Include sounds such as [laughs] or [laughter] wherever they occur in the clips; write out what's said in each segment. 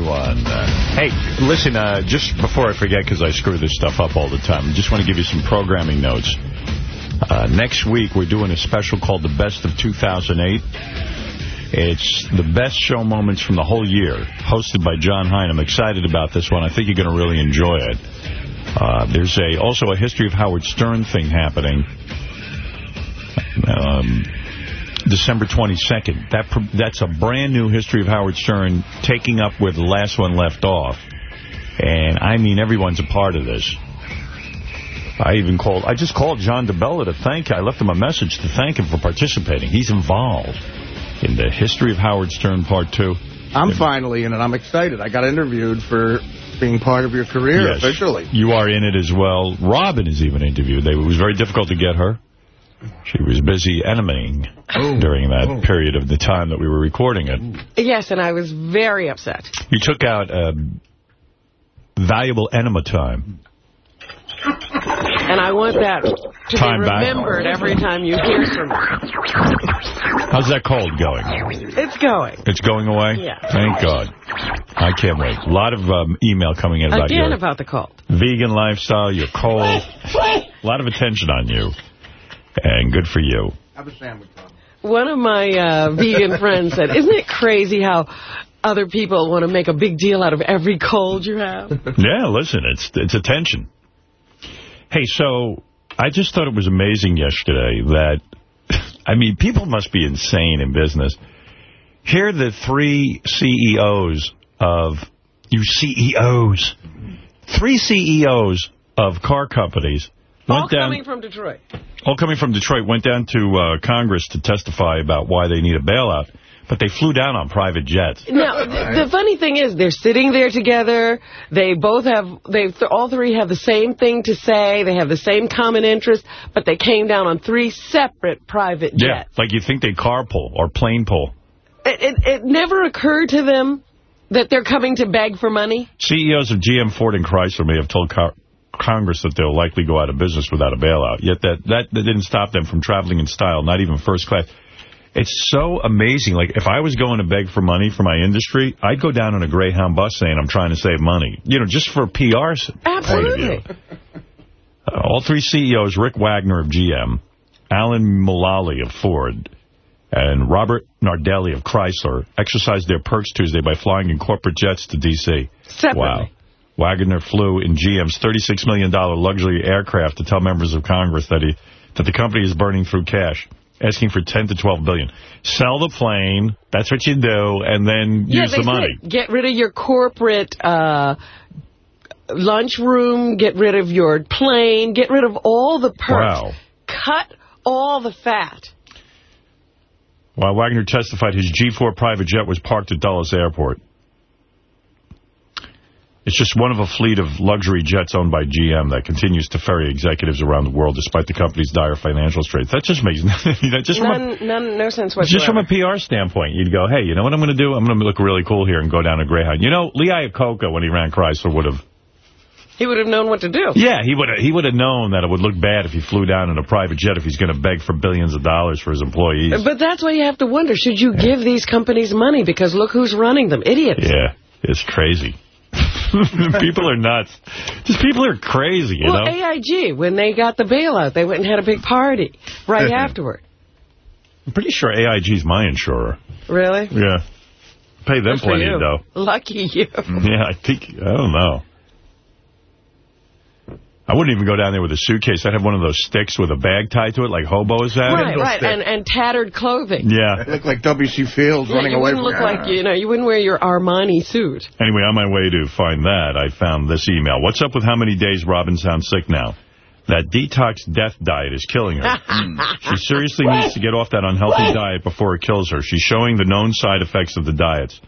everyone. Uh, hey, listen, uh, just before I forget, because I screw this stuff up all the time, I just want to give you some programming notes. Uh, next week, we're doing a special called The Best of 2008. It's the best show moments from the whole year, hosted by Jon Hein. I'm excited about this one. I think you're going to really enjoy it. Uh, there's a also a History of Howard Stern thing happening. Um, December 22nd. That That's a brand new History of Howard Stern taking up where the last one left off. And, I mean, everyone's a part of this. I even called, I just called John DeBella to thank, him. I left him a message to thank him for participating. He's involved in the History of Howard Stern Part 2. I'm finally in it. I'm excited. I got interviewed for being part of your career yes, officially. You are in it as well. Robin is even interviewed. It was very difficult to get her. She was busy enemying oh, during that oh. period of the time that we were recording it. Yes, and I was very upset. You took out um, valuable enema time. And I want that to time be remembered back. every time you hear from me. How's that cold going? It's going. It's going away? Yeah. Thank God. I can't wait. A lot of um, email coming in about Again your about the cold. Vegan lifestyle, your cold. [laughs] A lot of attention on you. And good for you. Have a sandwich. One of my uh, vegan friends said, isn't it crazy how other people want to make a big deal out of every cold you have? [laughs] yeah, listen, it's it's attention. Hey, so I just thought it was amazing yesterday that, [laughs] I mean, people must be insane in business. Here are the three CEOs of, you CEOs, three CEOs of car companies. All down, coming from Detroit. All coming from Detroit, went down to uh, Congress to testify about why they need a bailout. But they flew down on private jets. Now, the funny thing is, they're sitting there together. They both have, they all three have the same thing to say. They have the same common interest, but they came down on three separate private jets. Yeah, like you think they carpool or plane pull. It, it, it never occurred to them that they're coming to beg for money? CEOs of GM, Ford, and Chrysler may have told Congress that they'll likely go out of business without a bailout. Yet that, that, that didn't stop them from traveling in style, not even first class. It's so amazing. Like, if I was going to beg for money for my industry, I'd go down on a Greyhound bus saying I'm trying to save money. You know, just for PR's Absolutely. Uh, all three CEOs, Rick Wagoner of GM, Alan Mulally of Ford, and Robert Nardelli of Chrysler, exercised their perks Tuesday by flying in corporate jets to D.C. Wow. Wagoner flew in GM's $36 million luxury aircraft to tell members of Congress that he that the company is burning through cash asking for 10 to 12 billion. Sell the plane, that's what you do, and then yeah, use the money. Get rid of your corporate uh, lunchroom, get rid of your plane, get rid of all the perks. Wow. Cut all the fat. While Wagoner testified, his G4 private jet was parked at Dulles Airport. It's just one of a fleet of luxury jets owned by GM that continues to ferry executives around the world despite the company's dire financial straits. That just makes [laughs] that just none, a, none, no sense whatsoever. Just from a PR standpoint, you'd go, hey, you know what I'm going to do? I'm going to look really cool here and go down to Greyhound. You know, Lee Iacocca, when he ran Chrysler, would have... He would have known what to do. Yeah, he would have he would have known that it would look bad if he flew down in a private jet if he's going to beg for billions of dollars for his employees. But that's why you have to wonder, should you yeah. give these companies money? Because look who's running them, idiots. Yeah, it's crazy. [laughs] people are nuts. Just people are crazy, you well, know? AIG, when they got the bailout, they went and had a big party right [laughs] afterward. I'm pretty sure AIG's my insurer. Really? Yeah. Pay them Good plenty, though. Lucky you. [laughs] Yeah, I think, I don't know. I wouldn't even go down there with a suitcase. I'd have one of those sticks with a bag tied to it, like hobos have. Right, right, and, and tattered clothing. Yeah. look like W.C. Fields yeah, running away from You wouldn't look like, you know, you wouldn't wear your Armani suit. Anyway, on my way to find that, I found this email. What's up with how many days Robin sounds sick now? That detox death diet is killing her. [laughs] Hmm. she seriously needs to get off that unhealthy diet before it kills her. She's showing the known side effects of the diets.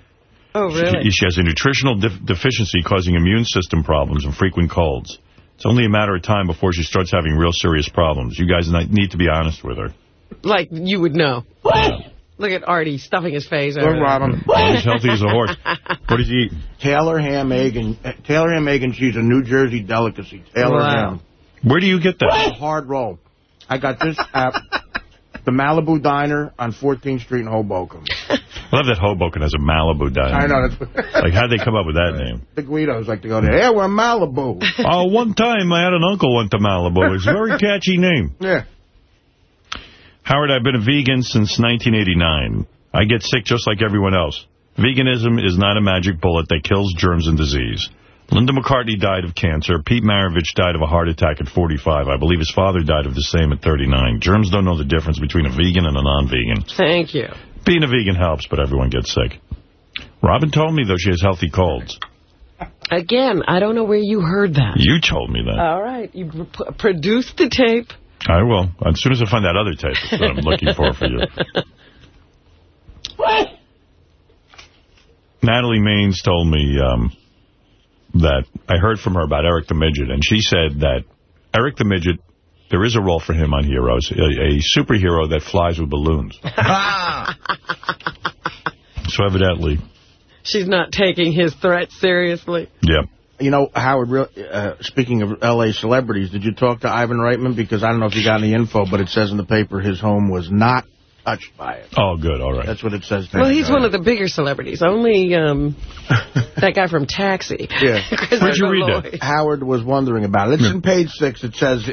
Oh, really? She, she has a nutritional def deficiency causing immune system problems and frequent colds. It's only a matter of time before she starts having real serious problems. You guys need to be honest with her. Like you would know. Yeah. Look at Artie stuffing his face. Look, Robin. He's healthy as a horse. What does he eat? Taylor ham, egg, and eh, Taylor ham, egg, and cheese, a New Jersey delicacy. Taylor wow. ham. Where do you get that? hard roll. I got this at the Malibu Diner on 14th Street in Hoboken. I love that Hoboken has a Malibu diner. I know. That's Like, how'd they come up with that name? [laughs] The Guidos like to go there. Yeah, we're Malibu. [laughs] oh, one time I had an uncle went to Malibu. It's a very [laughs] catchy name. Yeah. Howard, I've been a vegan since 1989. I get sick just like everyone else. Veganism is not a magic bullet that kills germs and disease. Linda McCartney died of cancer. Pete Maravich died of a heart attack at 45. I believe his father died of the same at 39. Germs don't know the difference between a vegan and a non-vegan. Thank you. Being a vegan helps, but everyone gets sick. Robin told me, though, she has healthy colds. Again, I don't know where you heard that. You told me that. All right. You produced the tape. I will. As soon as I find that other tape that I'm looking for for you. [laughs] What? Natalie Maines told me um, that I heard from her about Eric the Midget, and she said that Eric the Midget, there is a role for him on Heroes, a, a superhero that flies with balloons. [laughs] so evidently... She's not taking his threat seriously. Yeah. You know, Howard, uh, speaking of L.A. celebrities, did you talk to Ivan Reitman? Because I don't know if you got any info, but it says in the paper his home was not touched by it. Oh, good. All right. That's what it says. Well, he's one of the bigger celebrities. Only um, [laughs] that guy from Taxi. Yeah. [laughs] Where'd you read that? Howard was wondering about it. It's in page six. It says,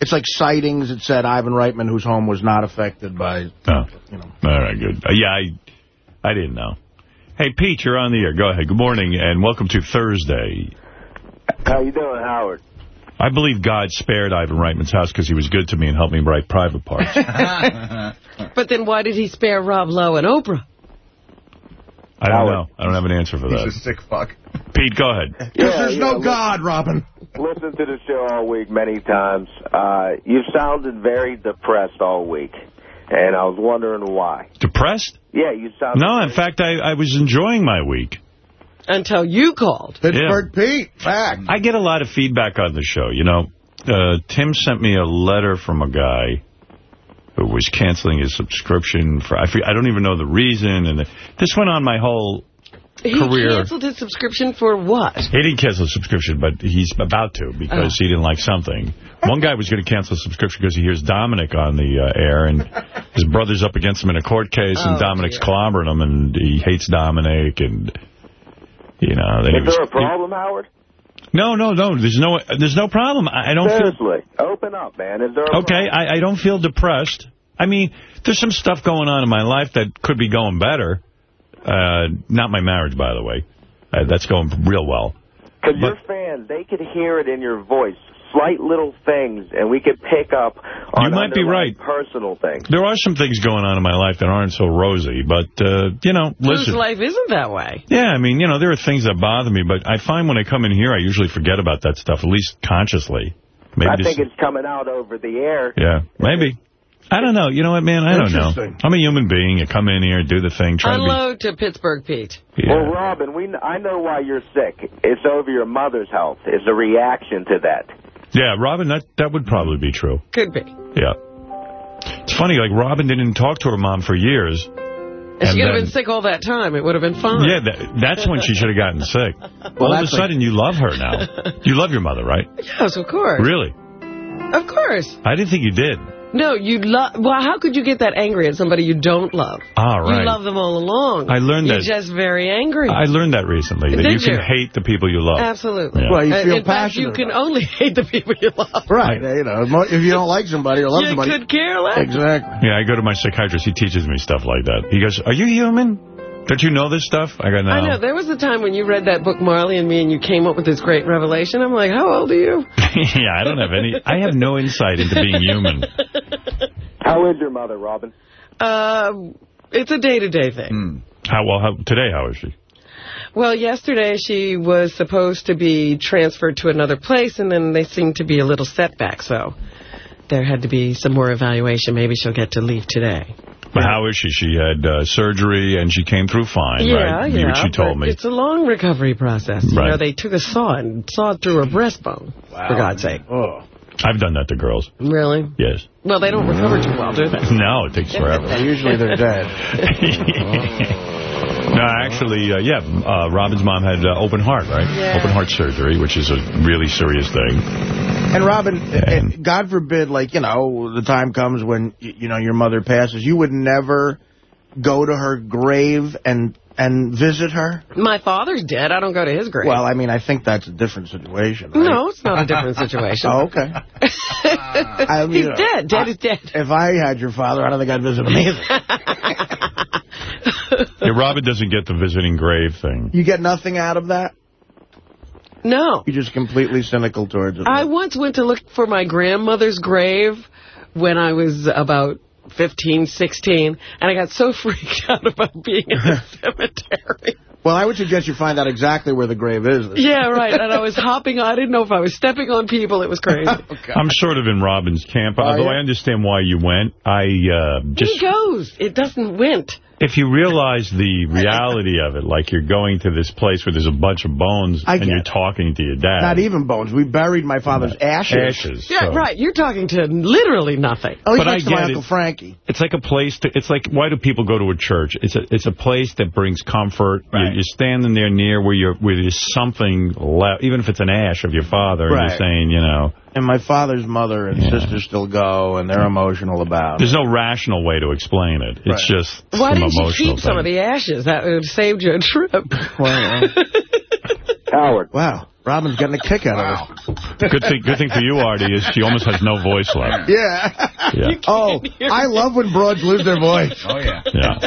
it's like sightings. It said Ivan Reitman, whose home was not affected by, oh. you know. All right, good. Uh, yeah, I, I didn't know. Hey, Pete, you're on the air. Go ahead. Good morning, and welcome to Thursday. How you doing, Howard? I believe God spared Ivan Reitman's house because he was good to me and helped me write private parts. [laughs] but then why did he spare Rob Lowe and Oprah? I don't know. I don't have an answer for that. He's a sick fuck. Pete, go ahead. Yes, [laughs] yeah, there's yeah, no God, Robin. Listen to the show all week many times. Uh, you sounded very depressed all week, and I was wondering why. Depressed? Yeah, you sound. No, in fact, I, I was enjoying my week. Until you called. Pittsburgh yeah. Pete, back. I get a lot of feedback on the show. You know, uh, Tim sent me a letter from a guy who was canceling his subscription for, I, I don't even know the reason. And the, this went on my whole he career. He canceled his subscription for what? He didn't cancel his subscription, but he's about to because oh. he didn't like something. One guy was going to cancel his subscription because he hears Dominic on the uh, air, and his brother's up against him in a court case, and oh, Dominic's dear. clobbering him, and he hates Dominic, and you know. Is was, there a problem, Howard? No, no, no. There's no there's no problem. I don't Seriously, feel... open up, man. Is there Okay, I, I don't feel depressed. I mean, there's some stuff going on in my life that could be going better. Uh, not my marriage, by the way. Uh, that's going real well. Because your fans, they could hear it in your voice slight little things, and we could pick up on you might be right. personal things. There are some things going on in my life that aren't so rosy, but, uh, you know, listen. Whose life isn't that way? Yeah, I mean, you know, there are things that bother me, but I find when I come in here, I usually forget about that stuff, at least consciously. Maybe I think it's coming out over the air. Yeah, maybe. I don't know. You know what, man? I don't know. I'm a human being. You come in here, do the thing. Try Unload to, to Pittsburgh, Pete. Yeah. Well, Robin, we I know why you're sick. It's over your mother's health. It's a reaction to that. Yeah, Robin, that, that would probably be true. Could be. Yeah. It's funny, like, Robin didn't talk to her mom for years. If she could have been sick all that time, it would have been fine. Yeah, that, that's when she should have gotten sick. [laughs] well, all of a sudden, you love her now. [laughs] You love your mother, right? Yes, of course. Really? Of course. I didn't think you did. No, you love. Well, how could you get that angry at somebody you don't love? Ah, right. You love them all along. I learned You're that. You're just very angry. I learned that recently. That Did you can you? hate the people you love. Absolutely. Yeah. Well, you feel In passionate. fact, you can only [laughs] hate the people you love. Right. You know, if you don't like somebody or love you somebody. You could care less. Exactly. Yeah, I go to my psychiatrist. He teaches me stuff like that. He goes, "Are you human?" Don't you know this stuff? I got no. I know. There was a time when you read that book, Marley and Me, and you came up with this great revelation. I'm like, how old are you? [laughs] yeah, I don't have any. I have no insight into being human. [laughs] How is your mother, Robin? Uh, it's a day-to-day -day thing. Hmm. How well? How, today, how is she? Well, yesterday she was supposed to be transferred to another place, and then they seemed to be a little setback, so there had to be some more evaluation. Maybe she'll get to leave today. But how is she? She had uh, surgery, and she came through fine, yeah, right? Yeah, What she told me. It's a long recovery process. You right. know, they took a saw and sawed through her breastbone, wow. for God's sake. Oh. I've done that to girls. Really? Yes. Well, they don't recover too well, do they? [laughs] No, it takes forever. usually they're dead. [laughs] no, actually, uh, yeah, uh, Robin's mom had uh, open heart, right? Yeah. Open heart surgery, which is a really serious thing. And Robin, and God forbid, like, you know, the time comes when, you know, your mother passes, you would never go to her grave and and visit her? My father's dead. I don't go to his grave. Well, I mean, I think that's a different situation. Right? No, it's not a different situation. [laughs] oh, okay. [laughs] I mean, He's dead. Dead I, is dead. If I had your father, I don't think I'd visit him either. [laughs] yeah, Robin doesn't get the visiting grave thing. You get nothing out of that? No. You're just completely cynical towards it. I once went to look for my grandmother's grave when I was about 15, 16, and I got so [laughs] freaked out about being in the [laughs] cemetery. Well, I would suggest you find out exactly where the grave is. [laughs] Yeah, right. And I was hopping on. I didn't know if I was stepping on people. It was crazy. okay. I'm sort of in Robin's camp, although I understand why you went. I uh, just... He goes. It doesn't went. If you realize the reality of it, like you're going to this place where there's a bunch of bones I and you're talking to your dad. Not even bones. We buried my father's ashes. Ashes. Yeah, so. right. You're talking to literally nothing. Oh, he's But I to my Uncle it. Frankie. It's like a place to, it's like, why do people go to a church? It's a, it's a place that brings comfort. Right. You're, you're standing there near where you're, where there's something left, even if it's an ash of your father, and you're saying, you know, And my father's mother and Yeah. sister still go, and they're emotional about there's it. no rational way to explain it. It's Right. just Why some didn't you emotional keep some of the ashes? That would have saved you a trip. Wow. [laughs] Howard. wow. Robin's getting a kick out of this. Good thing, good thing for you, Artie, is she almost has no voice left. [laughs] Yeah. Yeah. [laughs] Oh, I love when broads lose their voice. Oh, yeah. Yeah.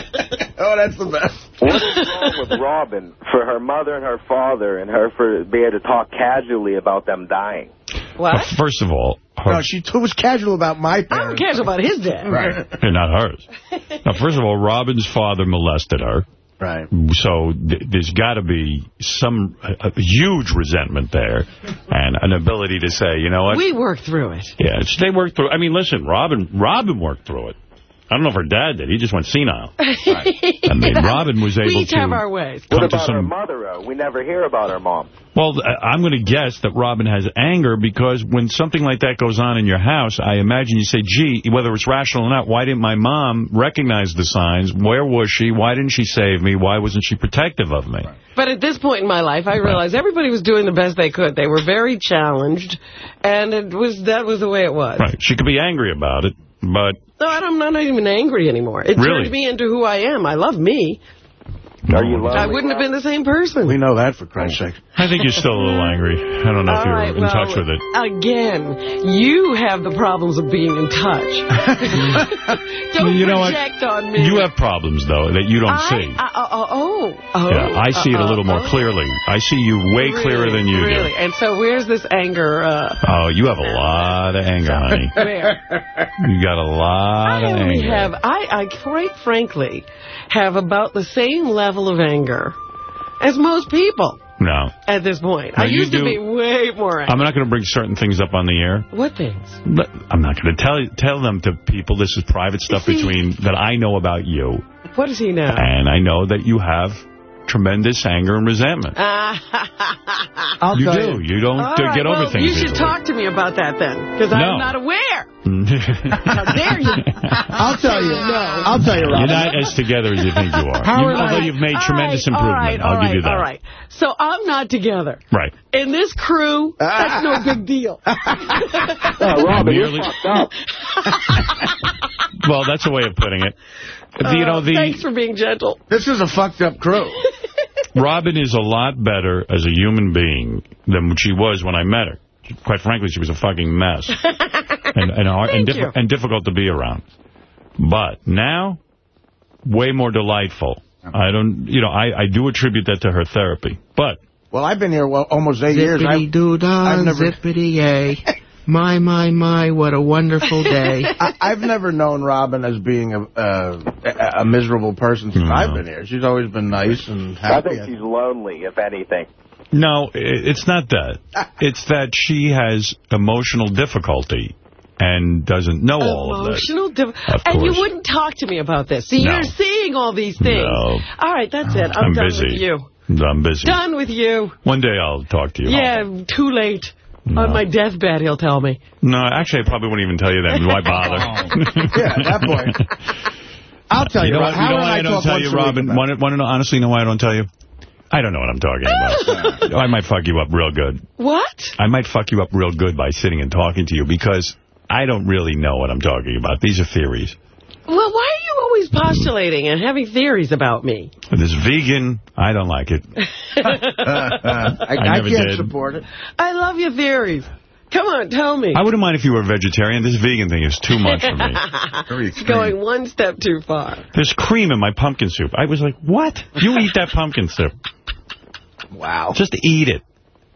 Oh, that's the best. What is wrong with Robin for her mother and her father and her for being able to talk casually about them dying? What? Well, first of all, her, No, she was casual about my dad. I'm parents. casual about his dad. Right. and not hers. Now, first of all, Robin's father molested her. Right. So th there's got to be some a, a huge resentment there and an ability to say, you know what? We worked through it. yeah, they worked through I mean, listen, Robin Robin worked through it. I don't know if her dad did. He just went senile. [laughs] I mean, [laughs] Robin was able to. We each have our ways. What to about her mother, though? We never hear about her mom. Well, I- I'm going to guess that Robin has anger because when something like that goes on in your house, I imagine you say, gee, whether it's rational or not, why didn't my mom recognize the signs? Where was she? Why didn't she save me? Why wasn't she protective of me? But at this point in my life, I realized everybody was doing the best they could. They were very challenged, and it was that was the way it was. Right. She could be angry about it, but No, I'm not even angry anymore. It Really? turned me into who I am. I love me. Are you lonely? I wouldn't have been the same person. We know that, for Christ's sake. I think you're still a little angry. I don't know if you're right, in well, touch with it. Again, you have the problems of being in touch. [laughs] don't You know what? project on me. You have problems, though, that you don't I, see. I, oh, oh, oh. yeah, I see it a uh-uh. little more oh. clearly. I see you way clearer than you really. do. And so where's this anger? Uh, Oh, you have a lot of anger, honey. where? You got a lot I of only anger. have, I, I quite frankly have about the same level of anger as most people No. at this point. No, I used to be way more angry. I'm not going to bring certain things up on the air. What things? But I'm not going to tell tell them to people. This is private stuff [laughs] between that I know about you. What does he know? And I know that you have tremendous anger and resentment. [laughs] I'll You do. You don't uh, right, get over well, things you should easily. talk to me about that then, because No. I'm not aware. [laughs] How dare you? [laughs] I'll tell you. No. I'll tell you, You're not as together as you think you are. How You- are although I- you've made All tremendous right, all improvement. right, all I'll give you that. All right. So I'm not together. Right. In this crew, that's no big deal. Oh, Robin, you're fucked up. Well, that's a way of putting it. You know, Uh, Thanks for being gentle. This is a fucked up crew. [laughs] Robin is a lot better as a human being than she was when I met her. Quite frankly, she was a fucking mess. [laughs] and and, hard, and, Thank you. and difficult to be around. But now, way more delightful. I don't, you know, I, I do attribute that to her therapy. But Well, I've been here well, almost eight years. I, Zippity doo dah, I've never- zippity yay. [laughs] My, my, my, what a wonderful day. [laughs] I, I've never known Robin as being a, a, a miserable person since No. I've been here. She's always been nice and happy. I think she's lonely, if anything. no, it's not that. [laughs] It's that she has emotional difficulty and doesn't know all of this. Emotional diff- Of And you wouldn't talk to me about this. See, No. you're seeing all these things. No. All right, that's it. I'm, I'm done busy. with you. I'm busy. Done with you. One day I'll talk to you. Yeah, too late. No. On my deathbed, he'll tell me. No, actually, I probably wouldn't even tell you that. Why [laughs] bother? Oh. [laughs] Yeah, at that point. I'll tell you, You know, Robin. what, you know why I I don't talk tell you, Robin? about Want to, want to know, honestly know why I don't tell you? I don't know what I'm talking about. [laughs] I might fuck you up real good. What? I might fuck you up real good by sitting and talking to you because I don't really know what I'm talking about. These are theories. Well, why are you always postulating and having theories about me. This vegan, I don't like it. [laughs] I, I, never can't did. support it. I love your theories. Come on, tell me. I wouldn't mind if you were a vegetarian. This vegan thing is too much for me. [laughs] Very extreme. Going one step too far. There's cream in my pumpkin soup. I was like, what? You eat that pumpkin soup. Wow. Just eat it.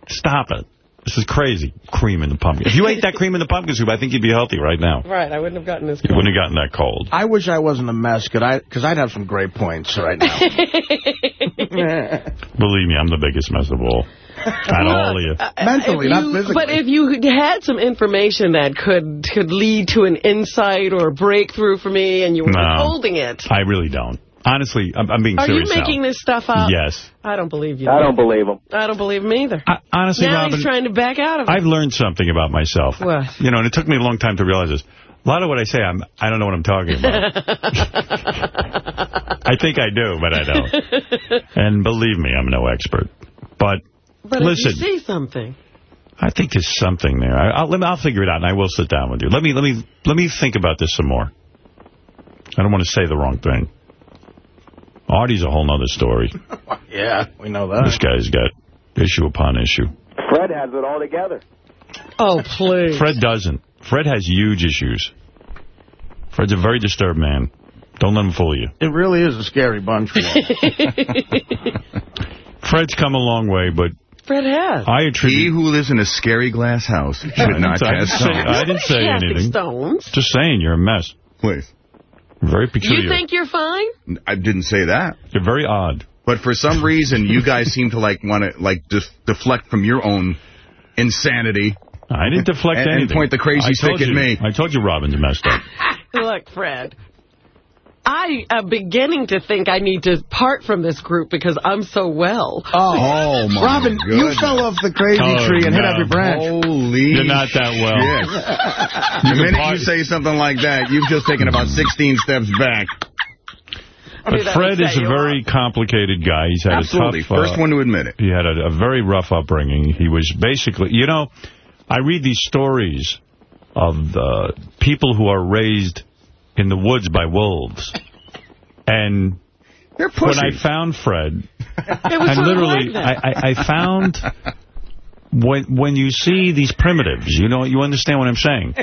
Stop it. This is crazy. Cream in the pumpkin. If you ate that cream in the pumpkin soup, I think you'd be healthy right now. Right, I wouldn't have gotten this. You wouldn't have gotten that cold. I wish I wasn't a mess, because I, cause I'd have some great points right now. [laughs] Believe me, I'm the biggest mess of all. Out of all of you. Mentally, If not physically. But if you had some information that could could lead to an insight or a breakthrough for me and you were No. holding it, I really don't. Honestly, I'm, I'm being are you making now. this stuff up? Yes. I don't believe you. I don't believe him. I don't believe him either. I, honestly, now Robin, he's trying to back out of it. I've learned something about myself. What? You know, and it took me a long time to realize this. A lot of what I say, I'm, I don't know what I'm talking about. [laughs] I think I do, but I don't. [laughs] And believe me, I'm no expert. But, but listen, if you see something, I think there's something there. I, I'll, let me, I'll figure it out, and I will sit down with you. Let me, let me, let me think about this some more. I don't want to say the wrong thing. Artie's a whole nother story. [laughs] yeah, we know that. This guy's got issue upon issue. Fred has it all together. oh please. Fred doesn't. Fred has huge issues. Fred's a very disturbed man. Don't let him fool you. It really is a scary bunch. [laughs] Fred's come a long way, but Fred has. I attribute He who lives in a scary glass house should [laughs] not I didn't cast say, stones. I didn't say anything. stones. Just saying, you're a mess. Please. Very peculiar. You think you're fine? I didn't say that. You're very odd. But for some [laughs] reason, you guys seem to like want to like def deflect from your own insanity. I didn't deflect And- and point the crazy stick told at me. I told you Robin's messed up. [laughs] Look, Fred. I am beginning to think I need to part from this group because I'm so well. Oh, [laughs] my Robin, you fell off the crazy Oh, tree and hit every branch. Holy You're not that well. shit. the [laughs] minute part- you say something like that, you've just taken about 16 steps back. I mean, But Fred is a you very complicated guy. He's had Absolutely. a tough... First uh, one to admit it. He had a, a very rough upbringing. He was basically, you know, I read these stories of uh, people who are raised in the woods by wolves. And when I found Fred, [laughs] and literally, I. I, I found [laughs] when when you see these primitives, you know, you understand what I'm saying,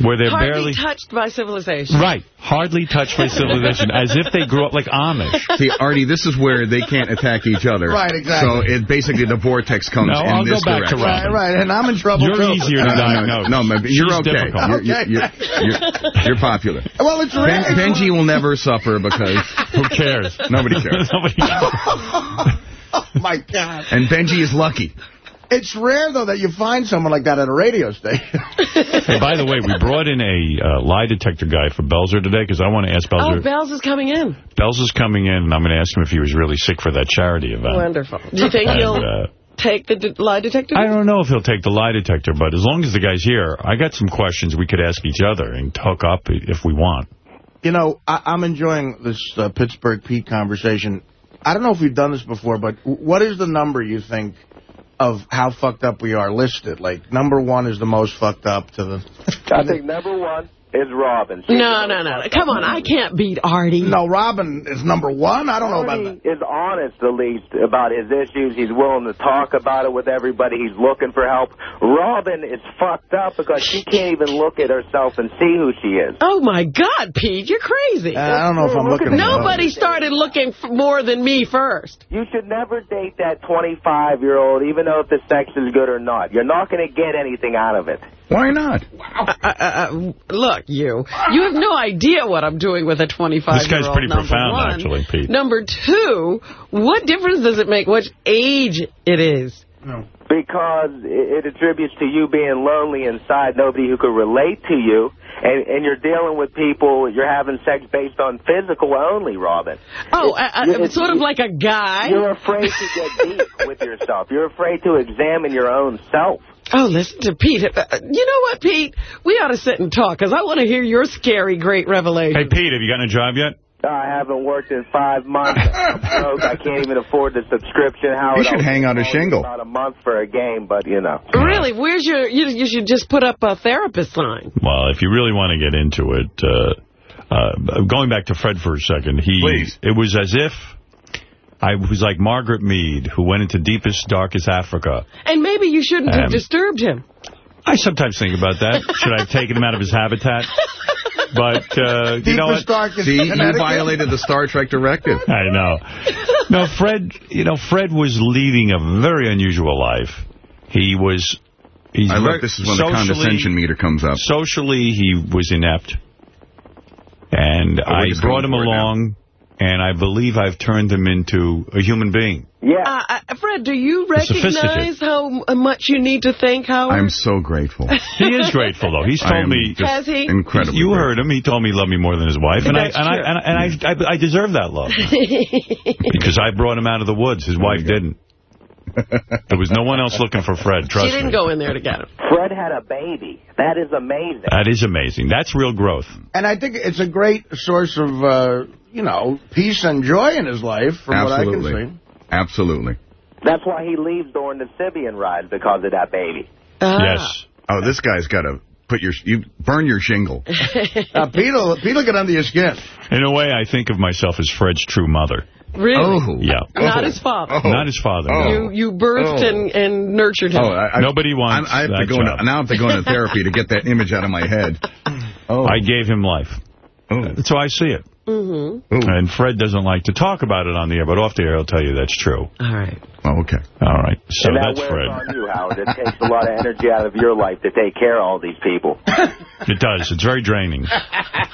where they're Hardly barely touched by civilization. right, hardly touched by civilization, as if they grew up like Amish. See, Artie, this is where they can't attack each other. Right, exactly. So it basically the vortex comes No, in I'll go this back to direction. Robin. Right, right, and I'm in trouble, You're too. easier to No, no, diagnose. no, no, but you're She's okay. You're, you're, you're, you're, [laughs] you're popular. Well, it's Ben, rare. Benji will never suffer because [laughs] Who cares? nobody cares. [laughs] Nobody Oh, my God. And Benji is lucky. It's rare, though, that you find someone like that at a radio station. [laughs] Hey, by the way, we brought in a uh, lie detector guy for Belzer today because I want to ask Belzer. Oh, Belzer. Bells is coming in. Belz is coming in, and I'm going to ask him if he was really sick for that charity event. Wonderful. Do you think And, he'll uh, take the d- lie detector? I don't know if he'll take the lie detector, but as long as the guy's here, I got some questions we could ask each other and hook up if we want. You know, I, I'm enjoying this uh, Pittsburgh Pete conversation. I don't know if we've done this before, but what is the number you think of how fucked up we are listed? Like, number one is the most fucked up to the... I think number one is Robin. She's No, the no, no. Come on, I can't beat Artie. No, Robin is number one? I don't know about Artie that. is honest, at least, about his issues. He's willing to talk about it with everybody. He's looking for help. Robin is fucked up because she can't even look at herself and see who she is. Oh, my God, Pete, you're crazy. Uh, I don't know if I'm Look at looking... Nobody started looking f more than me first. You should never date that 25-year-old, even though if the sex is good or not. You're not going to get anything out of it. Why not? Uh, uh, uh, look, you. You have no idea what I'm doing with a 25-year-old. This guy's pretty number profound, one. actually, Pete. Number two, what difference does it make which age it is? Because it, it attributes to you being lonely inside, nobody who could relate to you, and, and you're dealing with people, you're having sex based on physical only, Robin. Oh, uh, uh, It's- sort of like a guy. You're afraid to get deep [laughs] with yourself. You're afraid to examine your own self. Oh, listen to Pete. Uh, You know what, Pete? We ought to sit and talk, because I want to hear your scary, great revelation. Hey, Pete, have you gotten a job yet? I haven't worked in five months. [laughs] I'm broke. I can't even afford the subscription. How You should I'll hang out a shingle. About a month for a game, but, you know. Really? Where's your... You, you should just put up a therapist sign. Well, if you really want to get into it, uh, Uh, going back to Fred for a second, he Please. it was as if I was like Margaret Mead, who went into deepest, darkest Africa. And maybe you shouldn't have disturbed him. I sometimes think about that. Should I have taken him out of his habitat? But, uh, you know Deepest, what? See, you violated the Star Trek directive. I know. No, Fred, you know, Fred was leading a very unusual life. He was... He's I very- love this is when the condescension meter comes up. Socially, he was inept. And Oh, I brought him along... now. Along, and I believe I've turned him into a human being. Yeah. Uh, uh, Fred, do you recognize how much you need to thank Howard? I'm so grateful. [laughs] He is grateful, though. He's told me... just Has he? incredibly You grateful. heard him. He told me he loved me more than his wife, and I and I true. and, I, and I, I I deserve that love [laughs] because I brought him out of the woods. His wife didn't. There was no one else looking for Fred. Trust me. She didn't me. go in there to get him. Fred had a baby. That is amazing. That is amazing. That's real growth. And I think it's a great source of, uh, you know, peace and joy in his life, from Absolutely. what I can see. Absolutely. That's why he leaves during the Sybian ride, because of that baby. Ah. Yes. Oh, this guy's got to put your you burn your shingle. Uh, Pete'll, Pete'll get under your skin. In a way, I think of myself as Fred's true mother. Really? Oh. Yeah. Not Oh. his father. Oh. Not his father. Oh. no. You you birthed Oh. and, and nurtured him. Oh, I, I, Nobody wants I, I have to go job. into, now I have to go into therapy to get that image out of my head. [clears throat] Oh. I gave him life. oh. That's how I see it. mm-hmm. Ooh. And Fred doesn't like to talk about it on the air, but off the air, I'll tell you that's true. All right. Oh, okay. All right. So and that that's wears Fred. on you, Howard. It takes a lot of energy out of your life to take care of all these people. [laughs] It does. It's very draining. [laughs]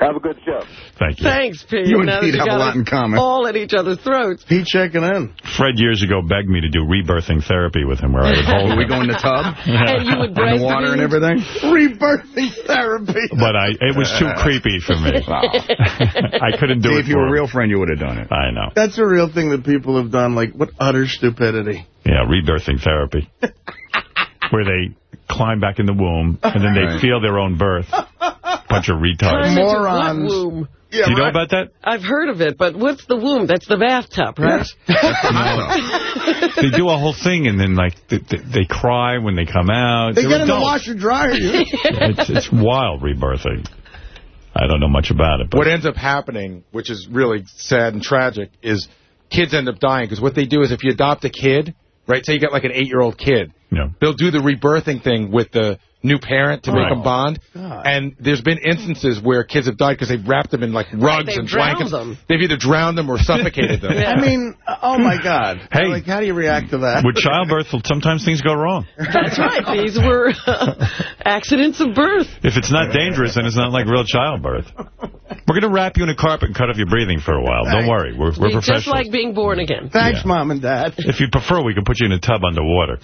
Have a good show. Thank you. Thanks, Pete. You and Now Pete have a lot in common. All at each other's throats. Pete checking in. Fred years ago begged me to do rebirthing therapy with him where I would hold Are we him. going to tub? [laughs] And you would In the water and everything? Rebirthing therapy. But I, it was too creepy for me. I couldn't do See, it if you were a real friend, you would have done it. I know. That's a real thing that people have done. Like, what utter stupidity. Yeah, rebirthing therapy. [laughs] where they climb back in the womb, and then they Right. feel their own birth. Bunch of retards. Climb into Morons. womb? Yeah, Do you know right. about that? I've heard of it, but what's the womb? That's the bathtub, right? [laughs] [laughs] They do a whole thing, and then, like, they, they, they cry when they come out. They They're get in the washer dryer. You. It's, it's wild rebirthing. I don't know much about it, but What ends up happening, which is really sad and tragic, is kids end up dying. Because what they do is if you adopt a kid, right, say you got like an eight-year-old kid, yeah. they'll do the rebirthing thing with the new parent to make Right. them bond. And there's been instances where kids have died because they've wrapped them in like rugs they've and blankets. them. They've either drowned them or suffocated them. [laughs] Yeah. I mean, oh, my God. Hey. Like, how do you react to that? With childbirth, sometimes things go wrong. That's right. These were uh, accidents of birth. If it's not dangerous, then it's not like real childbirth. We're going to wrap you in a carpet and cut off your breathing for a while. Don't worry. We're, we're Be just like being born again. Thanks, Yeah. Mom and Dad. If you prefer, we can put you in a tub underwater.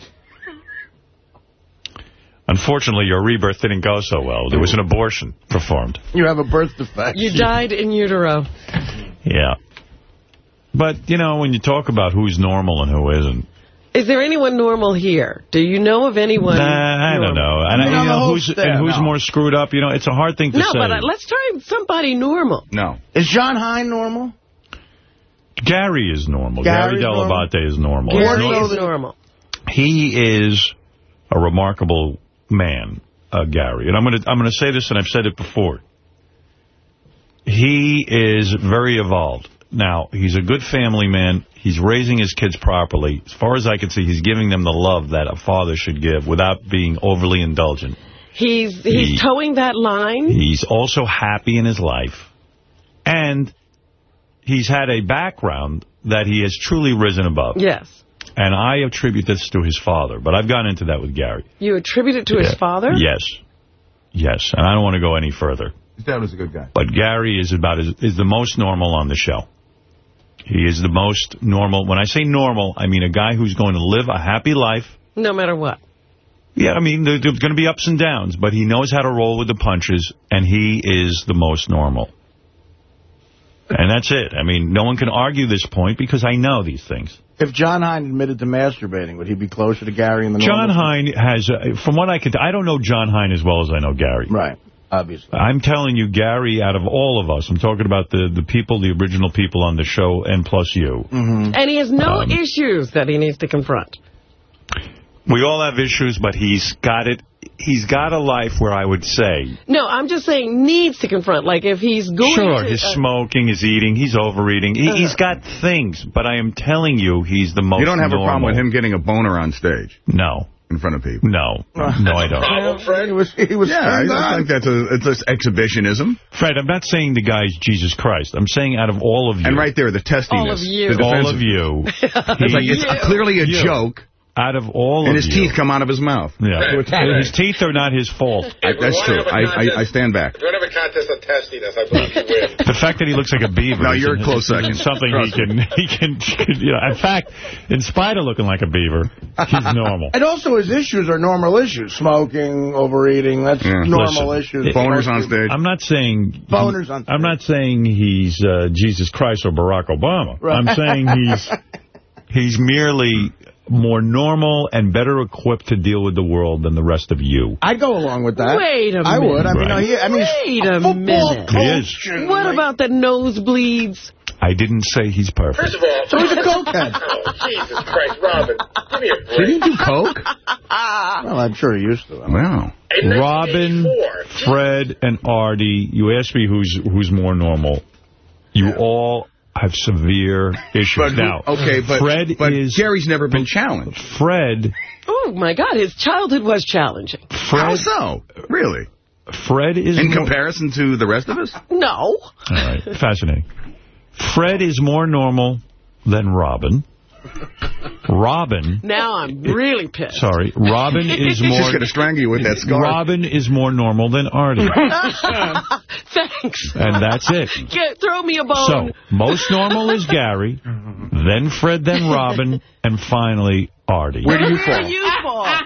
Unfortunately, your rebirth didn't go so well. There was an abortion performed. You have a birth defect. You died in utero. Yeah. But, you know, when you talk about who's normal and who isn't, Is there anyone normal here? Do you know of anyone? nah, I don't know. And, I mean, you know, who's, staff, and who's no. more screwed up, you know, it's a hard thing to No, say. No, but uh, let's try somebody normal. No. Is Jon Hein normal? Gary is normal. Gary's Gary Dell'Abate is normal. Gary He's More is normal. he is a remarkable man, uh, Gary. And I'm going to I'm going to say this, and I've said it before. He is very evolved. Now, he's a good family man. He's raising his kids properly. As far as I can see, he's giving them the love that a father should give without being overly indulgent. He's he's He- towing that line. He's also happy in his life. And he's had a background that he has truly risen above. Yes. And I attribute this to his father, but I've gone into that with Gary. You attribute it to his father? Yes. Yes, and I don't want to go any further. His dad was a good guy. But Gary is about as, is the most normal on the show. He is the most normal. When I say normal, I mean a guy who's going to live a happy life. No matter what. Yeah, I mean, there's going to be ups and downs, but he knows how to roll with the punches, and he is the most normal. And that's it. I mean, no one can argue this point because I know these things. If Jon Hein admitted to masturbating, would he be closer to Gary in the John normal? Hein has, uh, from what I can, I don't know Jon Hein as well as I know Gary. Right, obviously. I'm telling you, Gary, out of all of us, I'm talking about the, the people, the original people on the show, and plus you. Mm-hmm. And he has no Um, issues that he needs to confront. We all have issues, but he's got it. He's got a life where I would say, No, I'm just saying needs to confront. Like if he's going sure, to... his uh, smoking, his eating, he's overeating. He, he's got things, but I am telling you, he's the most You don't have a problem with him getting a boner on stage No, in front of people. no, no, I don't. [laughs] Problem, Fred? He was, he was Yeah, I, turned I think that's a it's just exhibitionism. Fred, I'm not saying the guy's Jesus Christ. I'm saying out of all of you. And right there, the testiness. All of you. All of you. [laughs] It's like it's You. clearly a You. joke, out of all and of his you. teeth come out of his mouth. Yeah. His teeth are not his fault. I, that's true. I, I, I stand back. We're going to have a contest on testiness. I believe you win. [laughs] The fact that he looks like a beaver. No, you're a close is [laughs] second. Something he can, [laughs] he can, you know, in fact, in spite of looking like a beaver, he's normal. And also his issues are normal issues. Smoking, overeating, that's Yeah. normal Listen, issues. Boners on stage. I'm not saying Boners on I'm not saying he's uh, Jesus Christ or Barack Obama. Right. I'm saying he's he's merely more normal and better equipped to deal with the world than the rest of you. I'd go along with that. Wait a I would. I mean, Right. no, I mean, Wait a a minute. He is. coach. What like- about the nosebleeds? I didn't say he's perfect. First of all, So he's a [laughs] oh, cokehead. oh, Jesus Christ, Robin, give me a Did break. he do coke? [laughs] Well, I'm sure he used to. Wow. Robin, Fred, and Artie, you asked me who's who's more normal. You all have severe issues. But now, okay, but Fred but is Gary's never been challenged. Fred. Oh, my God. His childhood was challenging. How Fred, so? Really? Fred is In more- comparison to the rest of us? No. All right, fascinating. Fred is more normal than Robin. Robin, Now I'm really pissed. sorry, Robin [laughs] is She's more. going to strangle you with that scarf. Robin is more normal than Artie, [laughs] Thanks. and that's it. Get, throw me a bone. So, most normal is Gary, then Fred, then Robin, and finally Artie. Where do you Where fall? do you fall?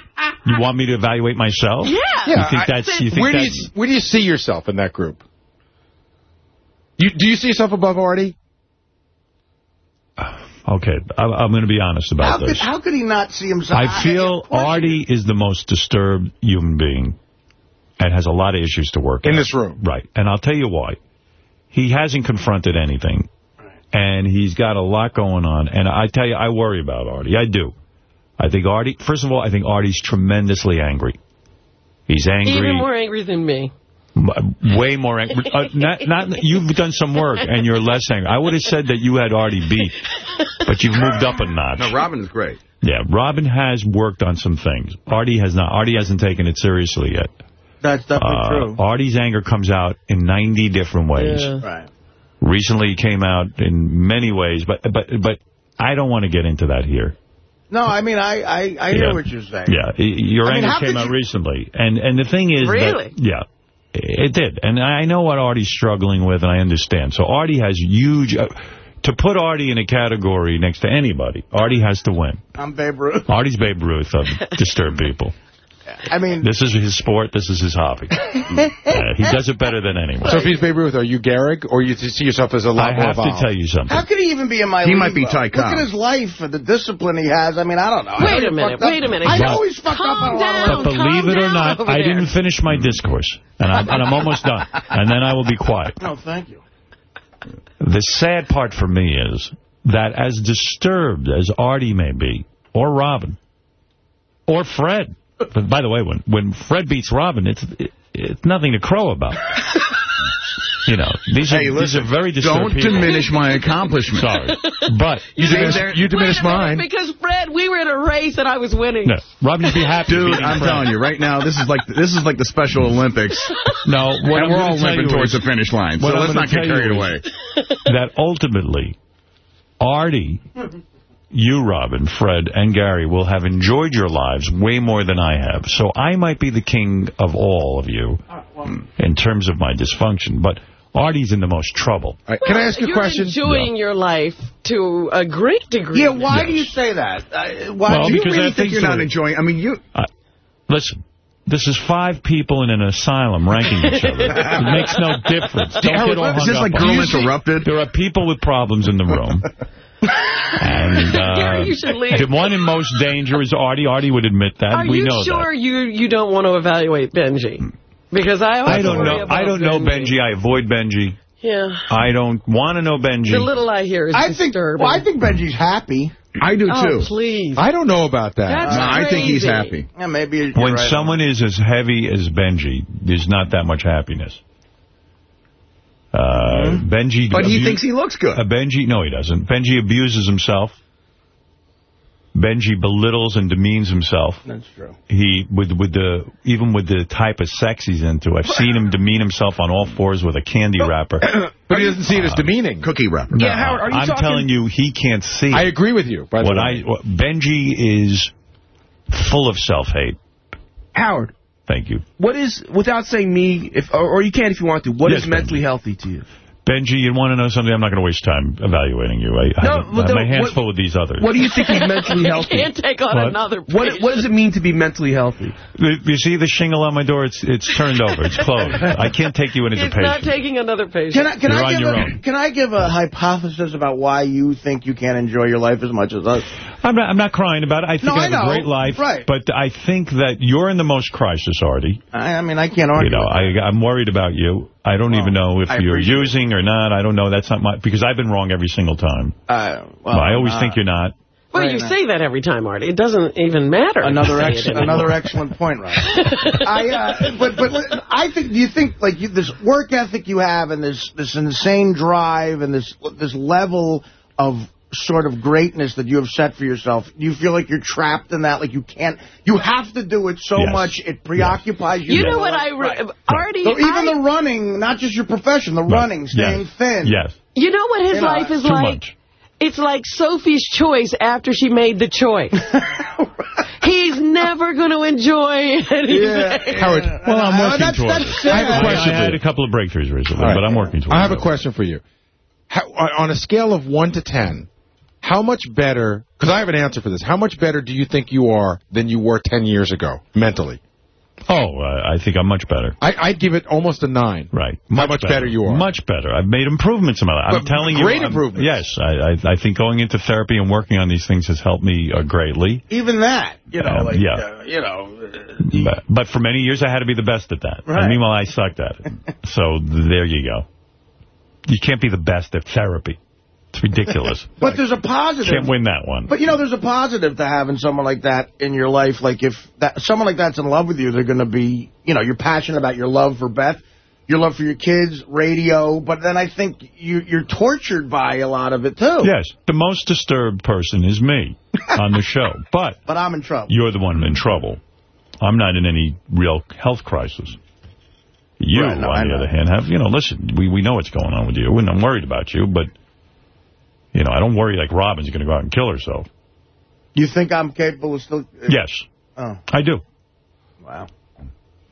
You want me to evaluate myself? Yeah. You think that's you think Where do you where do you see yourself in that group? You do you see yourself above Artie? Okay? I, I'm going to be honest How about could, this. how could he not see himself? I feel Artie is the most disturbed human being and has a lot of issues to work In out. this room. Right. And I'll tell you why. He hasn't confronted anything, and he's got a lot going on. And I tell you, I worry about Artie. I do. I think Artie, first of all, I think Artie's tremendously angry. He's angry. Even more angry than me. M- Way more angry. Uh, not, not, you've done some work, and you're less angry. I would have said that you had already beat, but you've moved up a notch. No, Robin is great. Yeah, Robin has worked on some things. Artie has not. Artie hasn't taken it seriously yet. That's definitely Uh, true. Artie's anger comes out in 90 different ways. Yeah. Right. Recently, it came out in many ways, but but but I don't want to get into that here. No, I mean, I, I, I hear Yeah. what you're saying. Yeah, your I mean, anger how came out you- recently, and and the thing is, that- Really? yeah, it did, and I know what Artie's struggling with, and I understand. So Artie has huge. Uh, to put Artie in a category next to anybody, Artie has to win. I'm Babe Ruth. Artie's Babe Ruth of [laughs] disturbed people. I mean, This is his sport. This is his hobby. [laughs] Uh, he does it better than anyone. So if he's Babe Ruth, are you Gehrig, or you see yourself as a lot I more have to evolved? tell you something. how could he even be in my life? He league, might be though? Ty Look at his life and the discipline he has. I mean, I don't know. Wait a minute, wait a minute. I But- know he's fucked Calm up on a lot down. But believe it or not, I over didn't finish my discourse, and I'm, and I'm almost done. And then I will be quiet. No, thank you. The sad part for me is that as disturbed as Artie may be, or Robin, or Fred, but by the way, when, when Fred beats Robin, it's it, it's nothing to crow about. [laughs] you know, these are, Hey, these are very disturbed don't people. diminish my accomplishment. Sorry. But [laughs] You diminish, you diminish Wait a minute, mine. Because, Fred, we were in a race and I was winning. no, Robin, you'd be happy Dude, I'm Fred. telling you, right now, this is like this is like the Special Olympics, [laughs] No, what and I'm we're all limping towards is- the finish line. So let's not get carried away. that ultimately Artie, you, Robin, Fred, and Gary will have enjoyed your lives way more than I have. So I might be the king of all of you in terms of my dysfunction, but Artie's in the most trouble. All right, Can I ask you a You're question? enjoying your life to a great degree. Yeah, why Yes. do you say that? Uh, why Well, do you really I think think you're so. not enjoying? I mean, you. Listen. This is five people in an asylum ranking each other. [laughs] It makes no difference. Don't get all Is hung this up like on Girl it. Interrupted? There are people with problems in the room. [laughs] and [laughs] uh, Gary, you should leave. the one in most danger is Artie. Artie would admit that. Are we you know sure that. you you don't want to evaluate Benji? Because I I don't know. I don't know Benji. I avoid Benji. Yeah. I don't want to know Benji. The little I hear is I think, well, I think Benji's happy. I do, Oh, too. please. I don't know about that. That's no, I think he's happy. Yeah, maybe you're When right. someone is as heavy as Benji, there's not that much happiness. Uh, Benji... But he thinks he looks good. Uh, Benji, no, he doesn't. Benji abuses himself. Benji belittles and demeans himself. That's true. He with with the even with the type of sex he's into. I've seen him demean himself on all fours with a candy wrapper. [clears throat] But he doesn't see it as demeaning. Cookie wrapper. Yeah, Howard, are you I'm talking- telling you, he can't see. I agree with you, by the What way. I what, Benji is full of self-hate. Howard, Thank you. what is, without saying me, if or, or you can if you want to, what is Yes, mentally healthy to you? Benji, you want to know something? I'm not going to waste time evaluating you. I, I No, have, I have my hands what- full with these others. What do you think is mentally [laughs] You healthy? can't take on What? another What patient. What does it mean to be mentally healthy? You see the shingle on my door? It's it's turned over. It's closed. I can't take you in as a He's not taking another patient. Can I, can, You're I on give your a, own. can I give a hypothesis about why you think you can't enjoy your life as much as us? I'm not, I'm not crying about it. I think No, I I have know. a great life. Right. But I think that you're in the most crisis, Artie. I, I mean, I can't argue You know. I, I'm worried about you. I don't even know if I you're appreciate using or not. I don't know. That's not my... Because I've been wrong every single time. Uh, well, I always uh, think you're not. well, Right you now. say that every time, Artie. It doesn't even matter. Another [laughs] you say ex another excellent point, Ryan. [laughs] I uh, but but I think do you think like you, this work ethic you have and this this insane drive and this this level of sort of greatness that you have set for yourself, do you feel like you're trapped in that? Like you can't, you have to do it so Yes. much it preoccupies you. You know what I... Re Right. Artie, So even I- the running, not just your profession, the running, staying yes. thin. Yes. You know what his You know, life is Too like? much. It's like Sophie's choice after she made the choice. [laughs] He's never going to enjoy anything. Yeah. Howard, Well, I'm Uh, working that's- towards that's it. I have a question I for had a couple of breakthroughs recently, All right. but I'm working towards I have a question for you. How, on a scale of 1 to 10, how much better, because I have an answer for this, how much better do you think you are than you were 10 years ago, mentally? Oh, uh, I think I'm much better. I, I'd give it almost a 9. Right. How much better you are. Much better. I've made improvements in my life. I'm But telling great you. I'm- improvements. Yes. I, I, I think going into therapy and working on these things has helped me uh, greatly. Even that, you know, Um, like, yeah. uh, you know, uh, But, but for many years, I had to be the best at that. Right. And meanwhile, I sucked at it. [laughs] so there you go. You can't be the best at therapy. It's ridiculous. [laughs] but there's a positive. Can't win that one. But, you know, there's a positive to having someone like that in your life. Like, if that someone like that's in love with you, they're going to be, you know, you're passionate about your love for Beth, your love for your kids, radio. But then I think you, you're tortured by a lot of it, too. Yes. The most disturbed person is me [laughs] on the show. But But I'm in trouble. you're the one in trouble. I'm not in any real health crisis. You, Right, no, I on the know. other hand, have, you know, listen, we, we know what's going on with you, and I'm worried about you, but, you know, I don't worry like Robin's going to go out and kill herself. You think I'm capable of still... Uh, yes, Oh, I do. wow.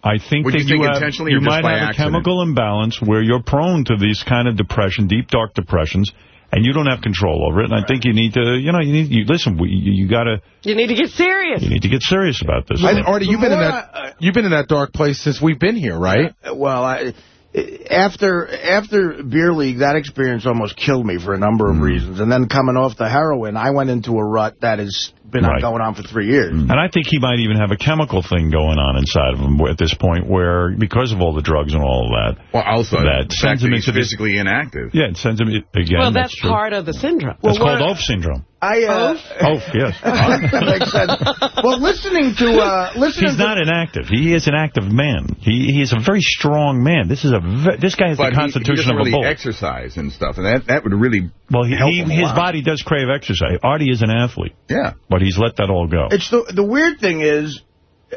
I think Would that you think have, intentionally you might have accident? a chemical imbalance where you're prone to these kind of depression, deep, dark depressions, and you don't have control over it. And I think you need to, you know, you need, you listen, we, you, you got to, You need to get serious. you need to get serious about this. I, Artie, you've been in that I- uh, you've been in that dark place since we've been here, right? Well, I, after after beer league, that experience almost killed me for a number Mm. of reasons. And then coming off the heroin, I went into a rut that has been Right. going on for three years. And I think he might even have a chemical thing going on inside of him at this point where, because of all the drugs and all of that, Well, also, That sends him into physically inactive. yeah, it sends him, again, well, that's, true. part of the syndrome. That's Well, called what- OAF syndrome. I uh, OAF, yes. [laughs] that makes sense. Well, listening to uh, [laughs] listening He's to, not inactive. He is an active man. He he is a very strong man. This is a this guy has But the he, he constitution doesn't of really a bull. exercise and stuff, and that, that would really well, he, he his lot. body does crave exercise. Artie is an athlete, Yeah. but he's let that all go. It's the the weird thing is,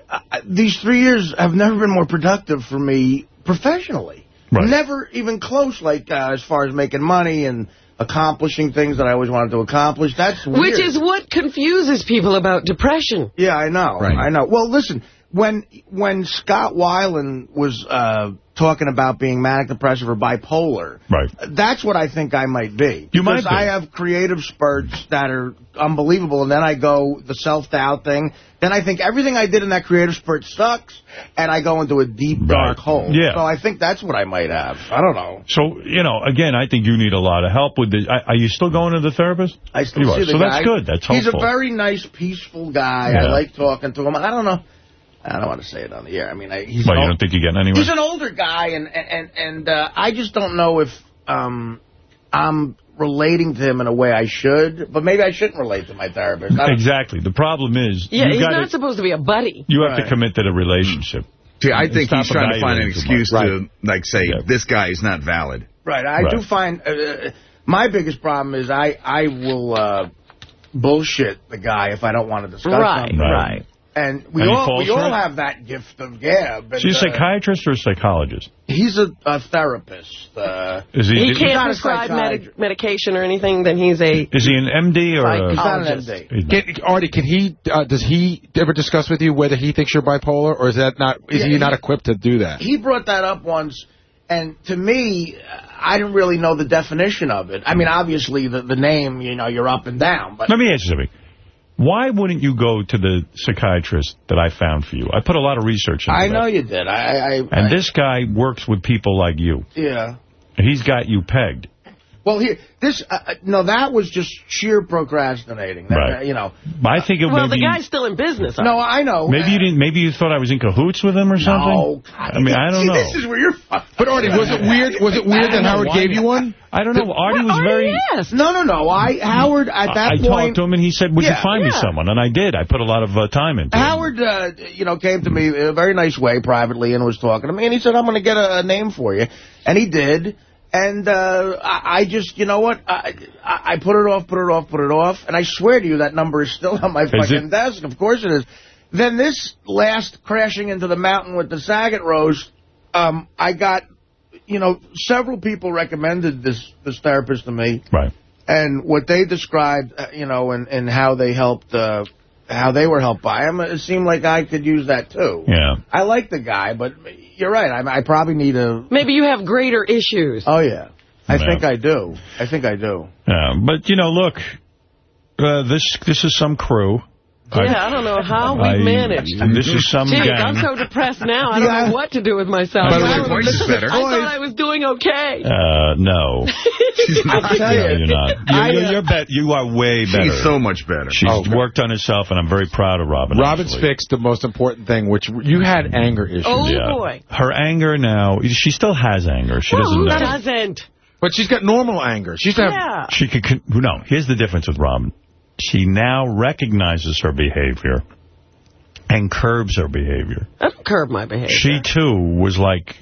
uh, these three years have never been more productive for me professionally. Right. Never even close. Like uh, as far as making money and accomplishing things that I always wanted to accomplish. That's weird. Which is what confuses people about depression. Yeah, I know. Right. I know. Well, listen, when when Scott Weiland was uh, talking about being manic depressive or bipolar, Right. that's what I think I might be. You might be. I have creative spurts that are unbelievable, and then I go the self-doubt thing. Then I think everything I did in that creative spurt sucks, and I go into a deep, dark hole. Yeah. So I think that's what I might have. I don't know. So, you know, again, I think you need a lot of help with this. Are are you still going to the therapist? I still You see are. the So guy. that's good. That's helpful. He's a very nice, peaceful guy. Yeah. I like talking to him. I don't know. I don't want to say it on the air. I mean, I, he's Well, an you old- don't think you're getting anywhere? He's an older guy, and and and uh, I just don't know if um I'm relating to him in a way I should, but maybe I shouldn't relate to my therapist. Exactly. The problem is Yeah, you he's gotta, not supposed to be a buddy. you have to commit to the relationship. See, I think he's trying to find an excuse much. to, like, say, Yeah. this guy is not valid. Right. I Right. do find uh, my biggest problem is I I will uh, bullshit the guy if I don't want to discuss Right, something. right. And we And all we all it? have that gift of gab. Is he a and, uh, psychiatrist or a psychologist? he's a, a therapist. Uh, Is he? He can't not a prescribe medi medication or anything, then he's a... is he an MD or he's a? not an Psychologist. MD. Can, Artie, can he, uh, does he ever discuss with you whether he thinks you're bipolar, or is that not, is Yeah, he he- not equipped to do that? He brought that up once, and to me, I didn't really know the definition of it. I mean, obviously, the, the name, you know, you're up and down, but Let me ask you something. Why wouldn't you go to the psychiatrist that I found for you? I put a lot of research into it. I that. know you did. I, I, And I- this guy works with people like you. yeah. He's got you pegged. Well, here, this, uh, uh, no, that was just sheer procrastinating. That, Right. uh, you know, I think it Well, maybe, the guy's still in business. no, I know. maybe you didn't. Maybe you thought I was in cahoots with him or something. No. I mean, I don't See, know. This is where you're. But Artie, was it [laughs] weird, was it weird that Howard gave you one? I don't know. Artie was Artie very. asked. No, no, no. I Howard at that I, I point. talked to him and he said, "Would Yeah, you find me someone?" And I did. I put a lot of uh, time into it. Howard, uh, you know, came to me in a very nice way privately and was talking to me, and he said, I'm going to get a, a name for you. And he did. And uh, I, I just, you know what, I, I put it off, put it off, put it off. And I swear to you, that number is still [laughs] on my fucking it? desk. Of course it is. Then this last crashing into the mountain with the Saget roast, um, I got, you know, several people recommended this, this therapist to me. Right. And what they described, uh, you know, and, and how they helped, uh, how they were helped by him, it seemed like I could use that, too. Yeah. I like the guy, but you're right. I, I probably need a... Maybe you have greater issues. Oh, yeah. I Yeah. think I do. I think I do. Yeah. But you know, look, uh, this this is some crew. Yeah, I don't know how we I- managed. This is some Gee, gang. I'm so depressed now. I don't Yeah. know what to do with myself. By the way, I voice is better. I thought I was doing okay. Uh, no. [laughs] I'll [laughs] tell No, you. you're not. You're, you're, uh, you're bet. You are way better. She's so much better. She's Oh, okay. worked on herself, and I'm very proud of Robin. Robin's actually. fixed the most important thing, which you had anger issues. Oh, Yeah. boy. Her anger now, she still has anger. She Well, doesn't who know. doesn't? But she's got normal anger. She used to have... Yeah. She could, no, here's the difference with Robin. She now recognizes her behavior and curbs her behavior. I don't curb my behavior. She, too, was like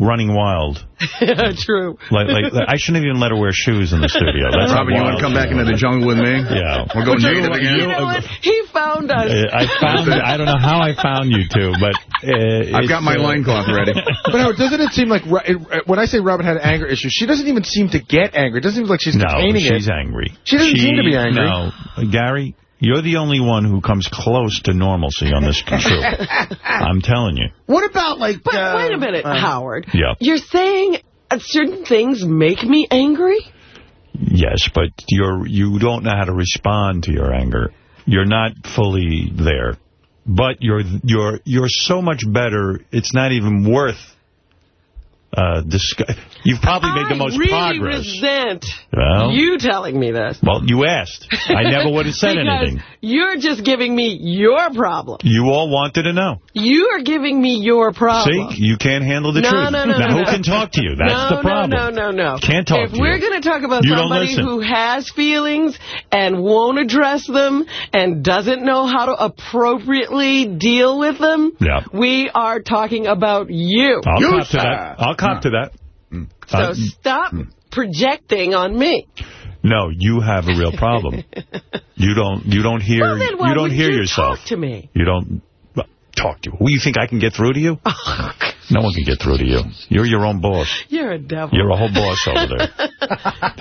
running wild. [laughs] True. Like, like, I shouldn't even let her wear shoes in the studio. That's how Robin, you want to come back into the jungle with me? Yeah. We'll go native again. You know what? He found us. I found. I don't know how I found you two, but uh, I've got my uh, loincloth ready. [laughs] But Howard, doesn't it seem like Ro- it- uh, when I say Robin had anger issues, she doesn't even seem to get angry. It doesn't seem like she's No, containing she's it. angry. She doesn't seem to be angry. No, Gary, you're the only one who comes close to normalcy on this [laughs] crew. I'm telling you. What about, like... But uh, wait a minute, uh, Howard. Yeah. You're saying uh, certain things make me angry? Yes, but you're you don't know how to respond to your anger. You're not fully there. But you're you're you're so much better. It's not even worth uh discuss. You've probably made the most I really progress. resent Well, you telling me this. well, you asked. I never would have said [laughs] because anything. you're just giving me your problem. You all wanted to know. You are giving me your problem. See, you can't handle the no, truth. No, no, now, no, who no. can talk to you? [laughs] That's no, the problem. No, no, no, no. Can't talk if to you. If we're going to talk about You somebody who has feelings and won't address them and doesn't know how to appropriately deal with them, Yeah. we are talking about you. I'll You, cop to that. I'll cop to that. So Uh, stop projecting on me. no, you have a real problem. [laughs] you don't. You don't hear. Well, then why you don't hear you yourself. talk to me? You don't talk to you. Who you think I can get through to you? no one can get through to you. You're your own boss. You're a devil. You're a whole boss over there.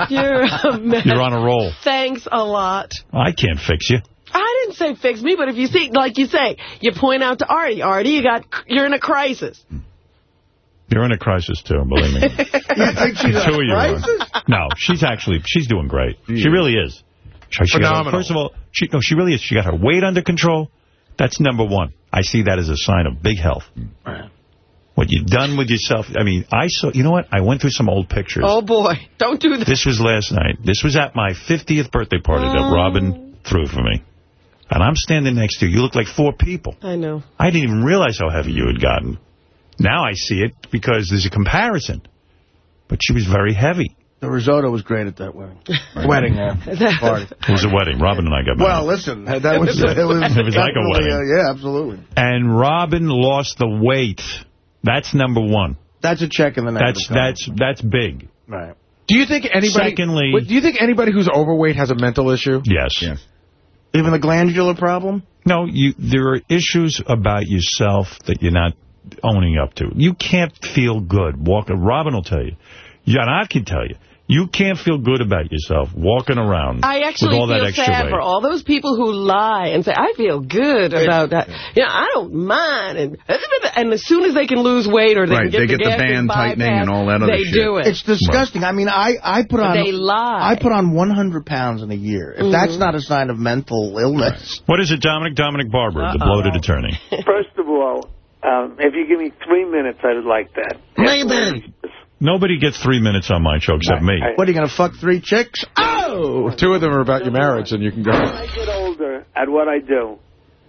[laughs] You're a mess. You're on a roll. Thanks a lot. I can't fix you. I didn't say fix me, but if you see, like you say, you point out to Artie, Artie, you got, you're in a crisis. You're in a crisis too. Believe me. [laughs] You think she's two a crisis? No, she's actually she's doing great. She really is. She, she got Phenomenal. first of all, she no, she really is. She got her weight under control. That's number one. I see that as a sign of big health. What you've done with yourself. I mean, I saw. You know what? I went through some old pictures. Oh, boy. [laughs] Don't do that. This was last night. This was at my 50th birthday party that Oh. Robin threw for me. And I'm standing next to you. You look like four people. I know. I didn't even realize how heavy you had gotten. Now I see it because there's a comparison. But she was very heavy. The risotto was great at that wedding. [laughs] wedding, uh, [laughs] party. It was a wedding. Robin and I got married. Well, listen, that was [laughs] it was, It was like a wedding. uh, yeah, absolutely. and Robin lost the weight. That's number one. That's a check in the negative. That's that's that's big. right. Do you think anybody? Secondly- Wait, do you think anybody who's overweight has a mental issue? Yes. Yes. Even the glandular problem. No, you. There are issues about yourself that you're not owning up to. You can't feel good walking. Robin will tell you. Yeah, and I can tell you. You can't feel good about yourself walking around I actually with all that feel extra sad weight. for all those people who lie and say, I feel good about that. You know, I don't mind. And, and as soon as they can lose weight or they Right, can get they the get the band tightening and all that other they shit. do it. It's disgusting. I mean, I, I put on... They lie. I put on 100 pounds in a year. If that's mm-hmm. not a sign of mental illness... What is it, Dominic? Dominic Barber, the Uh-oh. bloated attorney. First of all, um, if you give me three minutes, I would like that. Maybe. Nobody gets three minutes on my show except me. What, are you going to fuck three chicks? Oh! Two of them are about your marriage, and you can go. As I get older at what I do,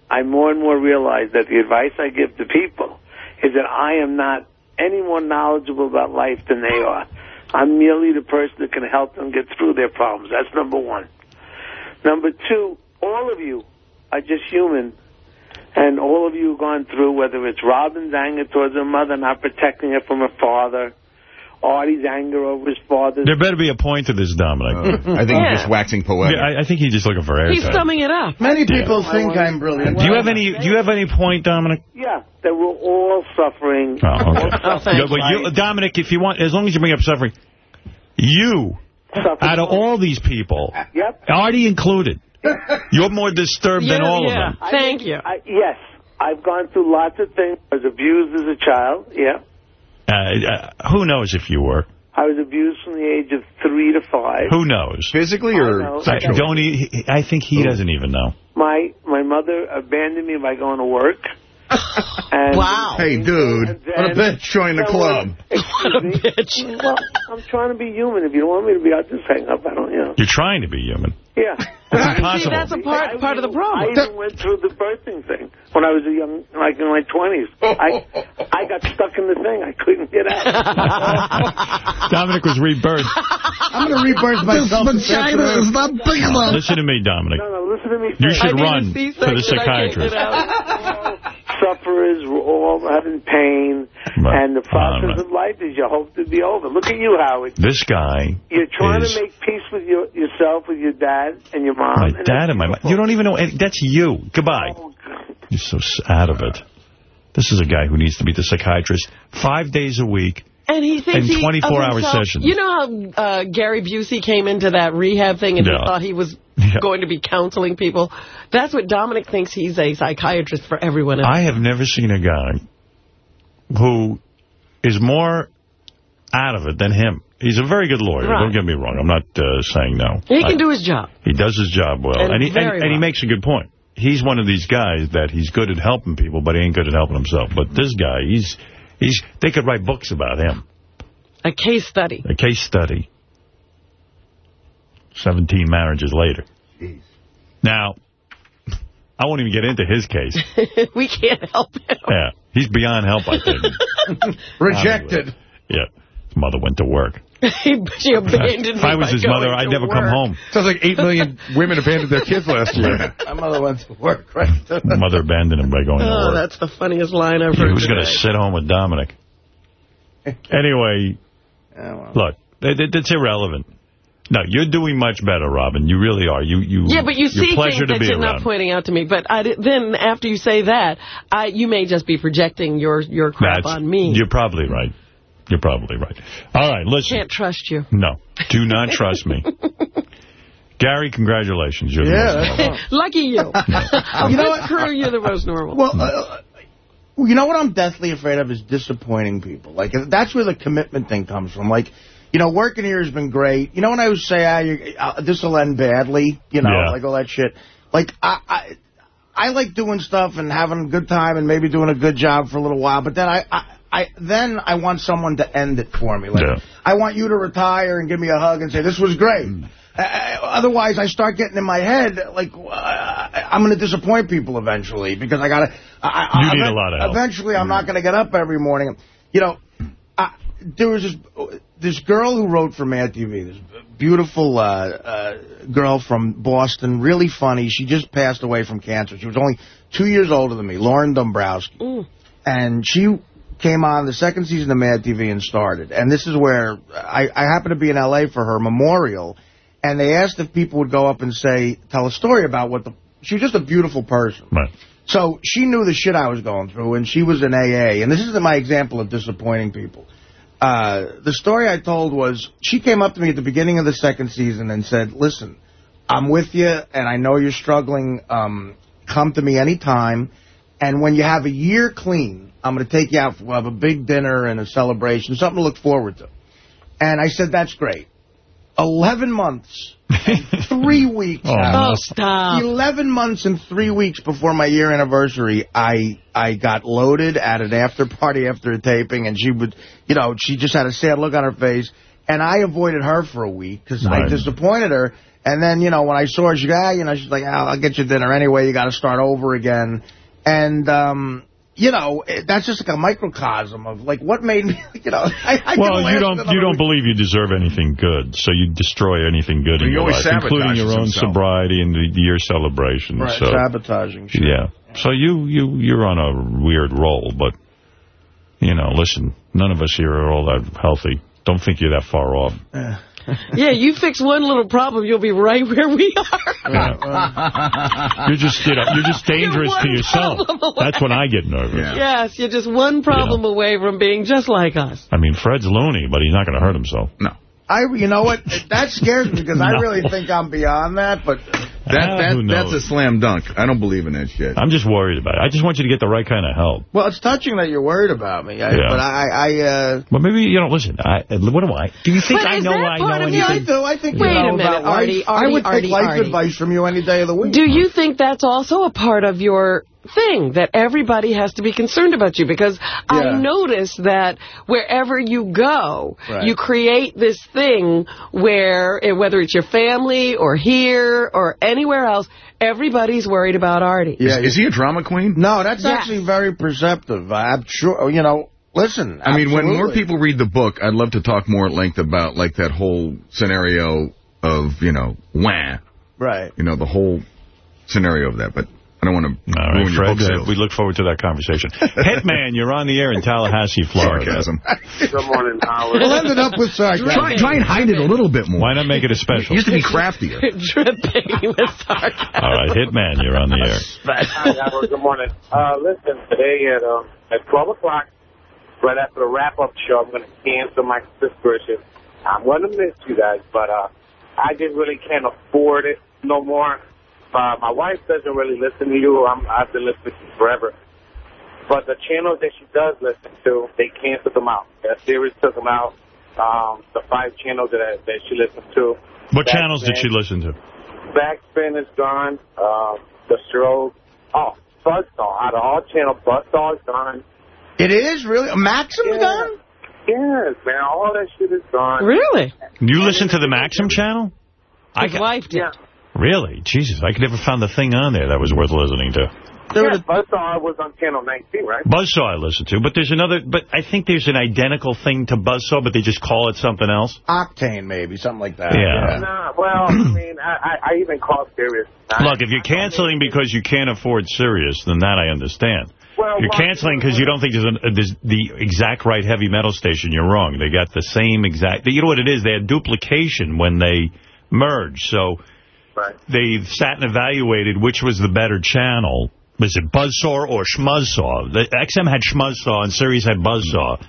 I more and more realize that the advice I give to people is that I am not any more knowledgeable about life than they are. I'm merely the person that can help them get through their problems. That's number one. Number two, all of you are just human. And all of you have gone through, whether it's Robin's anger towards her mother, not protecting her from her father, Artie's anger over his father. There better be a point to this, Dominic. Uh, I think Yeah. he's just waxing poetic. Yeah, I, I think he's just looking for He's airtime. summing it up. Many Yeah. people think I'm brilliant. Do you have any? Do you have any point, Dominic? Yeah, that we're all suffering. Oh, okay. Oh, thanks. [laughs] Yeah, you, Dominic, if you want, as long as you bring up suffering, you, Suffering. out of all these people, Yep. Artie included, [laughs] you're more disturbed than all yeah. of them. Thank you. I, yes, I've gone through lots of things. I was abused as a child. Yeah. Uh, uh, who knows if you were? I was abused from the age of three to five. Who knows? Physically I or know. I, sexually? don't he, he- I think he doesn't even know. My my mother abandoned me by going to work. [laughs] And Wow. Hey, dude. And What a bitch. Join the club. wait, excuse me. Well, I'm trying to be human. If you don't want me to be, I'll just hang up. I don't, you know. You're trying to be human. Yeah. It's See, that's a part, I part of the problem. I even went through the birthing thing when I was a young, like in my 20s. I I got stuck in the thing. I couldn't get out. [laughs] Dominic was rebirthed. I'm going to rebirth This myself. this vagina is not big enough. Listen to me, Dominic. No, no, listen to me. You should I need a run to the C-section, I can't psychiatrist. [laughs] get out. Sufferers, we're all having pain, Right. and the process Right. of life is you hope to be over. Look at you, Howard. This guy You're trying is to make peace with your, yourself, with your dad and your mom. my and dad and my mom. You don't even know. any- That's you. Goodbye. Oh, You're so s- out of it. This is a guy who needs to be the psychiatrist five days a week. And he thinks In he, 24-hour of himself- sessions. You know how uh, Gary Busey came into that rehab thing and Yeah. he thought he was Yeah. going to be counseling people? That's what Dominic thinks he's a psychiatrist for everyone else. I have never seen a guy who is more out of it than him. He's a very good lawyer. Right. Don't get me wrong. I'm not uh, saying no. he I- can do his job. He does his job well. And And, he, and, and he makes a good point. He's one of these guys that he's good at helping people, but he ain't good at helping himself. But this guy, he's he's they could write books about him. A case study. A case study. 17 marriages later. Now, I won't even get into his case. [laughs] we can't help him. Yeah, he's beyond help, I think. [laughs] Rejected. Yeah. His mother went to work. [laughs] she abandoned If I was his mother, I'd never come work. home. Sounds like 8 million women abandoned their kids last year. My mother went to work, right? Mother abandoned him by going to oh, work. Oh, that's the funniest line I've He was going to sit home with Dominic. Anyway, Yeah, well. look, it, it, it's irrelevant. No, you're doing much better, Robin. You really are. You, you, Yeah, but you you're see pleasure things to that be you're around. not pointing out to me. But I, then after you say that, I, you may just be projecting your, your crap That's- on me. You're probably right. You're probably right. All right, listen. Can't trust you. No, do not trust me. [laughs] Gary, congratulations. You're the Yeah, most [laughs] Lucky you. [laughs] Of You know what? crew, you're the most normal. Well, uh, you know what I'm deathly afraid of is disappointing people. Like, that's where the commitment thing comes from. Like, you know, working here has been great. You know when I always say, ah, uh, this will end badly, you know, Yeah. like all that shit. Like, I, I I like doing stuff and having a good time and maybe doing a good job for a little while, but then I... I I, then I want someone to end it for me. Like, Yeah. I want you to retire and give me a hug and say, this was great. Uh, otherwise, I start getting in my head, like, uh, I'm going to disappoint people eventually because I got to... You need a lot of help. Eventually, I'm not going to get up every morning. You know, I, there was this... this girl who wrote for Mad TV, this beautiful uh, uh, girl from Boston, really funny. She just passed away from cancer. She was only two years older than me, Lauren Dombrowski. And she came on the second season of Mad TV and started. And this is where I, I happened to be in L.A. for her memorial. And they asked if people would go up and say, tell a story about what the... She was just a beautiful person. Right. So she knew the shit I was going through, and she was in AA. And this isn't my example of disappointing people. Uh, the story I told was, she came up to me at the beginning of the second season and said, listen, I'm with you, and I know you're struggling. Um, come to me anytime. And when you have a year clean, I'm going to take you out. We'll have a big dinner and a celebration, something to look forward to. And I said, that's great. 11 months, three [laughs] weeks. Oh, out. Oh, stop. 11 months and three weeks before my year anniversary, I I got loaded at an after party after a taping, and she would, you know, she just had a sad look on her face, and I avoided her for a week because I disappointed her. And then, you know, when I saw her, she go, ah, you know, she's like, ah, I'll get you dinner anyway. You got to start over again. And, um, you know, eh, that's just like a microcosm of, like, what made me, [laughs] you know, I, I well, you don't you don't week. believe you deserve anything good, so you destroy anything good in your life, including your own himself. sobriety and the year celebration. Right, so sabotaging. shit. yeah, so you you you're on a weird roll, but you know, listen, none of us here are all that healthy. Don't think you're that far off. Yeah, [laughs] you fix one little problem, you'll be right where we are. [laughs] You're just you know you're just [laughs] dangerous to yourself. That's when I get nervous. Yeah. Yes, you're just one problem away from being just like us. I mean, Fred's loony, but he's not going to hurt himself. No. I, you know what? That scares me because I really think I'm beyond that. But That, Ah, that? That's a slam dunk. I don't believe in that shit. I'm just worried about it. I just want you to get the right kind of help. well, it's touching that you're worried about me. I, Yeah. But I, I, uh, Well, maybe you don't listen. I, what do I? Do you think I know that I know of yeah, I anything? do. I think Wait you know a minute, about life. Artie, I would Artie, take life Artie. advice from you any day of the week. Do you think that's also a part of your thing, that everybody has to be concerned about you? Because I notice that wherever you go, Right. you create this thing where, eh, whether it's your family or here or anywhere else, everybody's worried about Artie. Yeah, is, is he a drama queen? No, that's Yes. actually very perceptive. I'm sure. You know, listen. I mean, when more people read the book, I'd love to talk more at length about like that whole scenario of you know, wah, right? you know, the whole scenario of that. But I don't want to All ruin right, your Fred, book uh, sales. we look forward to that conversation. Hitman, you're on the air in Tallahassee, [laughs] Florida. Sarcasm. Good morning, Howard. We'll end it up with sarcasm. Try, try and hide it a little bit more. Why not make it a special? It used to be craftier. [laughs] Dripping with sarcasm. All right, Hitman, you're on the air. Hi, Howard. Good morning. Uh, listen, today at uh, at 12 o'clock, right after the wrap-up show, I'm going to cancel my subscription. I'm going to miss you guys, but uh, I just really can't afford it no more. Uh, my wife doesn't really listen to you. I'm, I've been listening to you forever. But the channels that she does listen to, they canceled them out. That Sirius took them out. Um, the five channels that, I, that she listens to. What Backspin. channels did she listen to? Backspin is gone. Uh, the stroke. Oh, Buzzsaw. Out of all channels, Buzzsaw is gone. It is really Maxim's Yeah. gone. Yes, man. All that shit is gone. Really? You listen to the Maxim channel? I His ca- wife did. Yeah. Really? Jesus, I could never found the thing on there that was worth listening to. Yeah, Buzzsaw was on channel 19, right? Buzzsaw I listened to, but there's another, but I think there's an identical thing to Buzzsaw, but they just call it something else. Octane, maybe something like that. Yeah. Nah, well, I [clears throat] mean, I, I, I even call Sirius. Look, if you're canceling because you can't afford Sirius, then that I understand. Well, You're canceling because you don't think there's, an, uh, there's the exact right heavy metal station. You're wrong. They got the same exact. You know what it is? They had duplication when they merged. So Right. they sat and evaluated which was the better channel. Was it Buzzsaw or Schmuzzsaw? The XM had Schmuzzsaw and Sirius had Buzzsaw.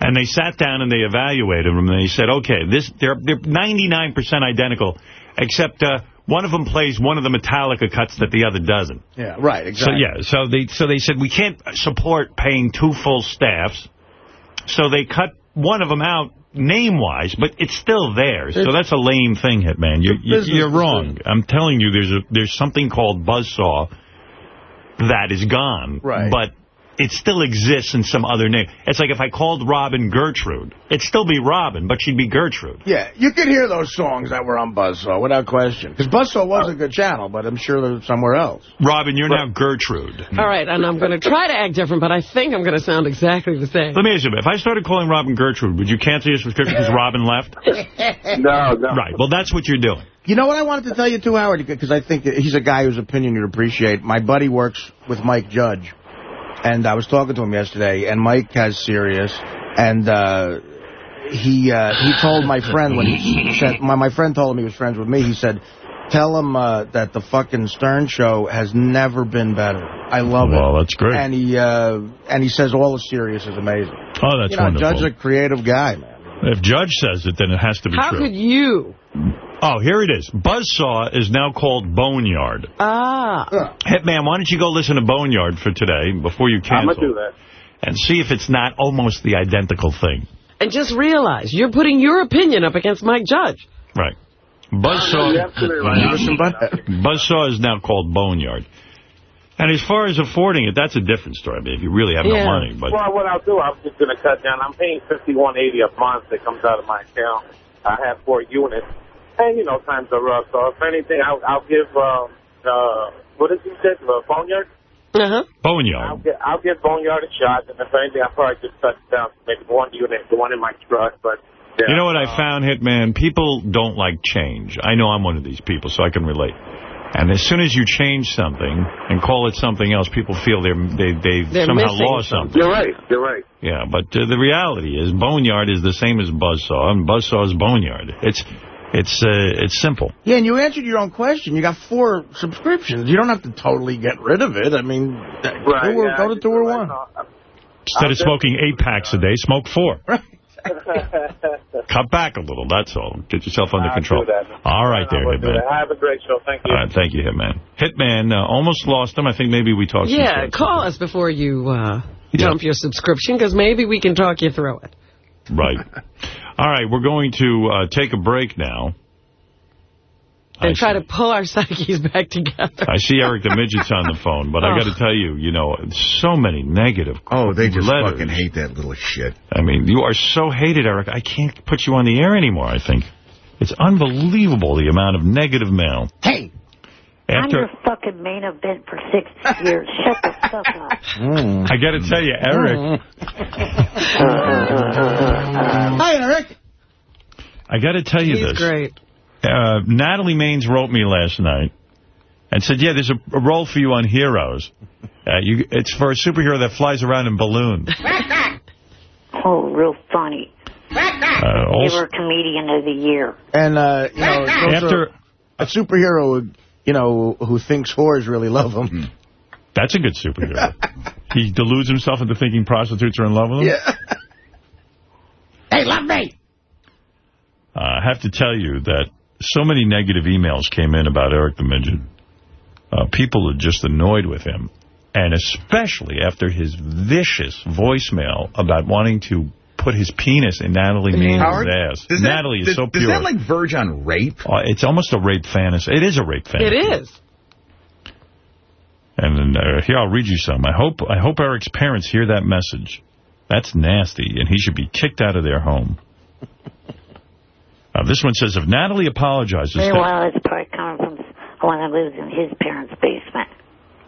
And they sat down and they evaluated them and they said, okay, this they're they're 99% identical, except uh, one of them plays one of the Metallica cuts that the other doesn't. Yeah, right, exactly. So exactly. yeah, so they so they said we can't support paying two full staffs, so they cut one of them out name-wise, but it's still there. So that's a lame thing, Hitman. You, It's you, you're wrong. I'm telling you, there's a there's something called Buzzsaw that is gone. Right. But it still exists in some other name. It's like if I called Robin Gertrude. It'd still be Robin, but she'd be Gertrude. Yeah, you could hear those songs that were on Buzzsaw without question. Because Buzzsaw was a good channel, but I'm sure they're somewhere else. Robin, you're now Gertrude. [laughs] All right, and I'm going to try to act different, but I think I'm going to sound exactly the same. Let me ask you, if I started calling Robin Gertrude, would you cancel your subscription because Robin left? [laughs] No, no. Right, well, that's what you're doing. You know what I wanted to tell you, too, Howard? Because I think he's a guy whose opinion you'd appreciate. My buddy works with Mike Judge, and I was talking to him yesterday, and Mike has Sirius, and uh, he uh, he told my friend when he said, my, my friend told him he was friends with me, he said, tell him uh, that the fucking Stern show has never been better. I love it. Well, that's great. And he uh, and he says all the Sirius is amazing. Oh, that's you know, wonderful. Judge a creative guy, man. If Judge says it, then it has to be How true. could you? Oh, here it is. Buzzsaw is now called Boneyard. Ah. Hitman, why don't you go listen to Boneyard for today before you cancel? I'm going to do that. And see if it's not almost the identical thing. And just realize you're putting your opinion up against Mike Judge. Right. Buzzsaw, You're absolutely. [laughs] Buzzsaw is now called Boneyard. And as far as affording it, that's a different story. I mean, if you really have Yeah. no money. But Well, what I'll do, I'm just going to cut down. I'm paying fifty-one eighty a month that comes out of my account. I have four units, and you know times are rough. So if anything, I'll, I'll give um, uh, what did you say? The boneyard. Uh-huh. I'll get I'll give boneyard a shot, and if anything, I'll probably just touch down to maybe one unit, the one in my truck. But yeah, You know what I found, Hitman? People don't like change. I know I'm one of these people, so I can relate. And as soon as you change something and call it something else, people feel they're, they, they've They're somehow missing lost something. You're right. You're right. Yeah, but uh, the reality is Boneyard is the same as Buzzsaw, and Buzzsaw is Boneyard. It's it's uh, it's simple. Yeah, and you answered your own question. You got four subscriptions. You don't have to totally get rid of it. I mean, Right. two or, yeah, go to just two or feel one. like, Instead of smoking eight packs a day, smoke four. no, [laughs] Cut back a little, that's all. Get yourself under I'll control. that. All right there, will Hitman. that. Have a great show. Thank you. All right, thank you, Hitman. Hitman uh, almost lost him. I think maybe we talked. Yeah, call us before you uh, Yeah. jump your subscription, because maybe we can talk you through it. Right. All right, we're going to uh, take a break now. And I try see. to pull our [laughs] psyches back together. I see Eric the Midget's on the phone, but I Oh. got to tell you, you know, so many negative Oh, they just letters. fucking hate that little shit. I mean, you are so hated, Eric. I can't put you on the air anymore, I think. It's unbelievable, the amount of negative mail. Hey. I'm your fucking main event for six [laughs] years. Shut the fuck up. I got to tell you, Eric, [laughs] Hi, Eric. I got to tell you He's this. great. Uh, Natalie Maines wrote me last night and said, yeah, there's a, a role for you on Heroes. Uh, you, it's for a superhero that flies around in balloons. [laughs] Oh, real funny. Uh, They were comedian of the year. And, uh, you know, after, a superhero, who, you know, who thinks whores really love him. that's a good superhero. [laughs] he deludes himself into thinking prostitutes are in love with him. Yeah. [laughs] hey, love me. Uh, I have to tell you that so many negative emails came in about Eric the Midget. Uh, people are just annoyed with him. And especially after his vicious voicemail about wanting to put his penis in Natalie Maines' Howard, ass. does Natalie is does- so does pure. that, like, verge on rape? Uh, it's almost a rape fantasy. It is a rape fantasy. It is. And then, uh, here, I'll read you some. I hope I hope Eric's parents hear that message. That's nasty, and he should be kicked out of their home. Uh, this one says, if Natalie apologizes... to- Meanwhile, it's probably coming from one that lives in his parents' basement.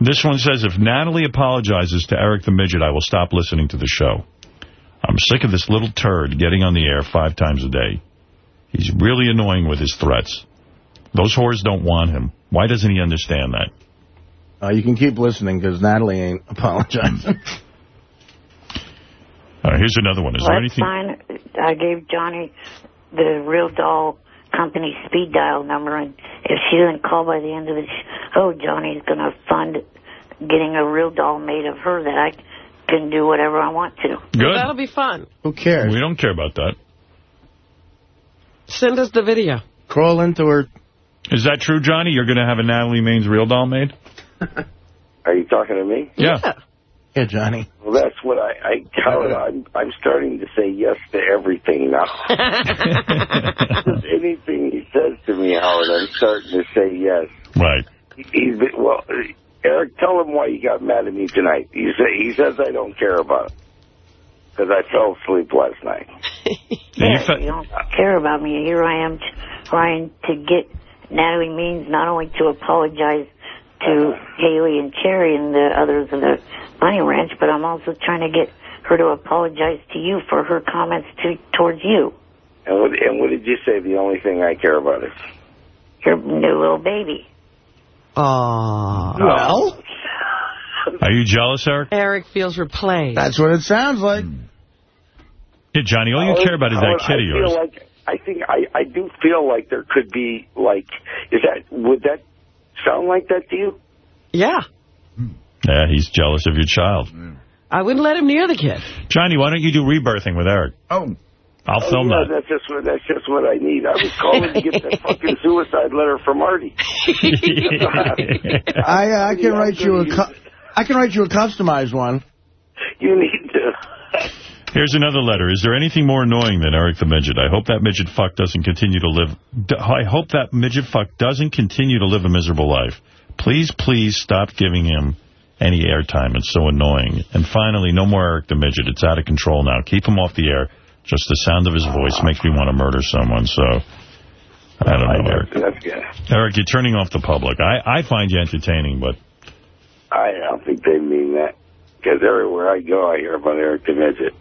This one says, if Natalie apologizes to Eric the Midget, I will stop listening to the show. I'm sick of this little turd getting on the air five times a day. He's really annoying with his threats. Those whores don't want him. Why doesn't he understand that? Uh, you can keep listening because Natalie ain't [laughs] apologizing. Uh, here's another one. Is well, there anything... fine. I gave Johnny the real doll company speed dial number, and if she doesn't call by the end of the show, Johnny's going to fund getting a real doll made of her that I can do whatever I want to. Good. That'll be fun. Who cares? We don't care about that. Send us the video. Crawl into her. Is that true, Johnny? You're going to have a Natalie Maines real doll made? [laughs] Are you talking to me? Yeah. Yeah, Johnny. Well, that's what I, I Howard, I'm, I'm starting to say yes to everything now. [laughs] Just anything he says to me, Howard, I'm starting to say yes. Right. He's been, well, Eric, tell him why you got mad at me tonight. He, say, he says I don't care about it. Because I fell asleep last night. [laughs] Yeah, you don't care about me. Here I am trying to get Natalie Maines not only to apologize to uh-huh. Haley and Cherry and the others of the Bunny Ranch, but I'm also trying to get her to apologize to you for her comments to towards you. And what, and what did you say? The only thing I care about is... Your new little baby. Aww. Well, Are you jealous, Eric? Eric feels replaced. that's what it sounds like. Hmm. Yeah, Johnny, all you care about is that kid of I yours. Feel like, I think I, I do feel like there could be, like, is that, would that sound like that to you? Yeah. Hmm. Yeah, he's jealous of your child. I wouldn't let him near the kid. Johnny, why don't you do rebirthing with Eric? Oh. I'll Oh, film yeah, that. That's just what that's just what I need. I was calling to get that [laughs] fucking suicide letter from Artie. [laughs] I uh, I can write you a cu- I can write you a customized one. You need to. Here's another letter. Is there anything more annoying than Eric the Midget? I hope that midget fuck doesn't continue to live... I hope that midget fuck doesn't continue to live a miserable life. Please, please stop giving him any airtime. It's so annoying. And finally, no more Eric the Midget. It's out of control now. Keep him off the air. Just the sound of his voice makes me want to murder someone, so... I don't know, Eric. Eric, you're turning off the public. I, I find you entertaining, but... I don't think they mean that. Because everywhere I go, I hear about Eric the Midget.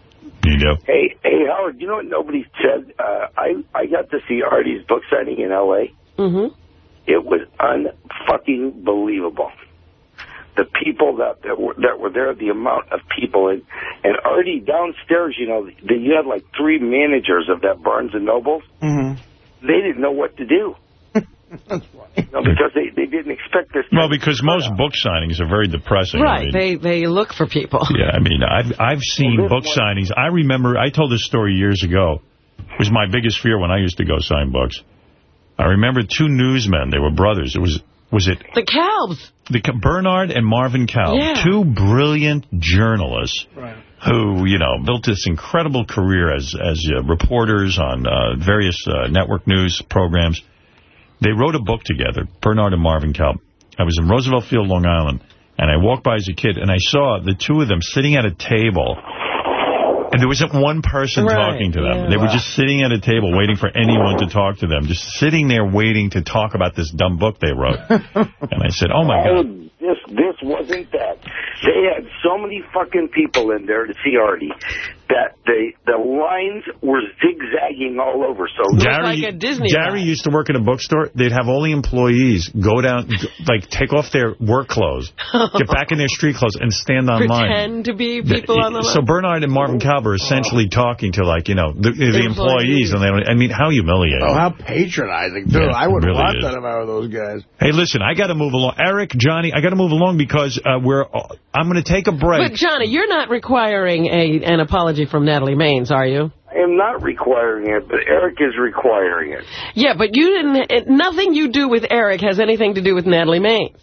You do? Hey, hey, Howard, you know what nobody said? Uh, I, I got to see Artie's book signing in L.A. Mm-hmm. It was unfucking believable. The people that that were, that were there, the amount of people, and and Artie downstairs, you know, the, you had like three managers of that Barnes and Noble. Mm-hmm. They didn't know what to do. [laughs] No, because they, they didn't expect this. Well, because most book signings are very depressing. I Right. mean, They they look for people. Yeah, I mean, I've I've seen Well, book one- signings. I remember I told this story years ago. It was my biggest fear when I used to go sign books. I remember two newsmen. They were brothers. It was was it The Kalbs. the Bernard and Marvin Kalb, Yeah. two brilliant journalists Right. who you know built this incredible career as as uh, reporters on uh, various uh, network news programs. They wrote a book together, Bernard and Marvin Kalb. I was in Roosevelt Field, Long Island, and I walked by as a kid, and I saw the two of them sitting at a table. And there wasn't one person Right, talking to them. yeah. They were just sitting at a table waiting for anyone to talk to them. Just sitting there waiting to talk about this dumb book they wrote. [laughs] and I said, oh, my God. Oh, this this wasn't that. They had so many fucking people in there to see Artie that they the lines were zigzagging all over. So Gary, like a Disney Gary ride. used to work in a bookstore. They'd have all the employees go down, like take off their work clothes, [laughs] get back in their street clothes, and stand on line. Pretend to be people on the line. So. Bernard and Marvin Calver are essentially talking to, like, you know, the, the Employees. employees. and they don't, I mean, how humiliating. Oh, how patronizing, dude! Yeah, I would it really want is. that if I were those guys. Hey, listen, I got to move along. Eric, Johnny, I got to move along because uh, we're. Uh, I'm going to take a break. But, Johnny, you're not requiring a an apology from Natalie Maines, are you? I am not requiring it, but Eric is requiring it. Yeah, but you didn't. It, nothing you do with Eric has anything to do with Natalie Maines.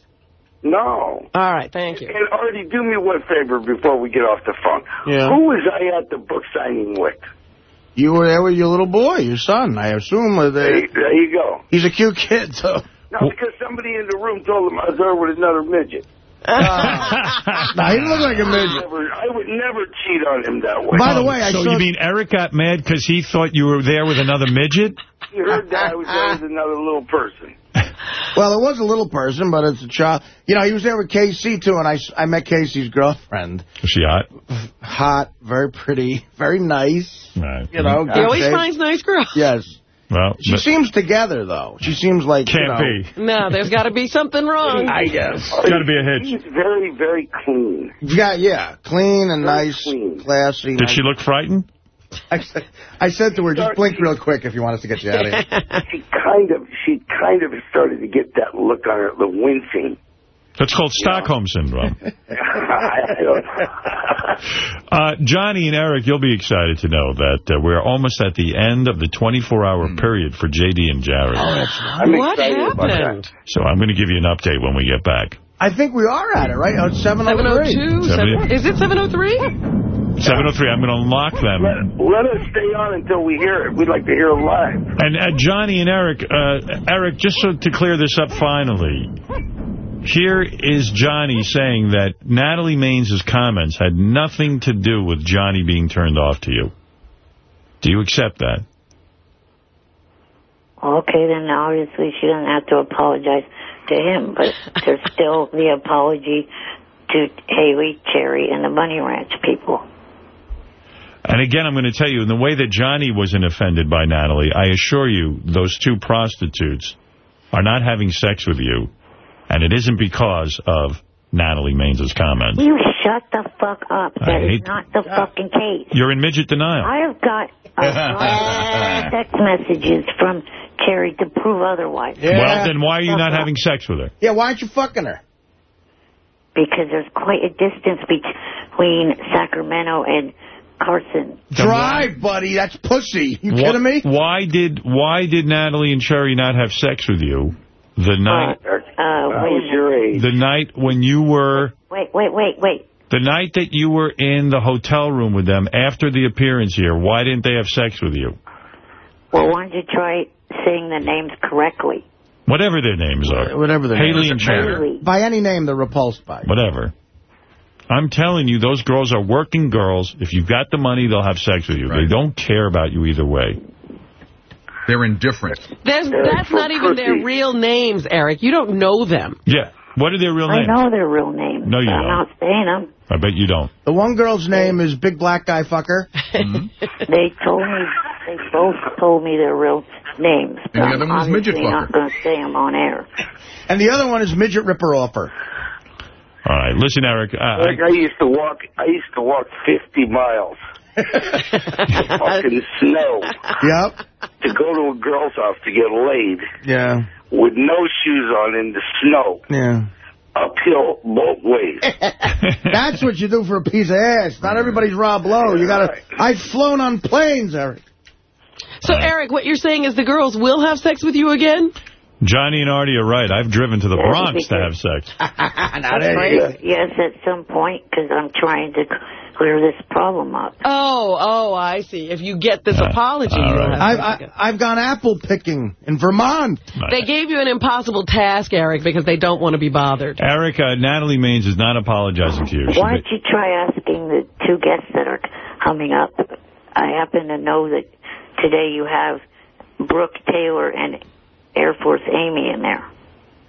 No. All right, thank you. And Artie, do me one favor before we get off the phone. Yeah. Who was I at the book signing with? You were there with your little boy, your son, I assume. Or There, they, there you go. he's a cute kid, so... No, because somebody in the room told him I was there with another midget. Uh, nah, he looked like a I, midget. never, I would never cheat on him that way. By the way, I so you mean Eric got mad because he thought you were there with another midget? You heard that I was there with another little person. [laughs] Well, it was a little person, but it's a child. You know, he was there with KC, too, and I met Casey's girlfriend. Was she hot? Hot, very pretty, very nice. Right. You know, He always finds nice girls. Yes. Well, She seems together, though. She seems like, can't know, be. No, there's got to be something wrong. I guess. Got to be a hitch. She's very, very clean. Yeah, yeah. Clean and Very nice, clean. classy. Did nice. she look frightened? I said, I said to her, just blink real quick if you want us to get you out of here. She kind of, she kind of started to get that look on her, the wincing. That's called Stockholm Syndrome. I [laughs] don't Uh, Johnny and Eric, you'll be excited to know that uh, we're almost at the end of the 24-hour period for J.D. and Jared. I'm what happened? So I'm going to give you an update when we get back. I think we are at it, right? Oh, 703. 702? Seven- Is it 703? 703, I'm going to unlock them. Let, let us stay on until we hear it. We'd like to hear it live. And uh, Johnny and Eric, uh, Eric, just so to clear this up finally, Here is Johnny saying that Natalie Maines' comments had nothing to do with Johnny being turned off to you. Do you accept that? Okay, then obviously she doesn't have to apologize to him, but there's [laughs] still the apology to Haley, Cherry, and the Bunny Ranch people. And again, I'm going to tell you, in the way that Johnny wasn't offended by Natalie, I assure you, those two prostitutes are not having sex with you, and it isn't because of Natalie Maines' comments. You shut the fuck up. I That is hate- not the fucking case. You're in midget denial. I have got uh, [laughs] text messages from Cherry to prove otherwise. Well, then why are you not having sex with her? Yeah, why aren't you fucking her? Because there's quite a distance between Sacramento and Carson. Drive, buddy. That's pussy. You Wha- kidding me? Why did why did Natalie and Cherry not have sex with you the night Uh, wait, a minute. the night when you were wait, wait, wait, wait. the night that you were in the hotel room with them after the appearance here? Why didn't they have sex with you? Well, why don't you try saying the names correctly? Whatever their names are. Whatever their Haley names and are. Cherry. By any name, they're repulsed by. Whatever. I'm telling you, those girls are working girls. If you've got the money, they'll have sex with you. They don't care about you either way. They're indifferent. There's, that's not even their real names, Eric. You don't know them. Yeah. What are their real names? I know their real names. No, you but I'm don't. not saying them. I bet you don't. The one girl's name is Big Black Guy Fucker. [laughs] They told me, they both told me their real names. And the but other I'm one's Midget obviously not going to say them on air. And the other one is Midget Ripper Offer. All right. Listen, Eric. Uh, Like I used to walk, I used to walk 50 miles. [laughs] fucking snow. Yep. To go to a girl's house to get laid Yeah. with no shoes on in the snow. Yeah. Uphill both ways. [laughs] That's what you do for a piece of ass. Not everybody's Rob Lowe. You gotta. I've flown on planes, Eric. So, Eric, what you're saying is the girls will have sex with you again? Johnny and Artie are right. I've driven to the Bronx to have sex. [laughs] That's right. Yes, at some point, because I'm trying to clear this problem up. Oh, oh, I see. If you get this apology, you'll have I've, sex I. I've gone apple picking in Vermont. They gave you an impossible task, Eric, because they don't want to be bothered. Eric, uh, Natalie Maines is not apologizing to you. She Why don't you try asking the two guests that are coming up? I happen to know that today you have Brooke Taylor and Air Force Amy in there.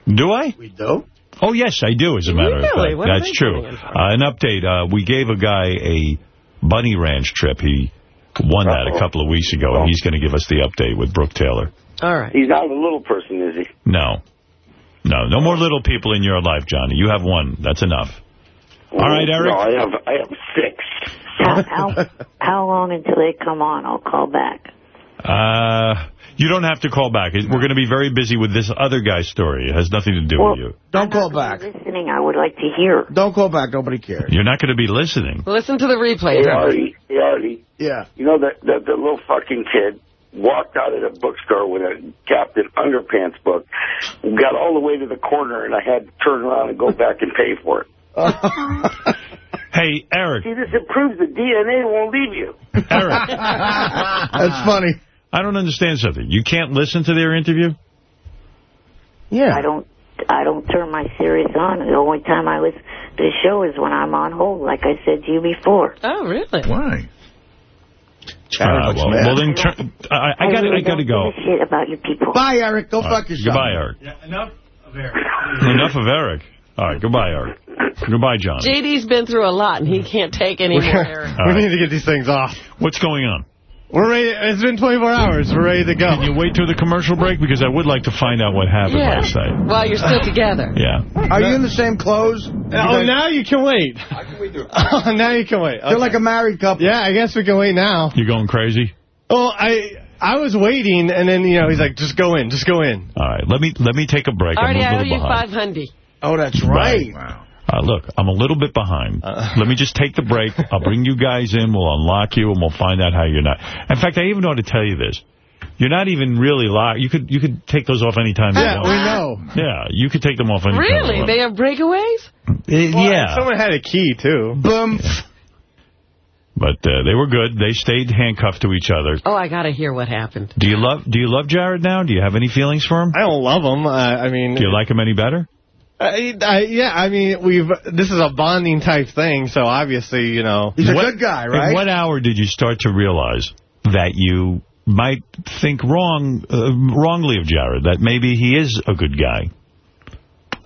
Do I? We do. Oh, yes, I do, as a matter Really? of fact. are That's true. Uh, an update. Uh, we gave a guy a bunny ranch trip. He won that a couple of weeks ago, and he's going to give us the update with Brooke Taylor. All right. He's not a little person, is he? No. No, no more little people in your life, Johnny. You have one. That's enough. All right, Eric. No, I have, I have six. How, how, how long until they come on? I'll call back. Uh, you don't have to call back. We're going to be very busy with this other guy's story. It has nothing to do with you. Don't call back. Listening, I would like to hear. Don't call back. Nobody cares. You're not going to be listening. Listen to the replay. Hey, Eric. Artie, hey, Artie. Yeah. You know that, that the little fucking kid walked out of the bookstore with a Captain Underpants book, got all the way to the corner, and I had to turn around and go [laughs] back and pay for it. [laughs] Hey, Eric. See, this improves the DNA won't leave you. Eric. [laughs] That's funny. I don't understand something. You can't listen to their interview? Yeah. I don't. I don't turn my Sirius on. The only time I listen to the show is when I'm on hold, like I said to you before. Oh, really? Why? Uh, well, well, then turn, I, I got I got to go. Shit about you people. Bye, Eric. Go All right, fuck yourself. Goodbye, Eric. enough of Eric. Enough of Eric. All right, goodbye, Eric. Goodbye, John. JD's been through a lot, and he can't take any more, [laughs] Eric. All right. We need to get these things off. What's going on? We're ready. It's been 24 hours. We're ready to go. Can you wait till the commercial break? Because I would like to find out what happened Yeah. last night. While you're still together. [laughs] Yeah. Are you in the same clothes? Oh, now you can wait. I can wait. [laughs] Oh, now you can wait. You're like a married couple. Yeah, I guess we can wait now. You're going crazy? Well, I I was waiting, and then, you know, he's like, just go in, just go in. All right, let me let me take a break. Already, I'm owe you 500. Oh, that's right. Wow. Uh, look, I'm a little bit behind. Uh. Let me just take the break. I'll bring you guys in. We'll unlock you, and we'll find out how you're not. In fact, I even ought to tell you this. You're not even really locked. You could you could take those off anytime you Yeah, want. we know. Yeah, you could take them off anytime you Really? They have breakaways? Uh, Well, yeah. Someone had a key, too. Boom. But uh, they were good. They stayed handcuffed to each other. Oh, I got to hear what happened. Do you love Do you love Jared now? Do you have any feelings for him? I don't love him. Uh, I mean, Do you like him any better? I, I, yeah, I mean, we've. This is a bonding type thing, so obviously, you know. He's a What- good guy, right? In what hour did you start to realize that you might think wrong, uh, wrongly of Jared, that maybe he is a good guy?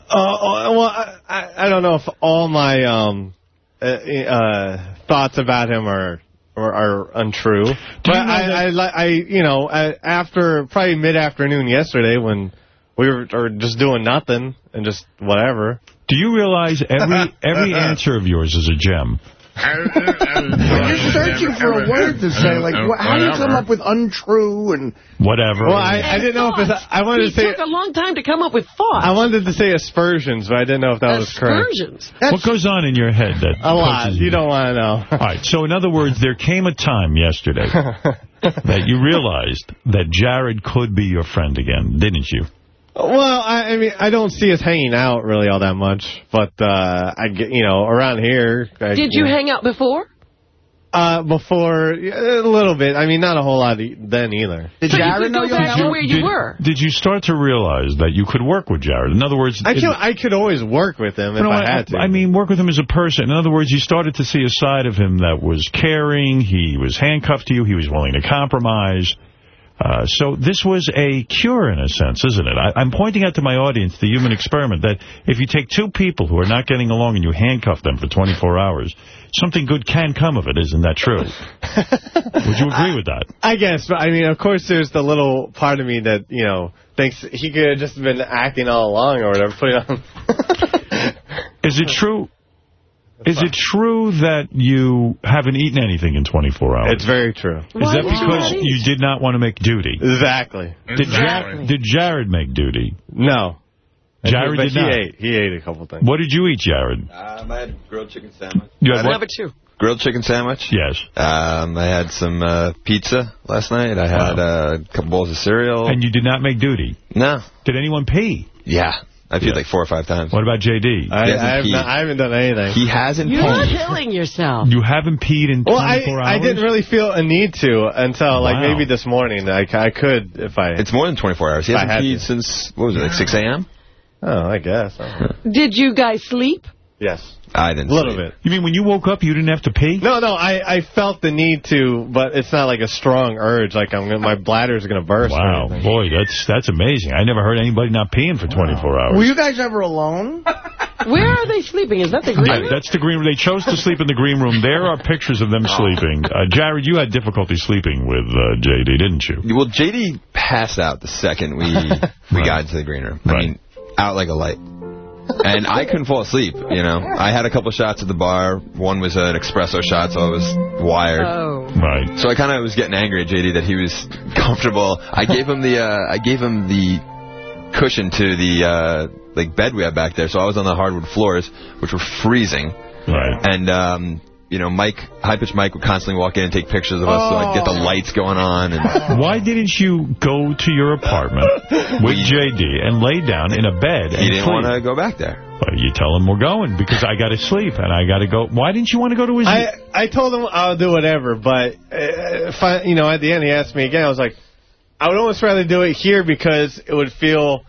Uh, well, I, I I don't know if all my um uh, uh, thoughts about him are are, are untrue, but you know I, I, I, you know, I, after probably mid afternoon yesterday when we were or just doing nothing and just whatever. Do you realize every [laughs] every answer of yours is a gem? You're searching for a word to say. Like, wh- how do you come up with untrue and... Whatever. Well, I, I didn't know if it's, I wanted He to say It took a long time to come up with thoughts. I wanted to say aspersions, but I didn't know if that was correct. Aspersions. what goes on in your head that A lot. causes You don't want to know. All right. So, in other words, there came a time yesterday [laughs] that you realized that Jared could be your friend again, didn't you? Well, I, I mean, I don't see us hanging out really all that much, but uh, I get, you know, around here. I, Did you hang out before? Uh, before a little bit. I mean, not a whole lot e- then either. Did So you Jared could know go you back hung to where you did, were. Did you start to realize that you could work with Jared? In other words, I it- could, I could always work with him if No, I had to. I mean, work with him as a person. In other words, you started to see a side of him that was caring. He was handcuffed to you. He was willing to compromise. Uh, so this was a cure in a sense, isn't it? I, I'm pointing out to my audience the human experiment that if you take two people who are not getting along and you handcuff them for 24 hours, something good can come of it. Isn't that true? [laughs] Would you agree with that? I guess, but I mean, of course, there's the little part of me that you know thinks he could have just been acting all along or whatever, putting on. Is it true? Is it true that you haven't eaten anything in 24 hours? it's very true. Is that because you did not want to make duty? Exactly. Did, Jared, did Jared make duty? No. Jared but did he not. ate. He ate a couple things. What did you eat, Jared? Um, I had grilled chicken sandwich. You had what? Number two. Grilled chicken sandwich. Yes. Um, I had some uh, pizza last night. I had uh, a couple bowls of cereal. And you did not make duty? no. Did anyone pee? Yeah. I peed Yeah. like four or five times. What about J.D.? I, I, have not, I haven't done anything. He hasn't You're not peed. killing yourself. You haven't peed in 24 well, I, hours? I didn't really feel a need to until like maybe this morning. I, I could if I. It's more than 24 hours. He hasn't peed to. since, what was it, like 6 a.m.? oh, I guess. I. Did you guys sleep? Yes. I didn't A little sleep. bit. You mean when you woke up, you didn't have to pee? No, no, I, I felt the need to, but it's not like a strong urge. Like I'm gonna, my bladder's gonna burst. Wow, boy, that's that's amazing. I never heard anybody not peeing for 24 hours. Were you guys ever alone? [laughs] Where are they sleeping? Is that the green Yeah, room? that's the green room. They chose to sleep in the green room. There are pictures of them [laughs] sleeping. Uh, Jared, you had difficulty sleeping with uh, J.D., didn't you? Well, JD passed out the second we [laughs] we got into the green room. I Right. mean, out like a light. And I couldn't fall asleep, you know. I had a couple shots at the bar. One was an espresso shot, so I was wired. Oh. Right. So I kind of was getting angry at JD that he was [laughs] comfortable. I gave him the uh, I gave him the cushion to the uh, like bed we had back there, so I was on the hardwood floors, which were freezing. Right. And um, you know, Mike, high pitch Mike would constantly walk in and take pictures of us, so I'd get the lights going on. And [laughs] Why didn't you go to your apartment with J.D. and lay down in a bed and he didn't want to go back there. Well, you tell him we're going because I got to sleep and I got to go. Why didn't you want to go to his... I I told him I'll do whatever, but uh, if I, you know, at the end he asked me again. I was like, I would almost rather do it here because it would feel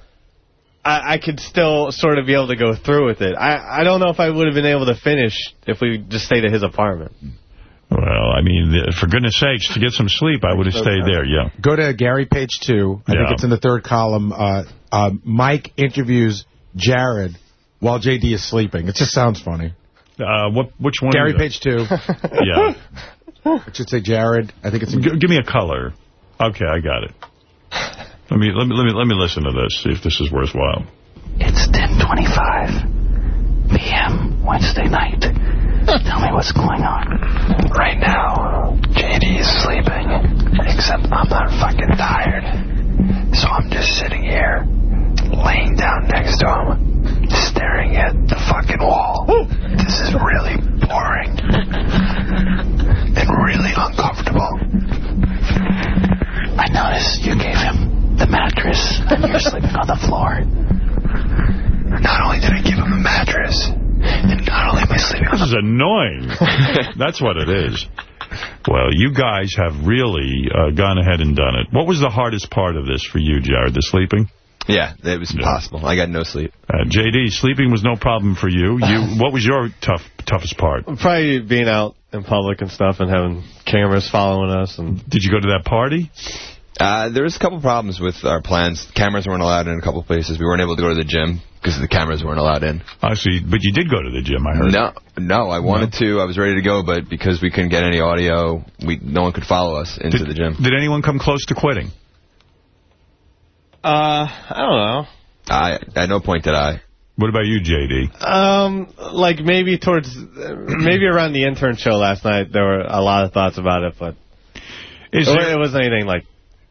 I, I could still sort of be able to go through with it. I I don't know if I would have been able to finish if we just stayed at his apartment. Well, I mean, for goodness sakes, to get some sleep, I would have stayed there, yeah. Go to Gary page two. I Yeah. think it's in the third column. Uh, uh, Mike interviews Jared while JD is sleeping. It just sounds funny. Uh, what? Which one? Gary page two. [laughs] Yeah. [laughs] It should say Jared. I think it's in G give me a color. Okay, I got it. Let me let me let me listen to this. See if this is worthwhile. It's 10:25 p.m. Wednesday night. Tell me what's going on. Right now, JD is sleeping, except I'm not fucking tired. So I'm just sitting here, laying down next to him, staring at the fucking wall. This is really boring and really uncomfortable. I noticed you gave him the mattress and you're sleeping on the floor. Not only did I give him a mattress, and not only am I sleeping on This is annoying. [laughs] That's what it is. Well, you guys have really uh, gone ahead and done it. What was the hardest part of this for you, Jared? The sleeping? Yeah, it was impossible. I got no sleep. Uh, JD, sleeping was no problem for you. You, [laughs] What was your tough toughest part? Probably being out in public and stuff and having cameras following us. and Did you go to that party? Uh, there was a couple problems with our plans. Cameras weren't allowed in a couple places. We weren't able to go to the gym because the cameras weren't allowed in. I see. But you did go to the gym, I heard. No, no, I wanted to. I was ready to go, but because we couldn't get any audio, we no one could follow us into the gym. Did anyone come close to quitting? Uh, I don't know. I At no point did I. What about you, JD? Um, like maybe towards, maybe around the intern show last night, there were a lot of thoughts about it, but Is it, there- it wasn't anything like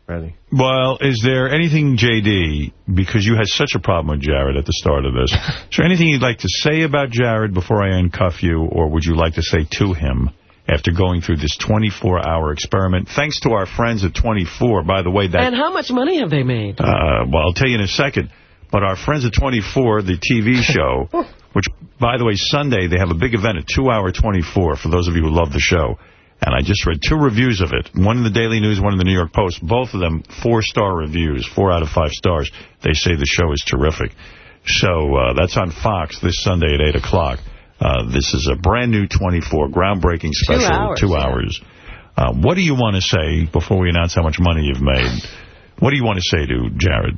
ready. Well, is there anything, JD, because you had such a problem with Jared at the start of this, is there anything you'd like to say about Jared before I uncuff you, or would you like to say to him after going through this 24-hour experiment? Thanks to our friends at 24, by the way, that... And how much money have they made? Uh, well, I'll tell you in a second. But our friends at 24, the TV show, [laughs] which, by the way, Sunday, they have a big event at 2 hour 24, for those of you who love the show. And I just read two reviews of it. One in the Daily News, one in the New York Post. Both of them four-star reviews, four out of five stars. They say the show is terrific. So uh, that's on Fox this Sunday at 8 o'clock. Uh, this is a brand new 24, groundbreaking special. hours, Two yeah. hours. Uh, what do you want to say before we announce how much money you've made? What do you want to say to Jared?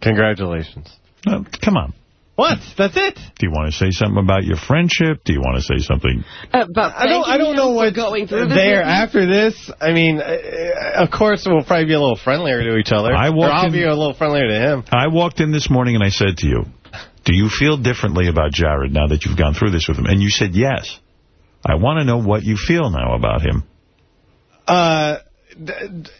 Congratulations. Uh, come on. What? That's it? Do you want to say something about your friendship? Do you want to say something? Uh, but I don't. I don't know what's going through this there with after this. I mean, uh, of course, we'll probably be a little friendlier to each other. I or walked I'll in- be a little friendlier to him. I walked in this morning and I said to you, do you feel differently about Jared now that you've gone through this with him? And you said yes. I want to know what you feel now about him. Uh, d- d-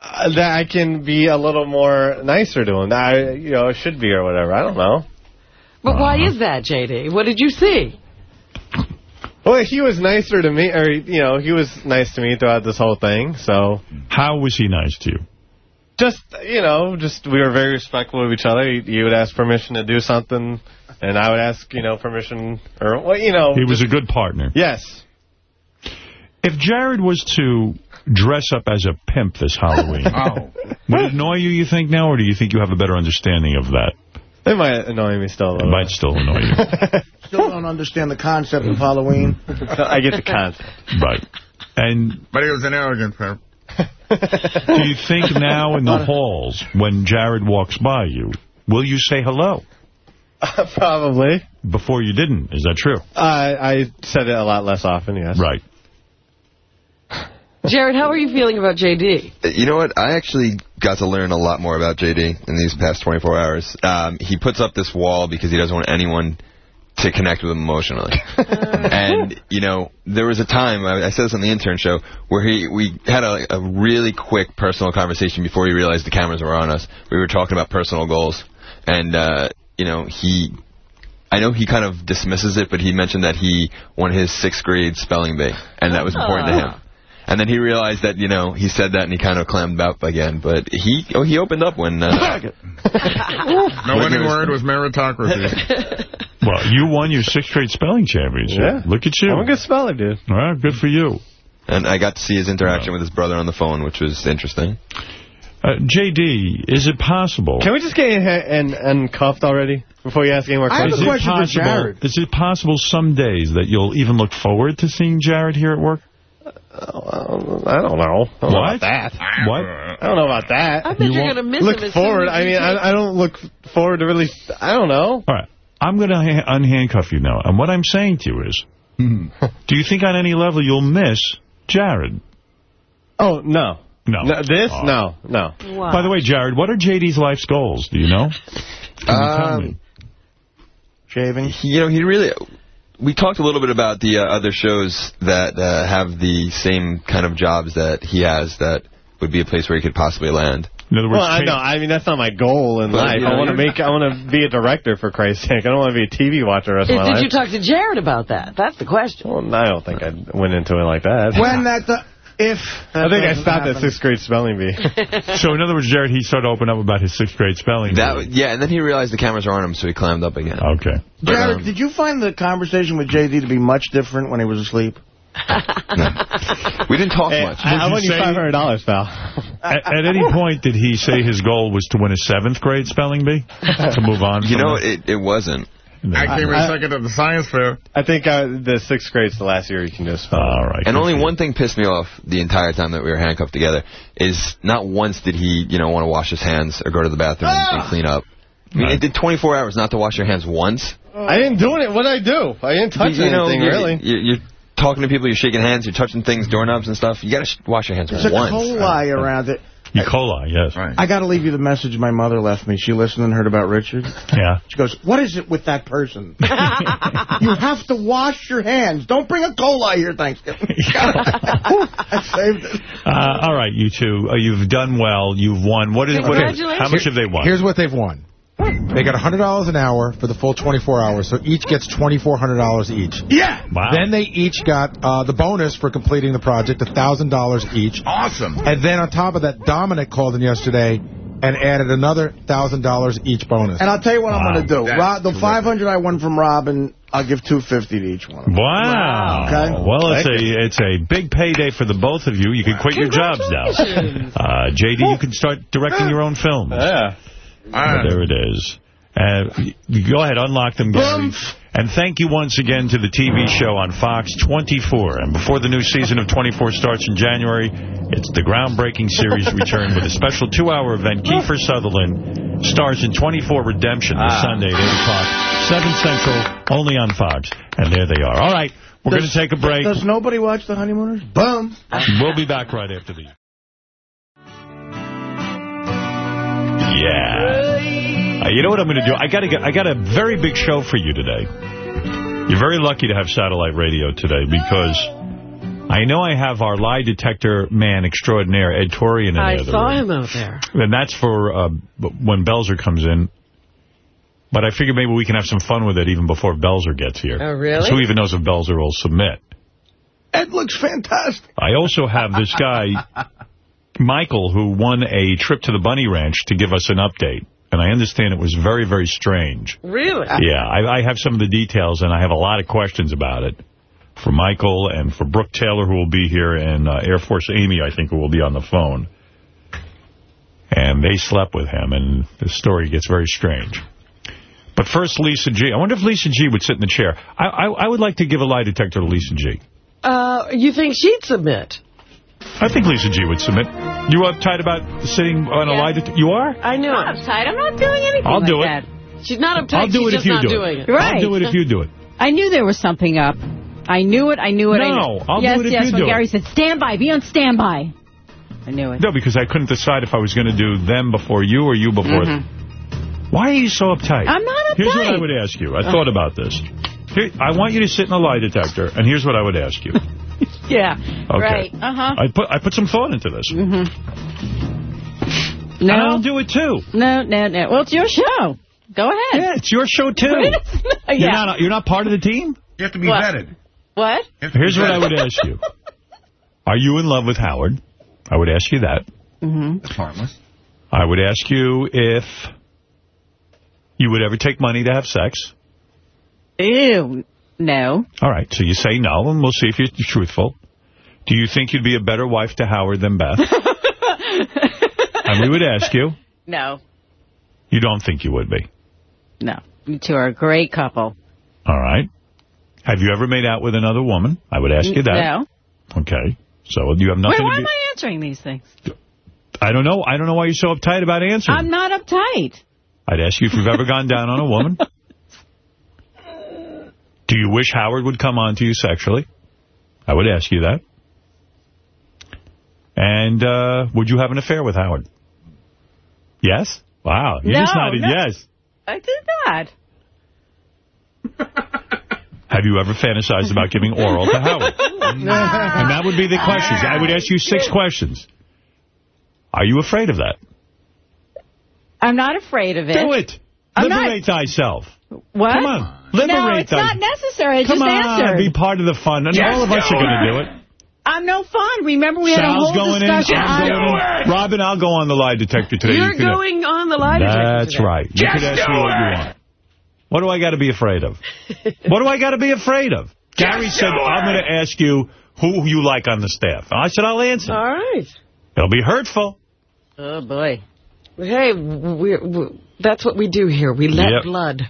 uh, that I can be a little more nicer to him. That I, you know, should be or whatever. I don't know. But why is that, J.D.? What did you see? Well, he was nicer to me, or you know, he was nice to me throughout this whole thing. So How was he nice to you? just you know, just we were very respectful of each other. He, he would ask permission to do something, and I would ask you know permission, or well, you know, He was a good partner. yes. If Jared was to dress up as a pimp this Halloween, [laughs] Oh. would it annoy you, you think, now, or do you think you have a better understanding of that? It might annoy me still. A It might still annoy you. [laughs] Still don't understand the concept of Halloween. I get the concept. Right. And But he was an arrogant pimp. [laughs] do you think now in the halls, when Jared walks by you, will you say hello? Probably. Before you didn't. Is that true? I I said it a lot less often. Yes. Right. Jared, how are you feeling about J.D.? You know what? I actually got to learn a lot more about JD in these past 24 hours. Um, he puts up this wall because he doesn't want anyone to connect with him emotionally. [laughs] and, you know, there was a time, I, I said this on the intern show, where he we had a, a really quick personal conversation before he realized the cameras were on us. We were talking about personal goals. And, uh, you know, he... I know he kind of dismisses it, but he mentioned that he won his sixth grade spelling bee, and that was important to him. And then he realized that, you know, he said that and he kind of clammed up again. But he oh, he opened up when... Uh, [laughs] [laughs] No winning word was meritocracy. [laughs] Well, you won your sixth grade spelling championship. Yeah. Look at you. I'm a good speller, dude. All right, good for you. and I got to see his interaction with his brother on the phone, which was interesting. Uh, J.D., is it possible? Can we just get in and and cuffed already before you ask any more I have is a questions? it for possible, Jared. Is it possible some days that you'll even look forward to seeing Jared here at work? Uh, I don't know. I don't know What? about that. What? I don't know about that. I bet you are going to miss look him as forward. soon as I mean, I, I don't look forward to really. I don't know. All right. I'm going to unhandcuff you now. And what I'm saying to you is, [laughs] do you think on any level you'll miss Jared? Oh no. No. No, this? Oh. No, no. Wow. By the way, Jared, what are JD's life's goals? Do you know? Can you tell Um, me? Shaving. He, you know, he really. We talked a little bit about the uh, other shows that uh, have the same kind of jobs that he has that would be a place where he could possibly land. In other words, Well, I know. I mean, that's not my goal in But, life. you I want to make. I want to be a director for Christ's sake. I don't want to be a TV watcher the rest Did, of my did life. you talk to Jared about that? That's the question. well, I don't think I went into it like that. When that, the, if. I think I doesn't stopped at sixth grade spelling bee. [laughs] so in other words, Jared, he started to open up about his sixth grade spelling. That bee. w- yeah, and then he realized the cameras were on him, so he clammed up again. Okay. But, Jared, um, did you find the conversation with JD to be much different when he was asleep? no. [laughs] We didn't talk Hey, much. I, I want you you $500, pal. At, at any point, did he say his goal was to win a seventh grade spelling bee? [laughs] To move on? You from know, that? it, it wasn't. I came in second at the science fair. I think uh, the sixth grade's the last year you can do a All right. And only one thing pissed me off the entire time that we were handcuffed together is not once did he, you know, want to wash his hands or go to the bathroom and, and clean up. I mean, it did 24 hours not to wash your hands once. I didn't do it. What did I do? I didn't touch you know, anything, you're, really. You're, you're talking to people, you're shaking hands, you're touching things, doorknobs and stuff. You got to wash your hands There's a once. coli around it. E. coli, yes. I got to leave you the message my mother left me. She listened and heard about Richard. Yeah. She goes, what is it with that person? [laughs] you have to wash your hands. Don't bring a coli here Thanksgiving. [laughs] [laughs] I saved it. Uh, all right, you two. Uh, you've done well. You've won. What is? What is Congratulations. how much have they won? Here's what they've won. They got $100 an hour for the full 24 hours, so each gets $2,400 each. Yeah. Wow. Then they each got uh, the bonus for completing the project, $1,000 each. Awesome. And then on top of that, Dominic called in yesterday and added another $1,000 each bonus. And I'll tell you what I'm going to do. Rob, the terrific. 500 I won from Robin, I'll give 250 to each one. of them. Wow. Okay. Well, it's a it's a big payday for the both of you. You can quit your jobs now. Uh, JD, you can start directing your own films. Yeah. Uh, there it is. Uh, go ahead, unlock them, Gary. And thank you once again to the TV show on Fox 24. And before the new season of 24 starts in January, it's the groundbreaking series [laughs] return with a special two-hour event. Kiefer Sutherland stars in 24 Redemption this Sunday at 8 o'clock, 7 Central, only on Fox. And there they are. All right, we're going to take a break. Does nobody watch The Honeymooners? Boom. We'll be back right after these. Yeah. Uh, you know what I'm going to do? I got to get. I got a very big show for you today. You're very lucky to have satellite radio today because I know I have our lie detector man extraordinaire, Ed Torian, in I the other saw room. him out there. And that's for uh, when Belzer comes in. But I figure maybe we can have some fun with it even before Belzer gets here. Oh, really? 'Cause Who even knows if Belzer will submit? Ed looks fantastic. I also have this guy, [laughs] Michael, who won a trip to the Bunny Ranch to give us an update. And I understand it was very, very strange. Really? Yeah, I, I have some of the details, and I have a lot of questions about it for Michael and for Brooke Taylor, who will be here, and uh, Air Force Amy, I think, who will be on the phone. And they slept with him, and the story gets very strange. But first, Lisa G. I wonder if Lisa G. would sit in the chair. I, I, I would like to give a lie detector to Lisa G. Uh, you think she'd submit? I think Lisa G. would submit. You uptight about sitting on a lie detector? You are? I know I'm it. uptight. I'm not doing anything I'll like do it. that. She's not uptight. I'll do she's it just if you not do doing it. it. Right. I'll do it if you do it. I knew there was something up. I knew it. I knew it. I No, knew. I'll do yes, it if yes. you when do Gary it. said, "Stand by. Be on standby." I knew it. No, because I couldn't decide if I was going to do them before you or you before mm-hmm. them. Why are you so uptight? I'm not uptight. Here's what I would ask you. I thought about this. Here, I want you to sit in a lie detector, and here's what I would ask you. [laughs] Yeah. Okay. Right. Uh huh. I put I put some thought into this. Mm-hmm. And I'll do it too. No. No. No. Well, it's your show. Go ahead. Yeah, it's your show too. [laughs] yeah. You're not you're not part of the team. You have to be What? vetted. What? You have to Here's be what I would ask you. Are you in love with Howard? I would ask you that. Mm-hmm. That's harmless. I would ask you if you would ever take money to have sex. Ew. No. All right, so you say no, and we'll see if you're truthful. Do you think you'd be a better wife to Howard than Beth? [laughs] and we would ask you. No. You don't think you would be. No. You two are a great couple. All right. Have you ever made out with another woman? I would ask you that. No. Okay. So you have nothing Wait, why to am. I answering these things? I don't know. I don't know why you're so uptight about answering. I'm not uptight. I'd ask you if you've ever gone down on a woman. [laughs] Do you wish Howard would come on to you sexually? I would ask you that. And uh, would you have an affair with Howard? Yes? Wow. You just nodded no. yes. I did not. [laughs] Have you ever fantasized about giving oral to Howard? [laughs] and that would be the questions. I would ask you six questions. Are you afraid of that? I'm not afraid of it. Do it. I'm not- Liberate thyself. What? Come on. Liberate no, it's thyself. not necessary. I Come just on, answered. be part of the fun. And Just all of us are going to do it. I'm no fun. Remember, we had a whole going in. discussion. I'm going in. Robin, I'll go on the lie detector today. You're You can- going on the lie detector That's today. right. You Just can ask do me what you want. What do I got to be afraid of? [laughs] what do I got to be afraid of? Gary said, I'm going to ask you who you like on the staff. I said, I'll answer. All right. It'll be hurtful. Oh, boy. Hey, we're, we that's what we do here. We let Yep. blood.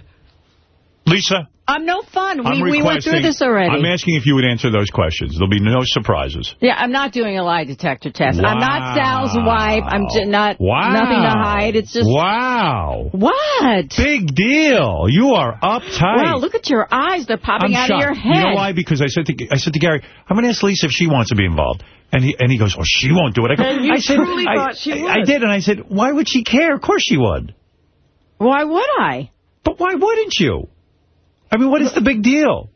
Lisa, I'm no fun. I'm We, we went through this already. I'm asking if you would answer those questions. There'll be no surprises. yeah, I'm not doing a lie detector test. I'm not Sal's wife. I'm just not Wow. nothing to hide. It's just Wow. what? Big deal. You are uptight. Wow, look at your eyes. They're popping I'm out shocked. of your head. You know why? Because I said to I said to Gary, I'm going to ask Lisa if she wants to be involved. And he and he goes, oh, she won't do it. I go, I said, I, she would. I did, and I said, why would she care? Of course she would. Why would I? But why wouldn't you? I mean, what is the big deal?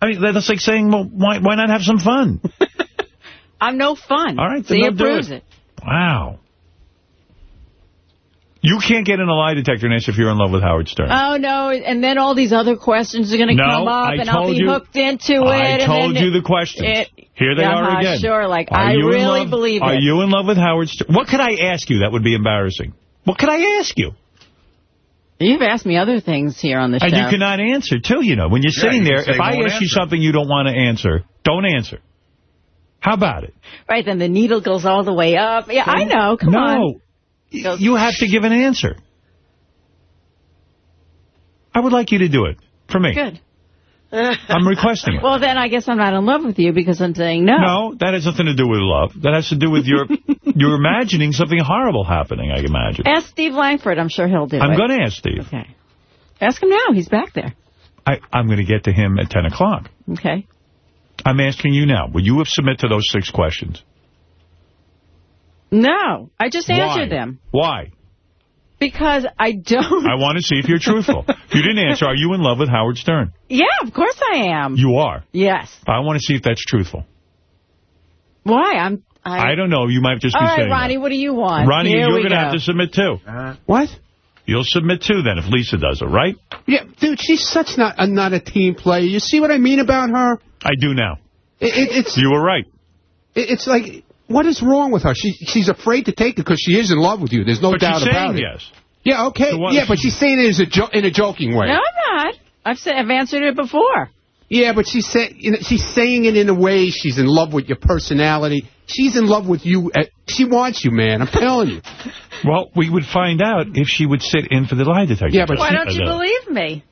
I mean, that's like saying, well, why why not have some fun? [laughs] I'm no fun. All right, then it don't it. it. Wow. You can't get in a lie detector ask if you're in love with Howard Stern. Oh, no, and then all these other questions are going to No, come up, I and I'll be you- hooked into it. I and told you the questions. it- Here they Yeah, are uh-huh, again. Sure, like, Are I you in really love- believe Are it. you in love with Howard Stern? What could I ask you that would be embarrassing? What could I ask you? You've asked me other things here on the show. And you cannot answer, too, you know. When you're Yeah, sitting you there, if I won't ask you something you don't want to answer, don't answer. How about it? Right, then the needle goes all the way up. Yeah, I know. Come no. on. Y- You have to give an answer. I would like you to do it. For me. Good. I'm requesting it. Well, then I guess I'm not in love with you because I'm saying no. No, that has nothing to do with love. That has to do with your [laughs] you're imagining something horrible happening, I imagine. Ask Steve Langford. I'm sure he'll do it. I'm going to ask Steve. Okay. Ask him now. He's back there. I, I'm going to get to him at 10 o'clock. Okay. I'm asking you now. Will you submit to those six questions? No, I just answered Why? them Why? Because I don't. [laughs] I want to see if you're truthful. if you didn't answer, are you in love with Howard Stern? yeah, of course I am. You are. Yes. I want to see if that's truthful. Why? I'm. I, I don't know. You might just All be right, saying Ronnie. What do you want? Ronnie, Here you're going to have to submit too. Uh-huh. What? You'll submit too then if Lisa does it, right? Yeah, dude, she's such not a, not a team player. You see what I mean about her? I do now. It, it, it's You were right. it, it's like, what is wrong with her? She she's afraid to take it because she is in love with you. There's no but doubt she's about saying it. yes. Yeah, okay. So yeah, but she's saying it as a jo in a joking way. No, I'm not. I've said I've answered it before. Yeah, but she's say, you know, she's saying it in a way she's in love with your personality. She's in love with you. uh, She wants you, man. I'm telling you. [laughs] Well, we would find out if she would sit in for the lie detector. Yeah, but test. Why don't you I believe me?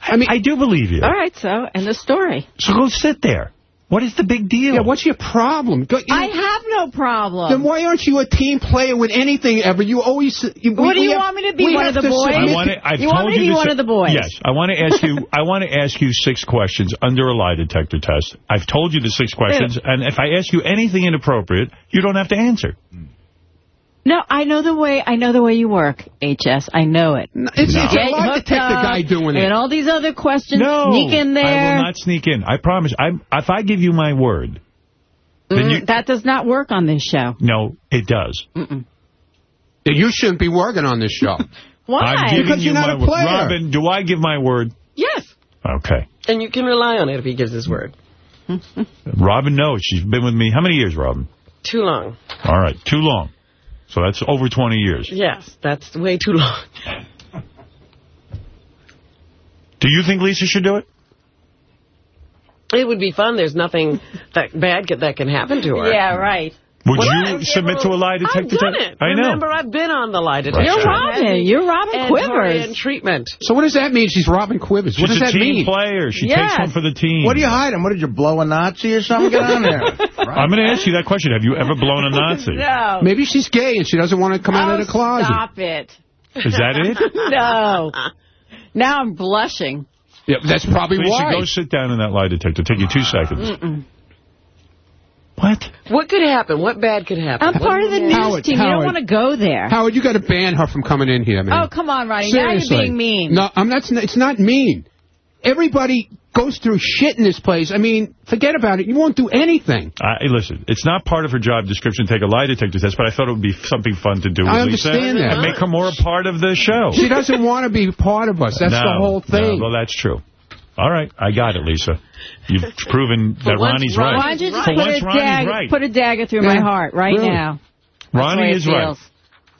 I mean, I do believe you. All right, so end the story. So go sit there. What is the big deal? yeah, what's your problem? Go, you I have no problem. then why aren't you a team player with anything ever? You always. You, What we- do we you have- want me to be, one of the boys? I want to- to. I've You told want me to you be this- one of the boys? Yes, I want to ask you. I want to ask you six questions under a lie detector test. I've told you the six questions, and if I ask you anything inappropriate, you don't have to answer. Hmm. No, I know the way. I know the way you work, HS. I know it. It's, No. it's a lie hooked detector up, guy doing it. And all these other questions No, sneak in there. I will not sneak in. I promise. I'm, if I give you my word, then Mm, you. that does not work on this show. No, it does. Mm-mm. That you shouldn't be working on this show. [laughs] Why? I'm Because you you're not my a word. player. Robin, do I give my word? Yes. Okay. And you can rely on it if he gives his word. Robin knows. She's been with me. How many years, Robin? Too long. All right. Too long. So that's over 20 years. Yes, that's way too long. Do you think Lisa should do it? It would be fun. There's nothing that bad that can happen to her. Yeah, right. Would Well, you submit to a lie detector I've done test? it. I know. Remember, I've been on the lie detector. You're Right. Robin. You're Robin and Quivers. in treatment. So what does that mean? She's Robin Quivers. She's what does a that team mean? player. She Yes. takes one for the team. What are you hide hiding? What, did you blow a Nazi or something? Get on there. [laughs] I'm going to ask you that question. Have you ever blown a Nazi? [laughs] No. Maybe she's gay and she doesn't want to come out oh, of the oh, closet. stop it. Is that it? [laughs] no. Now I'm blushing. Yeah, that's probably Lisa, why. go sit down in that lie detector. Take you two seconds. Mm-mm. What? What could happen? What bad could happen? I'm part of the news Howard, team. You don't want to go there. Howard, you got to ban her from coming in here, man. Oh, come on, Ronnie. Seriously. Now you're being mean. No, I'm not. It's not mean. Everybody goes through shit in this place. I mean, forget about it. You won't do anything. Uh, hey, listen, it's not part of her job description to take a lie detector test, but I thought it would be something fun to do with I Lisa. understand that. And make her more a part of the show. She doesn't want to be part of us. That's No, the whole thing. No, well, that's true. All right, I got it, Lisa. You've [laughs] proven that once Ronnie's right. Why don't you just For put once, a, Ronnie's dagger, right. put a dagger through Yeah, my heart right really. now? Ronnie is the way it right.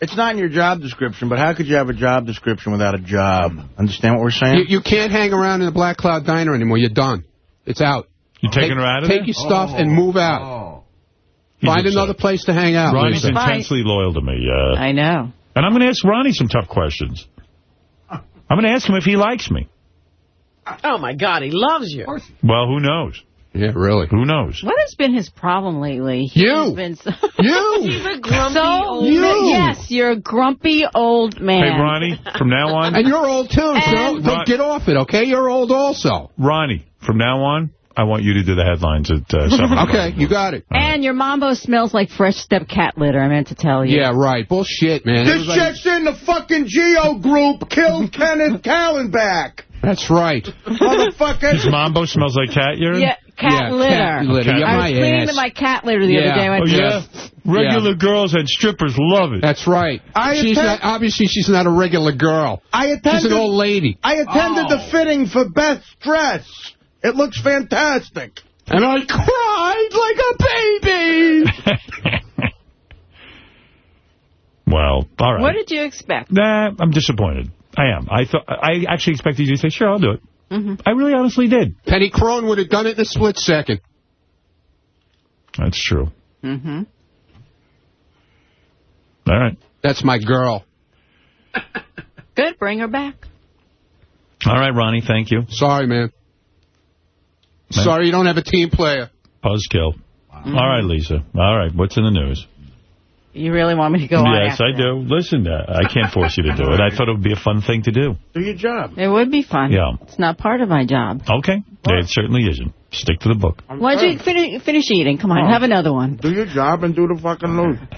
It's not in your job description, but how could you have a job description without a job? Understand what we're saying? You, you can't hang around in the Black Cloud Diner anymore. You're done. It's out. You're taking take, her out of Take there? your stuff and move out. He's Find upset. another place to hang out. Ronnie's Lisa. intensely loyal to me. Uh, I know. And I'm going to ask Ronnie some tough questions. I'm going to ask him if he likes me. Oh, my God, he loves you. Well, who knows? Yeah, really. Who knows? What has been his problem lately? He You. has been so, [laughs] You. [laughs] He's a grumpy so old You. Yes, you're a grumpy old man. Hey, Ronnie, from now on, And you're old, too, so And- don't get off it, okay? You're old also. Ronnie, from now on, I want you to do the headlines at uh, 7 [laughs] o'clock. Okay, you got it. And your mambo smells like fresh step cat litter, I meant to tell you. Yeah, right. Bullshit, man. This Everybody- chick's in the fucking Geo group killed Kenneth Callenbach. That's right. Motherfucker. His mambo smells like cat urine? Yeah, cat Yeah, litter. cat litter. Okay. Yeah, I was cleaning ass. my cat litter the Yeah. other day. I Oh, went, yeah? Regular girls and strippers love it. That's right. I she's not, obviously, she's not a regular girl. I She's attended, an old lady. I attended Oh. the fitting for Beth's dress. It looks fantastic. And I cried like a baby. [laughs] well, all right. what did you expect? Nah, I'm disappointed. I am. I thought I actually expected you to say, sure, I'll do it. hmm I really honestly did. Penny Crone would have done it in a split second. That's true. hmm All right. That's my girl. [laughs] Good, bring her back. All right, Ronnie, thank you. Sorry, man. Sorry you don't have a team player. Buzzkill. All right, Lisa. All right, what's in the news? You really want me to go on yes, after I do. Listen, uh, I can't force you to do it. I thought it would be a fun thing to do. Do your job. It would be fun. Yeah. It's not part of my job. Okay. It certainly isn't. Stick to the book. Why'd you finish, finish eating? Come on, Oh. have another one. Do your job and do the fucking news. [laughs]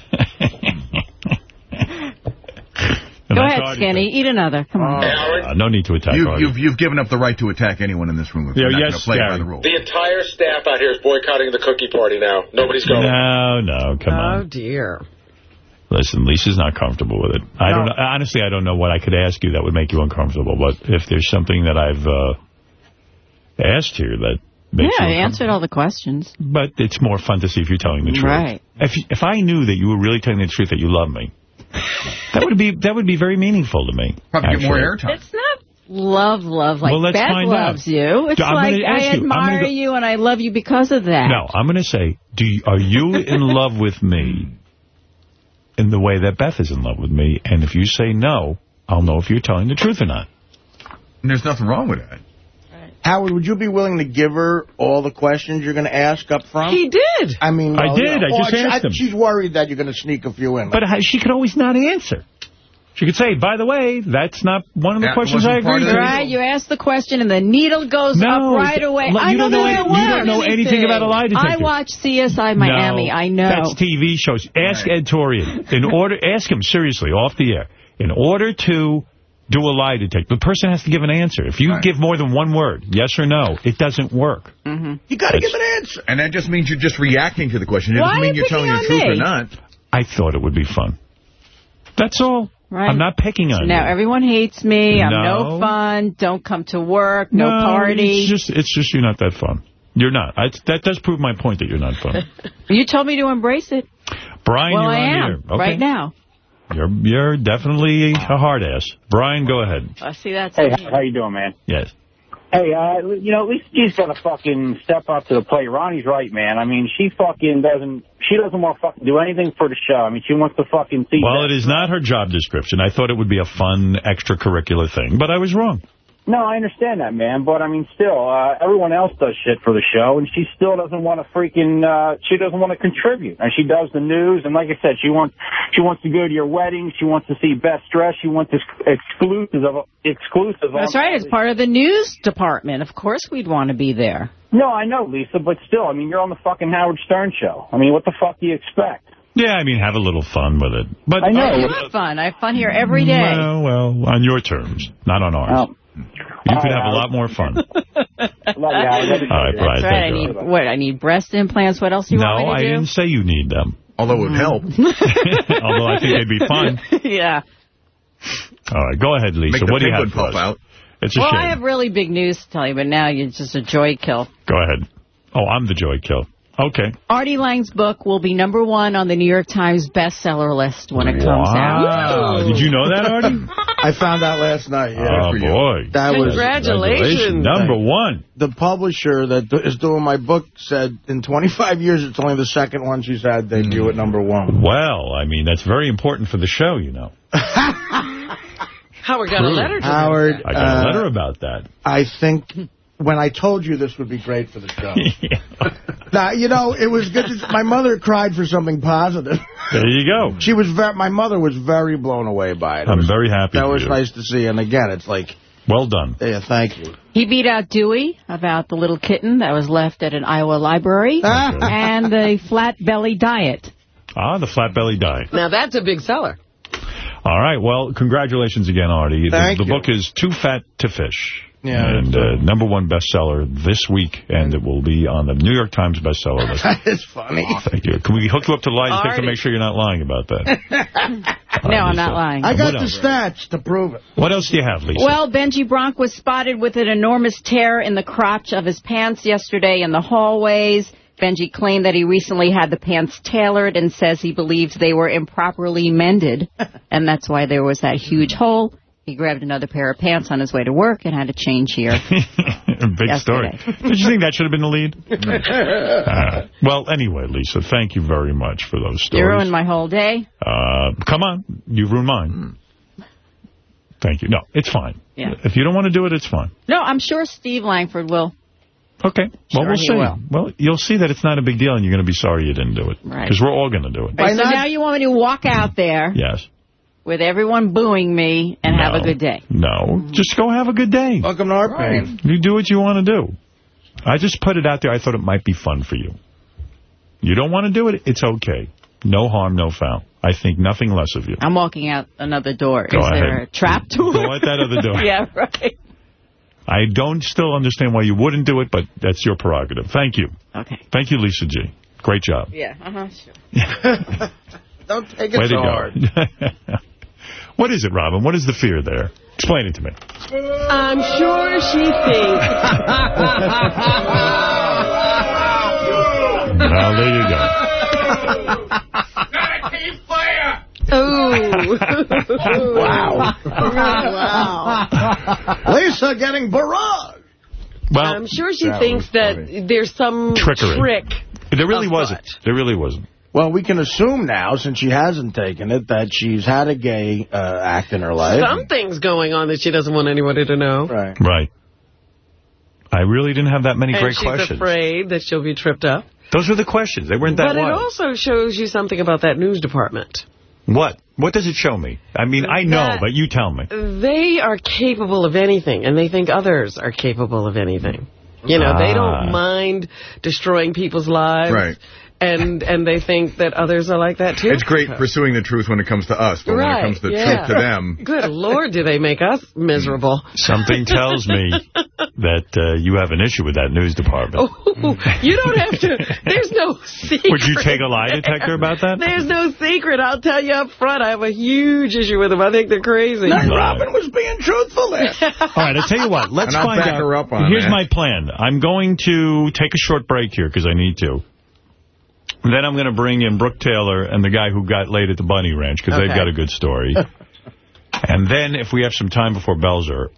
Go ahead, Skinny. Eat another. Come on. Uh, no need to attack You, Artie. you've, you've given up the right to attack anyone in this room. If Yeah, you're not yes, gonna play by Gary. the rules. The entire staff out here is boycotting the cookie party now. Nobody's going. No, no, come Oh, on. Oh, dear. Listen, Lisa's not comfortable with it. I don't. Honestly, I don't know what I could ask you that would make you uncomfortable. But if there's something that I've uh, asked here that makes Yeah, you uncomfortable, answered all the questions. but it's more fun to see if you're telling the truth. Right. If if I knew that you were really telling the truth that you love me, that would be that would be very meaningful to me. Probably get more airtime. It's not love, love like Well, let's Beth find out. loves you. It's I'm like gonna I you. Admire go- you and I love you because of that. No, I'm going to say, do you, are you in love with me in the way that Beth is in love with me? And if you say no, I'll know if you're telling the truth or not. And there's nothing wrong with that. Howard, would you be willing to give her all the questions you're going to ask up front? He did. I mean, I did. you know, I just or she- asked him. She's worried that you're going to sneak a few in. But I- she could always not answer. She could say, by the way, that's not one of the That questions I part agree with. Right, you ask the question and the needle goes No, up right away. look, I don't know know the any- way you don't know anything about a lie detector. I watch CSI Miami. No, I know. That's TV shows. Ask Ed Torian. In [laughs] order, ask him seriously, off the air. In order to do a lie detector, the person has to give an answer. If you give more than one word, yes or no, it doesn't work. Mm-hmm. you got to give an answer. And that just means you're just reacting to the question. It Why doesn't mean you you're telling the truth on or not. I thought it would be fun. That's all. Right. I'm not picking on Now you. Now everyone hates me. I'm No. no fun. Don't come to work. No, party. It's just, it's just you're not that fun. You're not. I, that does prove my point that you're not fun. [laughs] You told me to embrace it. Brian, well, you're I on am the. Okay. right now. You're you're definitely a hard ass. Brian, go ahead. I see that's. Hey, how you doing, man? Yes. Hey, uh, you know, at least she's got to fucking step up to the plate. Ronnie's right, man. I mean, she fucking doesn't, she doesn't want to fucking do anything for the show. I mean, she wants to fucking see. Well, it is not her job description. I thought it would be a fun extracurricular thing, but I was wrong. No, I understand that, man. But I mean, still, uh, everyone else does shit for the show, and she still doesn't want to freaking, uh, she doesn't want to contribute. And she does the news, and like I said, she wants, she wants to go to your wedding. She wants to see Beth's dress. She wants ex- exclusive of, exclusive. That's right. It's part of the news department. Of course, we'd want to be there. No, I know, Lisa, but still, I mean, you're on the fucking Howard Stern show. I mean, what the fuck do you expect? Yeah, I mean, have a little fun with it. But I know. I have fun. I have fun here every day. Well, well, on your terms, not on ours. Oh. You could have a lot more fun. Love you, Howard. All right, Brian. That's right. I thank you. need what? I need breast implants. What else do you No, want me I to do? didn't say you need them. Although it would help. [laughs] Although I think they'd be fun. [laughs] yeah. All right, go ahead, Lisa. Make what do you have penguin for pop us? out. It's a Well, shame. I have really big news to tell you, but now you're just a joy kill. Go ahead. Oh, I'm the joy kill. Okay. Artie Lang's book will be number one on the New York Times bestseller list when it comes Wow. out. Did you know that, Artie? [laughs] [laughs] I found out last night. Yeah, Oh, boy. That was Congratulations. Number one. The publisher that is doing my book said in 25 years it's only the second one she's had They debut at number one. Well, I mean, that's very important for the show, you know. [laughs] Howard got a letter to Howard, them. I got a uh, letter about that. I think when I told you this would be great for the show. [laughs] [laughs] now, you know, it was good. To, my mother cried for something positive. [laughs] There you go. She was very, my mother was very blown away by it. It I'm was- very happy That for was you. nice to see. And again, it's like, Well done. yeah, thank you. He beat out Dewey about the little kitten that was left at an Iowa library and the flat belly diet. Ah, the flat belly diet. Now, that's a big seller. All right. Well, congratulations again, Artie. The- Thank the, you. book is Too Fat to Fish. Yeah, and uh, number one bestseller this week, and it will be on the New York Times bestseller list. [laughs] That is funny. Thank you. Can we hook you up to the lie detector to make sure you're not lying about that? [laughs] No, I'm not lying. I got What the else? stats to prove it. What else do you have, Lisa? Well, Benji Bronk was spotted with an enormous tear in the crotch of his pants yesterday in the hallways. Benji claimed that he recently had the pants tailored and says he believes they were improperly mended, [laughs] and that's why there was that huge hole. He grabbed another pair of pants on his way to work and had to change here. [laughs] Big story. Did you think that should have been the lead? [laughs] Uh, well, anyway, Lisa, thank you very much for those stories. You ruined my whole day. Uh, come on. You've ruined mine. Thank you. No, it's fine. Yeah. If you don't want to do it, it's fine. No, I'm sure Steve Langford will. Okay. Well, Sure we'll see. will. Well, you'll see that it's not a big deal, and you're going to be sorry you didn't do it. Right. Because we're all going to do it. so now you want me to walk out there Yes. With everyone booing me and have a good day. No. Just go have a good day. Welcome to our pain. You do what you want to do. I just put it out there. I thought it might be fun for you. You don't want to do it, it's okay. No harm, no foul. I think nothing less of you. I'm walking out another door. Go Is there a trap door? Go out that other door. [laughs] yeah, right. I don't still understand why you wouldn't do it, but that's your prerogative. Thank you. Okay. Thank you, Lisa G. Great job. Yeah, uh-huh, sure. [laughs] [laughs] Don't take it Way to so go. hard. What is it, Robin? What is the fear there? Explain it to me. I'm sure she thinks. [laughs] Well, there you go. Ooh. Wow. wow. [laughs] Lisa getting barrage. Well, I'm sure she that thinks that funny. there's some Trickery. trick. There really wasn't. There really wasn't. Well, we can assume now, since she hasn't taken it, that she's had a gay uh, act in her life. Something's going on that she doesn't want anybody to know. Right. Right. I really didn't have that many and great she's questions. afraid that she'll be tripped up. Those were the questions. They weren't that But it also shows you something about that news department. What? What does it show me? I mean, I know, That- but you tell me. They are capable of anything, and they think others are capable of anything. You know, they Ah. don't mind destroying people's lives. Right. And and they think that others are like that, too. It's great pursuing the truth when it comes to us, but when it comes to the yeah. truth to them, [laughs] Good Lord, do they make us miserable. Something tells me [laughs] that uh, you have an issue with that news department. Oh, you don't have to. There's no secret. Would you take a lie detector there. about that? There's no secret. I'll tell you up front. I have a huge issue with them. I think they're crazy. No, Robin was being truthful there. [laughs] All right, I'll tell you what. Let's And I'll find back out. her up on Here's that. my plan. I'm going to take a short break here because I need to. Then I'm going to bring in Brooke Taylor and the guy who got laid at the Bunny Ranch because they've got a good story. [laughs] and then if we have some time before Belzer,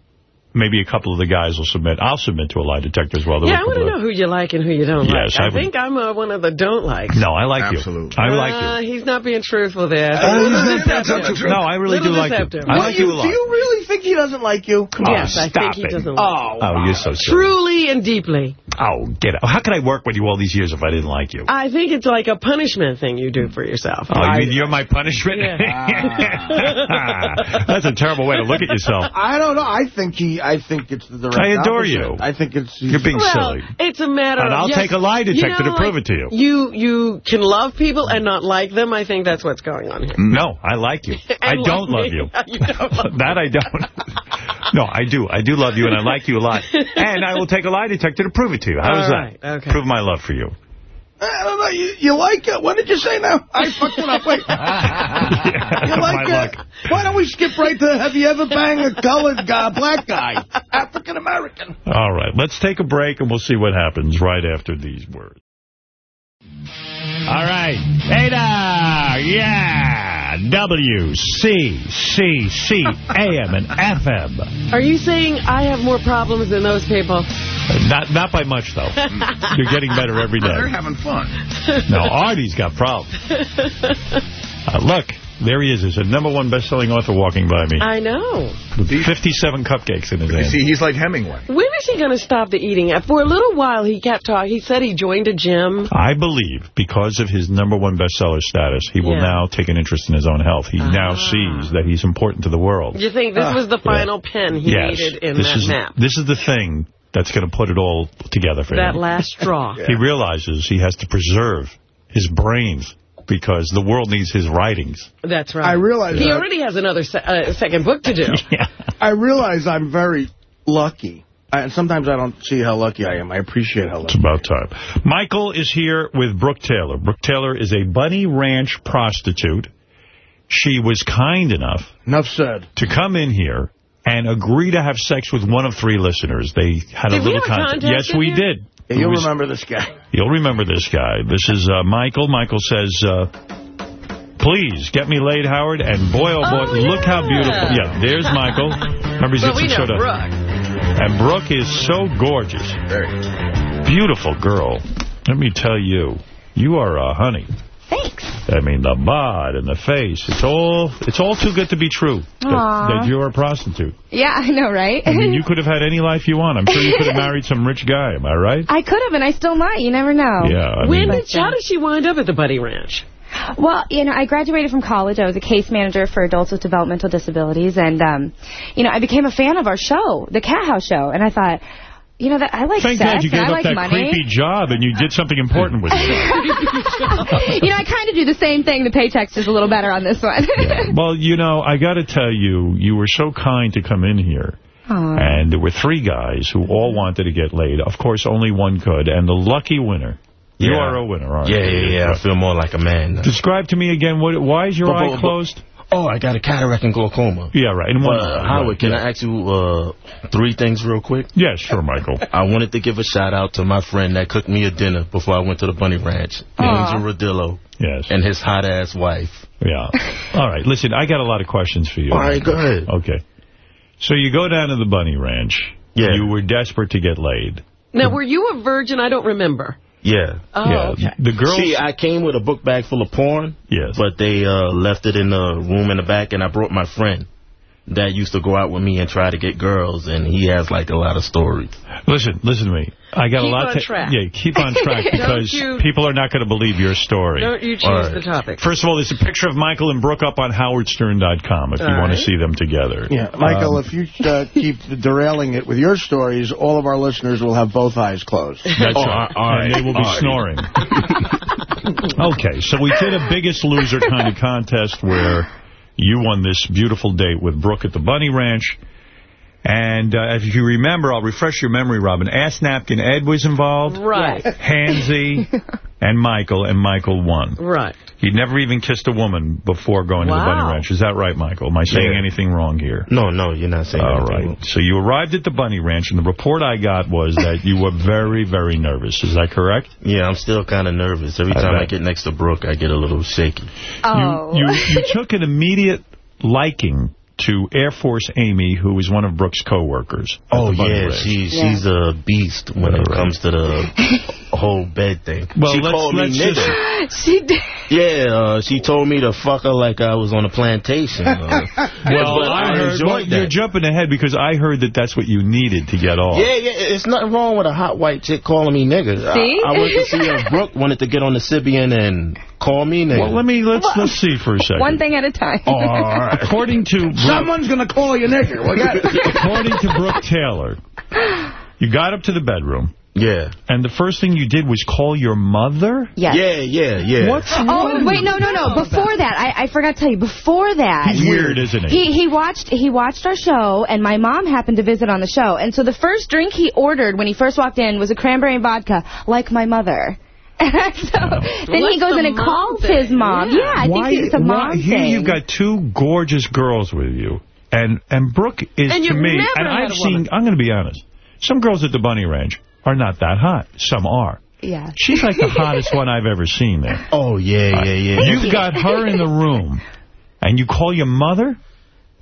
maybe a couple of the guys will submit. I'll submit to a lie detector as well. There Yeah, were I a want to know who you like and who you don't Yes, like. I I, think I'm uh, one of the don't likes. No, I like Absolutely. you. I like Uh, you. he's not being truthful there. Uh, he's not- Little deceptive. no, I really Little do like you. I Well, like you a Do you really think he doesn't like you? Yes, oh, I think he it. doesn't like Oh, Oh, you're so silly. Truly and deeply. Oh, get out. How could I work with you all these years if I didn't like you? I think it's like a punishment thing you do for yourself. Oh, you mean you're my punishment? Yeah. [laughs] That's a terrible way to look at yourself. I don't know. I think he. I think it's the direct I adore opposite. you. I think it's. You're being well, silly. it's a matter And of... I'll yes, take a lie detector you know, to prove like, it to you. You you can love people and not like them. I think that's what's going on here. Mm. No, I like you. [laughs] I And don't love me. you. [laughs] You don't love [laughs] that I don't. no, I do. I do love you, and I like you a lot. And I will take a lie detector to prove it to you. How is All that? right, okay. Prove my love for you. Uh, I don't know. You, you like it? What did you say now? I fucked it up. Wait. [laughs] you like it? luck. Why don't we skip right to have you ever banged a colored guy, black guy, [laughs] African American? All right, let's take a break, and we'll see what happens right after these words. All right. There. Yeah. On WCCC AM and FM. Are you saying I have more problems than those people? Not not by much, though. [laughs] You're getting better every day. They're having fun. Now, Artie's got problems. [laughs] Uh, look, there he is. There's a number one best-selling author walking by me. I know. With 57 cupcakes in his You hand. see, he's like Hemingway. When is he going to stop the eating? For a little while, he kept talking. He said he joined a gym. I believe because of his number one bestseller status, he will Yeah. now take an interest in his own health. He now ah. sees that he's important to the world. You think this ah. was the final pen he yes. needed in this that is, map? This is the thing that's going to put it all together for That him. That last straw. He realizes he has to preserve his brains because the world needs his writings. That's right. I realize He that- already has another se uh, second book to do. [laughs] yeah. I realize I'm very lucky. I, and sometimes I don't see how lucky I am. I appreciate how lucky. It's about time. Michael is here with Brooke Taylor. Brooke Taylor is a Bunny Ranch prostitute. She was kind enough Enough said. to come in here and agree to have sex with one of three listeners. They had Did a little have a contest. contest Yes, we here? did. Yeah, you'll was- remember this guy. You'll remember this guy. This is uh, Michael. Michael says, uh, please get me laid, Howard. And boy, oh boy, look how beautiful. Yeah, there's Michael. Remember, he's But got we some know sort. Brooke. And Brooke is so gorgeous. Beautiful girl. Let me tell you, you are a honey. Thanks. I mean, the bod and the face, it's all it's all too good to be true that, that you're a prostitute. Yeah, I know, right? I mean, you [laughs] could have had any life you want. I'm sure you could have married some rich guy. Am I right? I could have, and I still might. You never know. Yeah, I When mean- did, how did she wind up at the Bunny Ranch? Well, you know, I graduated from college. I was a case manager for adults with developmental disabilities, and um, you know, I became a fan of our show, the Cat House Show, and I thought, you know, that I like Thank sex God you gave I up like that money. creepy job and you did something important with it. [laughs] you know, I kind of do the same thing. The paycheck's just a little better on this one. [laughs] Well, you know, I got to tell you, you were so kind to come in here. Aw. And there were three guys who all wanted to get laid. Of course, only one could. And the lucky winner. You Yeah. are a winner, aren't Yeah, you? yeah, yeah. I feel more like a man. now. Describe to me again, what? why is your But- eye but- but- closed? Oh, I got a cataract and glaucoma. Yeah, right. In one But, eye, Howard, right, can yeah. I ask you uh, three things real quick? Yeah, sure, Michael. [laughs] I wanted to give a shout out to my friend that cooked me a dinner before I went to the Bunny Ranch, Aw. Angel Rodillo. Yes. And his hot ass wife. Yeah. All right. Listen, I got a lot of questions for you. All right, go ahead. Okay. So you go down to the Bunny Ranch. Yeah. You were desperate to get laid. Now, were you a virgin? I don't remember. Yeah. Oh, yeah. okay. The girls. See, I came with a book bag full of porn. Yes. But they uh, left it in the room in the back, and I brought my friend that used to go out with me and try to get girls, and he has like a lot of stories. Listen, listen to me. I got Keep a lot on to track. Yeah, keep on [laughs] track because you- people are not going to believe your story. Don't you choose All right. the topic. First of all, there's a picture of Michael and Brooke up on howardstern.com if you All want to see them together. Yeah, Michael, Um, if you uh, keep derailing it with your stories, all of our listeners will have both eyes closed. That's Oh, right. all right, And they will be all right. snoring. [laughs] okay, so we did a biggest loser kind of contest where you won this beautiful date with Brooke at the Bunny Ranch. And uh, if you remember, I'll refresh your memory, Robin. Ass Napkin Ed was involved. Right. Hansy [laughs] and Michael, and Michael won. Right. He'd never even kissed a woman before going to the Bunny Ranch. Is that right, Michael? Am I saying Yeah. anything wrong here? No, no, you're not saying All anything. right. So you arrived at the Bunny Ranch, and the report I got was that you were very, very nervous. Is that correct? Yeah, I'm still kind of nervous. Every I time I bet. get next to Brooke, I get a little shaky. Oh. You, you, you took an immediate liking to Air Force Amy, who was one of Brooke's co-workers. Oh the Bunny yeah, Ranch. she's a beast when it Right. comes to the [laughs] whole bed thing. Well, she let's- called me let's nigga. just- [laughs] she did. Yeah, uh, she told me to fuck her like I was on a plantation. Uh, [laughs] Well, but I heard, enjoyed well, you're jumping ahead because I heard that that's what you needed to get off. Yeah, yeah, it's nothing wrong with a hot white chick calling me nigga. See? I, I wanted to see if Brooke wanted to get on the Sybian and call me nigga. Well, let me let's let's see for a second. One thing at a time. Oh, all right. According to Brooke, [laughs] Someone's going to call you nigger. Well, yeah. [laughs] according to Brooke Taylor, you got up to the bedroom, Yeah. and the first thing you did was call your mother. Yes. Yeah, yeah, yeah. What's Oh, wait, no, no, no. Before that, I, I forgot to tell you, before that... He's weird, isn't he? He he watched he watched our show, and my mom happened to visit on the show. And so the first drink he ordered when he first walked in was a cranberry and vodka, like my mother. [laughs] so then he goes the in and calls thing? his mom. Yeah. Yeah, I why, think it's a mom why, Here you've got two gorgeous girls with you, and and Brooke is And to me, and I've seen. woman. I'm going to be honest. Some girls at the Bunny Ranch are not that hot. Some are. yeah. She's like the hottest one I've ever seen there. Oh, yeah, yeah, yeah. You've got her in the room. And you call your mother?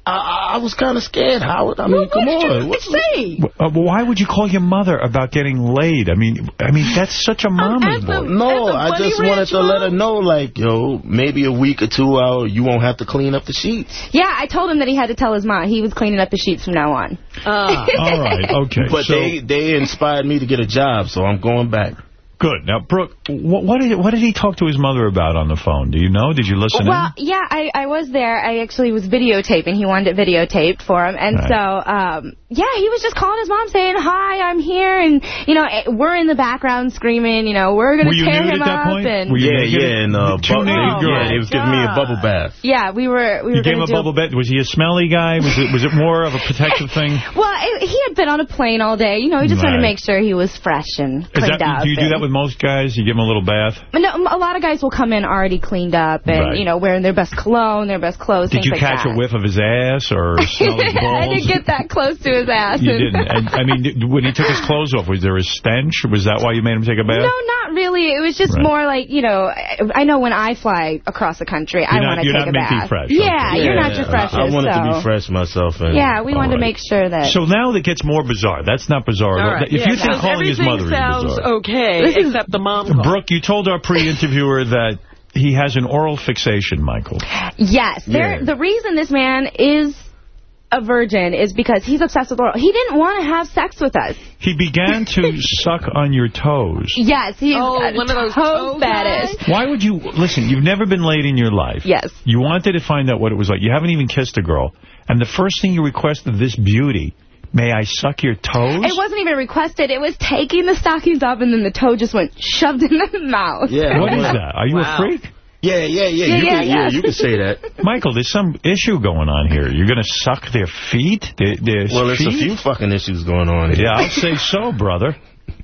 I, I was kind of scared, Howard. I mean, Well, come what did on. What's say? Uh, well, why would you call your mother about getting laid? I mean, I mean that's such a mama's boy. No, I just wanted Ranch to let her know, like, yo, maybe a week or two out, you won't have to clean up the sheets. Yeah, I told him that he had to tell his mom he was cleaning up the sheets from now on. Ah. [laughs] All right, okay. But so, they they inspired me to get a job, so I'm going back. Good. Now, Brooke, what, what did what did he talk to his mother about on the phone? Do you know? Did you listen Well, yeah, I, I was there. I actually was videotaping. He wanted it videotaped for him. And Right. so, um, yeah, he was just calling his mom saying, hi, I'm here. And, you know, eh, we're in the background screaming, you know, we're going Were to you tear nude him at that up. point? And Were you Yeah, naked? yeah, and uh, Two yeah, girls. they was giving me a bubble bath. yeah, we were, we You were gave him a bubble bath. Was he a smelly guy? Was it was it more of a protective [laughs] thing? Well, it, he had been on a plane all day. You know, he just wanted to make sure he was fresh and Is cleaned that, up. do you do that with most guys? You give them a little bath? No, a lot of guys will come in already cleaned up and, Right. you know, wearing their best cologne, their best clothes, Did you like catch that. a whiff of his ass or smell his balls? [laughs] I didn't get that close to his ass. You didn't. And, I mean, when he took his clothes off, was there a stench? Was that why you made him take a bath? No, not really. It was just Right. more like, you know, I I know when I fly across the country, I You're not- want to take not a bath. fresh, Yeah, okay. you're not your freshest. I, I wanted so. to be fresh myself. And, Yeah, we wanted to make sure that. So now it gets more bizarre. That's not bizarre. All right. If yeah, you think because calling his mother sounds is bizarre. okay, This is- except the mom call. Brooke, you told our pre-interviewer [laughs] that he has an oral fixation, Michael. yes, there. Yeah. the reason this man is a virgin is because he's obsessed with oral. He didn't want to have sex with us. He began to [laughs] suck on your toes. Yes, he's Oh, got one of those toe toe fetish. Why would you... Listen, you've never been laid in your life. Yes. You wanted to find out what it was like. You haven't even kissed a girl. And the first thing you requested this beauty, may I suck your toes? It wasn't even requested. It was taking the stockings off and then the toe just went shoved in the [laughs] mouth. Yeah. What is that? Are you Wow. a freak? Yeah, yeah, yeah. Yeah, you, yeah, can, yeah. you can say that. [laughs] Michael, there's some issue going on here. You're going to suck their feet? Their, their Well, there's a few fucking issues going on here. Yeah, I'll say so, brother.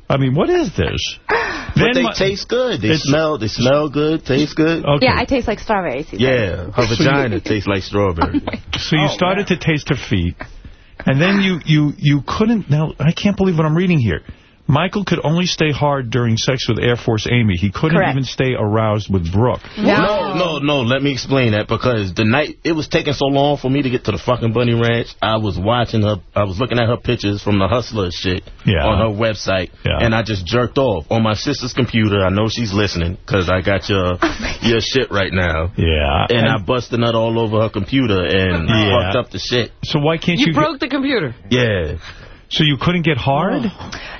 I mean, what is this? But they my- taste good. They It's- smell. They smell good. Taste good. Okay. Yeah, I taste like strawberries. Yeah, her vagina tastes like strawberry. [laughs] Oh, so you started to taste her feet, and then you, you, you couldn't... Now, I can't believe what I'm reading here. Michael could only stay hard during sex with Air Force Amy. He couldn't Correct. even stay aroused with Brooke. No, no, no. Let me explain that because the night it was taking so long for me to get to the fucking Bunny Ranch. I was watching her. I was looking at her pictures from the Hustler shit Yeah. on her website, Yeah. and I just jerked off on my sister's computer. I know she's listening because I got your [laughs] oh your shit right now. Yeah. And I busted nut all over her computer and Yeah. fucked up the shit. So why can't you... You broke the computer. Yeah. So you couldn't get hard?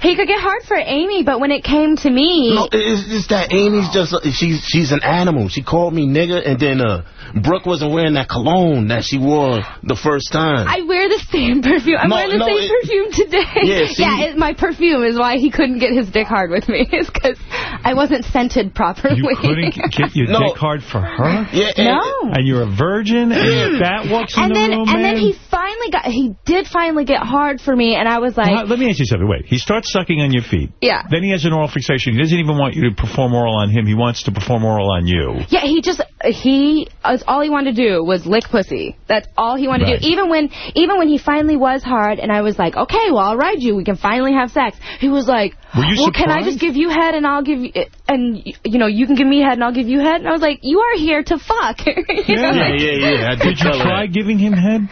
He could get hard for Amy, but when it came to me... No, it's just that Amy's just she's she's an animal. She called me nigga, and then uh, Brooke wasn't wearing that cologne that she wore the first time. I wear the same perfume. I'm No, wearing the no, same it- perfume today. Yeah, [laughs] see- yeah it, my perfume is why he couldn't get his dick hard with me. [laughs] It's because I wasn't scented properly. You couldn't get your [laughs] No. dick hard for her? yeah, and- No. And you're a virgin, and mm. that walks in And the then, room, and then man? he finally got, he did finally get hard for me, and I was like, Well, let me ask you something. Wait, he starts sucking on your feet. yeah. Then he has an oral fixation. He doesn't even want you to perform oral on him. He wants to perform oral on you. Yeah, he just he uh, that's all he wanted to do was lick pussy. That's all he wanted Right. to do. Even when even when he finally was hard, and I was like, okay, well I'll ride you. We can finally have sex. He was like, Were you well, can I just give you head and I'll give you and you know you can give me head and I'll give you head. And I was like, you are here to fuck. [laughs] You know, yeah, yeah, yeah. Did, [laughs] Did you try that. giving him head?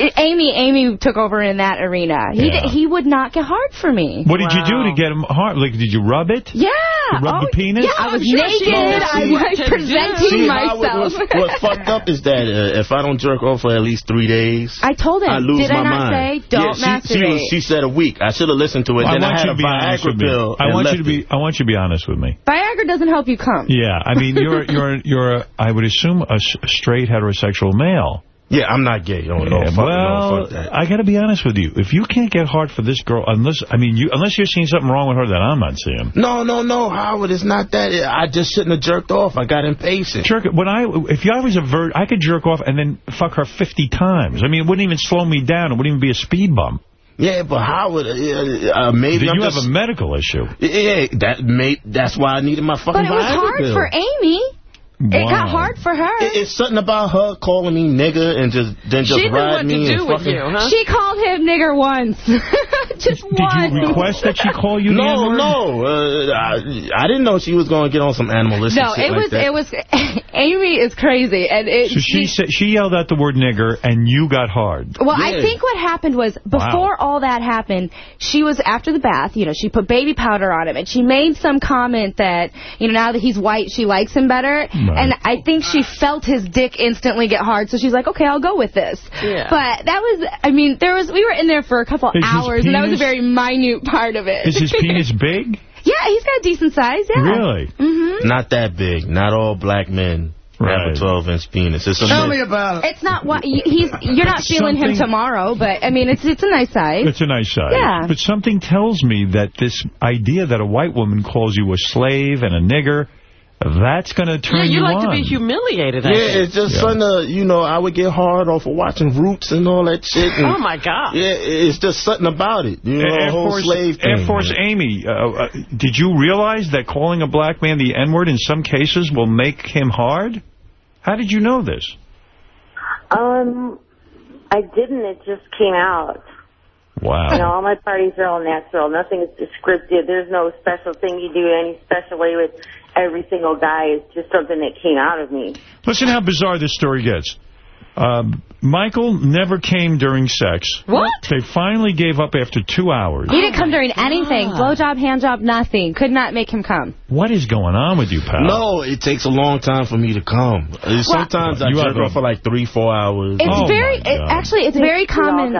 Amy, Amy took over in that arena. He Yeah. did, he would not get hard for me. What did you do to get him hard? Like, did you rub it? Yeah. You rub oh, the penis? Yeah, I was sure naked. I was presenting See, Howard, myself. what's, what's fucked up is that uh, if I don't jerk off for at least three days, I told him. I lose Did my I not mind. say don't yeah, she, she, masturbate? was, she said a week. I should have listened to it. I then I want had you a to be honest Viagra with me. pill. I want you to be. I want you to be honest with me. Viagra doesn't help you come. Yeah, I mean, you're you're you're. A, I would assume a straight heterosexual male. Yeah, I'm not gay. No, no, Yeah, fuck, well, no, fuck that. I got to be honest with you. If you can't get hard for this girl, unless I mean, you unless you're seeing something wrong with her that I'm not seeing. No, no, no, Howard, it's not that. I just shouldn't have jerked off. I got impatient. Jerk when I if I was a vert, I could jerk off and then fuck her 50 times. I mean, it wouldn't even slow me down. It wouldn't even be a speed bump. Yeah, but Howard, uh, uh, maybe Did I'm you just, have a medical issue? Yeah, that may, that's why I needed my fucking But it was Viagra hard pill. for Amy. It got hard for her. It- It's something about her calling me nigger and just then just She knew ride what me to and do with fucking. you, huh? She called him nigger once. [laughs] Just Did one. you request that she call you the No, N-word? no. Uh, I, I didn't know she was going to get on some animalistic No, shit it like was that. it was [laughs] Amy is crazy, and it. So she said she yelled out the word nigger, and you got hard. Well, I think what happened was before all that happened, she was after the bath. You know, she put baby powder on him, and she made some comment that you know now that he's white, she likes him better. And I think she felt his dick instantly get hard, so she's like, okay, I'll go with this. Yeah. But that was, I mean, there was we were in there for a couple Is hours, and that was a very minute part of it. Is his [laughs] penis big? yeah, he's got a decent size. Yeah. Really? hmm Not that big. Not all black men have a 12-inch penis. It's a about it. It's not what he's. You're not feeling him tomorrow, but I mean, it's it's a nice size. It's a nice size. Yeah. But something tells me that this idea that a white woman calls you a slave and a nigger, that's going to Yeah, turn you you like on. to be humiliated. I Yeah, think. it's just Yeah. something, uh, you know, I would get hard off of watching Roots and all that shit. and- Oh, my God. Yeah, it's just something about it. You know, Air a whole Force, slave thing. Air Force Amy, uh, uh, did you realize that calling a black man the N-word in some cases will make him hard? How did you know this? Um, I didn't. It just came out. Wow. You know, all my parties are all natural. Nothing is scripted. There's no special thing you do any special way with every single guy. is just something that came out of me. Listen how bizarre this story gets. Um, Michael never came during sex. What? They finally gave up after two hours. He didn't come during anything. Blowjob, handjob, nothing. Could not make him come. What is going on with you, pal? No, it takes a long time for me to come. Uh, Sometimes I You jerk have off for like three, four hours. It's very, it, actually, it's very common.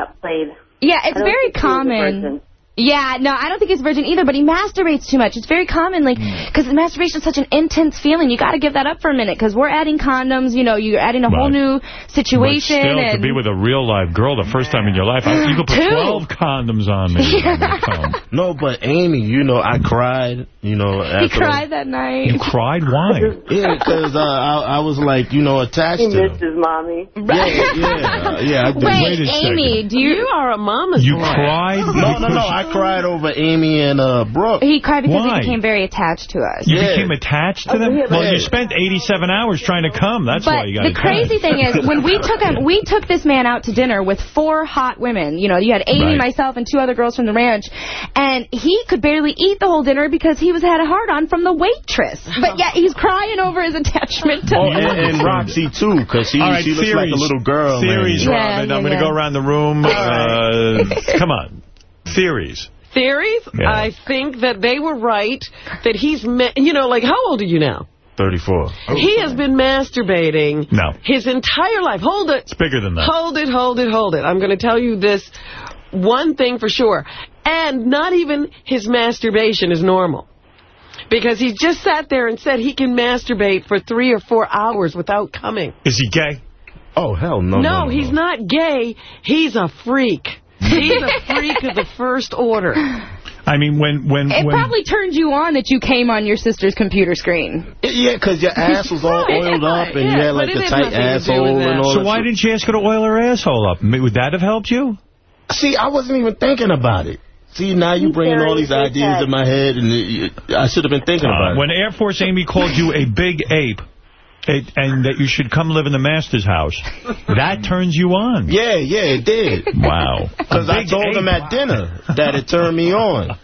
Yeah, it's very think he common. Virgin. Yeah, no, I don't think he's a virgin either, but he masturbates too much. It's very common, like, because masturbation is such an intense feeling. You got to give that up for a minute, because we're adding condoms, you know, you're adding a whole new situation. But still, to be with a real live girl the first time in your life, I, you could put Two. 12 condoms on me. [laughs] No, but Amy, you know, I cried, you know, he cried that night. You cried? Why? [laughs] Yeah, because uh, I, I was like, you know, attached He to missed him. his mommy. Yeah, yeah, yeah. I [laughs] did. Wait, a second. Amy, do you... are a mama's You boy. cried? No, no, no. I cried over Amy and uh, Brooke. He cried because Why? he became very attached to us. You became attached to them? yeah, well, yeah. you spent 87 hours trying to come. That's why But you got the crazy thing is, when we took him, we took this man out to dinner with four hot women. You know, you had Amy, Right. myself, and two other girls from the ranch, and he could barely eat the whole dinner because he was had a hard on from the waitress. But yet he's crying over his attachment to Oh, and, and [laughs] Roxy, too, because she, All right, she looks like a little girl. Theories, man. Robin. I'm going to yeah. go around the room. Uh, come on. Theories. Theories? Yeah. I think that they were right, that he's, you know, like, how old are you now? 34. he has been masturbating No. his entire life. Hold it. It's bigger than that. Hold it, hold it, hold it. I'm going to tell you this one thing for sure. And not even his masturbation is normal. Because he just sat there and said he can masturbate for three or four hours without coming. Is he gay? Oh, hell no. No, he's not gay. He's a freak. He's a freak of the first order. I mean, when when It when probably turned you on that you came on your sister's computer screen. Yeah, because your ass was all [laughs] oiled up and you yeah, had like but the tight nothing to do asshole with and all so why shit. didn't you ask her to oil her asshole up? Would that have helped you? See, I wasn't even thinking about it. See, now you bringing all these ideas in my head, and I should have been thinking about Uh, it. when Air Force Amy called you a big ape, it, and that you should come live in the master's house, that turns you on. Yeah, yeah, it did. Wow. Because I told ape. him at dinner that it turned me on.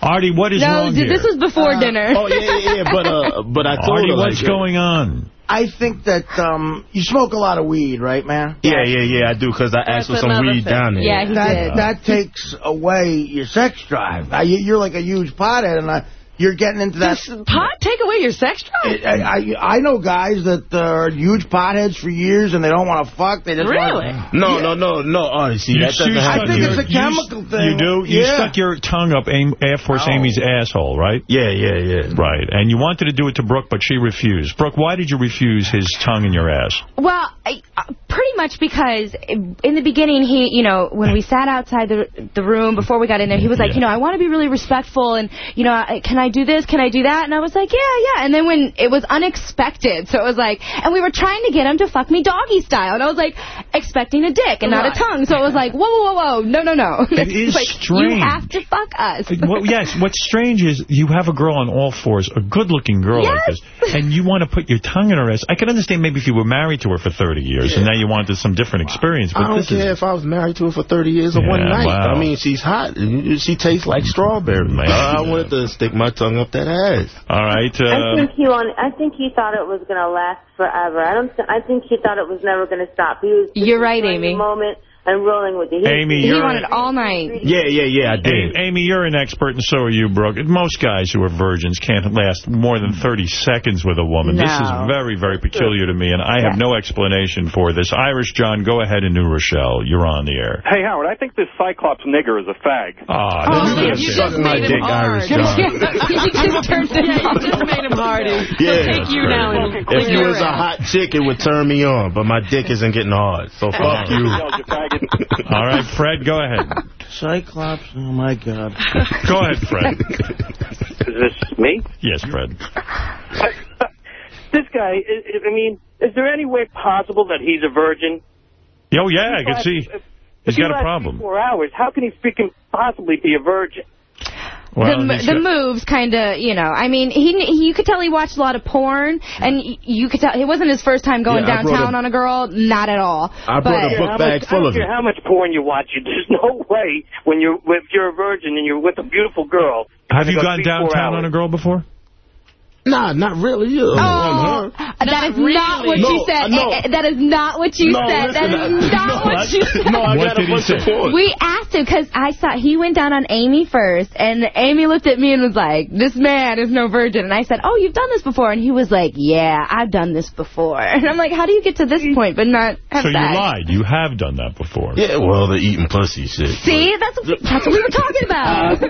Artie, what is no, wrong th- here? this was before dinner. Oh, yeah, yeah, yeah, but, uh, but I told Artie, her, what's like, going on? I think that um, you smoke a lot of weed, right, man? Yeah, yeah, yeah, I do, because I asked for some weed thing. down there. Yeah, he that, did. That takes away your sex drive. Uh, you- You're like a huge pothead, and I, you're getting into that. Does pot take away your sex drive? I, I, I know guys that are huge potheads for years, and they don't want to fuck. They just Really? Want No, no, no, no, Artie, see, You- that doesn't happen. I think your- it's a chemical s- thing. You do? You Yeah. stuck your tongue up Aim- Air Force Oh. Amy's asshole, right? Yeah, yeah, yeah. Right. And you wanted to do it to Brooke, but she refused. Brooke, why did you refuse his tongue in your ass? Well, I, uh, pretty much because in the beginning, he, you know, when we sat outside the the room before we got in there, he was like, Yeah. you know, I want to be really respectful, and you know, can I I do this? Can I do that? And I was like, yeah, yeah. And then when it was unexpected, so it was like, and we were trying to get him to fuck me doggy style. And I was like, expecting a dick and not a tongue. So it was like, whoa, whoa, whoa, whoa, no, no, no. It [laughs] is like, strange. You have to fuck us. Well, yes, what's strange is you have a girl on all fours, a good-looking girl like this, and you want to put your tongue in her ass. I can understand maybe if you were married to her for 30 years and now you wanted some different experience, but I don't this care is... if I was married to her for 30 years or one night. wow. I mean, she's hot. She tastes like strawberry. Man. [laughs] I wanted to stick my tongue up that ass. All right. I Uh, think he wanted, I think he thought it was going to last forever. I don't. Th- I think he thought it was never going to stop. He was. You're right, Amy. Moment and rolling with it. He, Amy, He you're- wanted all night. Yeah, yeah, yeah, I did. Amy, you're an expert, and so are you, Brooke. Most guys who are virgins can't last more than 30 seconds with a woman. This is very, very peculiar to me, and I have no explanation for this. Irish John, go ahead and New Rochelle. You're on the air. Hey, Howard, I think this Cyclops nigger is a fag. Ah, Oh, this you is- just Suck my made him dick, hard. Irish [laughs] John. you just turned him Yeah, [laughs] you just made him hardy. Yeah. Take you now and If you was a hot chick, it would turn me on, but my dick isn't getting hard. So [laughs] fuck you. [laughs] All right, Fred, go ahead. Cyclops, oh my God. Go ahead, Fred. Is this me? Yes, Fred. This guy, I, I mean, is there any way possible that he's a virgin? Oh, yeah, I can see. If He's he got a problem. Four hours. How can he freaking possibly be a virgin? Well, the, the moves kind of, you know, I mean, he, he you could tell he watched a lot of porn, and you could tell it wasn't his first time going Yeah, downtown a- on a girl, not at all. I brought but, I don't care how much porn you watch. You, there's [laughs] no way when you're if you're a virgin and you're with a beautiful girl. Have you gone go three, four downtown on a girl before? Nah, not really. You Oh, on her. that is not what No, you said. no. Eh, eh, That is not what you No, said. that listen, is I- not [laughs] no, what you said. no, I What got a bunch of porn. We asked him because I saw he went down on Amy first, and Amy looked at me and was like, "This man is no virgin." And I said, "Oh, you've done this before?" And he was like, "Yeah, I've done this before." [laughs] And I'm like, "How do you get to this point but not have So you lied. You have done that before. Yeah, well, the eating pussy shit. See, that's that's what we were talking about.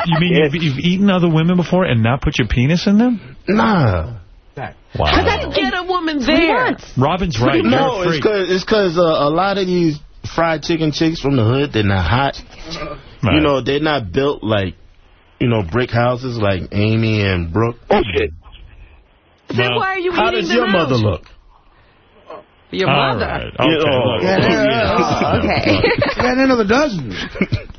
[laughs] You mean you've, you've eaten other women before and not put your penis in them? Nah. Wow. Let's get a woman there. Robin's right. No, it's cause it's cause uh, a lot of these fried chicken chicks from the hood, they're not hot. Right. You know, they're not built like, you know, brick houses like Amy and Brooke. Bullshit. Then why are you How eating does them your mother out? look? Your All mother. right. Yeah, Okay. oh, look. yeah, [laughs] Yeah. okay. Got another dozen.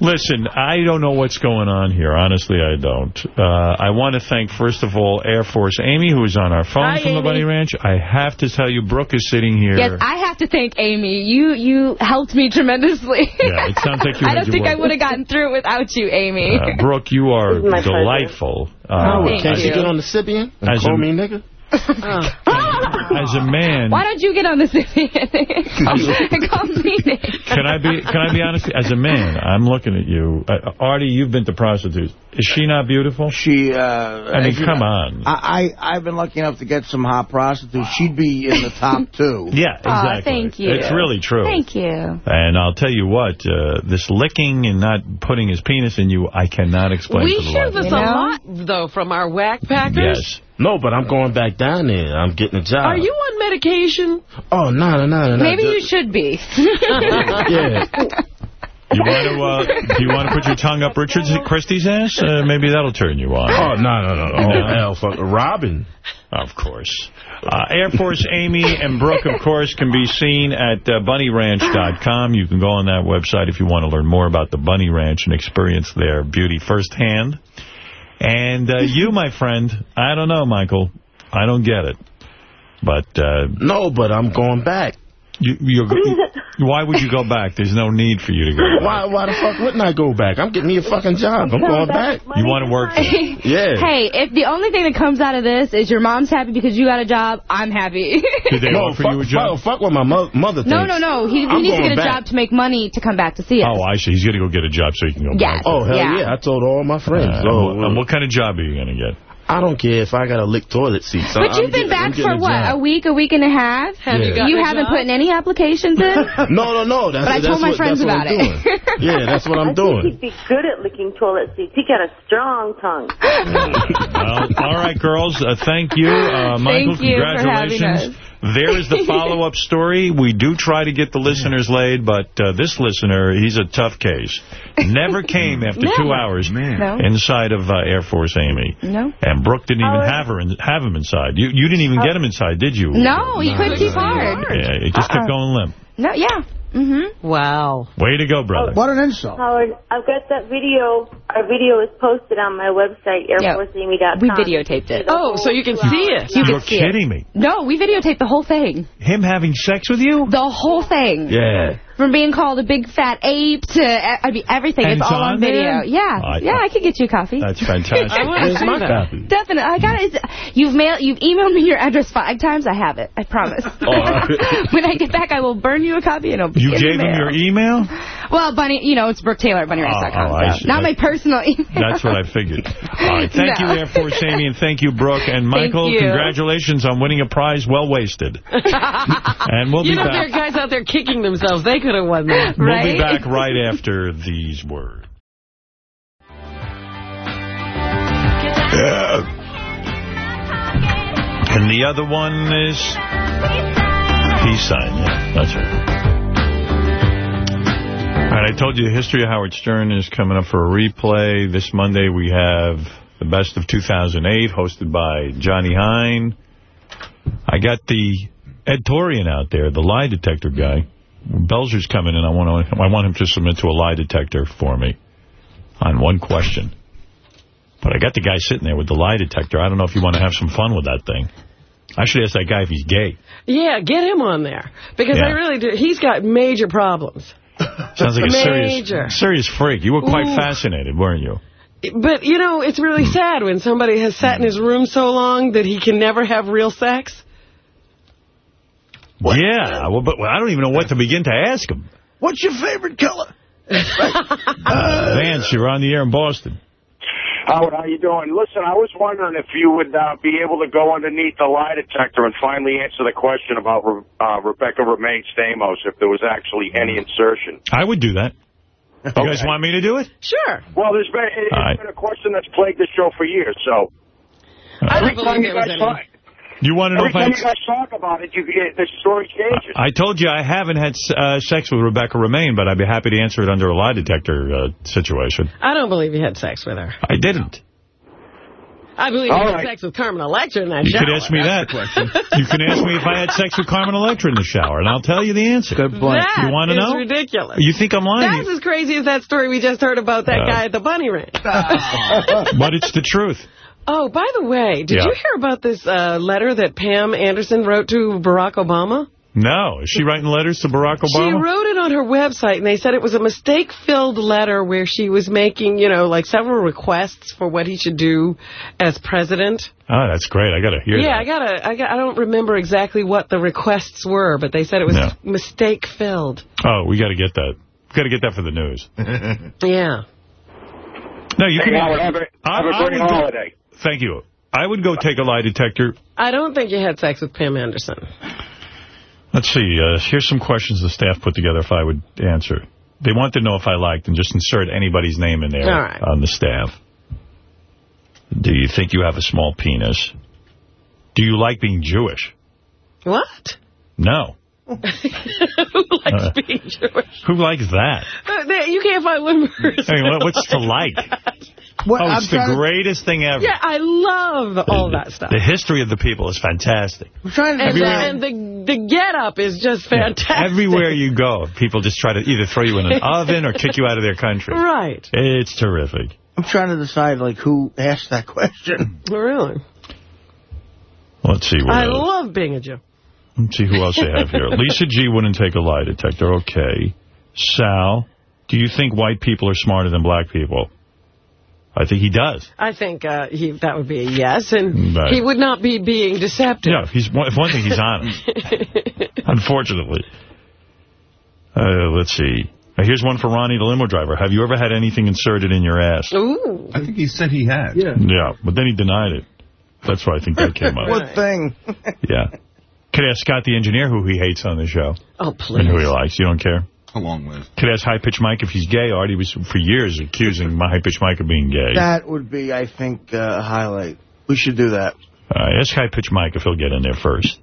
Listen, I don't know what's going on here. Honestly, I don't. Uh, I want to thank, first of all, Air Force Amy, who is on our phone Hi, from the Bunny Ranch. I have to tell you, Brooke is sitting here. Yes, I have to thank Amy. You you helped me tremendously. Yeah, it sounds like you [laughs] I don't your think I would have gotten through it without you, Amy. Uh, Brooke, you [laughs] are This pleasure. delightful. Uh, Oh, thank Can't you. you get on the Sybian and As call a- me nigga? As a man, Why don't you get on the [laughs] and call me Nick? can I be can I be honest? As a man, I'm looking at you. Uh, Artie, you've been to prostitutes. Is she not beautiful? She, uh... I mean, come know, on. I, I, I've been lucky enough to get some hot prostitutes. She'd be in the top [laughs] two. Yeah, Aw, exactly. thank you. It's really true. Thank you. And I'll tell you what, uh, this licking and not putting his penis in you, I cannot explain We for the hear life of this a lot, though, from our whack packers. Yes. No, but I'm going back down there. I'm getting a job. Are you on medication? Oh, no, no, no, no. Maybe you should be. [laughs] Yeah. You want to uh, do you want to put your tongue up Richard Christy's ass? Uh, maybe that'll turn you on. Oh, no, no, no. Oh, hell, fuck. Robin. Of course. Uh, Air Force Amy and Brooke, of course, can be seen at uh, bunnyranch.com. You can go on that website if you want to learn more about the Bunny Ranch and experience their beauty firsthand. And uh, you, my friend, I don't know, Michael. I don't get it. But uh, No, but I'm going back. you, you're, [laughs] why would you go back? There's no need for you to go back. Why, why the fuck wouldn't I go back? I'm getting me a fucking job. I'm going back. You want to work. Yeah. Hey, if the only thing that comes out of this is your mom's happy because you got a job, I'm happy. Did they [laughs] no, offer fuck, you a job? Fuck, fuck what my mo mother thinks. no, no, no. He, he needs to get a back. job to make money to come back to see us. Oh, I see. He's going to go get a job so he can go Yes. back. Oh, hell Yeah. yeah. I told all my friends. Uh, oh, and what kind of job are you going to get? I don't care if I got to lick toilet seats. But I'm you've been getting- back getting for what, job. a week, a week and a half? Have you Yeah. gotten You a haven't job? put in any applications in? [laughs] [laughs] No, no, no. That's, But I that's told my what, friends about it. [laughs] Yeah, that's what I'm I think doing. he'd be good at licking toilet seats. He got a strong tongue. Well, all right, girls. Uh, thank you. Uh, Michael, Thank you for having congratulations. There is the [laughs] follow-up story. We do try to get the listeners laid, but uh, this listener, he's a tough case. Never [laughs] came after Never. two hours No. inside of uh, Air Force Amy. No. And Brooke didn't even Oh, have her in, have him inside. You you didn't even get him inside, did you? No, he couldn't keep hard. Yeah, it just kept Uh-uh. going limp. No, yeah. Mm-hmm. Wow. Way to go, brother. What an insult. Howard, I've got that video. Our video is posted on my website, airforceamy.com. We videotaped it. Oh, so you can see it. You You're can see it. kidding me. No, we videotaped the whole thing. Him having sex with you? The whole thing. Yeah. From being called a big fat ape to, I mean, everything. And it's it's all on, on video. there? Yeah. I- yeah, I could get you a coffee. That's [laughs] fantastic. I wanna my copy? Definitely. I got it. You've mailed, you've emailed me your address five times. I have it. I promise. [laughs] [laughs] when I get back, I will burn you a copy and it'll be You gave the him your email? Well, Bunny, you know, it's Brooke Taylor at BunnyRice.com. Oh, oh, so see. not my personal email. That's what I figured. All right. Thank No. you, Air Force Amy, and thank you, Brooke. And Michael, you. congratulations on winning a prize well wasted. and we'll you be know, there are guys out there kicking themselves. They could have won that. We'll be back right after these words. Yeah. And the other one is peace sign. Yeah, that's right. All right, I told you the history of Howard Stern is coming up for a replay. This Monday we have the best of 2008, hosted by Johnny Hein. I got the Ed Torian out there, the lie detector guy. Belzer's coming in. I want to. I want him to submit to a lie detector for me on one question. But I got the guy sitting there with the lie detector. I don't know if you want to have some fun with that thing. I should ask that guy if he's gay. Yeah, get him on there. Because Yeah. I really do. He's got major problems. [laughs] Sounds like a serious, serious freak. You were quite Ooh. fascinated, weren't you? But, you know, it's really Hmm. sad when somebody has sat in his room so long that he can never have real sex. Yeah, well, but I don't even know what to begin to ask him. What's your favorite color? [laughs] Uh, Vance, you're on the air in Boston. Howard, how are you doing? Listen, I was wondering if you would uh, be able to go underneath the lie detector and finally answer the question about uh, Rebecca Romijn Stamos, if there was actually any insertion. I would do that. You guys want me to do it? Sure. Well, there's been, it's All right. been a question that's plagued the show for years, so I don't believe you there was any. Talk, You want to know every if I... time you guys talk about it, you get, the story changes. I told you I haven't had uh, sex with Rebecca Romijn, but I'd be happy to answer it under a lie detector uh, situation. I don't believe you had sex with her. I didn't. I believe All you had right. sex with Carmen Electra in that You shower. [laughs] You could ask me that. Question. you can ask me if I had sex with Carmen Electra in the shower, and I'll tell you the answer. Good That You want to is know? ridiculous. You think I'm lying? That's as crazy as that story we just heard about that Uh. guy at the Bunny Ranch. [laughs] but it's the truth. Oh, by the way, did Yeah. you hear about this uh, letter that Pam Anderson wrote to Barack Obama? No. Is she writing letters to Barack Obama? She wrote it on her website, and they said it was a mistake-filled letter where she was making, you know, like several requests for what he should do as president. Oh, that's great. I got to hear yeah, that. I gotta, I got, I don't remember exactly what the requests were, but they said it was Yeah. mistake-filled. Oh, we got to get that. Got to get that for the news. [laughs] Yeah. No, you Hey, can. Howard, have a- I- have a I great would go- holiday. Thank you. I would go take a lie detector. I don't think you had sex with Pam Anderson. Let's see. Uh, here's some questions the staff put together if I would answer. They want to know if I liked and just insert anybody's name in there right. on the staff. Do you think you have a small penis? Do you like being Jewish? What? No. [laughs] Who likes Uh, being Jewish? Who likes that? Uh, you can't find one person. I mean, what, what's to like? [laughs] What, oh, I'm it's the greatest thing ever. Yeah, I love all that stuff. The history of the people is fantastic. I'm trying to And, the, and the the get up is just fantastic. Everywhere you go, people just try to either throw you in an [laughs] oven or kick you out of their country. Right. It's terrific. I'm trying to decide, like, who asked that question. Really. Let's see. What I else. love being a Jew. Let's see who else they have here. [laughs] Lisa G. wouldn't take a lie detector. Okay. Sal, do you think white people are smarter than black people? I think he does. I think uh, he that would be a yes, and Right. he would not be being deceptive. Yeah, he's one, if one thing, he's honest. [laughs] Unfortunately. Uh, let's see. Uh, Here's one for Ronnie, the limo driver. Have you ever had anything inserted in your ass? Ooh. I think he said he had. Yeah. Yeah, but then he denied it. That's why I think that came up. [laughs] What thing? Yeah. Could I ask Scott the engineer who he hates on the show. Oh, please. And who he likes. You don't care? A long list. Could ask High Pitch Mike if he's gay. Artie was for years accusing my High Pitch Mike of being gay. That would be, I think, uh, a highlight. We should do that. Uh, ask High Pitch Mike if he'll get in there first.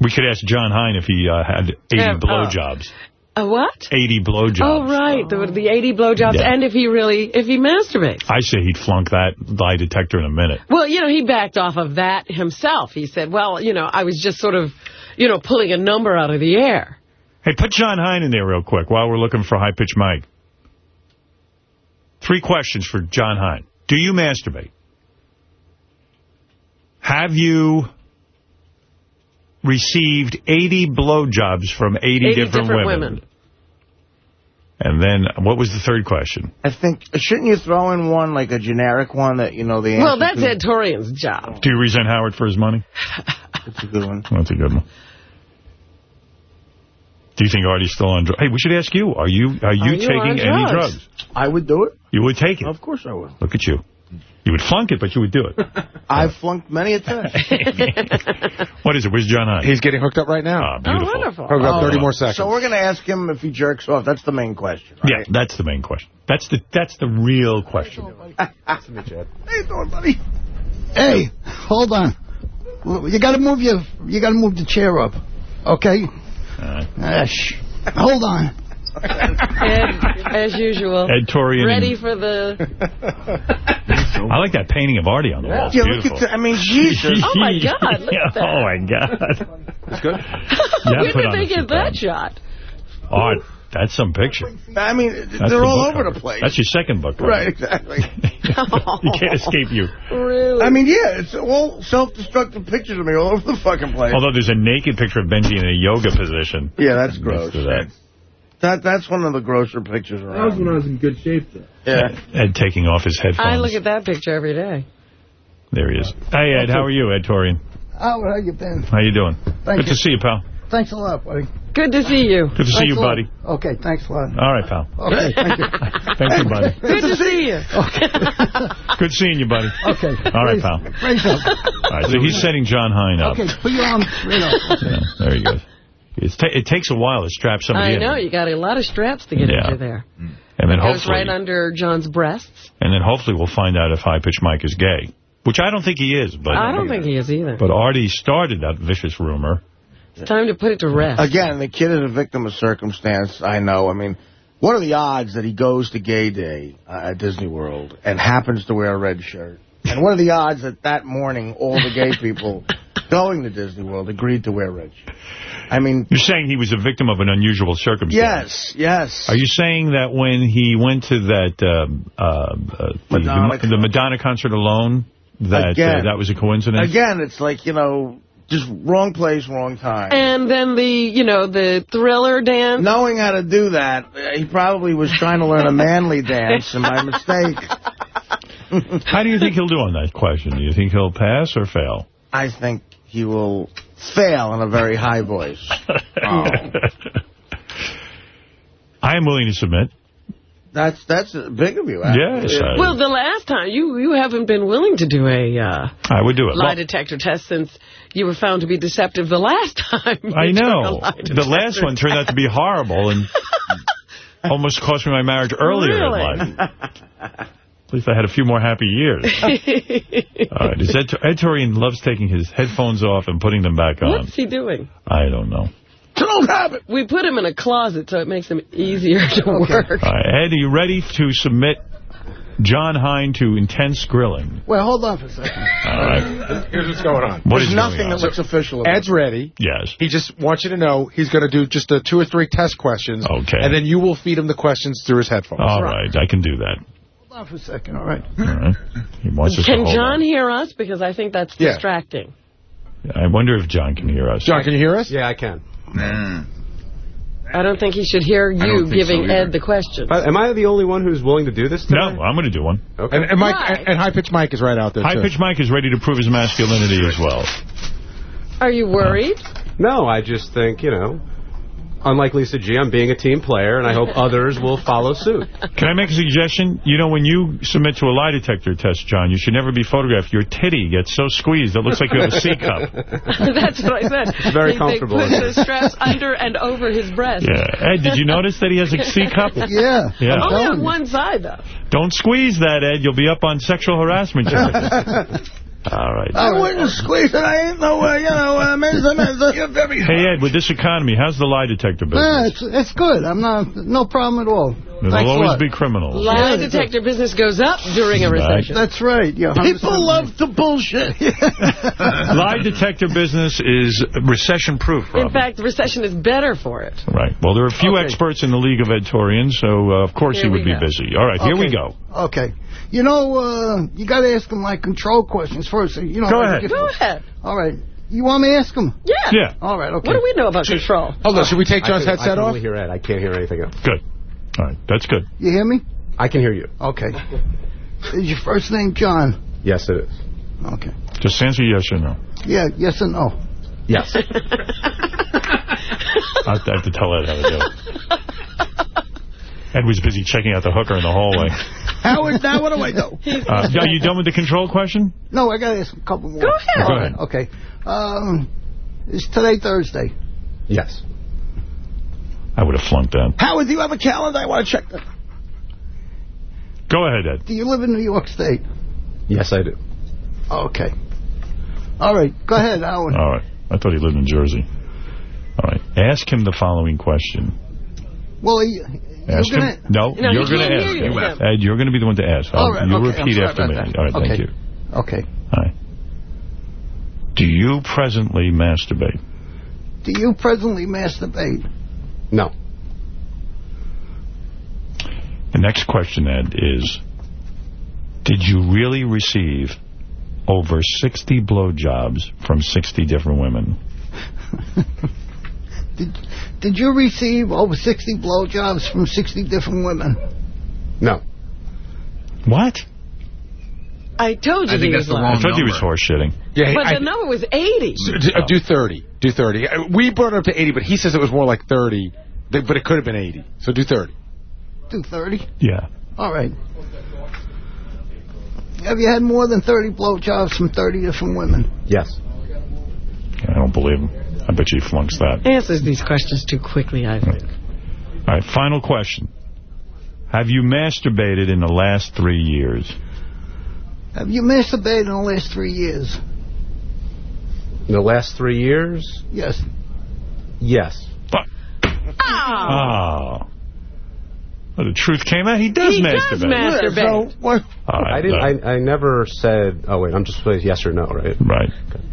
We could ask Jon Hein if he uh, had 80 Yeah, uh, blowjobs. A what? 80 blowjobs. Oh, right. The, the 80 blowjobs. Yeah. And if he really, if he masturbates. I say he'd flunk that lie detector in a minute. Well, you know, he backed off of that himself. He said, well, you know, I was just sort of, you know, pulling a number out of the air. Hey, put Jon Hein in there real quick while we're looking for High Pitch Mike. Three questions for Jon Hein. Do you masturbate? Have you received 80 blowjobs from 80, 80 different, different women? women. And then, uh, what was the third question? I think, shouldn't you throw in one, like a generic one that you know the answer Well, that's to? Ed Torian's job. Do you resent Howard for his money? [laughs] That's a good one. [laughs] That's a good one. Do you think Artie's still on drugs? Hey, we should ask you. Are you are you Are you taking on any drugs? drugs? I would do it. You would take it? Of course I would. Look at you. You would flunk it, but you would do it. [laughs] I've flunked many a test. [laughs] what is it? Where's Jon Hein? He's getting hooked up right now. Ah, beautiful. wonderful. Hooked up Oh, 30 more seconds. So we're going to ask him if he jerks off. That's the main question. Yeah, that's the main question. That's the that's the real question. How you doing, buddy? Hey, hold on. You got to move your. You got to move the chair up. Okay. Ah, shh. Hold on. Ed, as usual. Ed Torian Ready for the... [laughs] I like that painting of Artie on the wall. It's Yeah, look beautiful. at that. I mean, Jesus. Oh, my God, look at [laughs] that. Oh, my God. That's good. Yeah, Where did on they get that shot? Art, that's some picture. I mean, That's they're the all over cover. the place. That's your second book. cover. Right, exactly. [laughs] you can't escape you. Really? I mean, yeah, it's all self-destructive pictures of me all over the fucking place. Although there's a naked picture of Benji in a yoga position. Yeah, that's gross. That. That That's one of the grosser pictures That was when I was in good shape, though. Yeah. Ed taking off his headphones. I look at that picture every day. There he is. Hey, Ed, how are you, Ed Torian? How how you been? How you doing? Thank Good you. to see you, pal. Thanks a lot, buddy. Good to see you. Good to see Thanks you, buddy. Okay, thanks a lot. All right, pal. Okay, thank you. [laughs] Thank you, buddy. Good to see you. Okay. [laughs] Good seeing you, buddy. Okay. All right, raise- pal. Raise up. All right, so he's setting Jon Hein up. Okay, put your arm straight up. [laughs] Yeah, there he goes. It's ta it takes a while to strap somebody I in. I know, you got a lot of straps to get Yeah. into there. And then It goes right under Jon's breasts. and then hopefully we'll find out if High Pitch Mike is gay, which I don't think he is. But I don't think he is either. But Artie started that vicious rumor. It's time to put it to rest. Again, the kid is a victim of circumstance, I know. I mean, what are the odds that he goes to Gay Day uh, at Disney World and happens to wear a red shirt? And what are the odds that that morning all the gay people [laughs] going to Disney World agreed to wear red shirts? I mean... You're saying he was a victim of an unusual circumstance. Yes, yes. Are you saying that when he went to that um, uh, uh, the, Madonna the, the Madonna concert alone, that uh, that was a coincidence? Again, it's like, you know, just wrong place, wrong time. And then the, you know, the thriller dance. Knowing how to do that, uh, he probably was trying to learn a manly dance, and by mistake. [laughs] How do you think he'll do on that question? Do you think he'll pass or fail? I think he will fail in a very high voice. [laughs] I am willing to submit. That's that's big of you. Yes, I- Well, the last time, you you haven't been willing to do a uh, I would do it. lie Well, detector test since you were found to be deceptive the last [laughs] time. I know. The last one turned out to be horrible and [laughs] almost cost me my marriage earlier Really? in life. At least I had a few more happy years. [laughs] All right. Is Ed, Ed Torian loves taking his headphones off and putting them back on. What's he doing? I don't know. Don't have it. We put him in a closet so it makes him easier to work. All right. Ed, are you ready to submit Jon Hein to intense grilling? Well, hold on for a second. All right. Here's what's going on. What There's nothing that looks official about Ed's ready. Yes. He just wants you to know he's going to do just a two or three test questions. Okay. And then you will feed him the questions through his headphones. All right. I can do that. Hold on for a second, all right? All right. He wants us to Can hold Jon on. hear us? Because I think that's Yeah. distracting. I wonder if Jon can hear us. Jon, can you hear us? Yeah, I can. I don't think he should hear you giving so. Ed the question. Uh, am I the only one who's willing to do this No. I'm going to do one. Okay. And, and Mike and, and High Pitch Mike is right out there, High too. Pitch Mike is ready to prove his masculinity as well. Are you worried? No, I just think, you know, unlike Lisa G, I'm being a team player, and I hope others will follow suit. Can I make a suggestion? You know, when you submit to a lie detector test, Jon, you should never be photographed. Your titty gets so squeezed it looks like you have a C [laughs] cup. That's what I said. It's very they, comfortable. They put the straps under and over his breast. Yeah. Ed, did you notice that he has a C cup? [laughs] Yeah. Yeah. Only on one side, though. Don't squeeze that, Ed. You'll be up on sexual harassment charges. [laughs] All right. I wouldn't squeeze it. I ain't no way, you know, uh, Mesa, Mesa. You're very Hey, Ed, with this economy, how's the lie detector business? Yeah, it's, it's good. I'm not, no problem at all. There'll Thanks always be criminals. Lie detector business goes up during a Right. recession. That's right. Yeah, People love to bullshit. [laughs] lie detector business is recession-proof, In fact, recession is better for it. Right. Well, there are a few experts in the League of Edtorians, so uh, of course Here he would be go. busy. All right, here we go. Okay. You know, uh, you got to ask them like control questions first. You know, Go ahead. Go ahead. All right. You want me to ask them? Yeah. Yeah. All right. Okay. What do we know about control? Hold on, should we take I Jon's can- I headset can off? only hear Ed. I can't hear anything else. Good. All right, that's good. You hear me? I can hear you. Okay. Is your first name John? Yes, it is. Okay. Just answer yes or no. Yeah. Yes or no? Yes. I have to, I have to tell Ed how to do it. [laughs] Ed was busy checking out the hooker in the hallway. [laughs] Howard, now what do I do? [laughs] Uh, are you done with the control question? No, I got to ask a couple more. Go ahead. Go ahead. Okay. Um, is today Thursday? yes. I would have flunked that. Howard, do you have a calendar? I want to check that. Go ahead, Ed. Do you live in New York State? Yes, I do. Okay. All right. Go ahead, Howard. All right. I thought he lived in Jersey. All right. Ask him the following question. Well, you, you're Ask gonna. him. No, No, you're going to ask. hear you. Ed, you're going to be the one to ask. All you okay, repeat after me. that. All right, thank you. Okay. All right. Do you presently masturbate? Do you presently masturbate? No. The next question, Ed, is did you really receive over 60 blowjobs from 60 different women? [laughs] Did Did you receive over 60 blowjobs from 60 different women? No. What? I told you I think was that's the lying. wrong I thought he was number. horse shitting. Yeah, But I- the number was 80. do, uh, do 30. Do 30. Uh, We brought it up to 80, but he says it was more like 30. But it could have been 80. So do 30. Do 30? Yeah. All right. Have you had more than 30 blowjobs from 30 different women? Yes. I don't believe him. I bet you he flunks that. Answers these questions too quickly, I think. All right, final question. Have you masturbated in the last three years? Have you masturbated in the last three years? In the last three years? Yes. Yes. Oh. Well, the truth came out. He does He does masturbate. masturbate. So, what? All right, I didn't. uh, I, I never said. Oh wait, I'm just supposed yes or no, right? Right.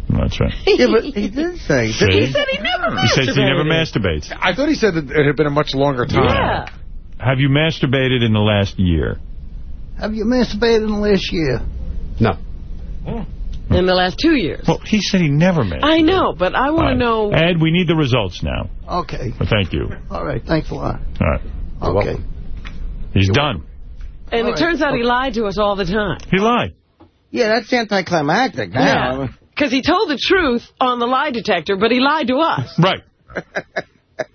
That's right. [laughs] yeah, but he did say. See? He said he never He says he never masturbates. I thought he said that it had been a much longer time. Yeah. Have you masturbated in the last year? Have you masturbated in the last year? No. In the last two years. Well, he said he never masturbated. I know, but I want All right. to know. Ed, we need the results now. Okay. Well, thank you. All right. Thanks a lot. All right. Okay. He's done. And All it right. turns out he lied to us all the time. He lied. Yeah, that's anticlimactic now. Yeah. Because he told the truth on the lie detector, but he lied to us. Right. [laughs]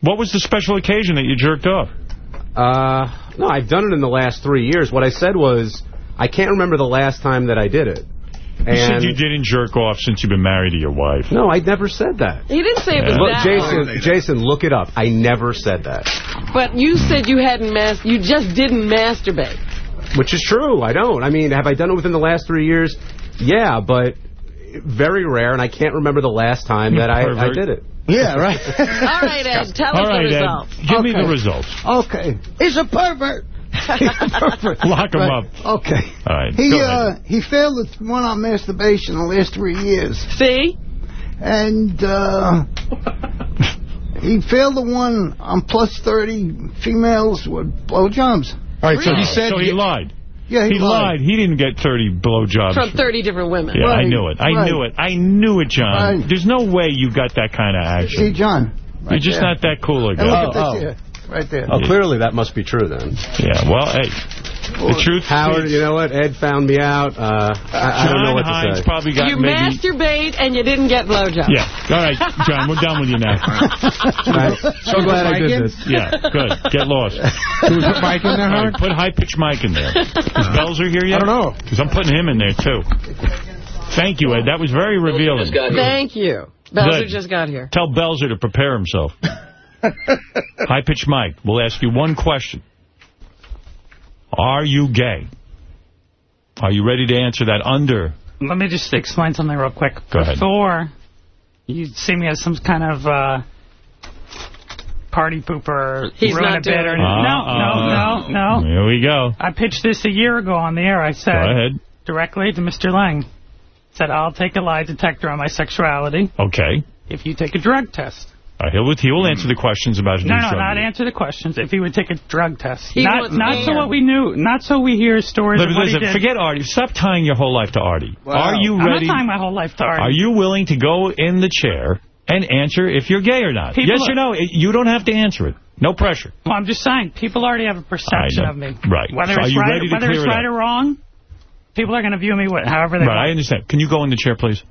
what was the special occasion that you jerked off? Uh, no, I've done it in the last three years. What I said was, I can't remember the last time that I did it. You said you didn't jerk off since you've been married to your wife. no, I never said that. He didn't say it was Look, that Jason. Jason, look it up. I never said that. But you said you hadn't mas- you just didn't masturbate. Which is true. I don't. I mean, have I done it within the last three years? Yeah, but very rare, and I can't remember the last time You that I, I did it. Yeah, right. [laughs] All right, Ed, tell All us right, the Ed. results. Give me the results. Okay. He's a pervert. [laughs] Lock him Right. up. Okay. All right. He uh he failed the one on masturbation the last three years, See? and uh he failed the one on plus thirty females with blowjobs. All right, so he said... So he lied. Yeah, He lied. He didn't get 30 blowjobs. From 30 different women. Yeah, I knew it. I right. knew it. I knew it, Jon. Right. There's no way you got that kind of action. See, action. Jon. You're just there. not that cool a And guy. Oh, oh. Here, right there. Oh, clearly that must be true then. Yeah, well, hey, the truth Howard, speaks. you know what? Ed found me out. Uh, I, I don't know Jon what to Hein's say. probably got You maybe... masturbate and you didn't get blowjobs. Yeah. All right, Jon, we're done with you now. [laughs] Right. So glad I did this. Yeah, good. Get lost. [laughs] Can we put Mike in there, All right, Howard? put high-pitched Mike in there. Is Belzer here yet? I don't know. Because I'm putting him in there, too. Thank you, Ed. That was very revealing. Thank you. Belzer Good. just got here. Tell Belzer to prepare himself. [laughs] High-pitched Mike, we'll ask you one question. Are you gay? Are you ready to answer that under let me just explain something real quick. Go ahead. Before you see me as some kind of uh, party pooper, He's not a bit or doing it. no, no, no, no. Here we go. I pitched this a year ago on the air. I said Go ahead. directly to Mr. Lange. Said I'll take a lie detector on my sexuality Okay. if you take a drug test. Uh, he'll, he will answer the questions about his No, new no, not use. answer the questions. If he would take a drug test, He not wants not so what we knew, not so we hear stories Listen, of what he listen, did. forget Artie. Stop tying your whole life to Artie. Are you ready? I'm ready? not tying my whole life to Artie. Are you willing to go in the chair and answer if you're gay or not? People yes or no? You don't have to answer it. No pressure. Well, I'm just saying, people already have a perception of me. Right. Whether So it's right, whether it's it right or wrong, people are going to view me what, however they Right, I understand. Can you go in the chair, please?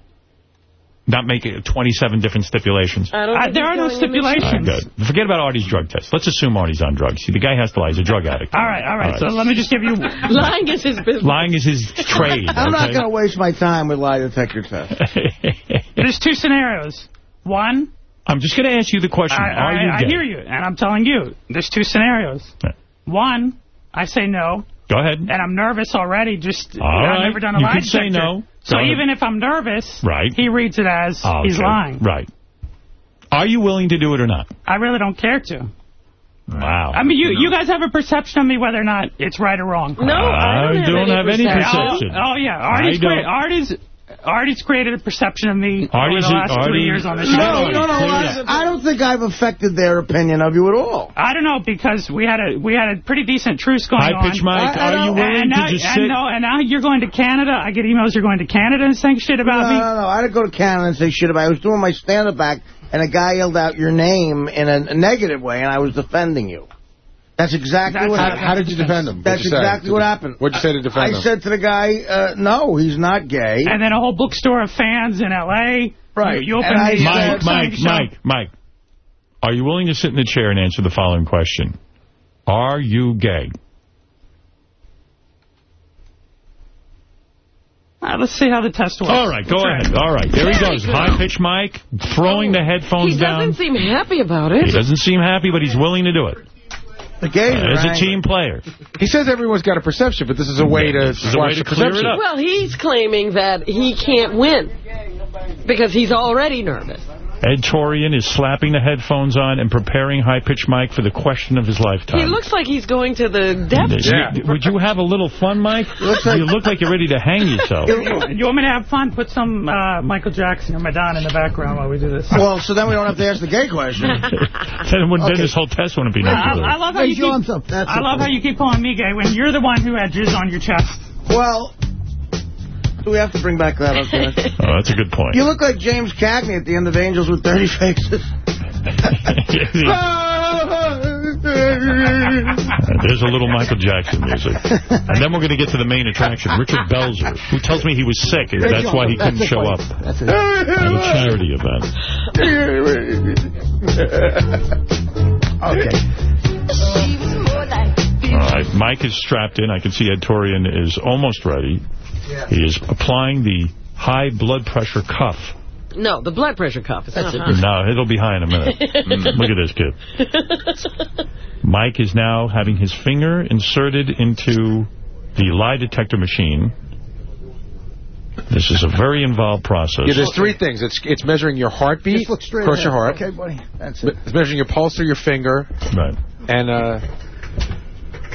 Not make it 27 different stipulations. I don't uh, I- there are no stipulations. in the chair. All right, good. Forget about Artie's drug test. Let's assume Artie's on drugs. See, the guy has to lie. He's a drug addict. All right, all right. So let me just give you. [laughs] Lying is his business. Lying is his [laughs] trade. I'm not going to waste my time with lie detector tests. [laughs] There's two scenarios. One, I'm just going to ask you the question. I, Are I, you I gay? hear you, and I'm telling you, there's two scenarios. Yeah. One, I say no, Go ahead. and I'm nervous already. Just All I've right. never done a You lie could say no. So Go ahead. even if I'm nervous, Right. he reads it as Oh, he's lying. Right. Are you willing to do it or not? I really don't care to. Wow. I mean, you you guys have a perception of me whether or not it's right or wrong. No, I don't, have, any perception. Oh, oh, yeah, Artie's, I don't- crea- Artie's, Artie's created a perception of me Artie's- over the last Artie- three years on the show. No, no, no. I, I don't think I've affected their opinion of you at all. I don't know because we had a we had a pretty decent truce going High on. pitch Mike, I- I are you don't- willing and now, to just and sit? no, and now you're going to Canada. I get emails you're going to Canada and saying shit No, about me. no, no. I didn't go to Canada and say shit about it. I was doing my stand-up act, and a guy yelled out your name in a, a negative way, and I was defending you. That's exactly That's what happened. How did you defend him? What'd That's exactly what happened. What'd you say to defend I him? I said to the guy, uh, no, he's not gay. And then a whole bookstore of fans in L.A. Right. You, you open And I said- Mike, Mike. Mike, Mike. Are you willing to sit in the chair and answer the following question? Are you gay? Uh, let's see how the test works. All right, go ahead. All right, there he goes. High pitch Mike, throwing the headphones down. He doesn't seem happy about it. He doesn't seem happy, but he's willing to do it. The gays are As a team player. He says everyone's got a perception, but this is a way to This is a way squash to the clear it up. Well, he's claiming that he can't win because he's already nervous. Ed Torian is slapping the headphones on and preparing High Pitch Mike for the question of his lifetime. He looks like he's going to the depths. You- Would you have a little fun, Mike? [laughs] you look like you're ready to hang yourself. You want me to have fun? Put some uh, Michael Jackson or Madonna in the background while we do this. Well, so then we don't have to ask the gay question. [laughs] then, wouldn't- then this whole test wouldn't be I, necessary. I love how you keep. arms up. That's I love how you keep calling me gay when you're the one who had jizz on your chest. well, do we have to bring back that up there? [laughs] Oh, that's a good point. You look like James Cagney at the end of Angels with Dirty Faces. [laughs] There's a little Michael Jackson music. And then we're going to get to the main attraction, Richard Belzer, who tells me he was sick, and that's why he couldn't show up at a charity event. Okay. All right, Mike is strapped in. I can see Ed Torian is almost ready. He is applying the high blood pressure cuff. No, the blood pressure cuff. It's not high. No, it'll be high in a minute. [laughs] Mm, Look at this kid. [laughs] Mike is now having his finger inserted into the lie detector machine. This is a very involved process. Yeah, there's three things. It's it's measuring your heartbeat, Just look straight across ahead. your heart. Okay, buddy. That's it. It's measuring your pulse through your finger, Right. and uh,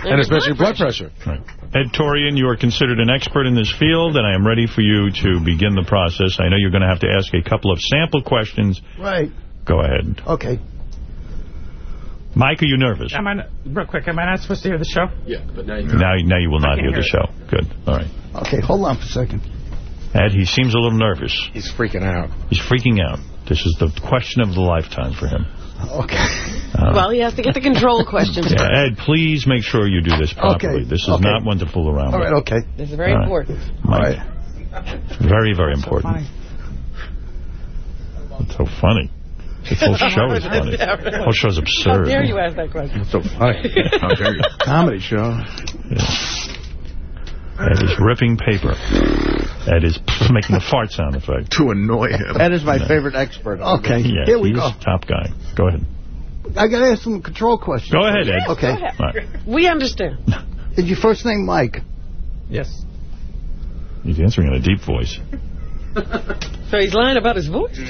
and especially measuring your blood pressure. Right. Ed Torian, you are considered an expert in this field, and I am ready for you to begin the process. I know you're going to have to ask a couple of sample questions. Right. Go ahead. Okay. Mike, are you nervous? Am I real quick? Am I not supposed to hear the show? Yeah, but now you Now, now you will not I hear the show. Good. All right. Okay, hold on for a second. Ed, he seems a little nervous. He's freaking out. He's freaking out. This is the question of the lifetime for him. Okay. Uh, Well, he has to get the control [laughs] questions yeah. Ed, please make sure you do this properly. Okay. This is Okay. not one to fool around All with. right, okay. This is very All right. important. Mike. Very, very important. It's so funny. This whole show is funny. [laughs] The whole show's absurd. How dare you ask that question? so funny. [laughs] How dare you? Comedy show. Ed is ripping paper. Ed is [laughs] making a fart sound effect. To annoy him. That is my favorite expert. Okay, Yeah, here we go. top guy. Go ahead. I got to ask some control questions. Go ahead, Ed. Okay. All right. We understand. [laughs] Is your first name Mike? Yes. He's answering in a deep voice. [laughs] So he's lying about his voice, too.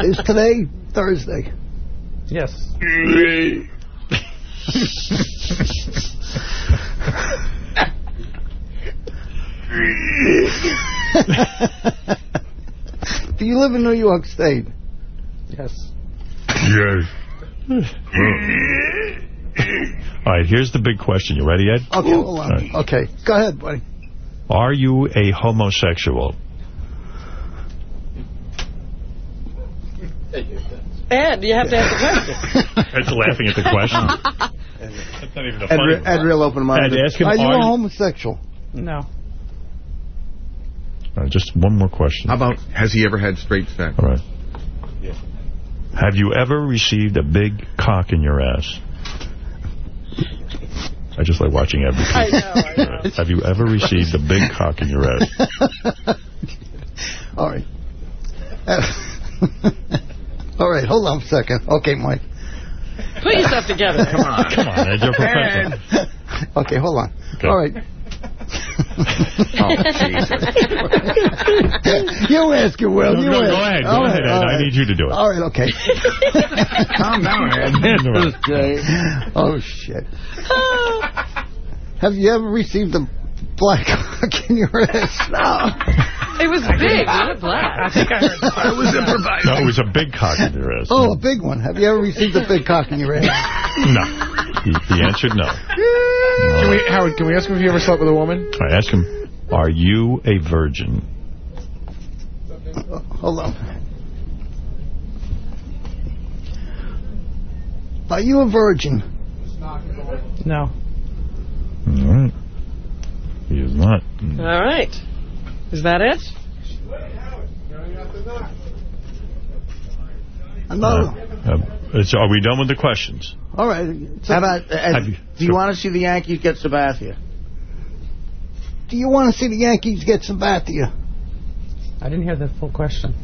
Is today Thursday? Yes. [laughs] Do you live in New York State? Yes. Yes. [laughs] All right, here's the big question. You ready, Ed? Okay, hold on. All right. Okay, go ahead, buddy. Are you a homosexual? Ed, you have to ask the question. Ed's laughing at the question. [laughs] That's not even a Ed, funny re- Ed real open-minded. Ed, ask him, Are you a homosexual? No. All right, just one more question. How about, has he ever had straight sex? All right. Have you ever received a big cock in your ass? I just like watching Ed. I know, I know. [laughs] Have you ever received a big cock in your ass? [laughs] All right. [laughs] All right, hold on a second. Okay, Mike. Put yourself together. Come on. Come on, Ed, you're professional. Okay, hold on. Okay. All right. [laughs] Oh, [laughs] you ask it, Will. No, you no, ask. go ahead. Go All ahead, Ed. all I need you to do it. All right, okay. [laughs] Calm down, Ed. okay. Oh, shit. Have you ever received a black cock in your ass? [laughs] No. It was big, not black. I think I heard I was improvising. No, it was a big cock in your ass. Oh, a big one. Have you ever received a big cock in your ass? [laughs] No. He, he answered no. Can we, Howard, can we ask him if he ever slept with a woman? I asked him, are you a virgin? Oh, hold on. Are you a virgin? No. All right. He is not. All right. Is that it? No. Uh, it's, are we done with the questions? All right. How about, Ed, Have you- do you want to see the Yankees get Sabathia? Do you want to see the Yankees get Sabathia? I didn't hear the full question.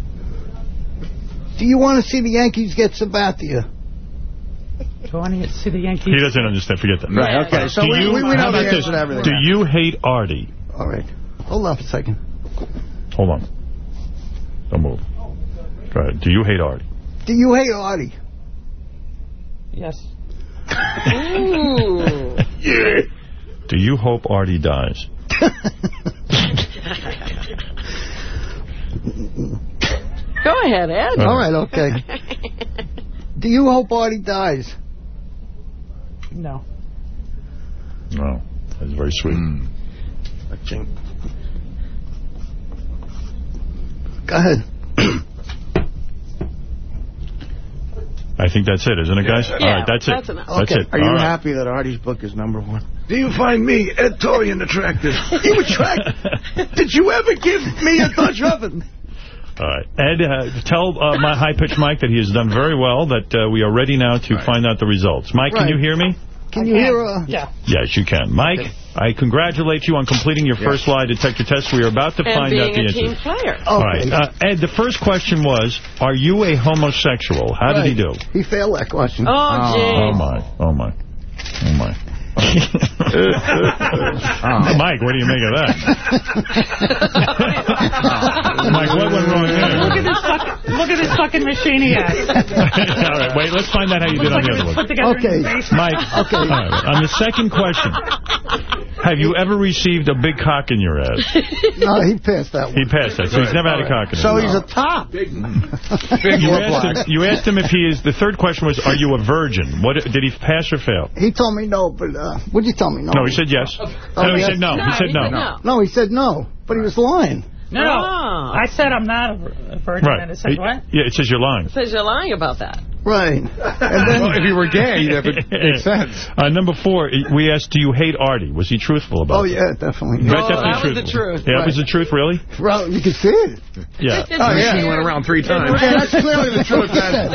Do you want to see the Yankees get Sabathia? Do I want to see the Yankees? He doesn't understand. Forget that. Right, okay. So Do we, you- we, we know the about answer this? to everything. Do now. you hate Artie? All right. Hold on for a second. Hold on. Don't move. Go ahead. Do you hate Artie? Do you hate Artie? Yes. Ooh. [laughs] yeah. Do you hope Artie dies? Go ahead, Ed. All right, okay. [laughs] Do you hope Artie dies? No. No. That's very sweet. Mm. Go ahead. I think that's it, isn't it, guys? All right, that's it. that's enough. That's Okay. it. Are you All right. happy that Artie's book is number one? Do you find me, Ed Torian, attractive? You attractive? [laughs] Did you ever give me a Dutch oven? All right. Ed, uh, tell uh, my high-pitched Mike that he has done very well, that uh, we are ready now to find out the results. Mike, can you hear me? Can you hear? Uh, Yeah. Yes, you can. Mike, I congratulate you on completing your first lie detector test. We are about to And find out the answer. And being the a team answer. player. All right. Uh, Ed, the first question was, are you a homosexual? How did he do? He failed that question. Oh, Oh, my. Oh, my. Oh, my. [laughs] Mike, what do you make of that? [laughs] Mike, what went wrong there? Look at this fucking, look at this fucking machine he has. [laughs] All right, wait, let's find out how you did on the other one. Okay. his. Mike, Okay. all right, on the second question, have you ever received a big cock in your ass? No, he passed that one. He passed that, so he's never had a cock in his So ass. he's a top. You asked, him, you asked him if he is, the third question was, are you a virgin? What Did he pass or fail? He told me no, but uh, what did you tell me? No. No, he said yes. Oh, No, he oh, yes. said no. No, He said he no. said no. No, he said no, but he was lying. No, no. Oh. I said I'm not a virgin, Right. and it said what? Yeah, it says you're lying. It Says you're lying about that. Right. And then Well, if you were gay, that would make sense. Uh, number four, we asked, do you hate Artie? Was he truthful about it? Oh, it? yeah, definitely. Right, Oh, definitely that was the truthful. truth. Yeah, it was the truth, really? Well, you can see it. Yeah. Oh, yeah. Machine went around three times. Yeah, that's clearly the truth. Then.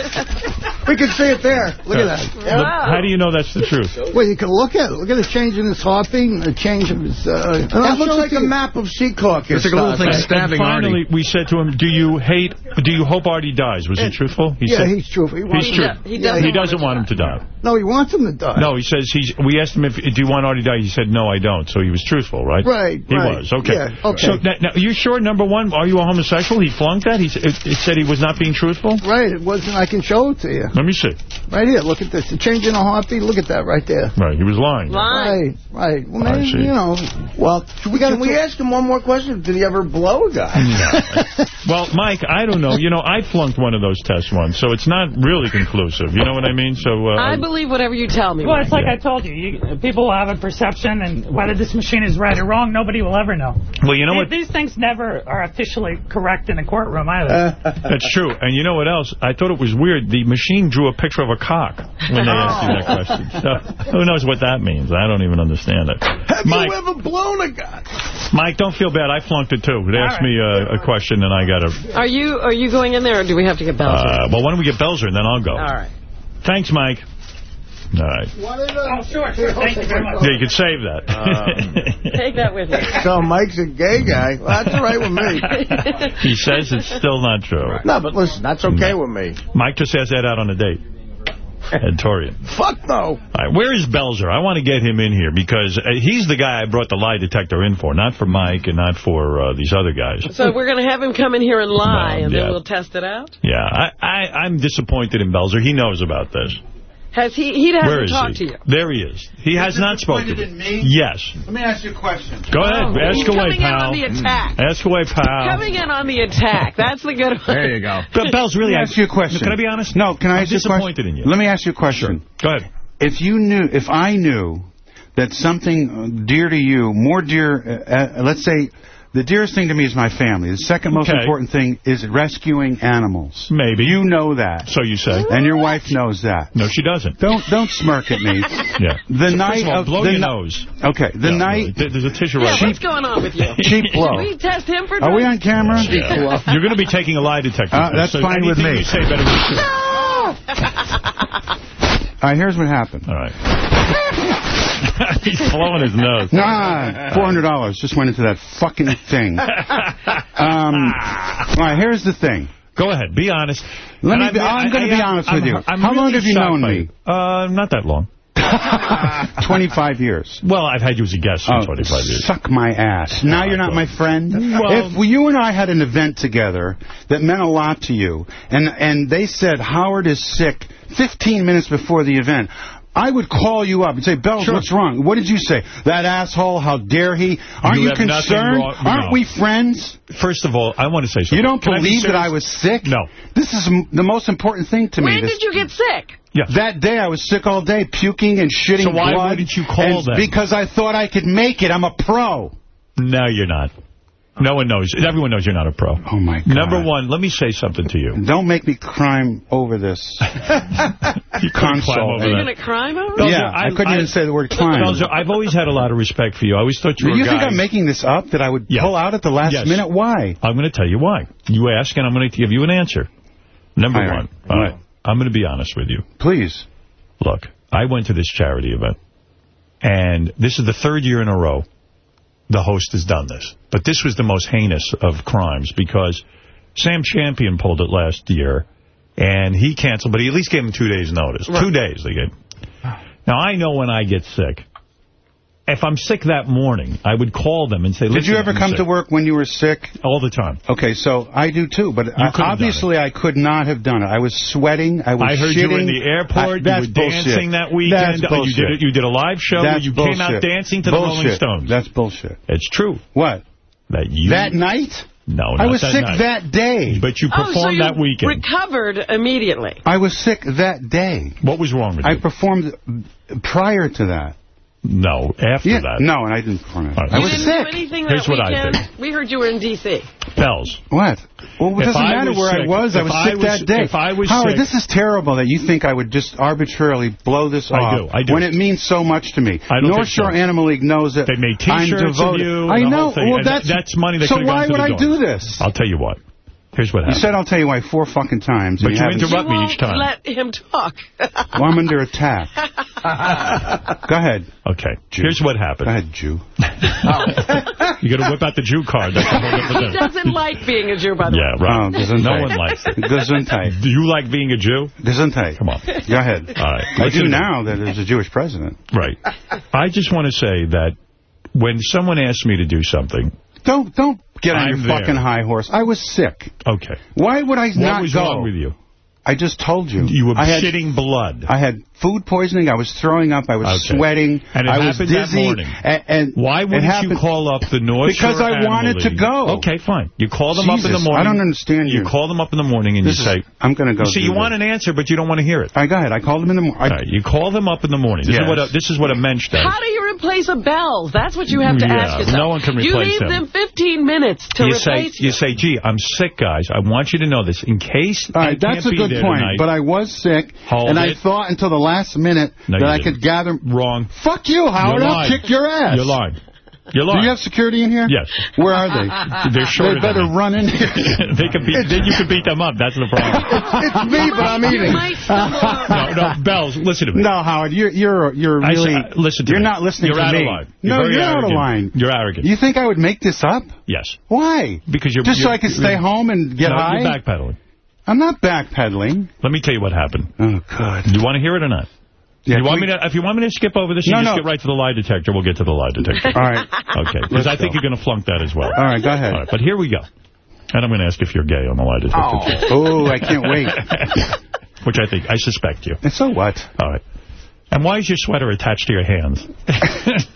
We can see it there. Look at that. Look, How do you know that's the truth? Well, you can look at it. Look at the change in his heartbeat and the change of his... Uh, That looks like a map of Secaucus. It's like a little thing And- stabbing and finally, we said to him, do you hate, do you hope Artie dies? Was he truthful? He Yeah, said, he's truthful. He he He's true. do- he doesn't he want doesn't want him to die. No, he wants him to die. No, he says he's. We asked him if do you want Artie to die. He said no, I don't. So he was truthful, right? Right, He right. was okay. Yeah, okay. So now, now, you sure? Number one, are you a homosexual? He flunked that. He it, it said he was not being truthful. Right, it wasn't. I can show it to you. Let me see. Right here, look at this. The change in a heartbeat. Look at that right there. Right, he was lying. Right, right. Well, I man, see. you know. Well, we gotta can we ask him one more question? Did he ever blow a guy? [laughs] Well, Mike, I don't know. You know, I flunked one of those tests once, so it's not really conclusive. You know what I mean? So uh, I believe whatever you tell me. Well, Mike. it's like I told you. you. People have a perception, and whether this machine is right or wrong, nobody will ever know. Well, you know what? These things never are officially correct in a courtroom either. [laughs] That's true. And you know what else? I thought it was weird. The machine drew a picture of a cock when they asked you that [laughs] question. So who knows what that means? I don't even understand it. Have Mike, you ever blown a guy? Mike, don't feel bad. I flunked it too. They asked me uh, a question and I got a. Are you are you going in there, or do we have to get Belzer? Uh, well, why don't we get Belzer and then I'll go. All right. Thanks, Mike. All right. Oh, sure, sure. Thank you very much. Yeah, you can save that. Um, take that with you. So Mike's a gay guy. Well, that's all right with me. he says it's still not true. No, but listen, that's okay with me. Mike just has that out on a date. [laughs] Ed Torian. Fuck no. All right, where is Belzer? I want to get him in here because uh, he's the guy I brought the lie detector in for, not for Mike and not for uh, these other guys. So we're going to have him come in here and lie, No, and yeah. then we'll test it out? Yeah, I, I, I'm disappointed in Belzer. He knows about this. Has he, he hasn't Where is talked he? to you? There he is. He has not spoken in me? Yes. Let me ask you a question. Go ahead. Oh, Ask he's away, coming in pal. on the attack. Ask away, pal. Coming in on the attack. That's the good one. There you go. But Bells, really, Let me ask you a question. Can I be honest? No, can I I'm ask you a question? disappointed in you. Let me ask you a question. Go ahead. If you knew, if I knew that something dear to you, more dear, uh, uh, let's say, the dearest thing to me is my family. The second most Okay. important thing is rescuing animals. Maybe. You know that. So you say. And your wife knows that. No, she doesn't. Don't don't smirk at me. [laughs] Yeah. The So night First of all, of blow the your nose. Okay, the No, night. really. There's a tissue Yeah, right what's going on with you? [laughs] Cheap blow. Should we test him for Are we on drugs? camera? Yeah. [laughs] You're going to be taking a lie detector. Uh, that's so fine with me. you say better be true. All right, here's what happened. All right. [laughs] He's blowing his nose. Nah, four hundred dollars just went into that fucking thing. [laughs] Um, all right, here's the thing. Go ahead. Be honest. Let And me. Be, I'm, going to be honest I'm- with you. I'm How long have you known me? Uh, not that long. [laughs] Twenty-five years. Well, I've had you as a guest for Oh, 25 years. suck my ass. Now you're not my friend. Well- if you and I had an event together that meant a lot to you, and and they said Howard is sick 15 minutes before the event. I would call you up and say, Bells, Sure. what's wrong? What did you say? That asshole, how dare he? Aren't You you, concerned? wrong- Aren't no. we friends? First of all, I want to say something. You don't Can I be believe that? I was sick? No. This is m- the most important thing to me. When did you get sick? Yes. that day I was sick all day, puking and shitting So why blood. wouldn't you call and them? Because I thought I could make it. I'm a pro. No, you're not. No one knows. Everyone knows you're not a pro. Oh, my God. Number one, let me say something to you. Don't make me crime over this [laughs] You couldn't climb console. over Are you that. going to crime over? Belzer, yeah, I, couldn't even say the word crime. Belzer, I've always had a lot of respect for you. I always thought you Do were you a think. I'm making this up that I would Yeah. pull out at the last Yes. minute? Why? I'm going to tell you why. You ask, and I'm going to give you an answer. Number All right. one. All right. I'm going to be honest with you. Please. Look, I went to this charity event, and this is the third year in a row the host has done this. But this was the most heinous of crimes because Sam Champion pulled it last year, and he canceled, but he at least gave him two days' notice. Two days they gave. Now, I know when I get sick, if I'm sick that morning, I would call them and say, Did you ever I'm come sick." to work when you were sick? All the time. Okay, so I do too, but I, couldn't have done obviously I could not have done it. I was sweating. I was I heard shitting. you were in the airport. I, that's you were bullshit. dancing that That's weekend. Uh, You did, a, you did a live show That's you bullshit. came out dancing to the. Rolling Stones. That's bullshit. It's true. What? That you That night? No, I was that sick night. that day. But you Oh, performed so you that weekend. recovered immediately. I was sick that day. what was wrong with I you? I performed prior to that. No, after Yeah, that. no, and I didn't perform it. All right. I was sick. Here's that what I did. We heard you were in D.C. Bells. What? Well, it If doesn't I matter where sick- I was. I if was I sick was- that day. if I was Howard, sick- this is terrible that you think I would just arbitrarily blow this I off do, I do. when it means so much to me. I don't North think so. Shore Animal League knows that They made I'm T-shirts of you. I know. whole thing. Well, that's that's money that so could've gone why would I dorm. do this? I'll tell you what. Here's what happened. You said I'll tell you why four fucking times. But and you haven't- interrupt me each time. Let him talk. [laughs] Well, I'm under attack. [laughs] Go ahead. Okay. Jew. Here's what happened. Go ahead, Jew. You're going to whip out the Jew card. That's the whole different he doesn't like being a Jew, by the Yeah, way. Yeah, right. Oh, Gesundheit. no one likes it. Gesundheit. Do you like being a Jew? Gesundheit. Come on. Go ahead. All right. I Listen do now that there's a Jewish president. Right. I just want to say that when someone asks me to do something, Don't don't get on I'm your there. fucking high horse. I was sick. okay. Why would I What not was go? wrong with you? I just told you. You were I had, shitting blood. I had food poisoning. I was throwing up. I was Okay. sweating. And it I was happened that dizzy. morning. And, and Why wouldn't you call up the North Because Shore I Animal wanted to go. Okay, fine. You call them up in the morning. I don't understand you. You call them up in the morning and This you is- say, I'm going to go. see, do you this. want an answer, but you don't want to hear it. All right, go ahead. I called them in the morning. All right, you call them up in the morning. This, Yes. is, what a, this is what a mensch does. How do you replace a bell? That's what you have to Yeah, ask yourself. no one can replace them. You leave them. them 15 minutes to you replace say, you say, gee, I'm sick, guys. I want you to know this. In case All I right, can't that's a good point. tonight, But I was sick, and. I thought until the last minute No, that I didn't. could gather. Wrong. Fuck you, Howard. I'll kick your ass. You're lying. You're lying. Do you have security in here? Yes. Where are they? [laughs] They're shorter They better than run in here. [laughs] they could beat, then you could beat them up. That's the problem. [laughs] it's me, but I'm eating. no, no, Bells, listen to me. No, Howard, you're you're you're I really. said- uh, listen to you're me. not listening You're to out me. of line. No, You're very you're out of line. You're arrogant. You think I would make this up? Yes. Why? Because you're Just so you're- I can stay home and get no, high. You're backpedaling. I'm not backpedaling. Let me tell you what happened. Oh God. You want to hear it or not? Yeah, you want we- me to? If you want me to skip over this, you No, just no. get right to the lie detector. We'll get to the lie detector. [laughs] All right. Okay. Because I think go. you're going to flunk that as well. All right, go ahead. All right, but here we go. And I'm going to ask if you're gay on the lie detector. Oh. too. Oh, I can't wait. [laughs] Which I think, I suspect you. And so what? All right. And why is your sweater attached to your hands? [laughs]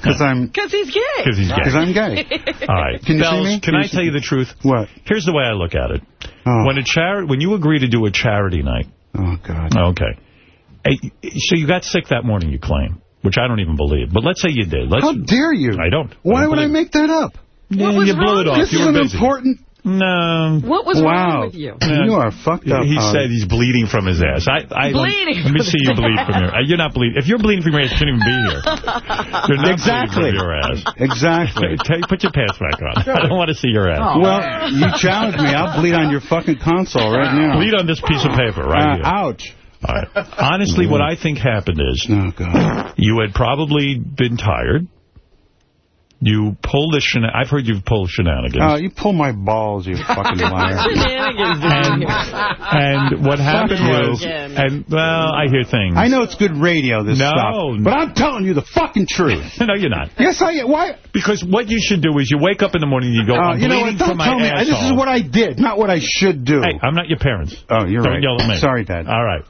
Because I'm Because he's gay. Because he's gay. because I'm gay. [laughs] All right. Can you see me? can Can I tell you the truth? What? Here's the way I look at it. Oh. When a chari- when you agree to do a charity night, Oh God. okay. Hey, so you got sick that morning, you claim, which I don't even believe. But let's say you did. Let's, How dare you? I don't. Why don't would I make that up? Yeah, was you blew it off. This you is were an busy. important. No. What was wow. wrong with you? You are fucked up. He Howard. said he's bleeding from his ass. I, I don't- Bleeding Let me from see his you bleed from your. uh, You're not bleeding. If you're bleeding from your ass, you shouldn't even be here. [laughs] You're not Exactly. bleeding from your ass. Exactly. Take- Put your pants back on. I don't want to see your ass. Well, you challenged me. I'll bleed on your fucking console right now. Bleed on this piece of paper right Uh, here. ouch. All right. Honestly, what I think happened is Oh God. you had probably been tired. You pulled a shen I've heard you've pulled shenanigans. Oh, you pull my balls, you fucking liar. [laughs] And, and what happened was, and well, I hear things. I know it's good radio, this No. stuff, but I'm telling you the fucking truth. [laughs] no, you're not. Yes, I Why? Because what you should do is you wake up in the morning and you go, Uh, I'm you know what? Don't my tell me. asshole. This is what I did, not what I should do. Hey, I'm not your parents. Oh, you're Don't right. yell at me. Sorry, Dad. All right.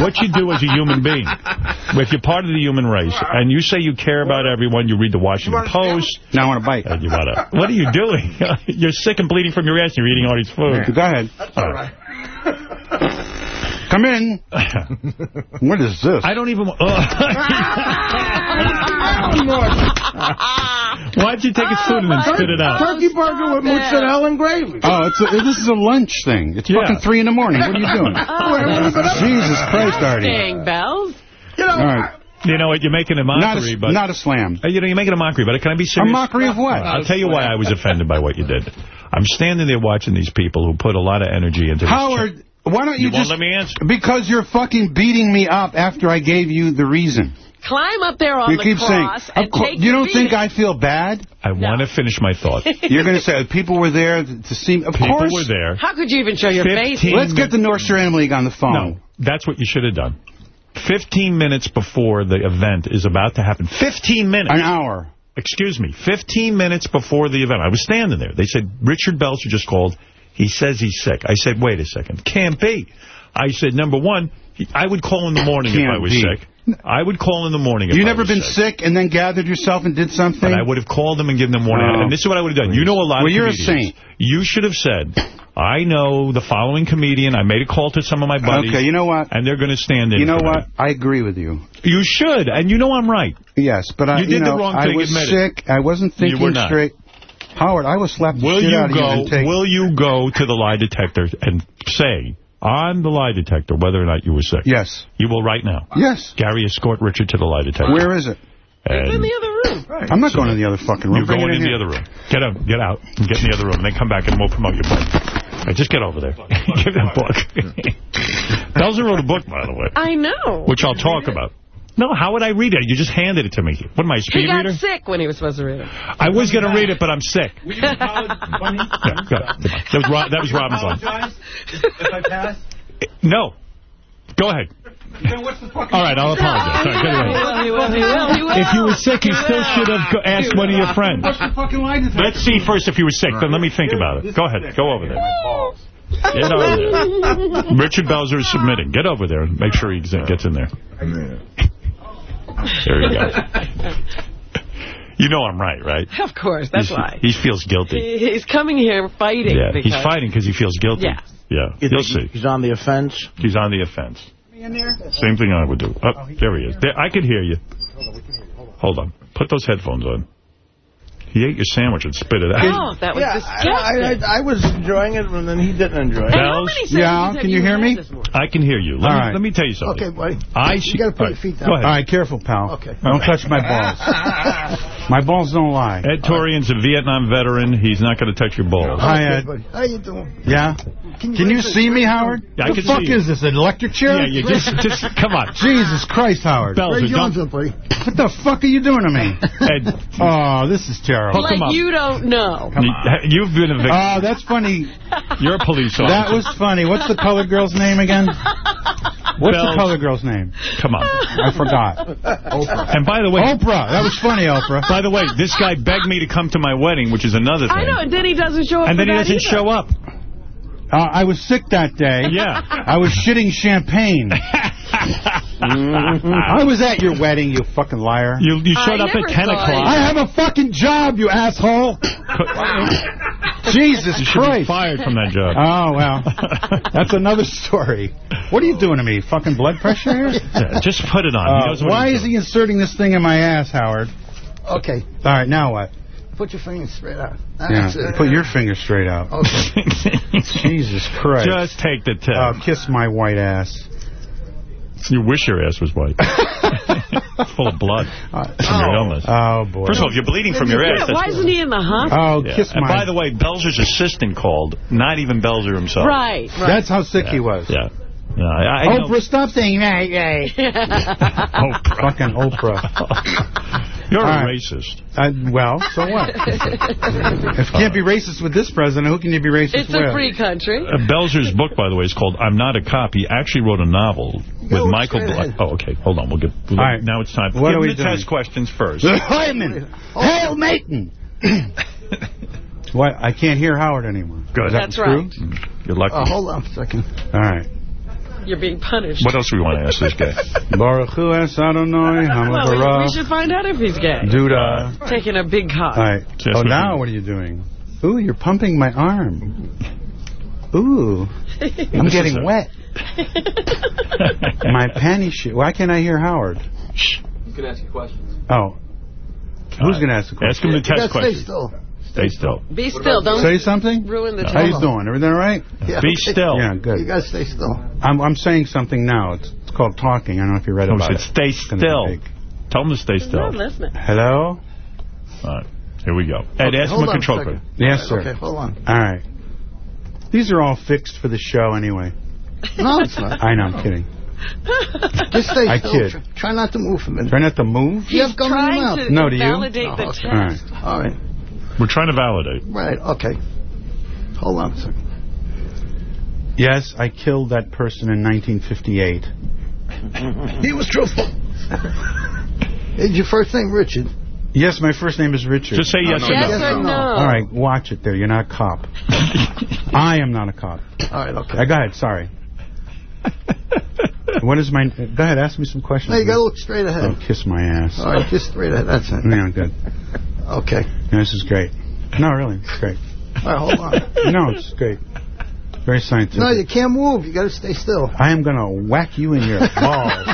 What you do as a human being, if you're part of the human race, and you say you care about everyone, you read the Washington Post. Now I want to bite. and you wanna, what are you doing? [laughs] you're sick and bleeding from your ass. You're eating all these food. Go ahead. All right. [laughs] Come in. [laughs] What is this? I don't even. [laughs] Why'd you take a spoon and spit it out? Turkey burger with mozzarella and gravy. Oh, it's a, this is a lunch thing. It's Yeah. fucking three in the morning. What are you doing? [laughs] Oh, Jesus Christ, Artie. Dang, bells. You know, All right. You know what? You're making a Not mockery, a, but not a slam. Uh, You know, you're making a mockery, but can I be serious? A mockery of what? I'll tell you why I was offended by what you did. I'm standing there watching these people who put a lot of energy into this. Howard, why don't you, You won't just... let me answer. Because you're fucking beating me up after I gave you the reason. Climb up there on you the keep cross saying, and of course, take you your don't think. I feel bad? I want to finish my thought. [laughs] You're going to say people were there to see... Of People course. were there. How could you even show your face? 15 Let's get the North Shore Animal League on the phone. No, that's what you should have done. 15 minutes before the event is about to happen. 15 minutes. An hour. Excuse me. 15 minutes before the event. I was standing there. They said, Richard Belzer just called. He says he's sick. I said, wait a second. Can't be. I said, number one, he- I would call in the morning if I was be. sick. I would call in the morning if You never been sick. sick and then gathered yourself and did something? And I would have called them and given them warning. Oh, and this is what I would have done. You know a lot Well, of you're a saint. You should have said, I know the following comedian. I made a call to some of my buddies. Okay, you know what? And they're going to stand in You know what? me. I agree with you. You should. And you know I'm right. Yes, but I, You did the know, wrong I was admit it. sick. I wasn't You thinking straight. Howard, I was slapped the Will shit you out of you go? and take... Will you go to the lie detector and say on the lie detector whether or not you were sick? Yes. You will right now. Yes. Gary, escort Richard to the lie detector. Where is it? And in the other room. I'm not going in the other fucking room. You're Bring going it in the other room. Get out. Get out. And get in the other room. And Then come back and we'll promote your play. Hey, just get over there. [laughs] Give me a book. [laughs] Belzer wrote a book, by the way, I know. which I'll talk about. No, how would I read it? You just handed it to me. What am I, a speed He got reader? sick when he was supposed to read it. I was going to read it, but I'm sick. [laughs] Yeah, go ahead. That was, Ro- that was Robin's line. If I pass? Eh, no. Go ahead. Then what's the fucking... All right, I'll apologize. Right, will, will, will, will. If you were sick, you still should have asked one of your friends. What's the fucking lie detector? Let's see first if you were sick, then let me think about it. Go ahead. Go over there. Get over there. Richard Belzer is submitting. Get over there and make sure he gets in there. There you go. [laughs] You know I'm right, right? Of course, that's He's- why. He feels guilty. He- He's coming here fighting. Yeah, he's fighting because he feels guilty. Yeah. Yeah, You you'll see. He's on the offense. He's on the offense. In there? Same thing I would do. Oh, there he is. There, I could hear you. Hold on, Hold on. Put those headphones on. He ate your sandwich and spit it out. Oh, that was yeah, disgusting. I, I, I was enjoying it, and then he didn't enjoy it. And how Bells? many Yeah, can have you hear me? I can hear you. Let, All me, right. let me tell you something. Okay, buddy. I You got to put all your feet Go down. ahead. All right, careful, pal. Okay. Don't touch my balls. [laughs] my balls don't lie. Ed Torian's a Vietnam veteran. He's not going to touch your balls. Hi, Ed. How you doing? Yeah? Can Can you see me, Howard? Yeah, I the can fuck see you. is this, an electric chair? Yeah, you just, just come on. Jesus Christ, Howard. Belzer, Raise your arms don't. up, buddy. What the fuck are you doing to me? [laughs] Ed, Oh, this is terrible. Hook him Like up. you don't know. Come on. [laughs] you, have been a victim. Oh, that's funny. You're a police officer. That was funny. What's the colored girl's name again? [laughs] What's Bells. the colored girl's name? Come on. I forgot. Oprah. And by the way, Oprah. That was funny, Oprah. By the way, this guy begged me to come to my wedding, which is another thing. I know, and then he doesn't show up And then he doesn't either. show up. Uh, I was sick that day. [laughs] Yeah. I was shitting champagne. [laughs] I was at your wedding, you fucking liar. You, you showed I up at 10 o'clock. I have a fucking job, you asshole. Jesus [laughs] You should be Christ. fired from that job. Oh, well. That's another story. What are you doing to me? Fucking blood pressure here? Yeah, just put it on. He Uh, knows what why he's is he inserting this thing in my ass, Howard? Okay. All right, now what? Put your fingers straight out. Yeah, That's it. put your finger straight out. Okay. [laughs] Jesus Christ. Just take the test. Oh, uh, kiss my white ass. you wish your ass was white. [laughs] Full of blood uh, from your oh. illness. Oh, boy. First of all, if you're bleeding from your ass, Yeah, why isn't he in the hospital? Oh, Yeah. kiss And my... And by the way, Belzer's assistant called, not even Belzer himself. Right, right. That's how sick he was. Yeah. No, I, I know- Oprah, stop saying that. right. [laughs] Oprah. Fucking Oprah. [laughs] You're All a right. racist. Uh, well, so what? if you can't be racist with this president, who can you be racist It's with? It's a free country. Uh, Belzer's book, by the way, is called I'm Not a Cop. He actually wrote a novel with Go Michael straight Black. Oh, okay. Hold on. We'll get. We'll, All right. Now it's time. What Give are we the doing? test questions first. [laughs] Hyman! Hail Maton! what? I can't hear Howard anymore. Good. Is that That's true? right. You're lucky. Uh, hold on a second. All right. You're being punished. What else do we want to ask this guy? [laughs] Baruch Hu es Adonai, Well, we, we should find out if he's gay. Duda. Taking a big cock. All right. Yes, Oh, we now can. what are you doing? Ooh, you're pumping my arm. Ooh, [laughs] I'm getting wet. My panty shit. Why can't I hear Howard? Shh. You can ask your questions. Oh. Who's going to ask the question? Ask him the test gotta stay question. Still. Stay still. Be still. Don't Say something? ruin the How you doing? Everything all right? Yeah. Be still. Yeah, good. You gotta stay still. I'm, I'm saying something now. It's, it's called talking. I don't know if you read Oh, about it. stay It's gonna be still. Tell him to stay He's not still. listening. Hello? All right. Here we go. Ed, Okay, ask him a control second. question. Yes, sir. Okay, hold on. All right. These are all fixed for the show anyway. No, it's not. I know, I'm kidding. [laughs] Just stay I still. kid. Try, try not to move a minute. Try not to move? You He's have gum in your trying mouth. to No, do you? validate Oh, the okay. test. All right. All right. We're trying to validate. Right, okay. Hold on a second. Yes, I killed that person in 1958. [laughs] He was truthful. Is your first name Richard? Yes, my first name is Richard. Just say yes or Yes no. or no? All right, watch it there. You're not a cop. [laughs] I am not a cop. All right, okay. Uh, go ahead, sorry. [laughs] [laughs] what is my... Go ahead, ask me some questions. Now you gotta look straight ahead. Oh, kiss my ass. All right, just straight ahead. That's it. Yeah, good. Okay. Yeah, this is great. No, really, it's great. All right, hold on. [laughs] No, it's great. Very scientific. No, you can't move. You gotta stay still. I am going to whack you in your [laughs] balls.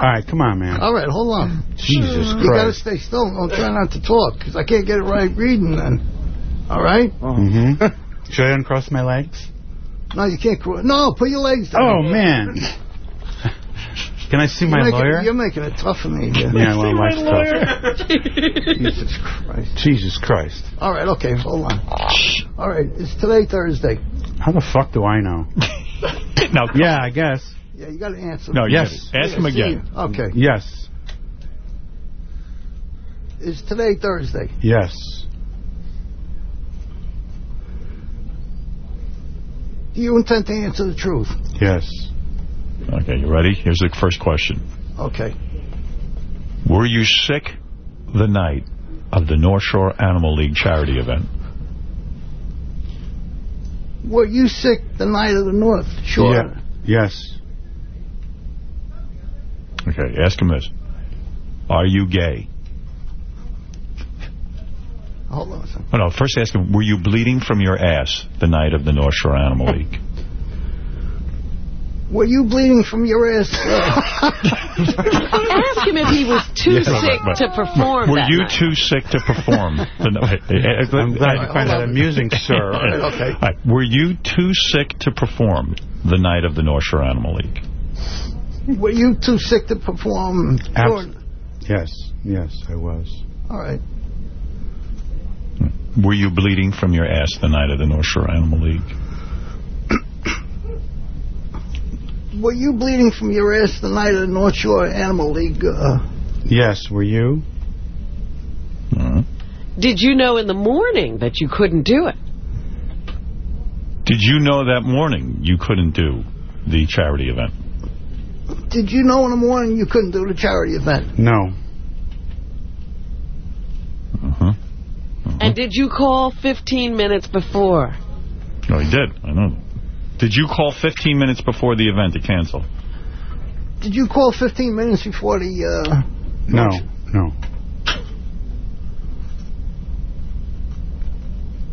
All right, come on, man. All right, hold on. Jesus Christ. You gotta stay still. Don't try not to talk, because I can't get it right reading then. All right? Mm-hmm. Should I uncross my legs? No, you can't. cro- No, put your legs down. Oh, man. [laughs] Can I see my you're making, lawyer? You're making it tough for me. Here. Yeah, well, life's tough. [laughs] Jesus Christ. Jesus Christ. All right, okay, hold on. All right, it's today Thursday. How the fuck do I know? [laughs] no. Yeah, I guess. Yeah, you got to answer. No, Yes. yes. Ask him again. Okay. Yes. It's today Thursday. Yes. You intend to answer the truth? Yes. Okay, you ready? Here's the first question. Okay. Were you sick the night of the North Shore Animal League charity event? Were you sick the night of the North Shore? Yeah. Yes. Okay, ask him this. Are you gay? Hold on a second. Oh, no, first ask him, were you bleeding from your ass the night of the North Shore Animal [laughs] League? Were you bleeding from your ass? [laughs] Ask him if he was too Yes, sick but- to perform Were you night. too sick to perform? the, [laughs] I'm glad you find that amusing, sir. Okay. Right, Were you too sick to perform the night of the North Shore Animal League? Were you too sick to perform? Abs- yes. Yes, I was. All right. Were you bleeding from your ass the night of the North Shore Animal League? [coughs] Were you bleeding from your ass the night of the North Shore Animal League? Uh, Yes, were you? Did you know in the morning that you couldn't do it? Did you know that morning you couldn't do the charity event? did you know in the morning you couldn't do the charity event? No. Uh-huh. And did you call 15 minutes before? No, he did. I know. Did you call 15 minutes before the event to cancel? Did you call 15 minutes before the... Uh, No. No.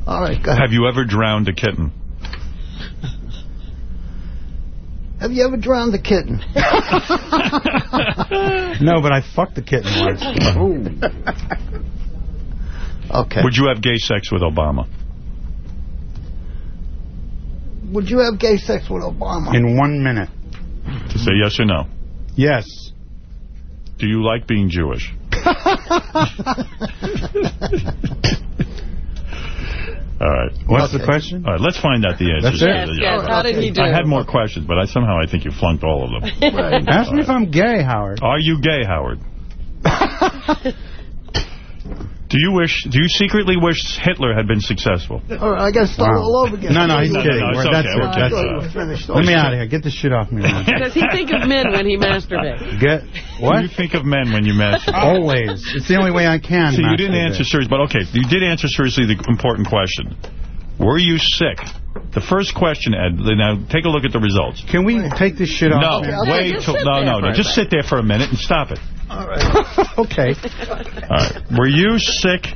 all right, go ahead. Have you ever drowned a kitten? Have you ever drowned a kitten? [laughs] No, but I fucked the kitten once. [laughs] okay. Would you have gay sex with Obama? Would you have gay sex with Obama? In one minute. To say yes or no. Yes. Do you like being Jewish? [laughs] All right. What's the question? All right, let's find out the answer. That's it? Yes, yes. How did he do? I had more questions, but I somehow I think you flunked all of them. [laughs] Ask me if I'm gay, Howard. Are you gay, Howard? [laughs] do you wish? Do you secretly wish Hitler had been successful? All right, I got to start Wow. all over again. No, no, he's No, no, kidding. no, it's We're- okay. That's We're it. I That's it. finished. Let me out of here. Get this shit off me. man. Does he think of men when he masturbates? Get What what? do you think of men when you masturbate? Always. It's the only way I can. See, you didn't answer seriously, but okay, you did answer seriously the important question. Were you sick? The first question, Ed, now uh, take a look at the results. Can we take this shit No, off? Okay, I'll wait till, no, no, no, just sit there for a minute and stop it. All right. [laughs] okay. All right. Were you sick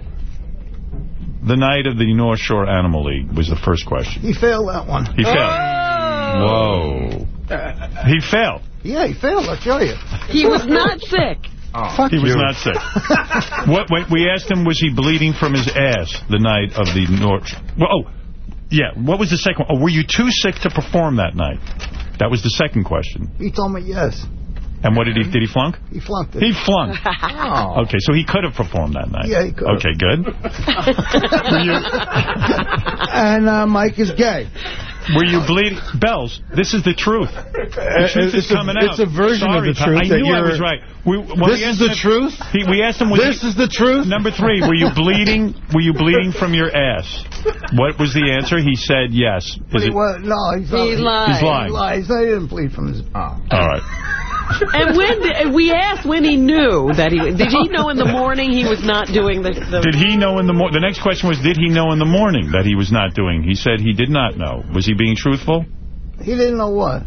the night of the North Shore Animal League was the first question. He failed that one. He failed. Oh. Whoa. He failed. Yeah, he failed, I tell you. He was not sick. Oh. Fuck He was not sick. [laughs] what, wait, we asked him, was he bleeding from his ass the night of the North... Well, oh, yeah. What was the second one? Oh, were you too sick to perform that night? That was the second question. He told me yes. And what did he... Did he flunk? He flunked it. He flunked. [laughs] Oh. Okay, so he could have performed that night. Yeah, he could have. Okay, good. [laughs] you, [laughs] And uh, Mike is gay. were you bleeding? Bells, this is the truth. The truth is it's a- coming out. it's a version of the truth I knew I was right. We, This is the him- truth? He, we asked him... This he, is the truth? Number three, were you bleeding? Were you bleeding from your ass? What was the answer? He said yes. But Is he it, was, no, he's, He lied. He's lying. He lies. I didn't bleed from his... Oh. all right. And when did, we asked when he knew that he did he know in the morning he was not doing the, the Did he know in the morning? The next question was, did he know in the morning that he was not doing? He said he did not know. Was he being truthful? He didn't know what.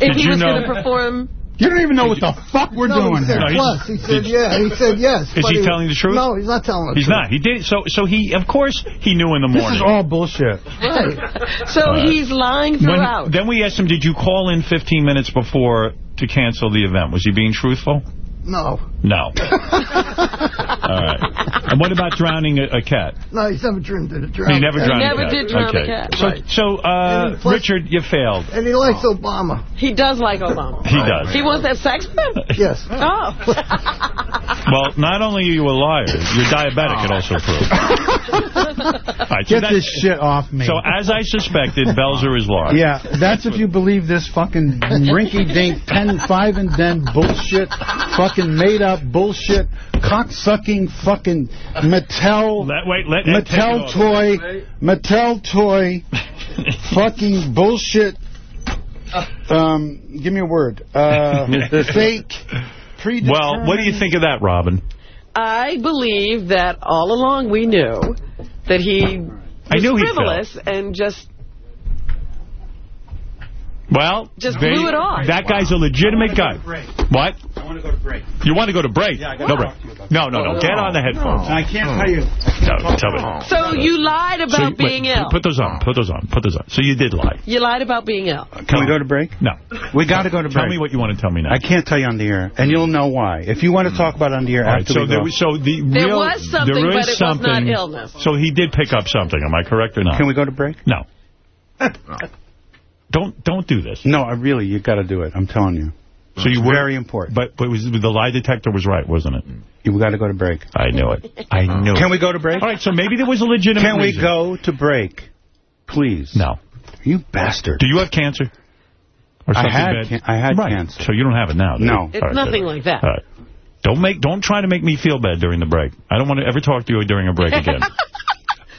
if did he you was know- going to perform You don't even know what the fuck we're no, doing he said here. No, plus. He said did- yeah. He said yes. Is but he telling the truth? No, he's not telling the He's truth. not. He did. So, so he, of course, he knew in the This morning. is all bullshit. Right. [laughs] so All right. he's lying When- throughout. then we asked him, did you call in 15 minutes before to cancel the event? Was he being truthful? No. No. [laughs] All right. And what about drowning a, a cat? No, he's never dreamed of it. He never drowned never a cat. did drown a okay. cat. So, Right. so uh, plus- Richard, you failed. And he likes Obama. He does like Obama. He does. He wants to have sex with him? Yes. Oh. [laughs] Well, not only are you a liar, you're diabetic, it also proves. [laughs] All right, so Get that- this shit off me. So as I suspected, Belzer is lying. Yeah, that's if you believe this fucking rinky-dink 10, 5 and den bullshit, fucking made-up bullshit, cock-sucking fucking Mattel, [laughs] Let, wait, let Mattel toy, Mattel [laughs] toy, fucking bullshit, um, give me a word, uh, [laughs] fake, predetermined. Well, what do you think of that, Robin? I believe that all along we knew that he was I knew he frivolous and just Well, Just they- blew it off. That guy's a legitimate guy. What? I want to go to break. You want to go to break? Yeah, I no gotta break. talk to you about No, no, no. Get on the headphones. I can't tell you. No, tell me. So you lied about So you- being wait, ill. Put those on. Put those on. Put those on. So you did lie. You lied about being ill. Can we go to break? No. We got to go to break. Tell me what you want to tell me now. I can't tell you on the air, and you'll know why. If you want to talk about it on the air All right, after so we there go. was, so the There real, was something, there but is it was not illness. So he did pick up something. Am I correct or not? Can we go to break? No. [laughs] Don't don't do this. No, I really, you got to do it. I'm telling you. So you were very important. But but was the lie detector was right, wasn't it? You got to go to break. I knew it. I uh-huh. knew it. Can we go to break? All right, so maybe there was a legitimate Can we reason. go to break, please? No. You bastard. Do you have cancer? Or I had bad? can- I had right. cancer. So you don't have it now. No. It's All right, nothing good. like that. All right. Don't make don't try to make me feel bad during the break. I don't want to ever talk to you during a break [laughs] again.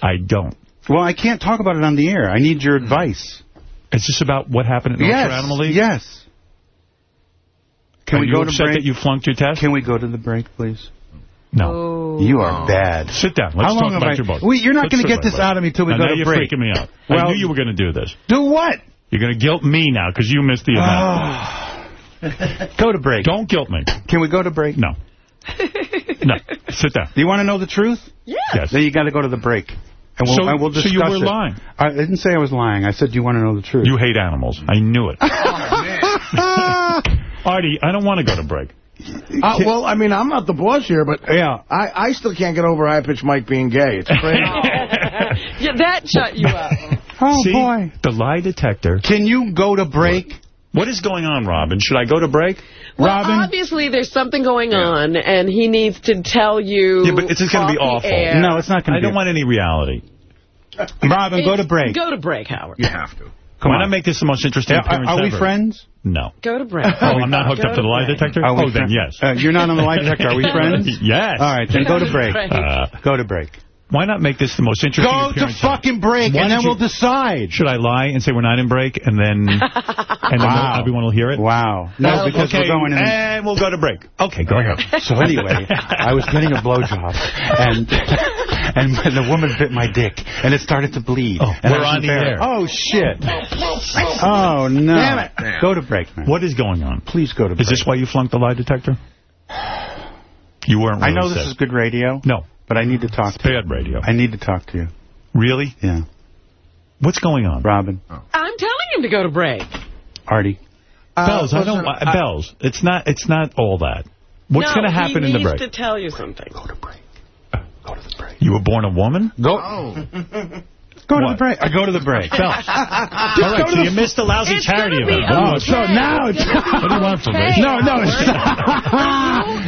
I don't. Well, I can't talk about it on the air. I need your advice. Is this about what happened at North yes. Shore Animal League? Yes. Can Are we you go to upset break? that you flunked your test? Can we go to the break, please? No. Oh. You are bad. Sit down. Let's How long talk have about I- your book. Wait, you're not gonna get this your out of me until we Now, go now to you're break. freaking me out. I knew you were going to do this. Do what? You're going to guilt me now because you missed the event. Ah. [laughs] Go to break. Don't guilt me. Can we go to break? No. [laughs] No. Sit down. Do you want to know the truth? Yeah. Yes. Then you got to go to the break. And we'll, So- and we'll so you were it. lying. I didn't say I was lying. I said, do you want to know the truth? You hate animals. I knew it. [laughs] [laughs] Artie, I don't want to go to break. Uh, well, I mean, I'm not the boss here, but yeah, I, I still can't get over high-pitched Mike being gay. It's [laughs] crazy. Yeah, that shut you up. Oh, See, boy. the lie detector. Can you go to break? What is going on, Robin? Should I go to break? Well, Robin? obviously there's something going on, and he needs to tell you. Yeah, but it's just going to be awful. air. No, it's not going to be. don't want any reality. Robin, go to break. Go to break, Howard. You have to. Come Why on. not make this the most interesting Yeah, are, appearance are we ever? friends? No. Go to break. [laughs] Oh, I'm not hooked Go up to the lie detector? Are oh, then yes. Uh, you're not on the lie detector. Are we [laughs] friends? yes. All right, then go to break. Uh, Go to break. Why not make this the most interesting Go to fucking break, Why and then you- we'll decide. Should I lie and say we're not in break, and then [laughs] and then Wow. everyone will hear it? Wow. No, because okay, we're going in. and we'll go to break. Okay, go ahead. [laughs] So anyway, I was getting a blowjob, and [laughs] and the woman bit my dick, and it started to bleed. Oh, and we're on wasn't the air. Oh shit! Oh no! Damn it. Go to break, man. What is going on? Please go to break. Is this why you flunked the lie detector? You weren't I really know this sick. is good radio, No, but I need to talk it's to you. bad radio. I need to talk to you. Really? Yeah, What's going on? Robin, I'm telling him to go to break. Artie. Bells, I don't. listen, Uh, Bells, it's not. It's not all that. What's no, going to happen in the break? he needs break? to tell you something. Go to break. Go to the break. You were born a woman? Go. [laughs] Go to the break. I go to the break. Bells. [laughs] all right, so you missed the lousy It's charity gonna event. Oh, okay. so now it's... What do you want from me? No, no.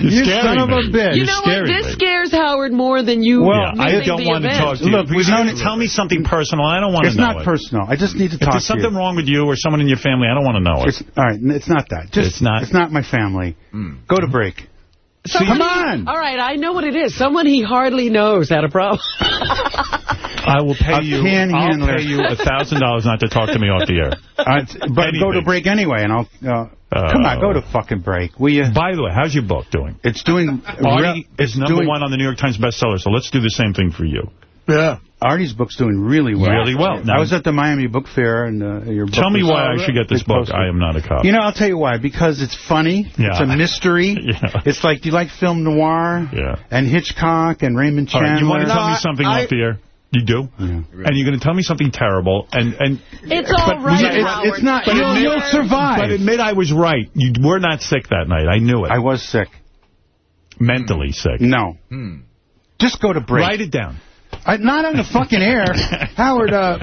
You're you scaring son of a me. bitch. You know what? This me. scares Howard more than you. yeah, I don't the want to talk to you. Look, we've Please known tell me something personal. I don't want to know It's not personal. I just need to If talk there's to you. something wrong with you or someone in your family, I don't want to know it. It's, all right, it's not that. Just, It's not? It's not my family. Hmm. Go to break. Someone Come he- on. All right, I know what it is. Someone he hardly knows had a problem. [laughs] I will pay A you. I'll pay you a thousand dollars not to talk to me off the air. [laughs] Uh, but go to break anyway, and I'll. Uh, Uh, come on, go to fucking break. Will you? By the way, how's your book doing? It's doing. Artie it's is number doing, one on the New York Times bestseller, so let's do the same thing for you. Yeah. Artie's book's doing really well. Really well. Now- I was at the Miami Book Fair, and uh, your book Tell me why I should get this book. poster. I am not a cop. You know, I'll tell you why. Because it's funny. Yeah. It's a mystery. [laughs] Yeah. It's like, do you like film noir? Yeah. And Hitchcock and Raymond Chandler. right, you want to tell me something I- off the air? You do? Yeah. And you're going to tell me something terrible, and... and It's all but- right, Yeah, it's- it's not- But you'll- admit- you'll survive. But admit I was right. You were not sick that night. I knew it. I was sick. Mentally sick. No. Just go to break. Write it down. I, not on the fucking air. [laughs] Howard, uh,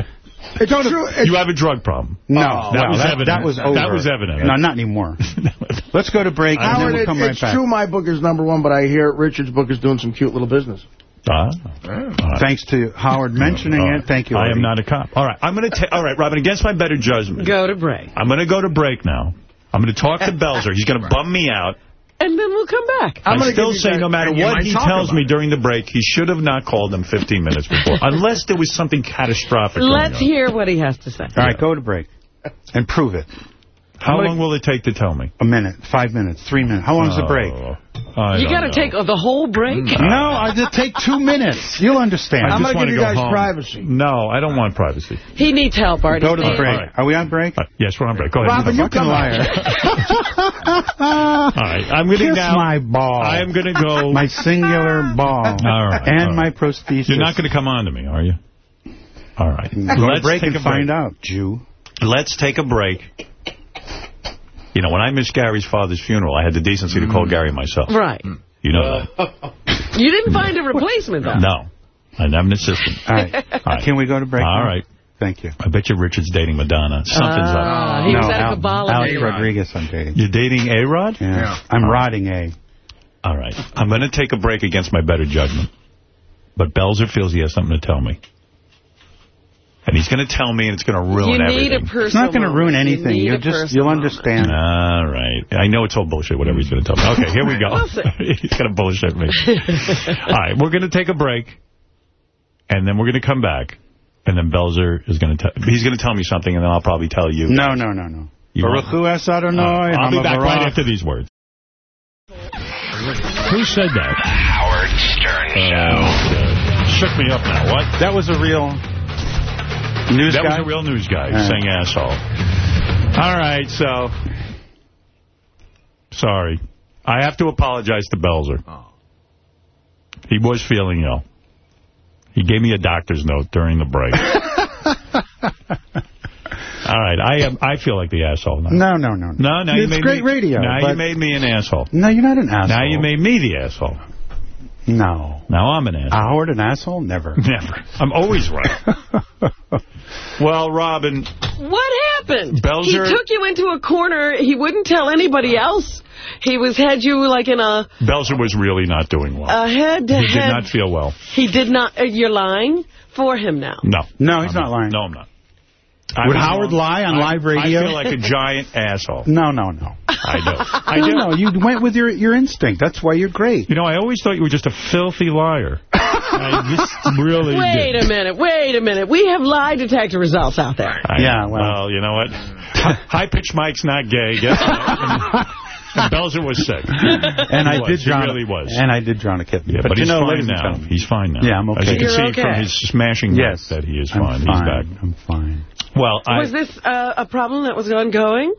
it's It's true. true. it's- You have a drug problem. no, that well, was that, evident. That was over. That was evident. No, not anymore. [laughs] Let's go to break, and then Howard, we'll it- come right it's back. true my book is number one, but I hear Richard's book is doing some cute little business. Ah. Thanks to Howard mentioning All it. Thank you. I am not a cop. All right, I'm going to. All right, Robin. Against my better judgment, Go to break. I'm going to go to break now. I'm going to talk to [laughs] Belzer. He's going to bum me out. And then we'll come back. i I'm gonna still give you say no matter what he tells me it. during the break, he should have not called him 15 minutes before, [laughs] unless there was something catastrophic. Let's on. hear what he has to say. All right, go to break. And prove it. How long will it take to tell me? A minute, five minutes, three minutes. How long is the break? Oh, I You got to know. take the whole break? No, I just take two minutes. You'll understand. I I'm just gonna give you guys home. privacy. No, I don't want privacy. He needs help, Artie. Go to the break. All right. Are we on break? Uh, yes, we're on break. Go ahead. Robin, You you go. come liar. [laughs] All right, I'm going to Kiss now. my ball. I am going to go. [laughs] My singular ball. All right, And all right. my prosthesis. You're not going to come on to me, are you? All right. Go to Let's break take and a find out, Jew. Let's take a break. You know, when I missed Gary's father's funeral, I had the decency to Mm. call Gary myself. Right. You know that. [laughs] You didn't find a replacement, though. No. I have an assistant. All right. All right. Can we go to break? All now? right. Thank you. I bet you Richard's dating Madonna. Something's Ah, up. he was no, at a Al- Kabbalah Alex. Rodriguez I'm dating. You're dating A-Rod? Yeah. I'm rodding A. All right. I'm going to take a break against my better judgment. But Belzer feels he has something to tell me. And he's going to tell me, and it's going to ruin You need everything. a personal It's not going to ruin moment. You anything. You'll just you'll moment. understand. All right. I know it's all bullshit, whatever he's going to tell me. [laughs] Okay, here we go. [laughs] He's going to bullshit me. [laughs] all right, we're going to take a break, and then we're going to come back, and then Belzer is going to tell he's going to tell me something, and then I'll probably tell you. No, no, no, no. You Baruch won't. Hu es Adonai. Uh, I'll be back right after these words. Who said that? The Howard Stern Uh, shook me up now. What? That was a real news that guy. was a real news guy Uh. saying asshole. All right, so... Sorry. I have to apologize to Belzer. He was feeling ill. He gave me a doctor's note during the break. [laughs] All right, I am. I feel like the asshole now. No, no, no. No, now you it's made great me, radio. Now you made me an asshole. No, you're not an asshole. Now you made me the asshole. No. Now I'm an asshole. Howard an asshole? Never. [laughs] Never. I'm always right. [laughs] well, Robin, What happened? Belzer- He took you into a corner. He wouldn't tell anybody else. He was had you like in a, Belzer was really not doing well. a head to he did not feel well. He did not. Uh, you're lying for him now. No. No, he's I'm not lying. No, I'm not. I Would Howard wrong. lie on I- live radio? I feel like a giant [laughs] asshole. No, no, no. I do. [laughs] I no, do. no, you went with your your instinct. That's why you're great. You know, I always thought you were just a filthy liar. [laughs] I just really Wait did. a minute. Wait a minute. We have lie detector results out there. I- Yeah, well. you know what? High-pitched Mike's not gay. Guess what? And Belzer was sick. [laughs] And He I was. did He drown. really was. And I did drown a kitten. Yeah, but, you he's know, fine now. He's fine now. Yeah, I'm As you can You're see from his smashing Yes, that he is I'm fine. He's back. I'm fine. Well, I Was this uh, a problem that was ongoing?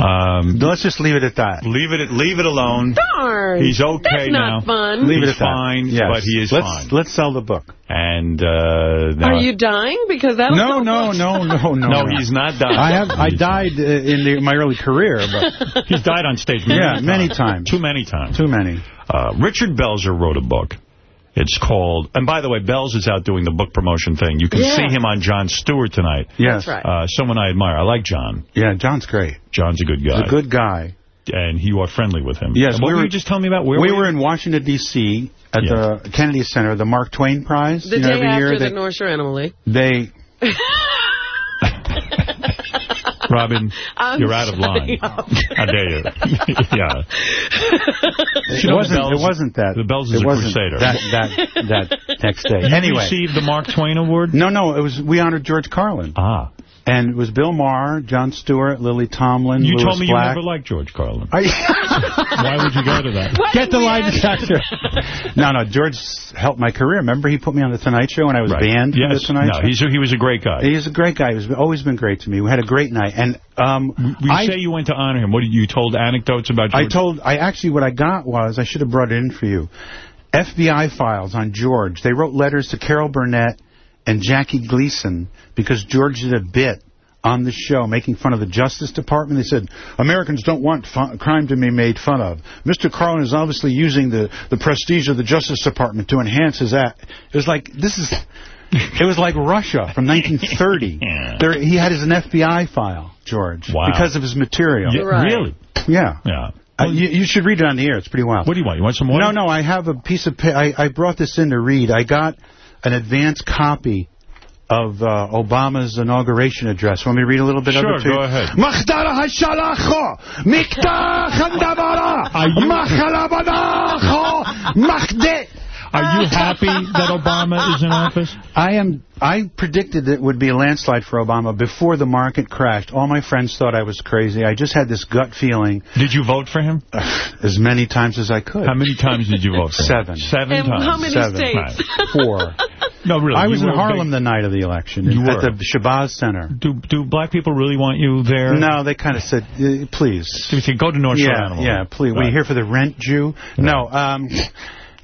Um, Let's just leave it at that. leave it leave it alone. Darn. He's okay That's not now. fun. Leave He's it at that. fine, Yes. but he is let's, fine. Let's sell the book. And uh, now, Are you dying? Because that'll No, sell no, no, no, [laughs] no. No, he's not dying. I have. I died uh, in the, my early career, but [laughs] He's died on stage many yeah, times. many times. Too many times. Too many. Uh, Richard Belzer wrote a book. It's called, and by the way, Bells is out doing the book promotion thing. You can Yeah. see him on Jon Stewart tonight. Yes. That's right. Uh, someone I admire. I like Jon. Yeah, Jon's great. Jon's a good guy. He's guy. a good guy. and you are friendly with him. Yes, And what we were were- you just telling me about? Where we were were in Washington, D.C. at Yeah. the Kennedy Center, the Mark Twain Prize. The you know, day every after year the they, North Shore Animal League. they [laughs] [laughs] Robin, [laughs] you're out of line. shutting up. How dare you? [laughs] yeah. it You know, wasn't. Bells- it wasn't that. the Bells is it a wasn't crusader. That that that [laughs] next day. You anyway, received the Mark Twain Award? no, no, it was we honored George Carlin, Ah. And it was Bill Maher, Jon Stewart, Lily Tomlin, You Louis told me you Black. never liked George Carlin. [laughs] Why would you go to that? Why Get the we lie ask- detector. no, no, George helped my career. Remember, he put me on the Tonight Show when I was Right. banned from the Tonight no, Show. he's a, he was a great guy. He's a great guy. He's always been great to me. We had a great night, and um, You I say you went to honor him. What did you told anecdotes about George? I told, I actually, what I got was, I should have brought it in for you. FBI files on George. They wrote letters to Carol Burnett and Jackie Gleason because George did a bit on the show making fun of the Justice Department. They said, Americans don't want crime to be made fun of. Mr. Carlin is obviously using the, the prestige of the Justice Department to enhance his act. It was like, this is... It was like Russia from 1930. [laughs] There, he had his an FBI file, George, Wow. because of his material. Yeah, Right. really? Yeah. Yeah. Uh, you, you should read it on the air. It's pretty wild. What do you want? You want some more? No, no. I have a piece of. Pa- I, I brought this in to read. I got an advance copy of uh, Obama's inauguration address. Want me to read a little bit sure, of it? Sure, go ahead. Mikta chandavara, machdeh. Are you happy that Obama is in office? I am. I predicted it would be a landslide for Obama before the market crashed. All my friends thought I was crazy. I just had this gut feeling. Did you vote for him? [sighs] As many times as I could. How many times did you vote for him? Seven. Seven And times. how many Seven. states? [laughs] Four. No, really. I was in Harlem big- the night of the election You at were. the Shabazz Center. Do do black people really want you there? No, they kind of said, uh, please. Do you think go to North Shore yeah, Animal? yeah, please. Were you here for the rent Jew? No, um,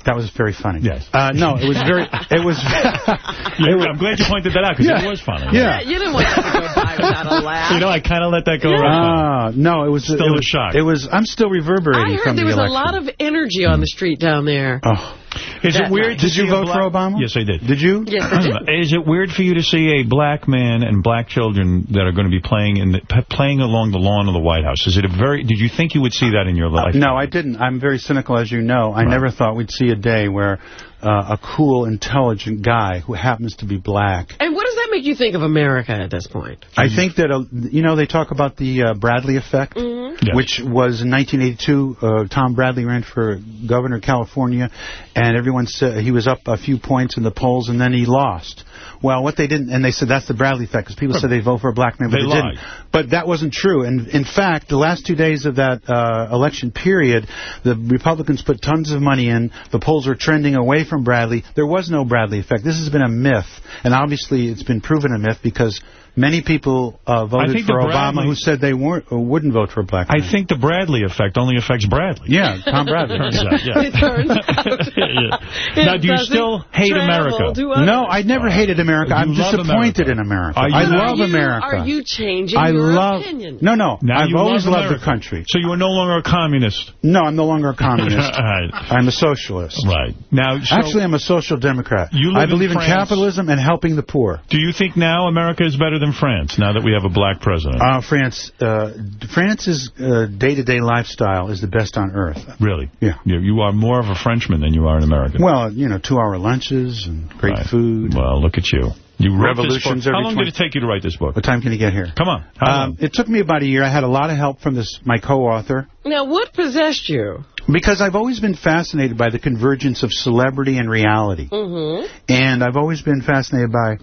that was very funny. Yes. Uh, no, it was very, it was, [laughs] Yeah, I'm glad you pointed that out because Yeah. it was funny. Yeah. You didn't want to go by without a [laughs] laugh. You know, I kind of let that go right Ah, no, it was Still it a was, shock. It was. I'm still reverberating I heard there the was a lot of energy on the street down there. Oh. Is That it weird night. Did you vote for Obama? Yes, I did. Did you? Yes, I did. Is it weird for you to see a black man and black children that are going to be playing in the, playing along the lawn of the White House? Is it a very? Did you think you would see that in your life? No, I didn't. I'm very cynical, as you know. I never thought we'd see a day where uh, a cool, intelligent guy who happens to be black. And what does that make you think of America at this point? I think that, uh, you know, they talk about the uh, Bradley effect, Mhm. which was in 1982. Uh, Tom Bradley ran for governor of California, and everyone said he was up a few points in the polls, and then he lost. Well, what they didn't, and they said that's the Bradley effect, because people said they vote for a black man, but They they, didn't. But that wasn't true. And in fact, the last two days of that uh, election period, the Republicans put tons of money in. The polls were trending away from Bradley. There was no Bradley effect. This has been a myth, and obviously it's been proven a myth because many people uh, voted for the Obama Bradley- who said they weren't or wouldn't vote for a black man. I think the Bradley effect only affects Bradley. Yeah, Tom [laughs] Bradley. Turns out, yeah. It turns [laughs] out. Yeah. Now, do you still hate America? No, I never hated America. You I'm disappointed America. in America. You- I Are love you, America. Are you changing I your love. opinion? No, no. Now I've you always love loved the country. So you are no longer a communist. No, I'm no longer a communist. [laughs] Right. I'm a socialist. Right. Now, so Actually, I'm a social democrat. You live I believe in, France. capitalism and helping the poor. do you think now America is better than France, now that we have a black president? Uh, France, uh, France's uh, day-to-day lifestyle is the best on earth. really? Yeah. You, you are more of a Frenchman than you are an American. Well, you know, two-hour lunches and great Right. food. Well, look at you. You wrote Revolutions book. How long 20 did it take you to write this book? What time can you get here? Come on. Um, it took me about a year. I had a lot of help from this my co-author Now, what possessed you? because I've always been fascinated by the convergence of celebrity and reality. Mm-hmm. And I've always been fascinated by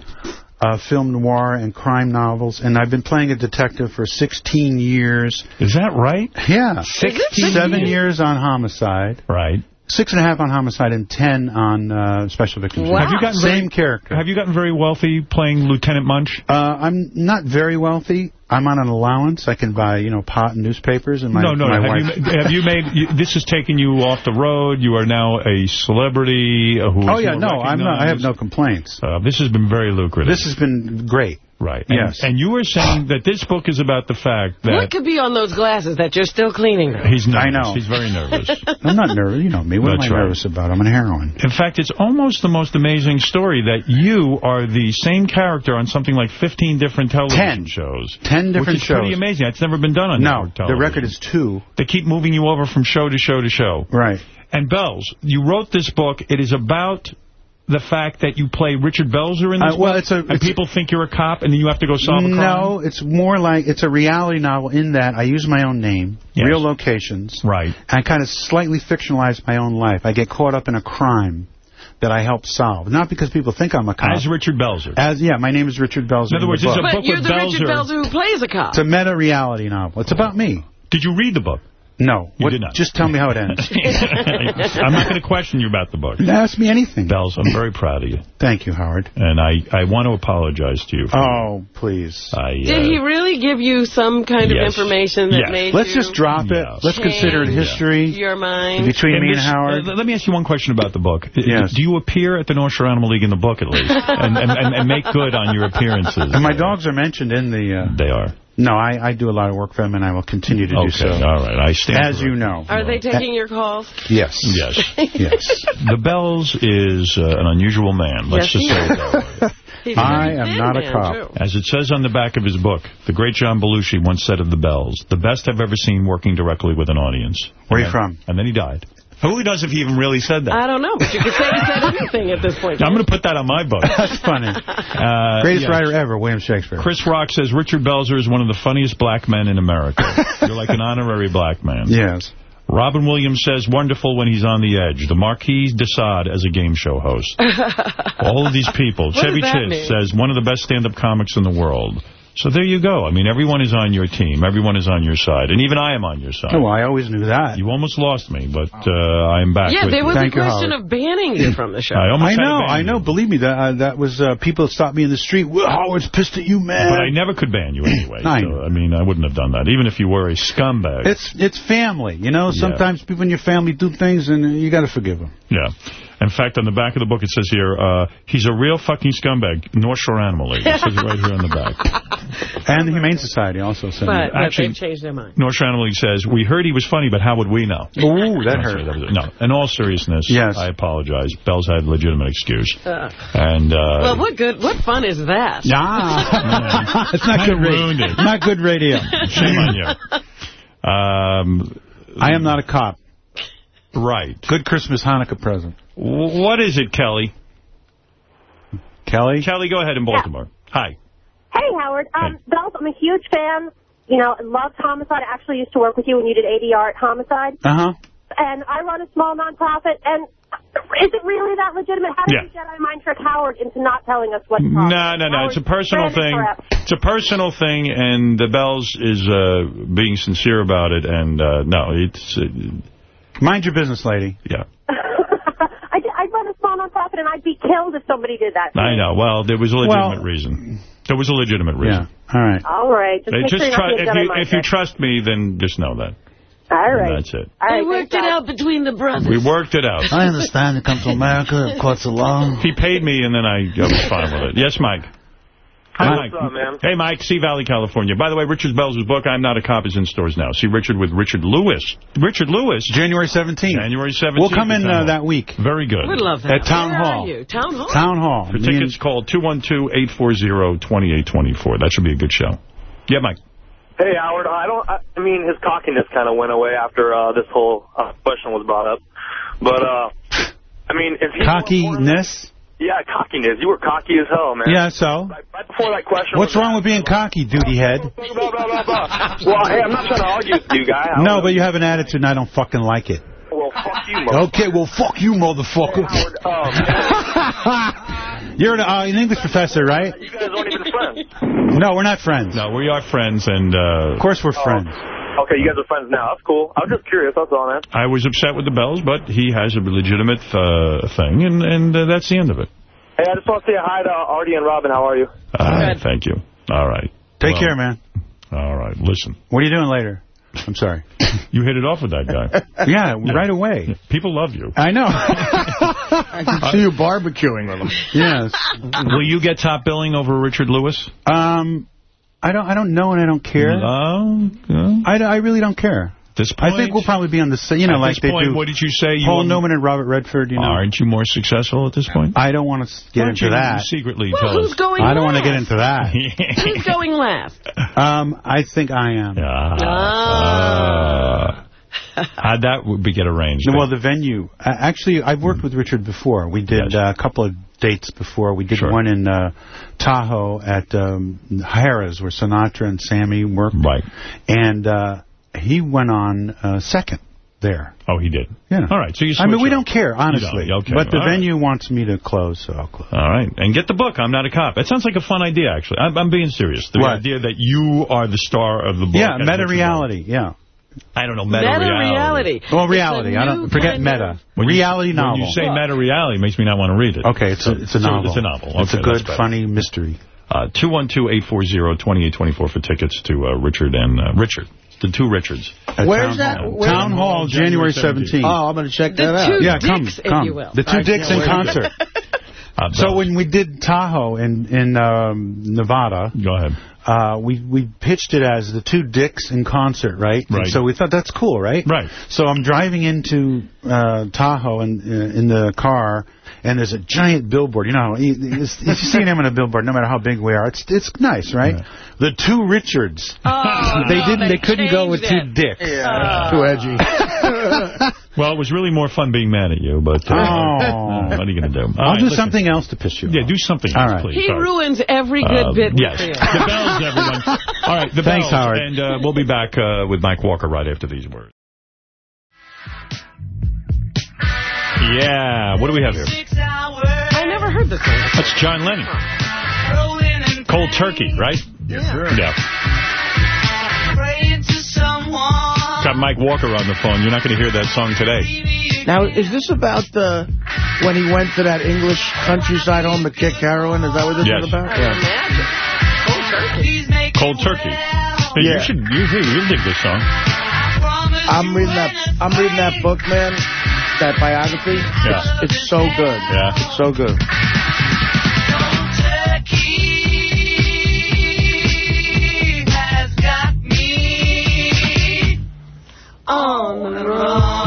uh, film noir and crime novels. And I've been playing a detective for 16 years. Is that right? Yeah. Is it Seven years on homicide. Right. Six and a half on homicide and ten on uh, special victims. Wow. Have you gotten Same very, character. Have you gotten very wealthy playing Lieutenant Munch? Uh, I'm not very wealthy. I'm on an allowance. I can buy, you know, pot and newspapers. And my, no, no. my have, wife. you, have you made? You, this has taken you off the road. You are now a celebrity uh, who. is Oh yeah, no, I'm not. I have no complaints. Uh, this has been very lucrative. This has been great. Right. And, yes. And you were saying that this book is about the fact that... What could be on those glasses that you're still cleaning them? he's nervous. I know. He's very nervous. [laughs] I'm not nervous. You know me. What That's am I right. nervous about? I'm on heroin. In fact, it's almost the most amazing story that you are the same character on something like 15 different television Ten. shows. Ten different which is pretty amazing. It's never been done on No, network the record is two. They keep moving you over from show to show to show. Right. And Bells, you wrote this book. It is about the fact that you play Richard Belzer in this Uh, well, book, it's a- and it's- people think you're a cop, and then you have to go solve a crime? No, it's more like it's a reality novel in that I use my own name, Yes. real locations. Right. I kind of slightly fictionalize my own life. I get caught up in a crime that I help solve. Not because people think I'm a cop. As Richard Belzer. As yeah, my name is Richard Belzer. In other words, the it's a book. book But you're with the Richard Belzer. Belzer who plays a cop. It's a meta reality novel. It's about me. Did you read the book? No. You What- did not. Just tell me how it [laughs] ends. I'm not going to question you about the book. Ask me anything. Bells, I'm very proud of you. Thank you, Howard. And I, I want to apologize to you. For Oh, please. I, uh, Did he really give you some kind of information that made? Yes. made Let's you just drop it. Let's consider it change history your mind? between me and Miss- Howard. uh, let me ask you one question about the book. Yes. Do you appear at the North Shore Animal League in the book, at least? and, and, and, and make good on your appearances? And my dogs are mentioned in the... Uh, they are. No, I, I do a lot of work for them, and I will continue to Okay, do so. all right. I stand As you know. Are they taking your calls? Yes. Yes. yes. [laughs] The Bells is uh, an unusual man. Let's Yes, just say it that way. [laughs] He's a I very am thin not a man, cop. too. As it says on the back of his book, the great John Belushi once said of the Bells, the best I've ever seen working directly with an audience. Where are you And- from? And then he died. Who knows if he even really said that? I don't know, but you could say he said [laughs] anything at this point. I'm going to put that on my book. [laughs] That's funny. Uh, Greatest yes. writer ever, William Shakespeare. Chris Rock says Richard Belzer is one of the funniest black men in America. [laughs] You're like an honorary black man. Yes. Robin Williams says wonderful when he's on the edge. The Marquis de Sade as a game show host. All of these people. What Chevy Chase mean? says one of the best stand-up comics in the world. So there you go. I mean, everyone is on your team. Everyone is on your side. And even I am on your side. Oh, I always knew that. You almost lost me, but uh, I am back Yeah, with there you. was Thank a question Howard. of banning you from the show. I almost I had to know, I you. know. Believe me, that uh, that was uh, people stopped me in the street. Well, Howard's pissed at you, man. But I never could ban you anyway. [clears throat] I so. I mean, I wouldn't have done that, even if you were a scumbag. It's it's family, you know. Yeah. Sometimes people in your family do things, and you got to forgive them. Yeah. In fact, on the back of the book, it says here, uh, he's a real fucking scumbag, North Shore Animal League. It says right here on the back. [laughs] And the Humane Society also said But, but Actually- they've changed their mind. North Shore Animal League says, we heard he was funny, but how would we know? Ooh, that I'm hurt. sorry, that was. No, in all seriousness, Yes. I apologize. Bell's had a legitimate excuse. Ugh. And, uh... well, what good, what fun is that? Nah, [laughs] [laughs] it's not I good radio. it. Not good radio. Shame on you. Um, I am not a cop. Right. Good Christmas Hanukkah present. W- What is it, Kelly? Kelly? Kelly, go ahead in Baltimore. Hi. Hey, Howard. Um, Bells, I'm a huge fan. You know, loved Homicide. I actually used to work with you when you did ADR at Homicide. Uh-huh. And I run a small nonprofit. And is it really that legitimate? How did Yeah. you Jedi mind trick Howard into not telling us what's No, wrong? no, no. It's a personal thing. crap. It's a personal thing, and the Bells is uh, being sincere about it. And uh, no, it's uh, Mind your business, lady. yeah. [laughs] I, I run a small nonprofit, and I'd be killed if somebody did that. to I know. Well, there was a legitimate Well- rean There was a legitimate reason. Yeah. All right. All right. Just just sure you're try, not if you if you trust me, then just know that. All right. And. That's it. All They right, worked it out between the brothers. We worked it out. I understand you come to America, it costs a lot. He paid me, and then I, I was fine with it. Yes, Mike. Hi, Hey, Mike. what's up, man? Hey, Mike, Sea Valley, California. By the way, Richard Bells' book, I'm Not a Cop, is in stores now. See Richard with Richard Lewis. Richard Lewis. January 17th. January 17th. We'll come in uh, that week. Very good. We'd love that. At Town Where Hall. are you? Town Hall? Town Hall. For Me tickets, call 212-840-2824. That should be a good show. Yeah, Mike. Hey, Howard. I don't. I, I mean, his cockiness kind of went away after uh, this whole uh, question was brought up. But uh, I mean, is he and Cockiness? Yeah, cockiness. You were cocky as hell, man. Yeah, so? Right, right before that question. What's wrong with being cocky, duty head? [laughs] Blah, blah, blah, blah. Well, hey, I'm not trying to argue with you, guy. I No, don't- but you have an attitude and I don't fucking like it. Well, fuck you, mother. Okay, well, fuck you, motherfucker. Howard. Um, [laughs] You're an, uh, an English professor, right? you guys aren't even friends. No, we're not friends. No, we are friends, and... Uh, Of course we're friends. Okay, you guys are friends now. That's cool. I was just curious. That's all, man. I was upset with the Bells, but he has a legitimate uh, thing, and, and uh, that's the end of it. Hey, I just want to say hi to Artie and Robin. How are you? All right, thank you. All right. Take Well, care, man. All right, listen. What are you doing later? I'm sorry. You hit it off with that guy. [laughs] yeah, right away. People love you. I know. [laughs] I can see you barbecuing with him. yes. Will you get top billing over Richard Lewis? Um, I don't. I don't know, and I don't care. No, no. I, I really don't care. This I think we'll probably be on the same. You know, at like this they point, do. what did you say? You Paul were- Newman and Robert Redford. You know, Aren't you more successful at this point? I don't want to get into that. secretly Well, tell who's us? going I don't want to get into that. [laughs] Who's going last? um, I think I am. Ah. How'd that would be get arranged? Well, the venue. Uh, actually, I've worked with Richard before. We did Yes. uh, a couple of dates before. We did Sure. one in uh, Tahoe at um, Harrah's, where Sinatra and Sammy worked. Right. And uh, he went on uh, second there. Oh, he did. Yeah. All right. So you. I mean, we up. don't care, honestly. Don't, okay. But the All right. venue wants me to close, so I'll close. All right. And get the book, I'm Not a Cop. That sounds like a fun idea, actually. I'm, I'm being serious. The What? idea that you are the star of the book. Yeah, meta-reality, yeah. I don't know, meta, Meta reality. reality. Well, reality. I don't forget meta. of- When you- reality novel. When you say meta reality, it makes me not want to read it. Okay, it's a, it's a novel. It's a novel. It's a good, funny mystery. Uh, 212-840-2824 for tickets to uh, Richard and uh, Richard. The two Richards. Where's that? Where- Town Hall, January 17th. Oh, I'm going to check The that out. yeah, dicks, come, if come. you will. The two I dicks in concert. Uh, so when we did Tahoe in in um, Nevada, Go ahead. Uh, we we pitched it as the two dicks in concert, right? And Right. so we thought that's cool, right? Right. So I'm driving into uh, Tahoe in uh, in the car, and there's a giant billboard. You know, you, you if you see him on a billboard, no matter how big we are, it's it's nice, right? The two Richards. Oh, [laughs] they didn't. They, they couldn't go with changed two dicks. Yeah, too edgy. [laughs] Well, it was really more fun being mad at you, but uh, Oh. what are you going to do? All I'll right, do listen. something else to piss you off. Yeah, do something All else, right. please. He All right. ruins every good Uh, bit. Yes. for you. The bells, everyone. [laughs] All right, the Thanks, bells. Howard. And uh, we'll be back uh, with Mike Walker right after these words. Yeah, what do we have here? I never heard this one. That's John Lennon. Cold Turkey, right? Yes, sir. Yeah. Got Mike Walker on the phone. You're not going to hear that song today. Now, is this about the when he went to that English countryside home to kick heroin? Is that what this Yes. is about? I imagine. Cold turkey. Cold Turkey. Hey, Yeah. You should you, hey, you'll dig this song. I'm reading that. I'm reading that book, man. That biography. Yeah. It's, it's so good. Yeah. It's so good. On the run.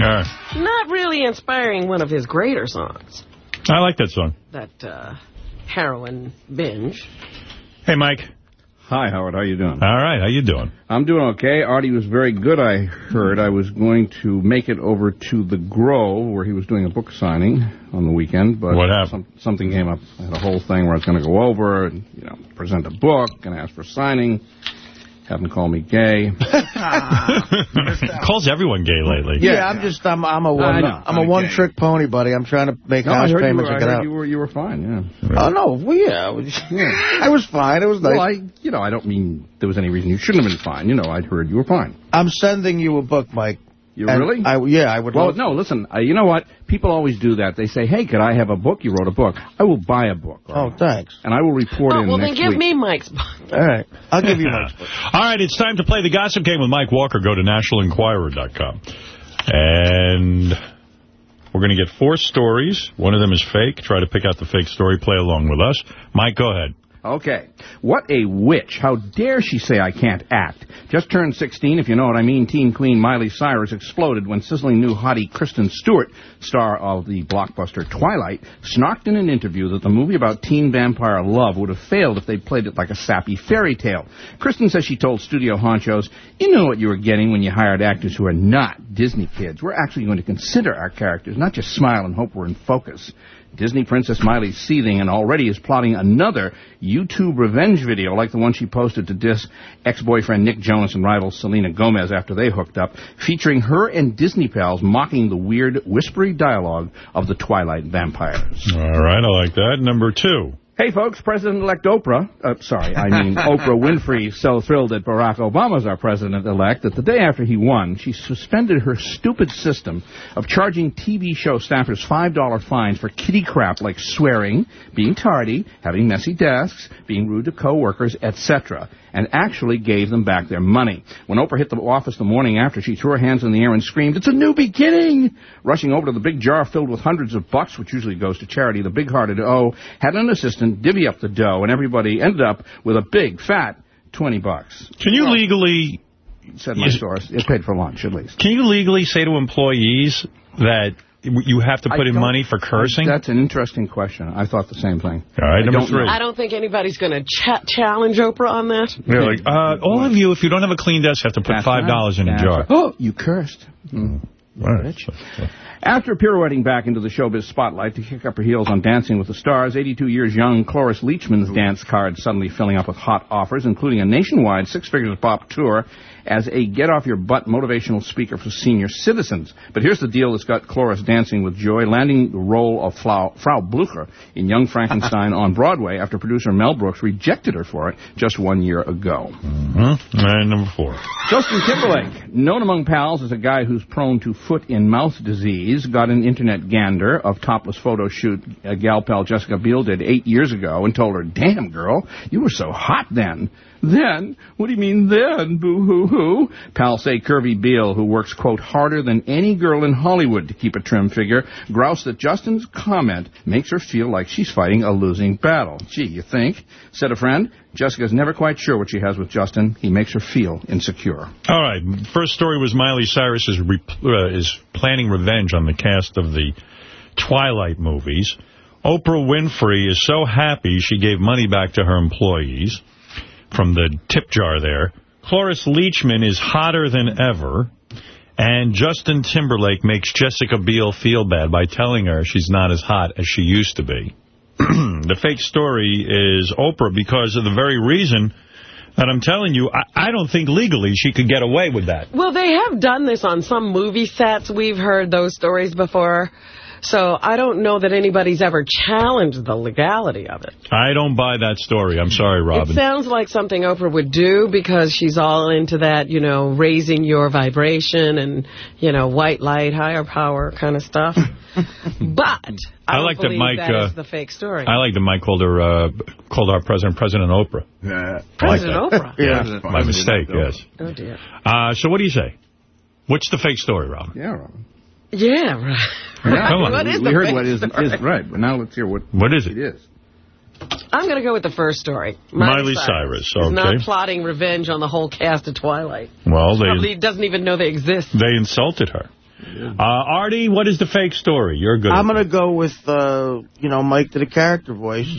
All right. Not really inspiring one of his greater songs. I like that song. That uh, heroin binge. Hey, Mike. Hi, Howard. How you doing? All right. How you doing? I'm doing okay. Artie was very good, I heard. I was going to make it over to the Grove, where he was doing a book signing on the weekend. But What happened? Some, something came up. I had a whole thing where I was going to go over and, you know, present a book and ask for signing. Have him call me gay. [laughs] Ah. [laughs] Calls everyone gay lately. Yeah, I'm just I'm I'm a I one know. I'm a Okay. one trick pony, buddy. I'm trying to make No, I house heard, you payments were, and get out. you were you were fine. Yeah. Oh no, well, yeah, I was, [laughs] I was fine. It was nice. Well, I, you know, I don't mean there was any reason you shouldn't have been fine. You know, I'd heard you were fine. I'm sending you a book, Mike. You And really? I, yeah, I would Well, love no, listen, uh, you know what? People always do that. They say, hey, could I have a book? You wrote a book. I will buy a book. Oh, thanks. And I will report Oh, in well, then give week. me Mike's book. [laughs] All right. I'll give you [laughs] Mike's book. All right, it's time to play the Gossip Game with Mike Walker. Go to nationalenquirer.com. And we're going to get four stories. One of them is fake. Try to pick out the fake story. Play along with us. Mike, go ahead. Okay. What a witch. How dare she say I can't act? Just turned 16, if you know what I mean. Teen queen Miley Cyrus exploded when sizzling new hottie Kristen Stewart, star of the blockbuster Twilight, snarked in an interview that the movie about teen vampire love would have failed if they'd played it like a sappy fairy tale. Kristen says she told studio honchos, you know what you were getting when you hired actors who are not Disney kids. We're actually going to consider our characters, not just smile and hope we're in focus. Disney Princess Miley's seething and already is plotting another YouTube revenge video like the one she posted to diss ex-boyfriend Nick Jonas and rival Selena Gomez after they hooked up, featuring her and Disney pals mocking the weird, whispery dialogue of the Twilight vampires. All right, I like that. Number two. Hey folks, President-elect Oprah, uh, sorry, I mean [laughs] Oprah Winfrey, so thrilled that Barack Obama's our president-elect that the day after he won, she suspended her stupid system of charging TV show staffers $5 fines for kitty crap like swearing, being tardy, having messy desks, being rude to coworkers, etc., and actually gave them back their money. When Oprah hit the office the morning after, she threw her hands in the air and screamed, It's a new beginning! Rushing over to the big jar filled with hundreds of bucks, which usually goes to charity, the big-hearted O had an assistant divvy up the dough, and everybody ended up with a big, fat 20 bucks. Can you legally... Said my source. It paid for lunch, at least. Can you legally say to employees that you have to put I in money for cursing? That's an interesting question. I thought the same thing. All right, I number don't three. I don't think anybody's going to ch challenge Oprah on that. They're like, uh, all of you, if you don't have a clean desk, have to put That's $5 in a right. jar. Right. Oh, [gasps] you cursed. Hmm. Right. After pirouetting back into the showbiz spotlight to kick up her heels on Dancing with the Stars, 82 years young Cloris Leachman's dance card suddenly filling up with hot offers, including a nationwide six-figure pop tour as a get-off-your-butt motivational speaker for senior citizens. But here's the deal that's got Cloris dancing with joy, landing the role of Frau, Frau Blucher in Young Frankenstein [laughs] on Broadway after producer Mel Brooks rejected her for it just one year ago. Mm-hmm. And number four. Justin Timberlake, known among pals as a guy who's prone to foot-in-mouth disease, got an internet gander of topless photo shoot a gal pal Jessica Biel did eight years ago and told her, damn, girl, you were so hot then. Then? What do you mean then, boo-hoo-hoo? Pals say Curvy Biel, who works, quote, harder than any girl in Hollywood to keep a trim figure, groused that Justin's comment makes her feel like she's fighting a losing battle. Gee, you think? Said a friend, Jessica's never quite sure what she has with Justin. He makes her feel insecure. All right. First story was Miley Cyrus is, uh, is planning revenge on the cast of the Twilight movies. Oprah Winfrey is so happy she gave money back to her employees from the tip jar there. Cloris Leachman is hotter than ever. And Justin Timberlake makes Jessica Biel feel bad by telling her she's not as hot as she used to be. [clears throat] the fake story is Oprah because of the very reason that I'm telling you, I, I, don't think legally she could get away with that. Well, they have done this on some movie sets. We've heard those stories before. So I don't know that anybody's ever challenged the legality of it. I don't buy that story. I'm sorry, Robin. It sounds like something Oprah would do because she's all into that, you know, raising your vibration and, you know, white light, higher power kind of stuff. [laughs] but I, I like that Mike. That uh, the fake story. I like that Mike called her uh, called our president President Oprah. Yeah. President like Oprah. Yeah, my mistake. Yes. Oh dear. Uh, so what do you say? What's the fake story, Robin? Yeah, Robin. Yeah, right. Yeah, Come on. What is we the heard what is, story? is right, but now let's hear what What is it? it is. I'm going to go with the first story. Miley Cyrus, is okay. not plotting revenge on the whole cast of Twilight. Well, they Probably doesn't even know they exist. they insulted her. Uh, Artie, what is the fake story? You're good. I'm going to go with, uh, you know, Mike did a character voice.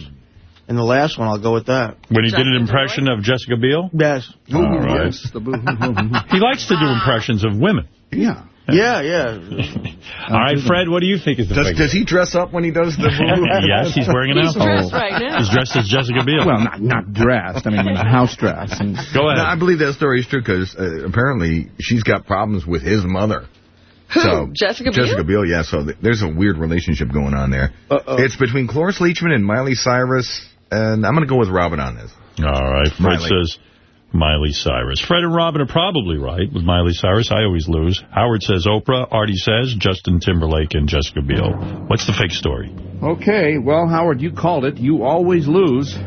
And the last one, I'll go with that. When he did an impression of Jessica Biel? Yes. All right. Yes, [laughs] He likes to do impressions of women. Yeah. Yeah, yeah. [laughs] All right, Fred, what do you think is the Does, fake does he dress up when he does the boo? [laughs] Yes, he's wearing an He's outfit. dressed right now. He's dressed as Jessica Biel. Well, not, not dressed. I mean, [laughs] house dress. And Go ahead. No, I believe that story is true because uh, apparently she's got problems with his mother. Who? So, Jessica Biel? Jessica Biel, yeah. So th there's a weird relationship going on there. Uh-oh. It's between Cloris Leachman and Miley Cyrus, and I'm going to go with Robin on this. All right, Fred Miley. says Miley Cyrus. Fred and Robin are probably right with Miley Cyrus. I always lose. Howard says Oprah. Artie says Justin Timberlake and Jessica Biel. What's the fake story? Okay, well, Howard, you called it. You always lose. [laughs]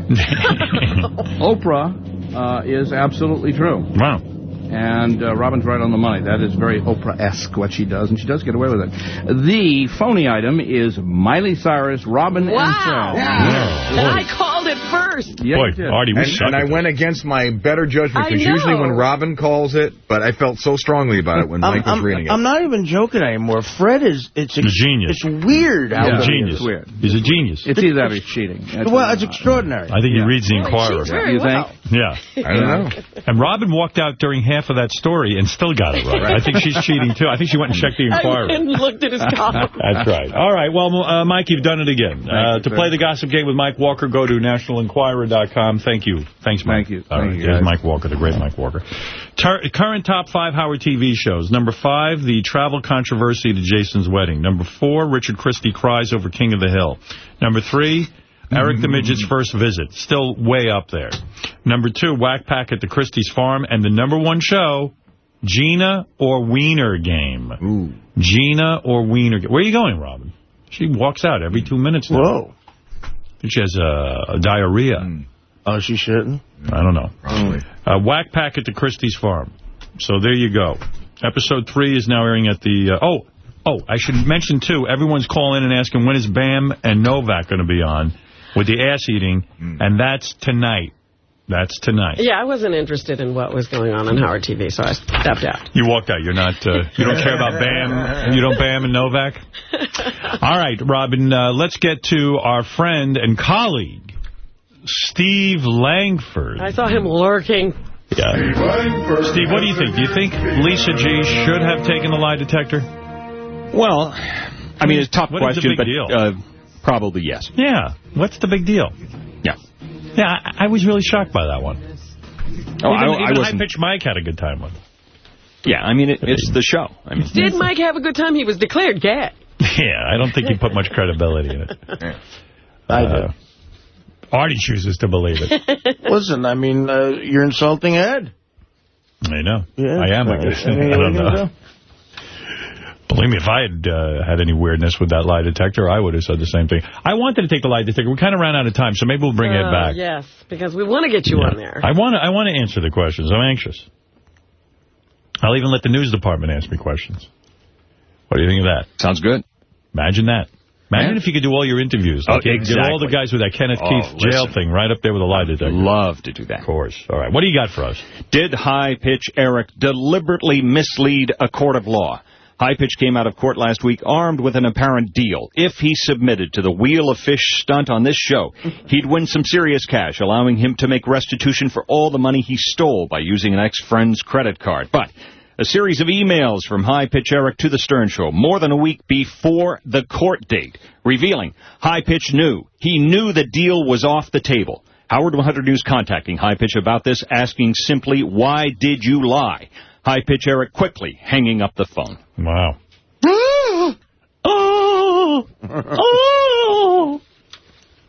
Oprah uh, is absolutely true. Wow. And uh, Robin's right on the money. That is very Oprah-esque what she does, and she does get away with it. The phony item is Miley Cyrus, Robin, Wow. and Friends. And I called it first. Yeah, Boy. Artie, we And, and I went against my better judgment because usually when. Robin calls it, but I felt so strongly about it when I'm, Mike was I'm- reading it. I'm not even joking anymore. Fred is, it's, He's a genius. it's weird how He's Yeah. a genius. It's weird. He's a genius. It's either that or he's cheating. That's Well, what- it's extraordinary. I think he reads the Enquirer. She's very You well. Yeah. I don't know. And Robin walked out during half of that story and still got it right. I think she's cheating, too. I think she went and checked the [laughs] I Enquirer. and looked at his [laughs] column. That's right. All right. Well, uh, Mike, you've done it again. Uh, to play the Gossip Game with Mike Walker, go to nationalenquirer.com. Thank you. Thanks, Mike. Thank you. All Thank right. you. Mike Walker, the great Mike Walker. Tur current top five Howard TV shows. Number five, the travel controversy to Jason's wedding. Number four, Richard Christy cries over King of the Hill. Number three, Eric the Midget's mm-hmm. first visit. Still way up there. Number two, Whack Pack at the Christy's farm. And the number one show, Gina or Wiener game. Ooh. Gina or Wiener. Where are you going, Robin? She walks out every two minutes now. Whoa. She has a, a diarrhea. Oh, she shouldn't? I don't know. Probably. Uh, Whack Pack at the Christy's Farm. So there you go. Episode three is now airing at the... Uh, oh, oh, I should mention, too, everyone's calling in and asking when is Bam and Novak going to be on with the ass eating, and that's tonight. That's tonight. Yeah, I wasn't interested in what was going on on Howard TV, so I stepped out. You walked out. You're not. Uh, you don't care about Bam. [laughs] You don't Bam and Novak. [laughs] All right, Robin. Uh, let's get to our friend and colleague, Steve Langford. I saw him lurking. Yeah. Steve, what do you think? Do you think Lisa G should have taken the lie detector? Well, I mean, it's a tough What is the question, big but? Uh, probably yes. Yeah. What's the big deal? Yeah. Yeah, I, I was really shocked by that one. Oh, even I- I even wasn't- High-Pitch Mike had a good time with it. Yeah, I mean, it, it's the show. I mean, Did Mike have a good time? He was declared gay. [laughs] Yeah, I don't think he put much credibility in it. [laughs] I Uh, Artie chooses to believe it. [laughs] Listen, I mean, uh, you're insulting Ed. I know. Yeah, I am, I uh, guess. I mean, I don't what are know. Gonna Believe me, if I had uh, had any weirdness with that lie detector, I would have said the same thing. I wanted to take the lie detector. We kind of ran out of time, so maybe we'll bring Ed Oh, back. Yes, because we want to get you Yeah. on there. I want to I want to answer the questions. I'm anxious. I'll even let the news department ask me questions. What do you think of that? Sounds good. Imagine that. Imagine Yeah. if you could do all your interviews. Oh, Like you Get all the guys with that Kenneth Oh, Keith jail listen. thing right up there with a lie detector. Love to do that. Of course. All right. What do you got for us? Did High Pitch Eric deliberately mislead a court of law? High Pitch came out of court last week armed with an apparent deal. If he submitted to the Wheel of Fish stunt on this show, [laughs] he'd win some serious cash, allowing him to make restitution for all the money he stole by using an ex-friend's credit card. But a series of emails from High Pitch Eric to the Stern Show more than a week before the court date, revealing High Pitch knew. He knew the deal was off the table. Howard 100 News contacting High Pitch about this, asking simply, why did you lie? High Pitch Eric quickly hanging up the phone. Wow. oh, [gasps] oh.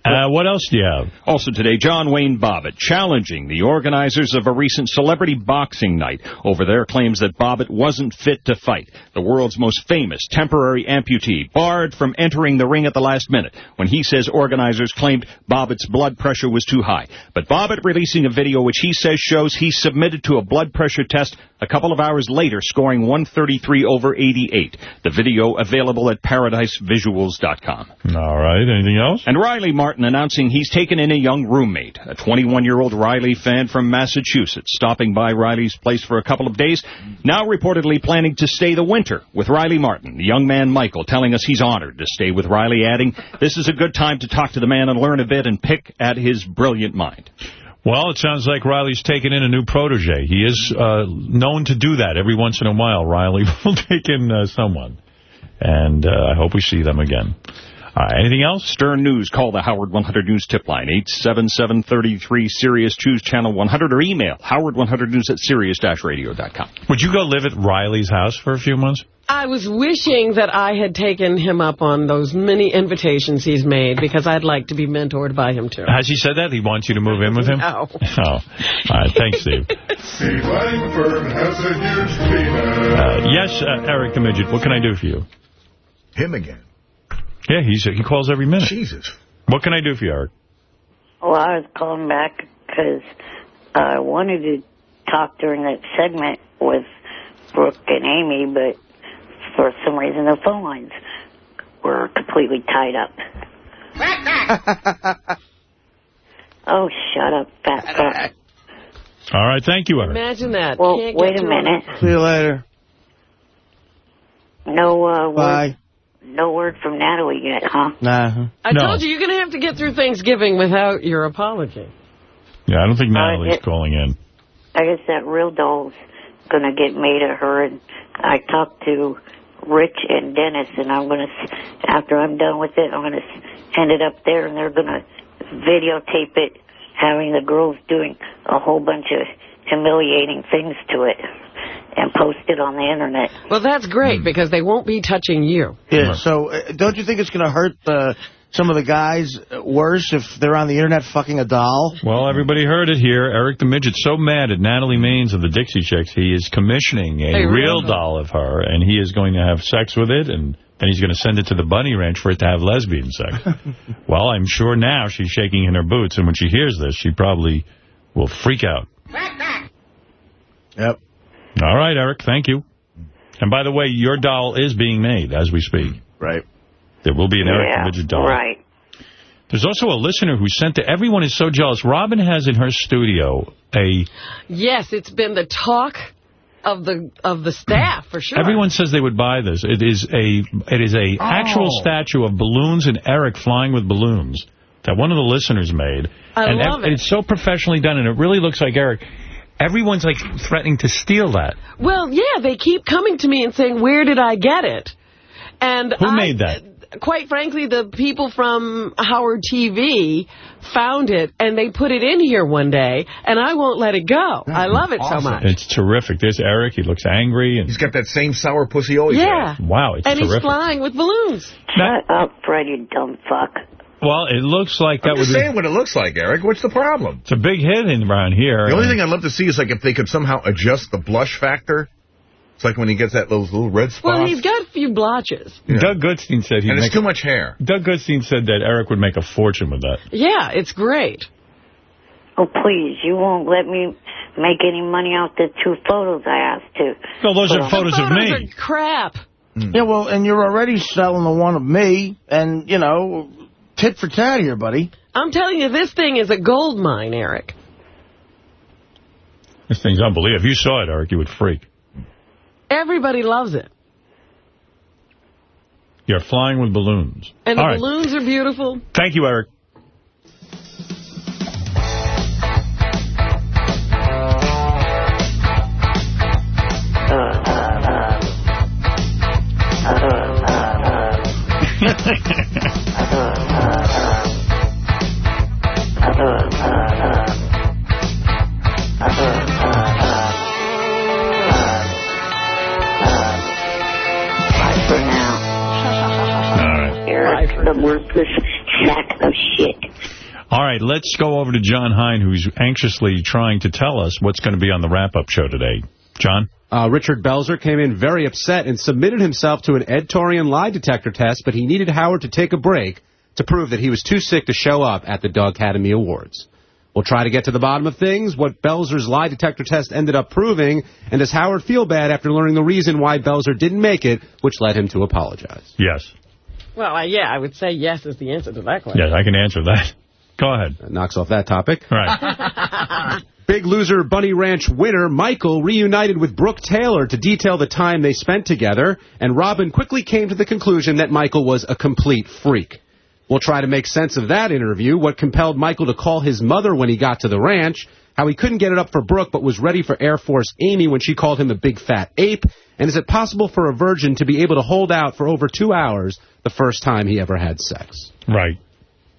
Uh, what else do you have? Also today, John Wayne Bobbitt challenging the organizers of a recent celebrity boxing night over their claims that Bobbitt wasn't fit to fight. The world's most famous temporary amputee, barred from entering the ring at the last minute when he says organizers claimed Bobbitt's blood pressure was too high. But Bobbitt releasing a video which he says shows he submitted to a blood pressure test a couple of hours later, scoring 133 over 88. The video available at paradisevisuals.com. All right. Anything else? And Riley Martin announcing he's taken in a young roommate, a 21-year-old Riley fan from Massachusetts, stopping by Riley's place for a couple of days, now reportedly planning to stay the winter with Riley Martin. The young man, Michael, telling us he's honored to stay with Riley, adding, this is a good time to talk to the man and learn a bit and pick at his brilliant mind. Well, it sounds like Riley's taking in a new protege. He is uh, known to do that every once in a while. Riley [laughs] will take in uh, someone. And uh, I hope we see them again. All right, anything else? Stern News. Call the Howard 100 News tip line, 877-33-SIRIUS. Choose channel 100 or email howard100news at sirius-radio.com. Would you go live at Riley's house for a few months? I was wishing that I had taken him up on those many invitations he's made because I'd like to be mentored by him, too. Has he said that? He wants you to move in with him? No. Oh. All right. Thanks, Steve. [laughs] Steve Langford has a huge penis. Uh, yes, uh, Eric the Midget, what can I do for you? Him again. Yeah, he's, he calls every minute. Jesus. What can I do for you, Eric? Well, I was calling back because I wanted to talk during that segment with Brooke and Amy, but for some reason the phone lines were completely tied up. [laughs] oh, shut up, fat fuck. All right, thank you, Eric. Imagine that. Well, Can't wait a minute. See you later. No, uh, word, Bye. No word from Natalie yet, huh? Nah. I told you, you're going to have to get through Thanksgiving without your apology. Yeah, I don't think Uh, Natalie's it- calling in. I guess that real doll's gonna get made of her, and I talked to Rich and Dennis, and I'm gonna, s- after I'm done with it, I'm gonna s- send it up there, and they're gonna videotape it, having the girls doing a whole bunch of humiliating things to it, and post it on the internet. Well, that's great because they won't be touching you. Yeah, so uh, don't you think it's going to hurt uh, some of the guys worse if they're on the internet fucking a doll? Well, everybody heard it here. Eric the Midget's so mad at Natalie Maines of the Dixie Chicks, he is commissioning a A real real doll. doll of her, and he is going to have sex with it, and then he's going to send it to the Bunny Ranch for it to have lesbian sex. [laughs] well, I'm sure now she's shaking in her boots, and when she hears this, she probably will freak out. Yep. All right, Eric, thank you. And by the way, your doll is being made as we speak. Right. There will be an Eric yeah, the Midget doll. right. There's also a listener who sent to everyone is so jealous. Robin has in her studio a Yes, it's been the talk of the of the staff for sure. Everyone says they would buy this. It is a it is a oh. actual Oh. statue of balloons and Eric flying with balloons that one of the listeners made. I and love it. It's so professionally done, and it really looks like Eric. Everyone's like threatening to steal that. Well, yeah, they keep coming to me and saying, where did I get it? And Who I- made that? Quite frankly, the people from Howard TV found it, and they put it in here one day, and I won't let it go. I love it so much. It's terrific. There's Eric. He looks angry. and He's got that same sour pussy he always Yeah. has. Wow, it's and he's flying with balloons. Shut up, Fred, you dumb fuck. Well, it looks like that I'm would just be... saying what it looks like, Eric. What's the problem? It's a big hit in around here. The only thing I'd love to see is like if they could somehow adjust the blush factor. It's like when he gets that those little red spots. Well, he's got a few blotches. Doug Goodstein said he'd and it's make too much hair. Doug Goodstein said that Eric would make a fortune with that. Yeah, it's great. Oh, please, you won't let me make any money off the two photos I asked to. No, those are photos of me. are crap. Hmm. Yeah, well, and you're already selling the one of me, and, you know, tit for tat here, buddy. I'm telling you, this thing is a gold mine, Eric. This thing's unbelievable. If you saw it, Eric, you would freak. Everybody loves it. You're flying with balloons. And the All right. balloons are beautiful. Thank you, Eric. [laughs] [laughs] the worthless sack of shit. All right, let's go over to Jon Hein, who's anxiously trying to tell us what's going to be on the wrap-up show today. Jon? Uh, Richard Belzer came in very upset and submitted himself to an Ed Torian lie detector test, but he needed Howard to take a break to prove that he was too sick to show up at the Dog Academy Awards. We'll try to get to the bottom of things, what Belzer's lie detector test ended up proving, and does Howard feel bad after learning the reason why Belzer didn't make it, which led him to apologize. Yes. Well, I, yeah, I would say yes is the answer to that question. Yes, I can answer that. Go ahead. That knocks off that topic. Right. [laughs] Big Loser Bunny Ranch winner Michael reunited with Brooke Taylor to detail the time they spent together, and Robin quickly came to the conclusion that Michael was a complete freak. We'll try to make sense of that interview, what compelled Michael to call his mother when he got to the ranch, how he couldn't get it up for Brooke but was ready for Air Force Amy when she called him a big fat ape, and is it possible for a virgin to be able to hold out for over two hours the first time he ever had sex? Right.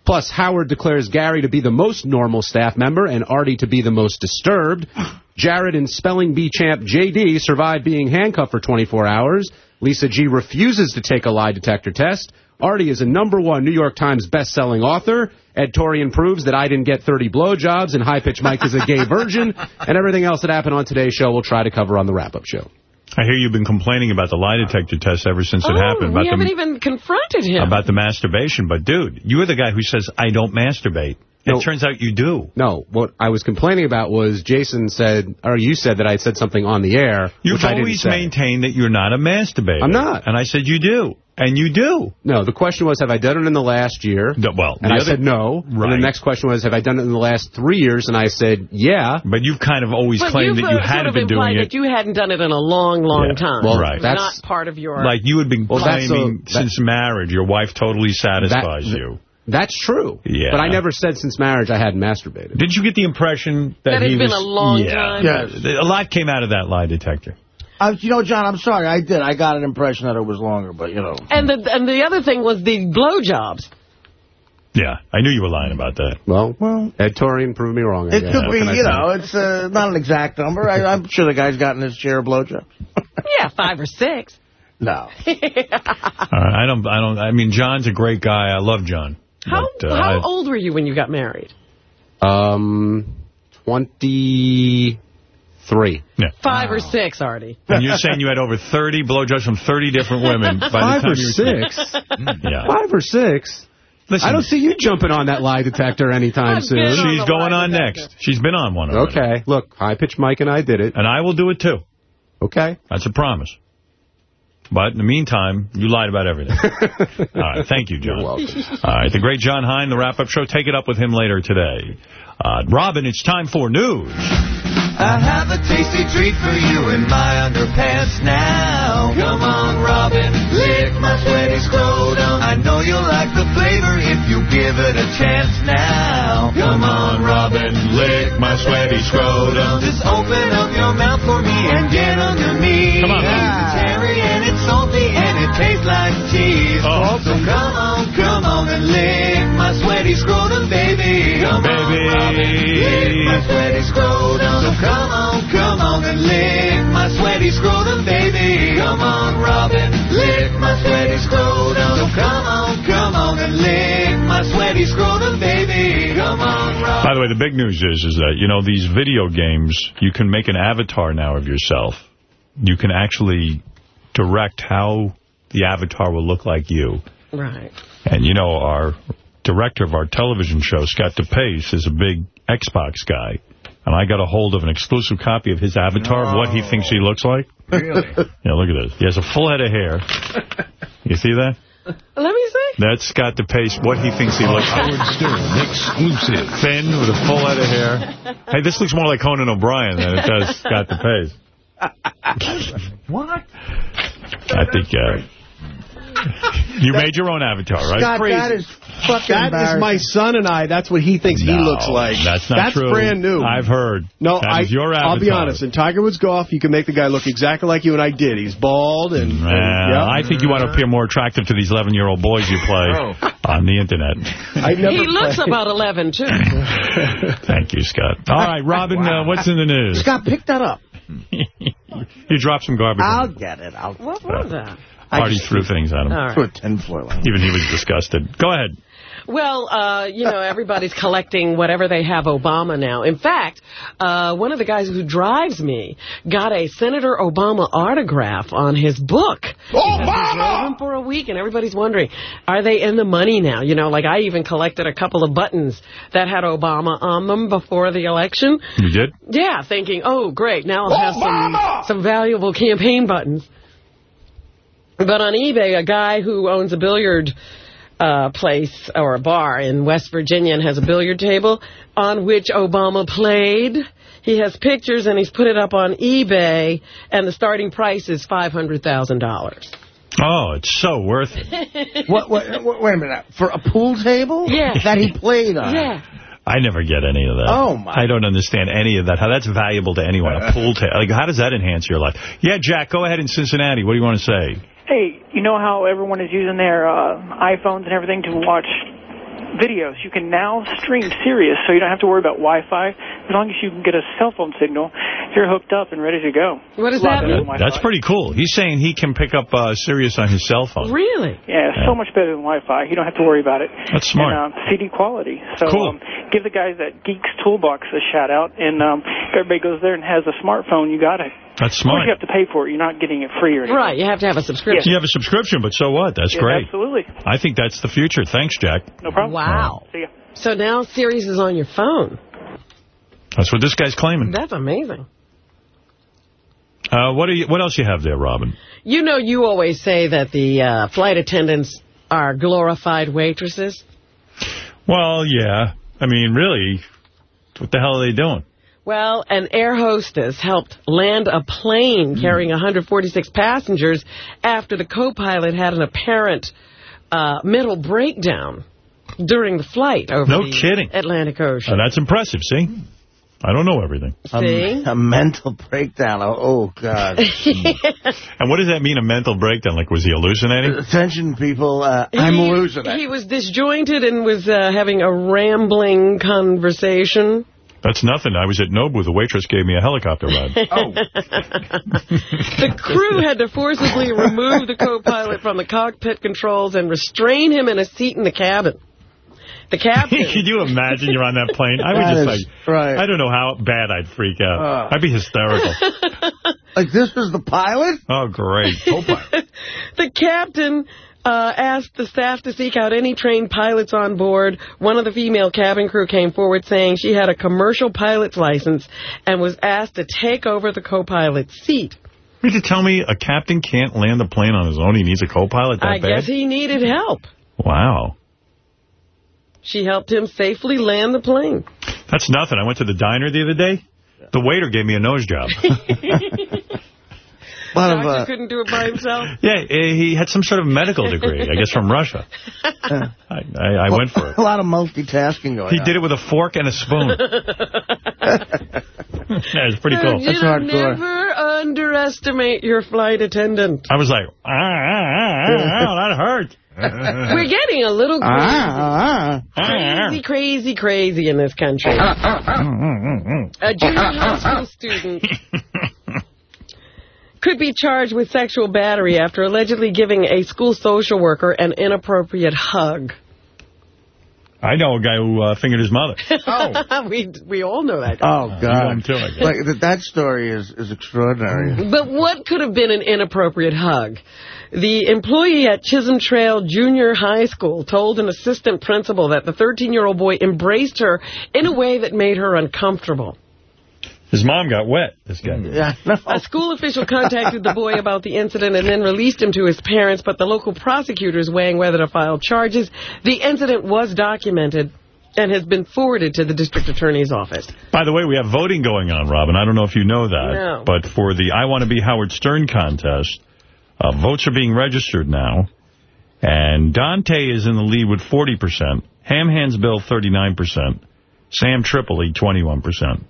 Plus, Howard declares Gary to be the most normal staff member and Artie to be the most disturbed. [sighs] Jared and spelling bee champ J.D. survive being handcuffed for 24 hours. Lisa G. refuses to take a lie detector test. Artie is a number one New York Times best-selling author. Ed Torian proves that I didn't get 30 blowjobs, and High Pitch Mike is a gay [laughs] virgin. And everything else that happened on today's show we'll try to cover on the wrap-up show. I hear you've been complaining about the lie detector test ever since it oh, happened. About we haven't the, even confronted him. about the masturbation. But, dude, you're the guy who says, I don't masturbate. It No. turns out you do. No, what I was complaining about was Jason said, or you said that I said something on the air, You've which I didn't always say. maintained that you're not a masturbator. I'm not. And I said you do. And you do. No, the question was, have I done it in the last year? The- well, and I other- said no. And Right. the next question was, have I done it in the last three years? And I said, yeah. But you've kind of always but claimed that you uh, hadn't been implied doing that it. you hadn't done it in a long, long Yeah. time. Well, right. That's- not part of your... Like you had been Well, claiming a- that- since marriage, your wife totally satisfies That- you. That's true. Yeah. But I never said since marriage I hadn't masturbated. Did you get the impression that, That he it's been a long yeah. time? Yes. A lot came out of that lie detector. Uh, you know, Jon, I'm sorry. I did. I got an impression that it was longer, but, you know. And the and the other thing was the blowjobs. Yeah, I knew you were lying about that. Well, Well, Ed Torian proved me wrong. I it guess. could be, you know, it's uh, not an exact number. I, I'm sure the guy's gotten his share of blowjobs. [laughs] Yeah, five or six. No. All right, [laughs] I don't. I don't. I mean, Jon's a great guy. I love Jon. How But, uh, how I- old were you when you got married? Um, 23. Yeah. Five or six, Artie. And you're saying you had over 30 blowjobs from 30 different women by Five the time or you were six? Mm, yeah. Five or six? Listen, I don't see you jumping on that lie detector anytime soon. been on she's going on detector. next. She's been on one already. Okay, look, High Pitch Mike and I did it. And I will do it too. Okay. That's a promise. But in the meantime, you lied about everything. [laughs] All right. Thank you, Jon. You're welcome. All right. The great Jon Hein, the wrap-up show. Take it up with him later today. Uh, Robin, it's time for news. I have a tasty treat for you in my underpants now. Come on, Robin, lick my sweaty scrotum. I know you'll like the flavor if you give it a chance now. Come on, Robin, lick my sweaty scrotum. Just open up your mouth for me and get under me. Come on, Robin. It's cherry and it's salty and it taste like cheese. Oh. So come on, come on and lick my sweaty scrotum, baby. Come on, Robin, lick my sweaty scrotum. So come on, come on and lick my sweaty scrotum, baby. Come on, Robin, lick my sweaty scrotum. So come on, come on and lick my sweaty scrotum, baby. Come on, Robin. By the way, the big news is is that, you know, these video games, you can make an avatar now of yourself. You can actually direct how the avatar will look like you. Right. And, you know, our director of our television show, Scott DePace, is a big Xbox guy. And I got a hold of an exclusive copy of his avatar of what he thinks he looks like. Really? [laughs] Yeah, look at this. He has a full head of hair. You see that? Let me see. That's Scott DePace, what he thinks he looks like. Howard Stern exclusive. Thin, with a full head of hair. Hey, this looks more like Conan O'Brien than it does Scott DePace. [laughs] What? I think uh, you made your own avatar, right? Scott, that is fucking That is my son and I. That's what he thinks he looks like. that's not That's true. brand new. I've heard. No, That I, is your I'll be honest. In Tiger Woods Golf, you can make the guy look exactly like you and I did. He's bald and... and Well, yeah. I think you want to appear more attractive to these 11-year-old boys you play on the Internet. I never He looks played. about 11, too. [laughs] Thank you, Scott. All right, Robin, uh, what's in the news? Scott, pick that up. [laughs] You dropped some garbage. I'll get it. I'll What was that? Artie threw things at him. All right. Threw a tinfoil. Even he was disgusted. Go ahead. Well, uh, you know, everybody's collecting whatever they have Obama now. In fact, uh, one of the guys who drives me got a Senator Obama autograph on his book. Because he drove him for a week, and everybody's wondering, are they in the money now? You know, like I even collected a couple of buttons that had Obama on them before the election. You did? Yeah, thinking, oh, great, now I'll have some, some valuable campaign buttons. But on eBay, a guy who owns a billiard uh, place or a bar in West Virginia and has a billiard table on which Obama played. He has pictures and he's put it up on eBay, and the starting price is $500,000. Oh, it's so worth it. [laughs] What, what, what, wait a minute. For a pool table? Yeah. That he played on? Yeah. I never get any of that. Oh, my. I don't understand any of that. How that's valuable to anyone. A pool [laughs] table. Like, how does that enhance your life? Yeah, Jack, go ahead in Cincinnati. What do you want to say? Hey, you know how everyone is using their uh, iPhones and everything to watch videos? You can now stream Sirius, so you don't have to worry about Wi-Fi. As long as you can get a cell phone signal, you're hooked up and ready to go. What does that mean? That's pretty cool. He's saying he can pick up uh, Sirius on his cell phone. Really? Yeah, Yeah. so much better than Wi-Fi. You don't have to worry about it. That's smart. And, um, CD quality. So Cool. um, give the guys at Geeks Toolbox a shout out. And um, if everybody goes there and has a smartphone, you got it. That's Of course, smart. you have to pay for it. You're not getting it free or anything. Right, you have to have a subscription. Yes. You have a subscription, but so what? That's Yeah, great. Absolutely. I think that's the future. Thanks, Jack. No problem. Wow. See ya. So now Sirius is on your phone. That's what this guy's claiming. That's amazing. Uh, what do you? What else you have there, Robin? You know, you always say that the uh, flight attendants are glorified waitresses. Well, yeah. I mean, really, what the hell are they doing? Well, an air hostess helped land a plane Hmm. carrying 146 passengers after the co-pilot had an apparent uh, mental breakdown during the flight over No the kidding. Atlantic Ocean. Oh, that's impressive. See, I don't know everything. See? A, a mental breakdown. Oh, oh God. [laughs] And what does that mean? A mental breakdown? Like, was he hallucinating? Attention, people. Uh, I'm He- losing it. He was disjointed and was uh, having a rambling conversation. That's nothing. I was at Nobu. The waitress gave me a helicopter ride. [laughs] Oh. The crew had to forcibly remove the co-pilot from the cockpit controls and restrain him in a seat in the cabin. The [laughs] captain... Could you imagine you're on that plane? I would That just is like, right. I don't know how bad I'd freak out. Uh. I'd be hysterical. [laughs] Like, this was the pilot? Oh, great. Co-pilot. The captain uh, asked the staff to seek out any trained pilots on board. One of the female cabin crew came forward saying she had a commercial pilot's license and was asked to take over the co-pilot's seat. You mean to tell me a captain can't land a plane on his own? He needs a co-pilot that I bad? guess he needed help. Wow. She helped him safely land the plane. That's nothing. I went to the diner the other day. The waiter gave me a nose job. [laughs] [laughs] lot of, Doctor uh, couldn't do it by himself. [laughs] yeah, he had some sort of medical degree, I guess from Russia. [laughs] I, I, I went for it. A lot of multitasking going He on. did it with a fork and a spoon. [laughs] yeah, it's pretty cool. That's You never underestimate your flight attendant. I was like, ah, ah, ah, that hurt. We're getting a little crazy, Ah, crazy, crazy, crazy in this country. A junior high school student could be charged with sexual battery after allegedly giving a school social worker an inappropriate hug. I know a guy who uh, fingered his mother. [laughs] Oh. [laughs] we we all know that. Oh, You know God. too, I guess. Like, that, that story is, is extraordinary. But what could have been an inappropriate hug? The employee at Chisholm Trail Junior High School told an assistant principal that the 13-year-old boy embraced her in a way that made her uncomfortable. His mom got wet, this guy. Yeah, [laughs] A school official contacted the boy about the incident and then released him to his parents, but the local prosecutor is weighing whether to file charges. The incident was documented and has been forwarded to the district attorney's office. By the way, we have voting going on, Robin. I don't know if you know that. No. But for the I Want to Be Howard Stern contest, uh, votes are being registered now. And Dante is in the lead with 40%. Ham Hands Bill, 39%. Sam Tripoli, 21%.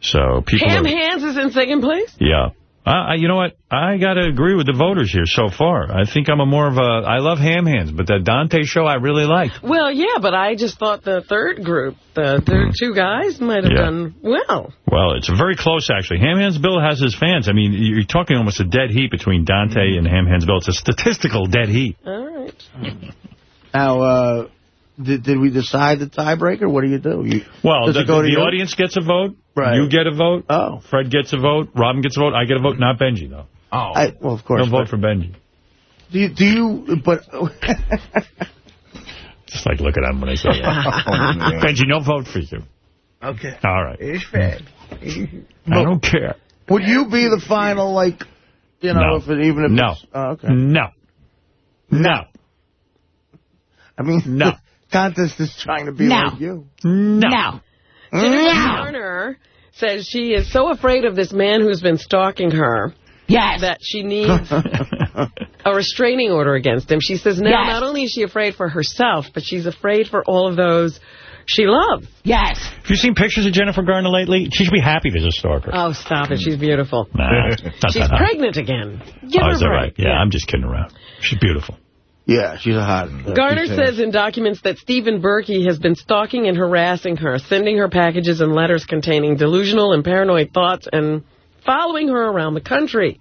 So people Ham are... Hands is in second place? Yeah. I, I, you know what? I got to agree with the voters here so far. I think I'm a more of a... I love Ham Hands, but that Dante show I really liked. Well, yeah, but I just thought the third group, the third two guys, might have Yeah. done well. Well, it's very close, actually. Ham Hands Bill has his fans. I mean, you're talking almost a dead heat between Dante and Ham Hands Bill. It's a statistical dead heat. All right. Now, uh, did, did we decide the tiebreaker? What do you do? You, Well, does the, it go to the you? audience gets a vote. Right. You get a vote. Oh. Fred gets a vote. Robin gets a vote. I get a vote. Not Benji, though. Oh. I, well, of course. Don't vote for Benji. Do you, do you, but, [laughs] Just like look at him when I say that. [laughs] Benji, no vote for you. okay. All right. It's Fred. I don't care. Would you be the final, like, you know, No. if it, even if No. it's, oh, okay. No. No. I mean, No. [laughs] the contest is trying to be No. like you. No. No. Mm. Jennifer Garner says she is so afraid of this man who's been stalking her. Yes. That she needs [laughs] a restraining order against him. She says now Yes. not only is she afraid for herself, but she's afraid for all of those she loves. Yes. Have you seen pictures of Jennifer Garner lately? She should be happy there's a stalker. Oh, stop it. She's mm. beautiful. Nah, not She's that pregnant again. Give oh, her is that break. right? Yeah, I'm just kidding around. She's beautiful. Yeah, she's a hot. uh, Garner piece says in documents that Steven Burky has been stalking and harassing her, sending her packages and letters containing delusional and paranoid thoughts and following her around the country.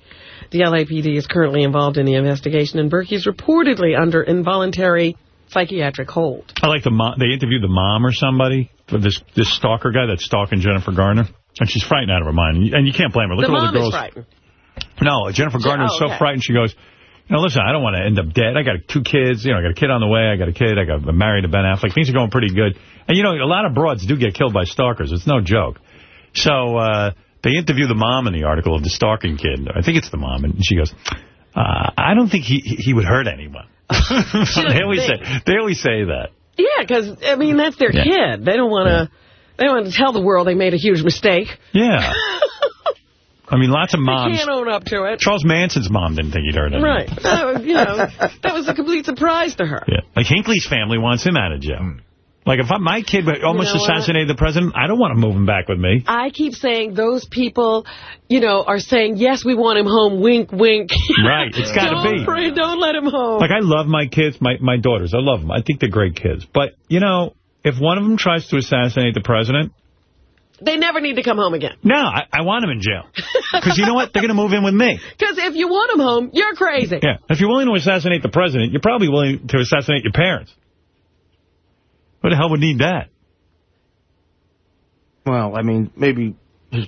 The LAPD is currently involved in the investigation, and Berkey is reportedly under involuntary psychiatric hold. I like the mom. They interviewed the mom or somebody for this this stalker guy that's stalking Jennifer Garner, and she's frightened out of her mind. And you, and you can't blame her. Look the at all mom the is girls. frightened. No, Jennifer Garner is oh, so frightened. She goes, know, listen, I don't want to end up dead. I got two kids. You know, I got a kid on the way. I got a kid. I got I'm married to Ben Affleck. Things are going pretty good. And, you know, a lot of broads do get killed by stalkers. It's no joke. So uh, they interview the mom in the article of the stalking kid. I think it's the mom. And she goes, uh, I don't think he he would hurt anyone. [laughs] they always say they always say that. Yeah, because, I mean, that's their Yeah. kid. They don't want to... They don't want to tell the world they made a huge mistake. Yeah. [laughs] I mean, lots of They moms. can't own up to it. Charles Manson's mom didn't think he'd hurt anyone. Right. [laughs] So, you know, that was a complete surprise to her. Yeah. Like Hinckley's family wants him out of jail. Hmm. Like if I, my kid almost know what? assassinated the president, I don't want to move him back with me. I keep saying those people, you know, are saying, yes, we want him home, wink, wink. Right, it's gotta be. Pray, don't let him home. Like I love my kids, my my daughters. I love them. I think they're great kids. But you know, if one of them tries to assassinate the president, they never need to come home again. no, I, I want them in jail. [laughs] Because you know what? They're going to move in with me. Because if you want them home, you're crazy. Yeah. If you're willing to assassinate the president, you're probably willing to assassinate your parents. Who the hell would need that? Well, I mean, maybe his,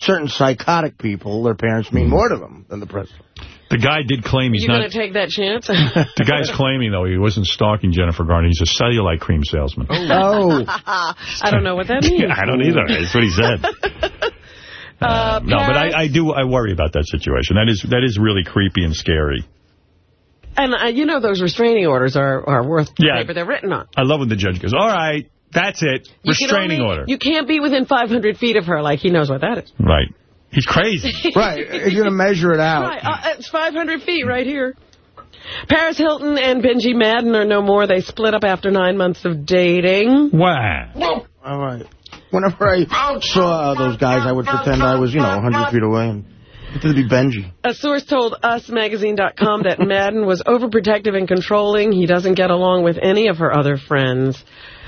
certain psychotic people, their parents mean more to them than the president. The guy did claim he's you not... going to take that chance? [laughs] The guy's claiming, though, he wasn't stalking Jennifer Garner. He's a cellulite cream salesman. Oh. [laughs] I don't know what that means. [laughs] I don't either. That's what he said. Uh, No, but I, I do. I worry about that situation. That is that is really creepy and scary. And uh, you know those restraining orders are, are worth the Yeah. paper they're written on. I love when the judge goes, "All right, that's it, You restraining only- order." You can't be within 500 feet of her like he knows what that is. Right? He's crazy. [laughs] right. You're going to measure it out. Right, uh, it's 500 feet right here. Paris Hilton and Benji Madden are no more. They split up after nine months of dating. Wow. All right. Whenever I saw those guys, I would pretend I was, you know, 100 feet away. And to be Benji. A source told UsMagazine.com that Madden was overprotective and controlling. He doesn't get along with any of her other friends.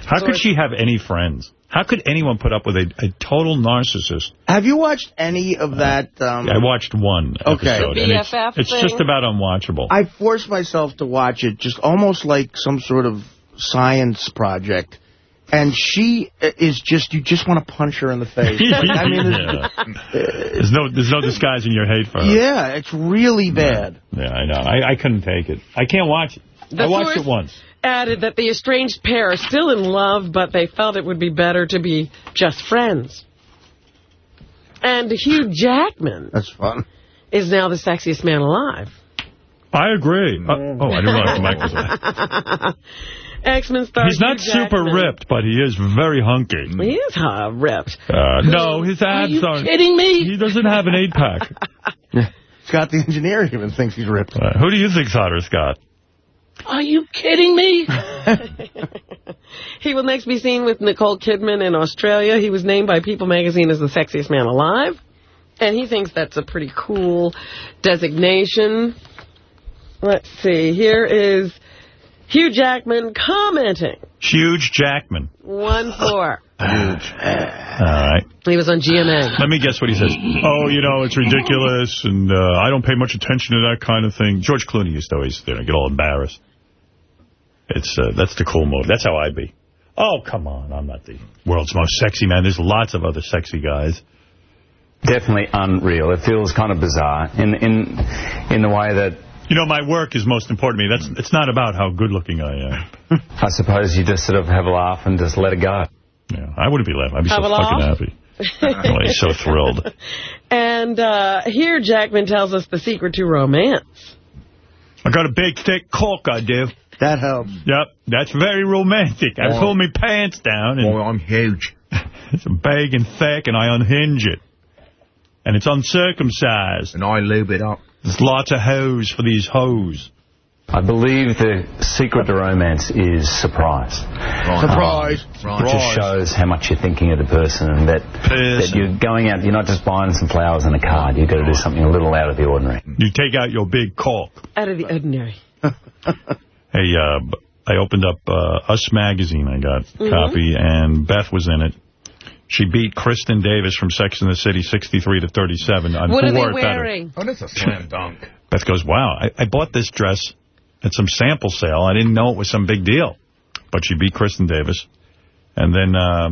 How could she have any friends? How could anyone put up with a, a total narcissist? Have you watched any of uh, that? Um, I watched one Okay. episode. and it's, BFF it's just about unwatchable. I forced myself to watch it, just almost like some sort of science project. And she uh, is just, you just want to punch her in the face. [laughs] Like, I mean, it's- [laughs] uh, There's no there's no disguising your hate for her. yeah, it's really bad. Yeah, I know. I, I couldn't take it. I can't watch it. The I watched it once. Added that the estranged pair are still in love, but they felt it would be better to be just friends. And Hugh Jackman That's fun. is now the sexiest man alive. I agree. Uh, oh, I didn't realize the mic was on. [laughs] X-Men star He's not Hugh super ripped, but he is very hunky. He is uh, ripped. Uh, no, his abs you aren't. kidding me? He doesn't have an eight-pack. [laughs] Scott the engineer even thinks he's ripped. Uh, who do you think's hotter, Scott? Are you kidding me? [laughs] he will next be seen with Nicole Kidman in Australia. He was named by People magazine as the sexiest man alive. And he thinks that's a pretty cool designation. Let's see. Here is Hugh Jackman commenting. Huge Jackman. One four. Huge. All right. He was on GMA. Let me guess what he says. Oh, you know, it's ridiculous, and uh, I don't pay much attention to that kind of thing. George Clooney used to always you know, get all embarrassed. It's uh, That's the cool move. That's how I'd be. Oh, come on. I'm not the world's most sexy man. There's lots of other sexy guys. Definitely unreal. It feels kind of bizarre in in in the way that You know, my work is most important to me. That's It's not about how good-looking I am. [laughs] I suppose you just sort of have a laugh and just let it go. Yeah, I wouldn't be laughing. I'd be so Have a fucking laugh? happy. He's so [laughs] thrilled. And uh, here Jackman tells us the secret to romance. I got a big, thick cock, I do. That helps. Yep, that's very romantic. I pull my pants down. And Oh, I'm huge. [laughs] It's big and thick, and I unhinge it. And it's uncircumcised. And I lube it up. There's lots of hose for these hoes. I believe the secret to romance is surprise. Surprise. It just shows how much you're thinking of the person and that, that you're going out, you're not just buying some flowers and a card. You've got to do something a little out of the ordinary. You take out your big cock. Out of the ordinary. [laughs] Hey, uh, b- I opened up uh, Us Magazine. I got a Mhm. copy, and Beth was in it. She beat Kristin Davis from Sex and the City 63 to 37. On What are they wore it better. wearing? Oh, that's a slam dunk. Beth goes, wow, I, I bought this dress at some sample sale. I didn't know it was some big deal. But she beat Kristin Davis. And then uh,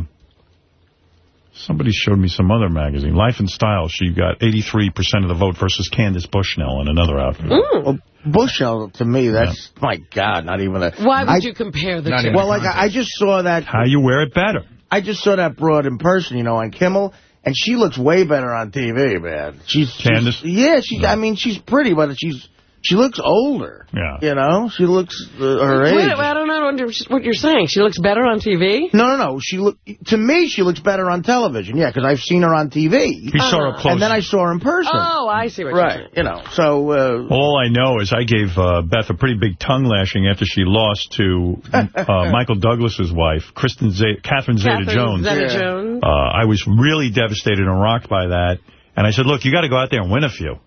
somebody showed me some other magazine. Life and Style, she got 83% of the vote versus Candace Bushnell in another outfit. Well, Bushell, to me, that's, my God, not even a... Why would I- you compare the two? Well, like, I I just saw that... How you wear it better. I just saw that broad in person, you know, on Kimmel, and she looks way better on TV, man. She's... she's- Candace? yeah, she. I mean, she's pretty, but she's... She looks older. Yeah. You know? She looks uh, her Wait, age. I don't know what you're saying. She looks better on TV? No, no, no. She look to me. She looks better on television. Yeah, because I've seen her on TV. He saw her close. and then I saw her in person. Oh, I see what you're right. saying. You know. So uh, All I know is I gave uh, Beth a pretty big tongue lashing after she lost to [laughs] uh, Michael Douglas's wife, Kristen Z- Catherine Catherine Zeta-Jones. Zeta-Jones. Uh, I was really devastated and rocked by that. And I said, look, you got to go out there and win a few.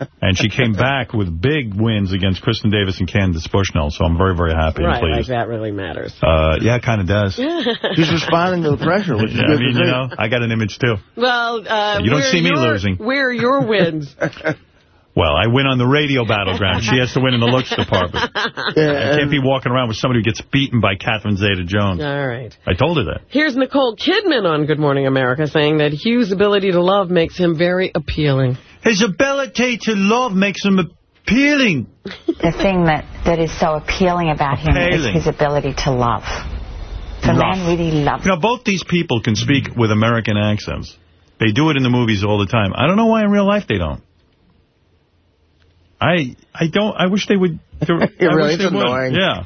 [laughs] and she came back with big wins against Kristin Davis and Candace Bushnell, so I'm very, very happy Right, and like that really matters. Uh, yeah, it kind of does. [laughs] she's responding to the pressure, which is Yeah, I good mean, you know, I got an image, too. Well, uh, You don't see me your- losing. Where are your wins? [laughs] Well, I win on the radio battleground. She has to win in the looks department. I can't be walking around with somebody who gets beaten by Catherine Zeta-Jones. All right. I told her that. Here's Nicole Kidman on Good Morning America saying that Hugh's ability to love makes him very appealing. His ability to love makes him appealing. The thing that, that is so appealing about him Appealing. is his ability to love. The Love. man really loves You know, both these people can speak mm. with American accents. They do it in the movies all the time. I don't know why in real life they don't. I I don't. I wish they would. [laughs] I really, wish it's they would. annoying. Yeah.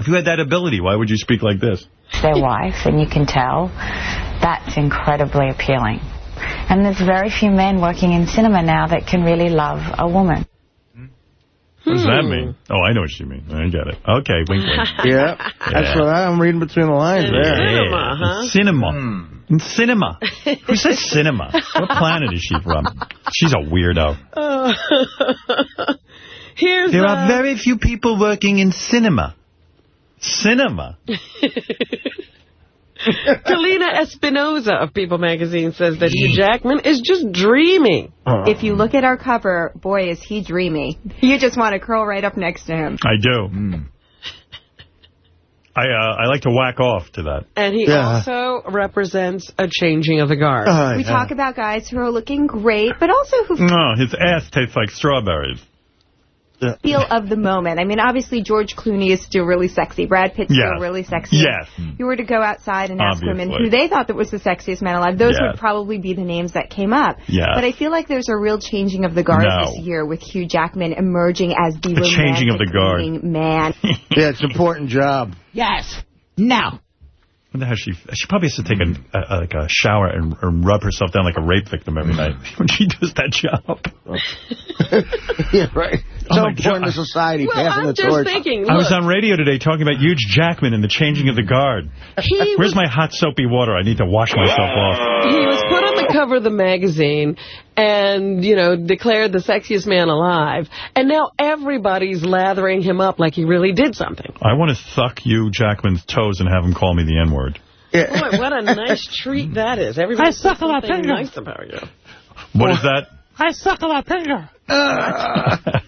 If you had that ability, why would you speak like this? their wife, and you can tell that's incredibly appealing. And there's very few men working in cinema now that can really love a woman. What does that Hmm. mean? Oh, I know what you mean. I get it. Okay, wink, wink. [laughs] Yeah, that's what I, I'm reading between the lines there. Cinema, huh? Cinema. Hmm. Cinema. Who says [laughs] cinema? What planet is she from? She's a weirdo. Uh, [laughs] here's There uh, are very few people working in cinema. Cinema? [laughs] Kalina Espinoza of People magazine says that Hugh Jackman is just dreamy. Uh-huh. If you look at our cover, boy, is he dreamy. You just want to curl right up next to him. I do. Hmm. I uh, I like to whack off to that. And he Yeah. also represents a changing of the guard. Oh, we talk about guys who are looking great, but also who No, his ass tastes like strawberries. Feel of the moment. I mean, obviously, George Clooney is still really sexy. Brad Pitt's Yes. still really sexy. Yes. If you were to go outside and ask women who they thought that was the sexiest man alive, those Yes. would probably be the names that came up. Yes. But I feel like there's a real changing of the guard No. this year with Hugh Jackman emerging as the A changing of the guard. man. [laughs] yeah, it's an important job. yes. Now. I wonder how she she probably has to take a, a, like a shower and, and rub herself down like a rape victim every night [laughs] when she does that job. [laughs] yeah, right. Oh So my important to God. society, Well, passing I'm the just torch. thinking, I was on radio today talking about Hugh Jackman and the changing of the guard. He Where's my hot soapy water? I need to wash myself off. He was put on the [laughs] cover of the magazine and, you know, declared the sexiest man alive. And now everybody's lathering him up like he really did something. I want to suck you Jackman's toes and have him call me the N-word. Boy, what a nice treat that is. Everybody I suck a lot something finger. nice about you. What is that? I suck a lot finger. Ah.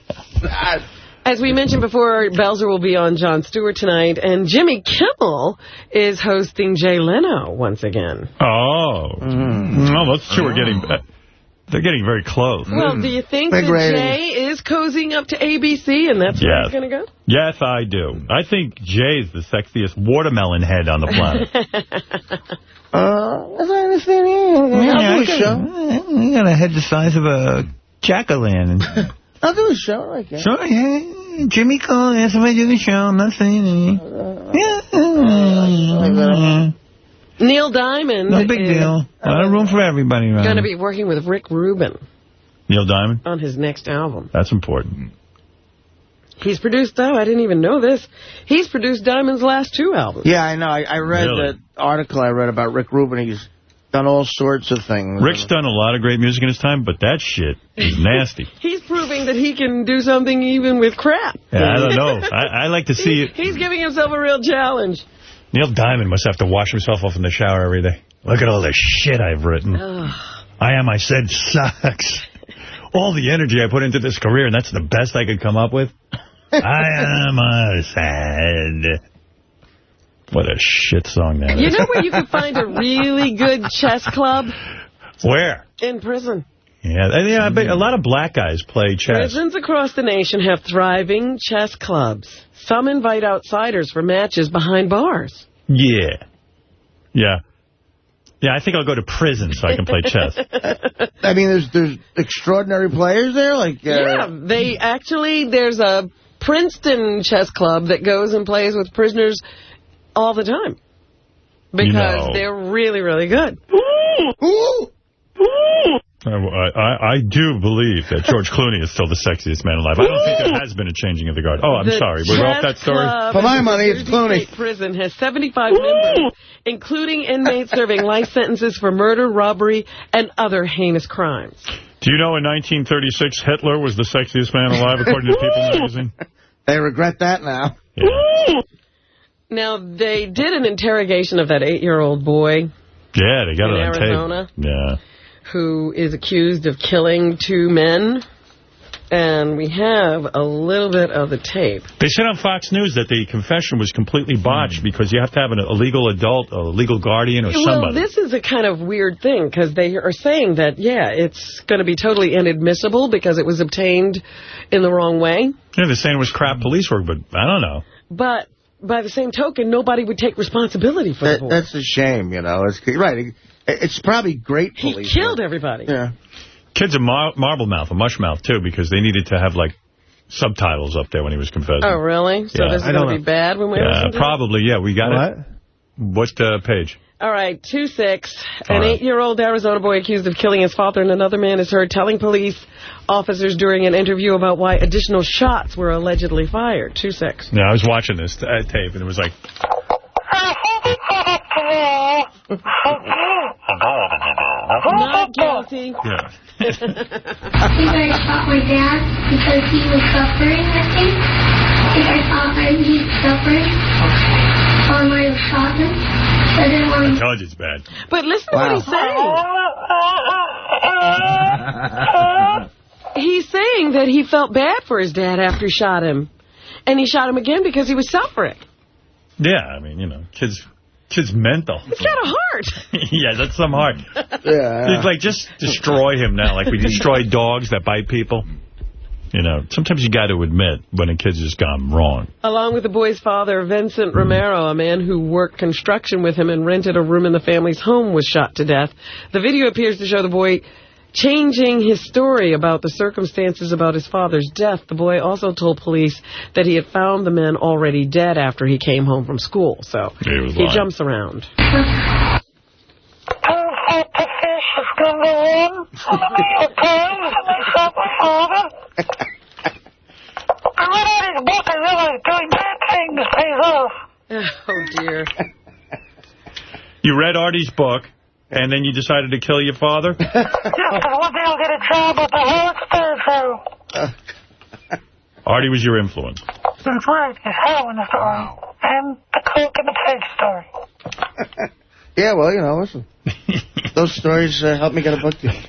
[laughs] As we mentioned before, Belzer will be on Jon Stewart tonight, and Jimmy Kimmel is hosting Jay Leno once again. Oh. Well, those two are getting... uh, They're getting very close. Well, do you think Big that ratings. Jay is cozying up to ABC, and that's where Yes. he's going to go? Yes, I do. I think Jay's the sexiest watermelon head on the planet. [laughs] Uh, as I understand it, I'll do a. You got a head the size of a jack-o'-lantern. [laughs] I'll do a show. I guess. Sure, yeah. Jimmy Cole asked if I do the show. I'm not saying anything. Uh, yeah. Neil Diamond No big is deal. A lot of room for everybody around. going to be working with Rick Rubin Neil Diamond? on his next album. That's important. He's produced, oh, I didn't even know this. He's produced Diamond's last two albums. Yeah, I know. I, I read Really? the article I read about Rick Rubin. He's done all sorts of things. Rick's done a lot of great music in his time, but that shit is [laughs] nasty. He's proving that he can do something even with crap. Yeah, I don't know. [laughs] I, I like to see it. He's giving himself a real challenge. Neil Diamond must have to wash himself off in the shower every day. Look at all the shit I've written. Ugh. I am, I said, sucks. All the energy I put into this career, and that's the best I could come up with. [laughs] I am a sad. What a shit song that You is. know where you can find a really good chess club? Where? In prison. Yeah, and, yeah, I bet a lot of black guys play chess. Prisons across the nation have thriving chess clubs. Some invite outsiders for matches behind bars. Yeah. Yeah. Yeah, I think I'll go to prison so I can play chess. [laughs] I mean, there's there's extraordinary players there. Like, uh, Yeah, they actually, there's a Princeton chess club that goes and plays with prisoners all the time. Because You know. they're really, really good. [gasps] I, I, I do believe that George Clooney is still the sexiest man alive. I don't think there has been a changing of the guard. Oh, I'm The sorry. We're off that story? For my money, it's Clooney. State Prison has 75 members, including inmates serving life sentences for murder, robbery, and other heinous crimes. Do you know in 1936 Hitler was the sexiest man alive, according to People [laughs] magazine? They regret that now. Now, they did an interrogation of that eight-year-old boy Yeah, they got it on Arizona? tape. Yeah. who is accused of killing two men. And we have a little bit of the tape. They said on Fox News that the confession was completely botched hmm. because you have to have an, a legal adult, a legal guardian, or Well, somebody. this is a kind of weird thing because they are saying that, yeah, it's going to be totally inadmissible because it was obtained in the wrong way. Yeah, they're saying it was crap police work, but I don't know. But by the same token, nobody would take responsibility for That, the boy. that's a shame, you know. It's right. It, it's probably great He police. killed everybody. Yeah. Kid's a mar marble mouth, a mush mouth, too, because they needed to have, like, subtitles up there when he was confessing. Oh, really? So Yeah. this is going to be bad when we Yeah, listen to it? probably, yeah. We got it. What uh, page? All right, 2-6. An eight-year-old Arizona boy accused of killing his father and another man is heard telling police officers during an interview about why additional shots were allegedly fired. 2-6. Yeah, I was watching this uh, tape, and it was like, Not guilty. [laughs] yeah. I think I shot my dad because he was suffering, I think. I think I thought that he was suffering. So I might have shot him. So I didn't want I to... told you it's bad. But listen to what he's saying. [laughs] He's saying that he felt bad for his dad after he shot him. And he shot him again because he was suffering. Yeah, I mean, you know, kids, kids mental. He's got a heart. [laughs] yeah, that's some heart. Yeah. It's like, just destroy him now, like we destroy [laughs] dogs that bite people. You know, sometimes you got to admit when a kid's just gone wrong. Along with the boy's father, Vincent Romero, a man who worked construction with him and rented a room in the family's home, was shot to death. The video appears to show the boy changing his story about the circumstances about his father's death. The boy also told police that he had found the men already dead after he came home from school. So He he jumps around. I read out his book and realized doing bad things pays off. Oh, dear. You read Artie's book, and then you decided to kill your father? Yeah, because [laughs] one day I'll get a job at the Howard Stern Artie was your influence. That's right, it's heroin story. And the coke and the pig story. [laughs] Yeah, well, you know, listen. [laughs] Those stories uh, helped me get a book deal. [laughs]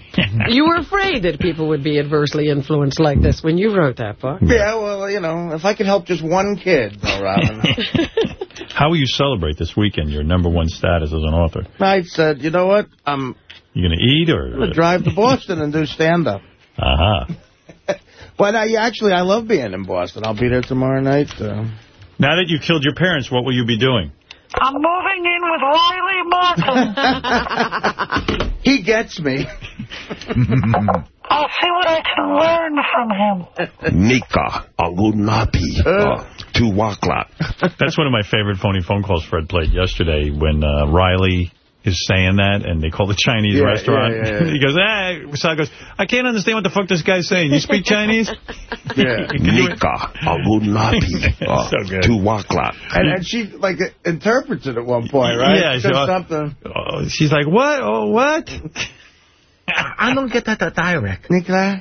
You were afraid that people would be adversely influenced like this when you wrote that book. Yeah, well, you know, if I could help just one kid, though, Robin. [laughs] How will you celebrate this weekend, your number one status as an author? I said, you know what? I'm You going to eat or? going to drive to Boston and do stand-up. Uh-huh. but I, actually, I love being in Boston. I'll be there tomorrow night. Uh, Now that you killed your parents, what will you be doing? I'm moving in with Riley Martin. [laughs] he gets me. [laughs] I'll see what I can learn from him. Nika, Agunapi, uh, Tuwakla. That's one of my favorite phony phone calls Fred played yesterday when uh, Riley is saying that, and they call the Chinese Yeah, restaurant. yeah, yeah, [laughs] yeah. he goes, ah, Sal goes, I can't understand what the fuck this guy's saying. You speak Chinese? [laughs] Yeah. [laughs] Nika, Agunapi, uh, So good. Tuwakla. And, and she, like, interprets it at one point, right? Yeah, Says so- something. Oh, she's like, what? Oh, what? [laughs] I don't get that, that direct. Nicola?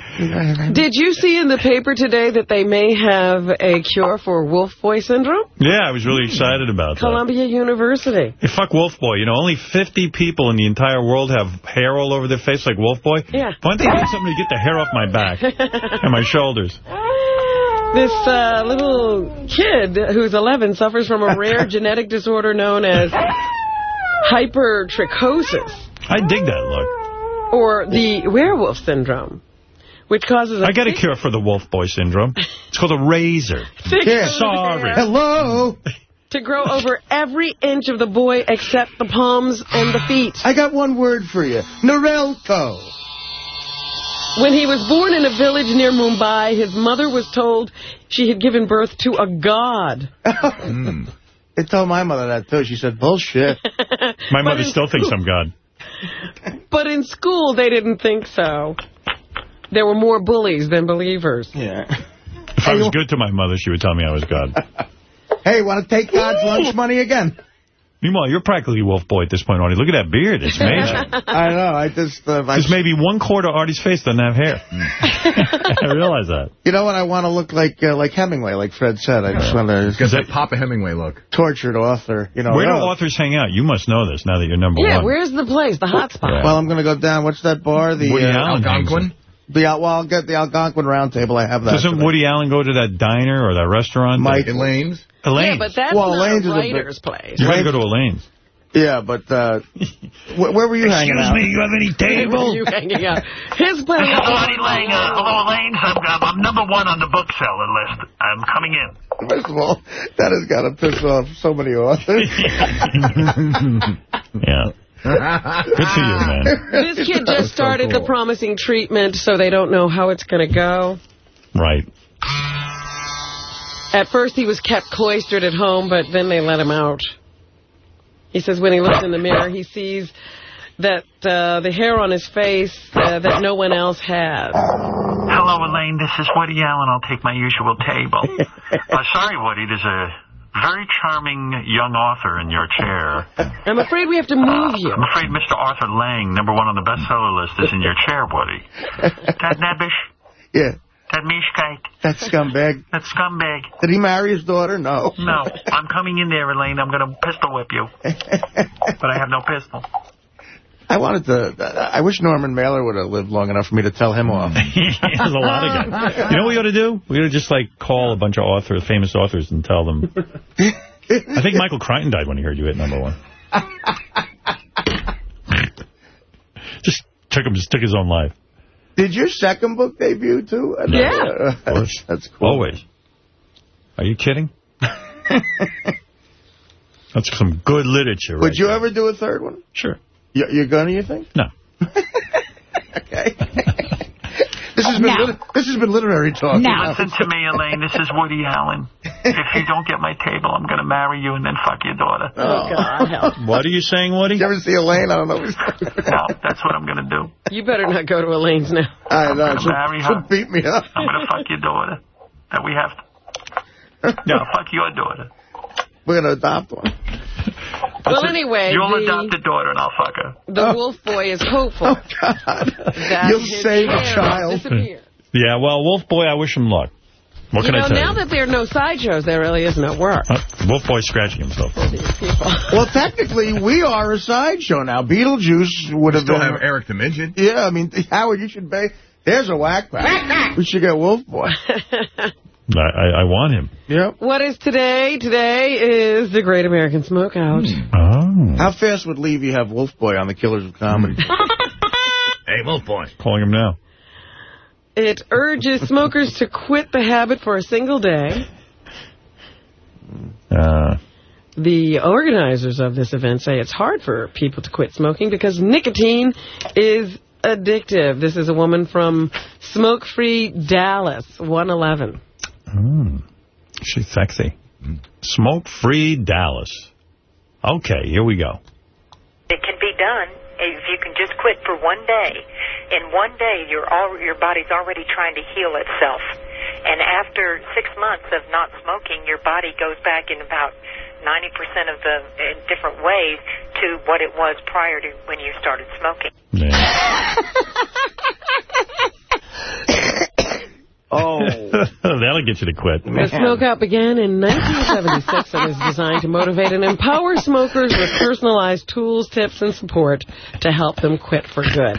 Did you see in the paper today that they may have a cure for wolf boy syndrome? Yeah, I was really excited about that. Columbia University. Hey, fuck Wolf Boy. You know, only 50 people in the entire world have hair all over their face like Wolf Boy. Yeah. Why don't they get something to get the hair off my back [laughs] and my shoulders? This uh, little kid who's 11 suffers from a rare [laughs] genetic disorder known as hypertrichosis, I dig that look. Or the werewolf syndrome, which causes a I got a cure for the Wolf Boy syndrome. It's called a razor. [laughs] thick Sorry. Hello? to grow over every inch of the boy except the palms and the feet. I got one word for you. Norelco. When he was born in a village near Mumbai, his mother was told she had given birth to a god. [laughs] I told my mother that, too. She said, bullshit. [laughs] My mother still thinks I'm God. [laughs] But in school, they didn't think so. There were more bullies than believers. Yeah. If I was good to my mother, she would tell me I was God. [laughs] Hey, want to take God's lunch money again? Meanwhile, you're practically Wolf Boy at this point, Artie. Look at that beard. It's major. [laughs] I know. I just... Uh, I, maybe one quarter of Artie's face doesn't have hair. [laughs] I realize that. you know what? I want to look like uh, like Hemingway, like Fred said. I just want to... Got that Papa Hemingway look. Tortured author. You know. Where do well, authors hang out? You must know this now that you're number Yeah, one. Yeah, where's the place, the hot spot? Well, I'm going to go down. What's that bar? The Woody uh, Allen hangs Algonquin? The Al- well, I'll get the Algonquin Round Table. I have that. Doesn't today. Woody Allen go to that diner or that restaurant? Mike- Elaine's? Elaine. Yeah, but that's Well, not Elaine's is a a writer's place. you got to go to Elaine's. Yeah, but uh, [laughs] wh where were you hanging out? Excuse me, you have any [laughs] Where were you hanging out? His [laughs] place. Hello, Elaine. Uh, hello, Elaine. I'm, I'm, I'm number one on the bookseller list. I'm coming in. First of all, that has got to piss off so many authors. Yeah. [laughs] Good for you, man. This kid just started the promising treatment, so they don't know how it's going to go. Right. At first, he was kept cloistered at home, but then they let him out. He says when he looks in the mirror, he sees that uh, the hair on his face uh, that no one else has. Hello, Elaine. This is Woody Allen. I'll take my usual table. [laughs] uh, sorry, Woody. There's a very charming young author in your chair. [laughs] I'm afraid we have to move you. I'm afraid Mr. Arthur Lange, number one on the bestseller list, is in your chair, Woody. That nebbish? [laughs] Yeah. That mishkite? That scumbag. [laughs] That scumbag? Did he marry his daughter? No. No. I'm coming in there, Elaine. I'm going to pistol whip you. But I have no pistol. I wanted to. I wish Norman Mailer would have lived long enough for me to tell him off. [laughs] There's a lot of guys. You know what we ought to do? We ought to just, like, call a bunch of authors, famous authors, and tell them. I think Michael Crichton died when he heard you hit number one. [laughs] just took him, just took his own life. Did your second book debut, too? I know. Yeah. Of course. [laughs] That's cool. Always. Are you kidding? That's some good literature. Would right you there. ever do a third one? Sure. You, you're going to, you think? No. [laughs] okay. [laughs] This has been No. this has been literary talk. you? Listen to me, Elaine. This is Woody Allen. If you don't get my table, I'm going to marry you and then fuck your daughter. Oh, God, help. Oh. [laughs] What are you saying, Woody? You ever see Elaine? I don't know. No, that's what I'm going to do. You better not go to Elaine's now. I know. gonna She'll, marry her. she'll beat me up. I'm going to fuck your daughter. That we have to. No, fuck your daughter. We're going to adopt one. Well, anyway, You'll the, adopt a daughter and I'll fuck her. the wolf boy is hopeful [laughs] that Oh, You'll his save a child. Yeah, well, Wolf Boy, I wish him luck. What You can know, I tell now you? that there are no sideshows, there really is no work. Uh, Wolf Boy's scratching himself. [laughs] Well, technically, we are a sideshow now. Beetlejuice would have Still been... have Eric the Midget. Yeah, I mean, [laughs] Howard, you should pay... There's a whack pack. we should get Wolf Boy. I, I, I want him. Yep. What is today? Today is the Great American Smokeout. Oh. How fast would Levy have Wolf Boy on the Killers of Comedy? [laughs] Hey, Wolf Boy. Calling him now. It urges smokers to quit the habit for a single day. Uh, The organizers of this event say it's hard for people to quit smoking because nicotine is addictive. This is a woman from Smoke Free Dallas, 111. Mm, she's sexy. Smoke Free Dallas. Okay, here we go. It can be done if you can just quit for one day. In one day, your all your body's already trying to heal itself, and after six months of not smoking, your body goes back in about 90% of the in different ways to what it was prior to when you started smoking. [laughs] Oh. [laughs] That'll get you to quit. The smokeout began in 1976 and is designed to motivate and empower smokers with personalized tools, tips, and support to help them quit for good.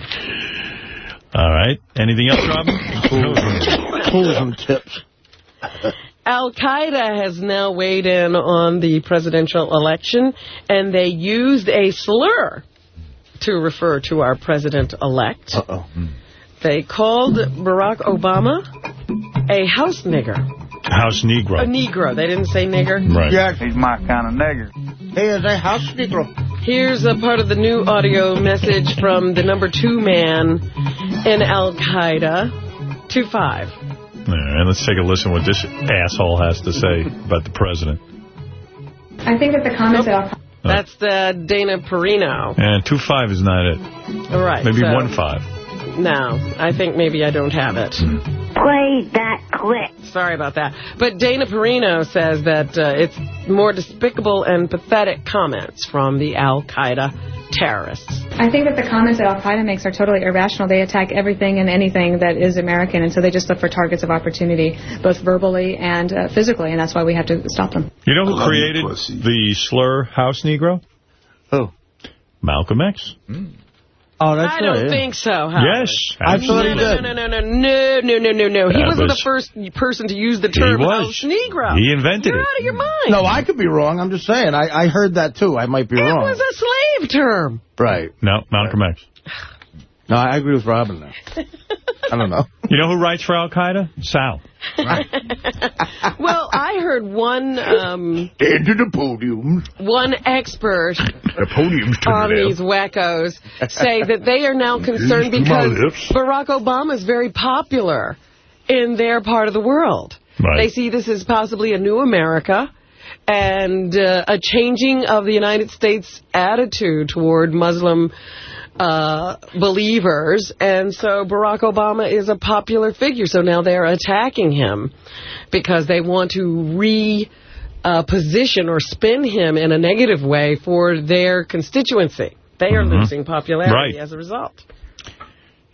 All right. Anything else, Robin? [laughs] Tools and tips. Al-Qaeda has now weighed in on the presidential election, and they used a slur to refer to our president-elect. Uh-oh. Hmm. They called Barack Obama a house nigger. House Negro. A Negro. They didn't say nigger. Right. Yeah. He's my kind of nigger. He is a house Negro. Here's a part of the new audio message from the number two man in Al-Qaeda, 2-5. All right, let's take a listen what this asshole has to say about the president. I think that the comments that That's the Dana Perino. And 2-5 is not it. All right. Maybe 1-5. No, I think maybe I don't have it. Play that clip. Sorry about that. But Dana Perino says that uh, it's more despicable and pathetic comments from the Al-Qaeda terrorists. I think that the comments that Al Qaeda makes are totally irrational. They attack everything and anything that is American, and so they just look for targets of opportunity, both verbally and uh, physically, and that's why we have to stop them. You know who created the slur House Negro? Who? Malcolm X. Oh, that's I right. don't think so, Howard. Yes. I thought he no, did. no, no, no, no, no, no, no, no, no. He That wasn't was- the first person to use the term He was. house Negro. He invented You're it. out of your mind. No, I could be wrong. I'm just saying. I, I heard that, too. I might be it wrong. It was a slave term. Right. No, Malcolm X. No, I agree with Robin now. [laughs] I don't know. You know who writes for Al-Qaeda? Sal. Right. [laughs] Well, I heard one um, Into the podium. one expert The podium's turned on down. these wackos say that they are now concerned These to my because. Barack Obama is very popular in their part of the world. Right. They see this as possibly a new America, and uh, a changing of the United States attitude toward Muslim uh, believers. And so Barack Obama is a popular figure. So now they're attacking him because they want to re uh, position or spin him in a negative way for their constituency. They are Mhm. losing popularity Right. as a result.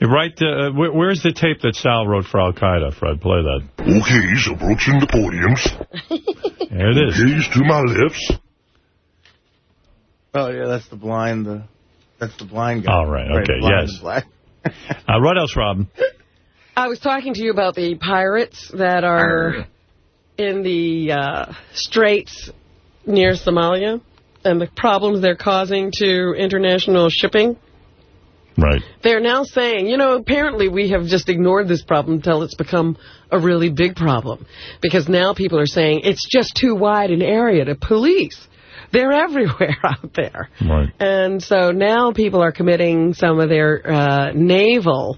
Right, uh, where, where's the tape that Sal wrote for Al-Qaeda, Fred? Play that. Okay, so approaching the podiums. There it is. Gaze to my lips. Oh, yeah, that's the blind. Uh, that's the blind guy. All right, okay, blind yes. [laughs] Uh, what else, Robin? I was talking to you about the pirates that are in the uh, straits near Somalia and the problems they're causing to international shipping. Right. They're now saying, you know, apparently we have just ignored this problem until it's become a really big problem. Because now people are saying it's just too wide an area to police. They're everywhere [laughs] out there. Right. And so now people are committing some of their uh, naval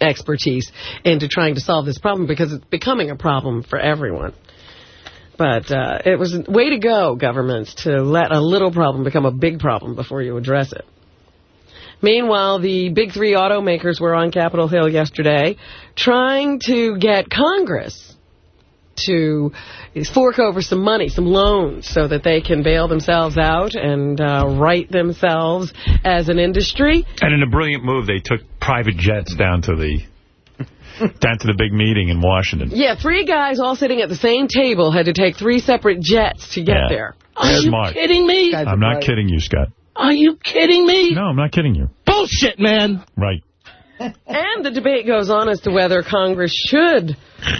expertise into trying to solve this problem because it's becoming a problem for everyone. But uh, it was way to go, governments, to let a little problem become a big problem before you address it. Meanwhile, the big three automakers were on Capitol Hill yesterday trying to get Congress to fork over some money, some loans, so that they can bail themselves out and uh, right themselves as an industry. And in a brilliant move, they took private jets down to the [laughs] down to the big meeting in Washington. Yeah, three guys all sitting at the same table had to take three separate jets to get Yeah. there. Are you Smart. kidding me? I'm not kidding you, Scott. Are you kidding me? No, I'm not kidding you. Bullshit, man. Right. And the debate goes on as to whether Congress should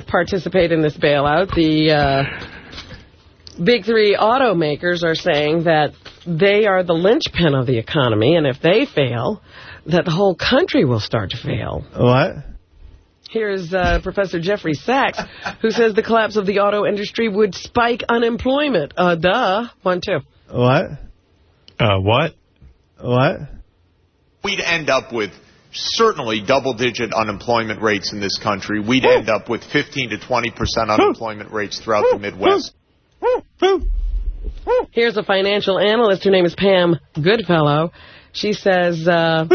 participate in this bailout. The uh, big three automakers are saying that they are the linchpin of the economy, and if they fail, that the whole country will start to fail. What? Here's uh, Professor Jeffrey Sachs, who says the collapse of the auto industry would spike unemployment. Uh, duh. One, two. What? Uh, what? What? We'd end up with certainly double-digit unemployment rates in this country. We'd end up with 15 to 20 percent unemployment rates throughout the Midwest. Here's a financial analyst. Her name is Pam Goodfellow. She says, uh,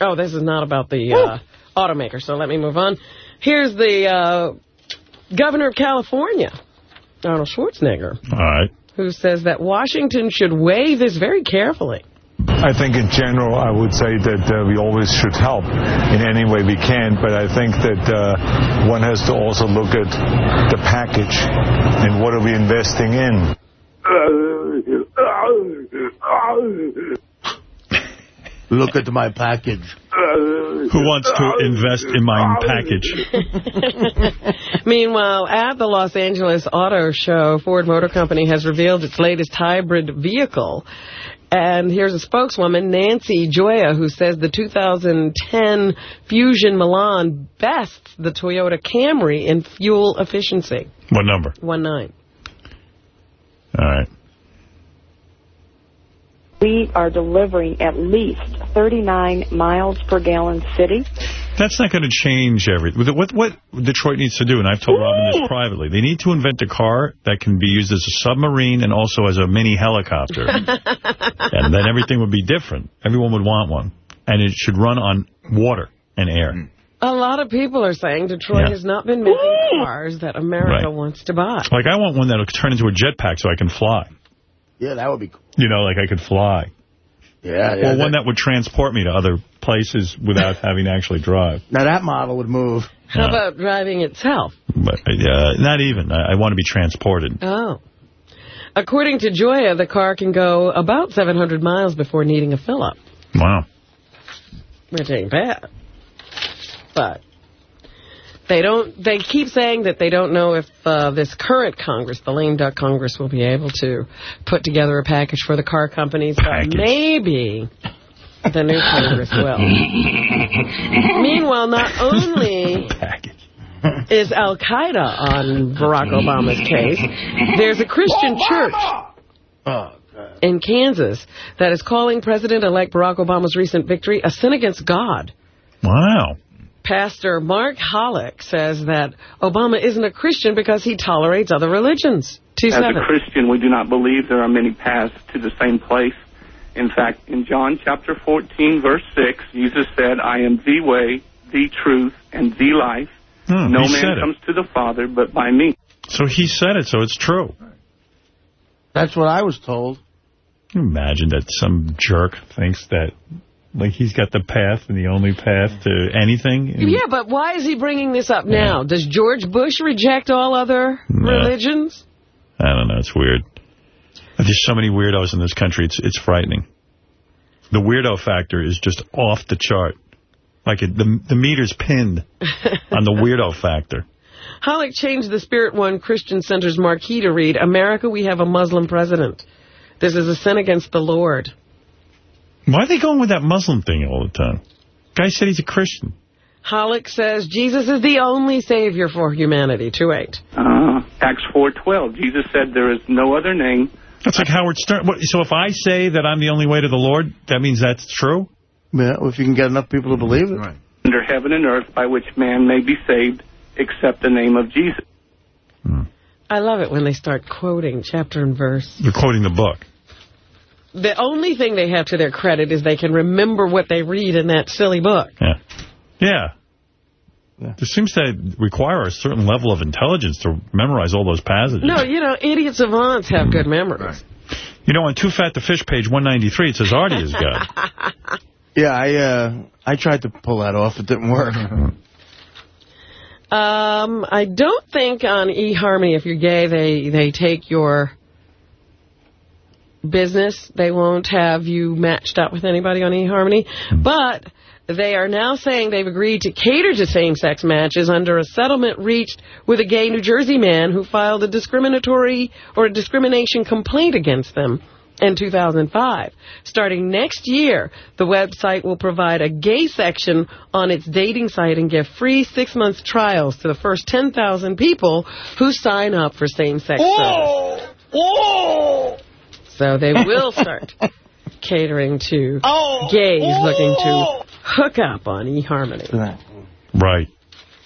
oh, this is not about the uh, automaker, so let me move on. Here's the uh, governor of California, Arnold Schwarzenegger, All right. who says that Washington should weigh this very carefully. I think in general, I would say that uh, we always should help in any way we can, but I think that uh, one has to also look at the package and what are we investing in. [laughs] Look at my package. Who wants to invest in my package? [laughs] Meanwhile, at the Los Angeles Auto Show, Ford Motor Company has revealed its latest hybrid vehicle. And here's a spokeswoman, Nancy Gioia, who says the 2010 Fusion Milan bests the Toyota Camry in fuel efficiency. What number? One nine. All right. We are delivering at least 39 miles per gallon city. That's not going to change everything. What, what Detroit needs to do, and I've told Robin this privately, they need to invent a car that can be used as a submarine and also as a mini helicopter. [laughs] and then everything would be different. Everyone would want one. And it should run on water and air. A lot of people are saying Detroit Yeah. has not been making cars that America Right. wants to buy. Like, I want one that will turn into a jetpack so I can fly. Yeah, that would be cool. You know, like I could fly. Yeah, yeah. or one that would transport me to other places without [laughs] having to actually drive. Now, that model would move. How about driving itself? But uh, not even. I, I want to be transported. Oh. According to Gioia, the car can go about 700 miles before needing a fill-up, Wow. which ain't bad. But they don't. They keep saying that they don't know if uh, this current Congress, the lame duck Congress, will be able to put together a package for the car companies. But maybe the new Congress will. [laughs] Meanwhile, not only is Al Qaeda on Barack Obama's case, there's a Christian church in Kansas that is calling President-elect Barack Obama's recent victory a sin against God. Wow. Pastor Mark Holick says that Obama isn't a Christian because he tolerates other religions. As a Christian, we do not believe there are many paths to the same place. In fact, in John chapter 14, verse 6, Jesus said, I am the way, the truth, and the life. Hmm, no man said it. comes to the Father but by me. So he said it, so it's true. That's what I was told. Can you imagine that some jerk thinks that, like, he's got the path and the only path to anything? Yeah, but why is he bringing this up now? Does George Bush reject all other religions? I don't know. It's weird. There's so many weirdos in this country. It's it's frightening. The weirdo factor is just off the chart. Like, it, the, the meter's pinned [laughs] on the weirdo factor. Holick changed the Spirit One Christian Center's marquee to read, America, we have a Muslim president. This is a sin against the Lord. Why are they going with that Muslim thing all the time? Guy said he's a Christian. Holick says Jesus is the only savior for humanity. 2-8. Uh, Acts 4.12, Jesus said there is no other name. That's like Howard Stern. What, so if I say that I'm the only way to the Lord, that means that's true? Yeah, well, if you can get enough people to believe it. under heaven and earth by which man may be saved, except the name of Jesus. Hmm. I love it when they start quoting chapter and verse. You're quoting the book. The only thing they have to their credit is they can remember what they read in that silly book. Yeah. Yeah. There seems to require a certain level of intelligence to memorize all those passages. No, you know, idiot savants have good memories. You know, on Too Fat to Fish, page 193, it says Artie is good. [laughs] Yeah, I uh, I tried to pull that off. It didn't work. Um, I don't think on eHarmony, if you're gay, they, they take your business. They won't have you matched up with anybody on eHarmony. But they are now saying they've agreed to cater to same-sex matches under a settlement reached with a gay New Jersey man who filed a discriminatory or a discrimination complaint against them in 2005. Starting next year, the website will provide a gay section on its dating site and give free six-month trials to the first 10,000 people who sign up for same-sex service. So they will start [laughs] catering to oh, gays looking to oh. hook up on eHarmony. Right.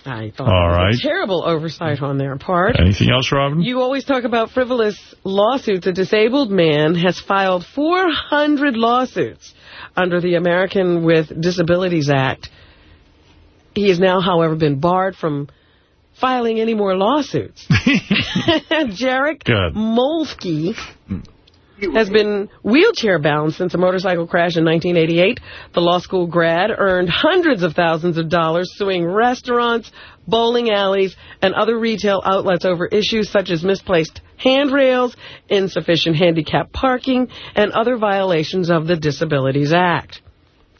I thought All that was right. a terrible oversight on their part. Anything else, Robin? You always talk about frivolous lawsuits. A disabled man has filed 400 lawsuits under the American with Disabilities Act. He has now, however, been barred from filing any more lawsuits. [laughs] [laughs] Jarek Good. Molski mm. Has been wheelchair-bound since a motorcycle crash in 1988. The law school grad earned hundreds of thousands of dollars suing restaurants, bowling alleys, and other retail outlets over issues such as misplaced handrails, insufficient handicap parking, and other violations of the Disabilities Act.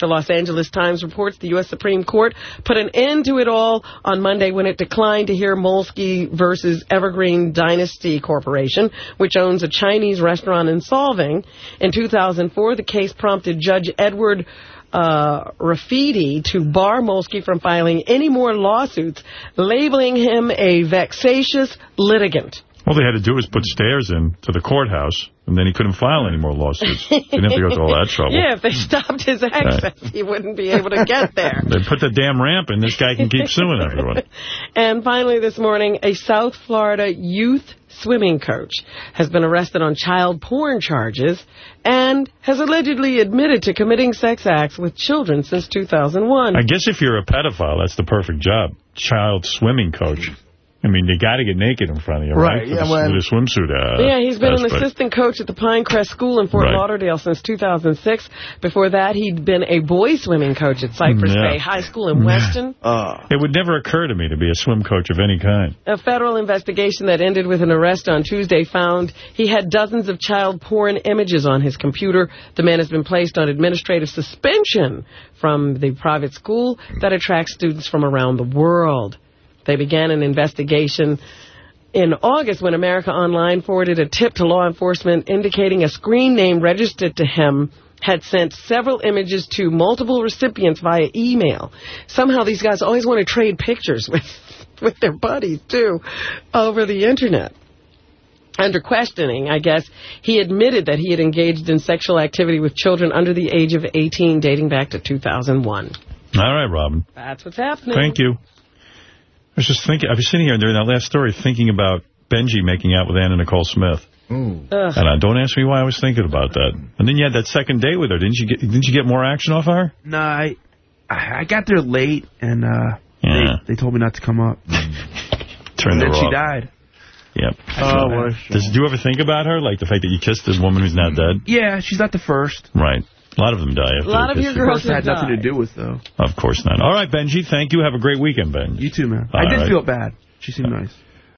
The Los Angeles Times reports the U.S. Supreme Court put an end to it all on Monday when it declined to hear Molski versus Evergreen Dynasty Corporation, which owns a Chinese restaurant in Solvang. In 2004, the case prompted Judge Edward uh, Rafeedie to bar Molski from filing any more lawsuits, labeling him a vexatious litigant. All they had to do was put stairs in to the courthouse, and then he couldn't file any more lawsuits. [laughs] He didn't have to go through all that trouble. Yeah, if they stopped his access, he wouldn't be able to get there. They put the damn ramp in, this guy can keep suing everyone. [laughs] And finally this morning, a South Florida youth swimming coach has been arrested on child porn charges and has allegedly admitted to committing sex acts with children since 2001. I guess if you're a pedophile, that's the perfect job. Child swimming coach. I mean, you got to get naked in front of you, right? Right, With yeah, a- when- with swimsuit uh, yeah, he's been an assistant coach at the Pinecrest School in Fort Right. Lauderdale since 2006. Before that, he'd been a boys swimming coach at Cypress Yeah. Bay High School in Weston. It would never occur to me to be a swim coach of any kind. A federal investigation that ended with an arrest on Tuesday found he had dozens of child porn images on his computer. The man has been placed on administrative suspension from the private school that attracts students from around the world. They began an investigation in August when America Online forwarded a tip to law enforcement indicating a screen name registered to him had sent several images to multiple recipients via email. Somehow these guys always want to trade pictures [laughs] with, with their buddies, too, over the Internet. Under questioning, I guess, he admitted that he had engaged in sexual activity with children under the age of 18 dating back to 2001. All right, Robin. That's what's happening. Thank you. I was just thinking, I was sitting here during that last story thinking about Benji making out with Anna Nicole Smith. Ugh. And I don't ask me why I was thinking about that. And then you had that second date with her. Didn't you get Didn't you get more action off of her? No, I, I I got there late, and uh, Yeah. they, they told me not to come up. [laughs] Turned and then her she off. died. Yep. Oh, well, Does, do you ever think about her? Like the fact that you kissed this woman who's now dead? Yeah, she's not the first. Right. A lot of them die. After A lot of your girls First had have nothing to do with, though. Of course not. All right, Benji. Thank you. Have a great weekend, Ben. You too, man. All I did right. feel bad. She seemed uh, nice.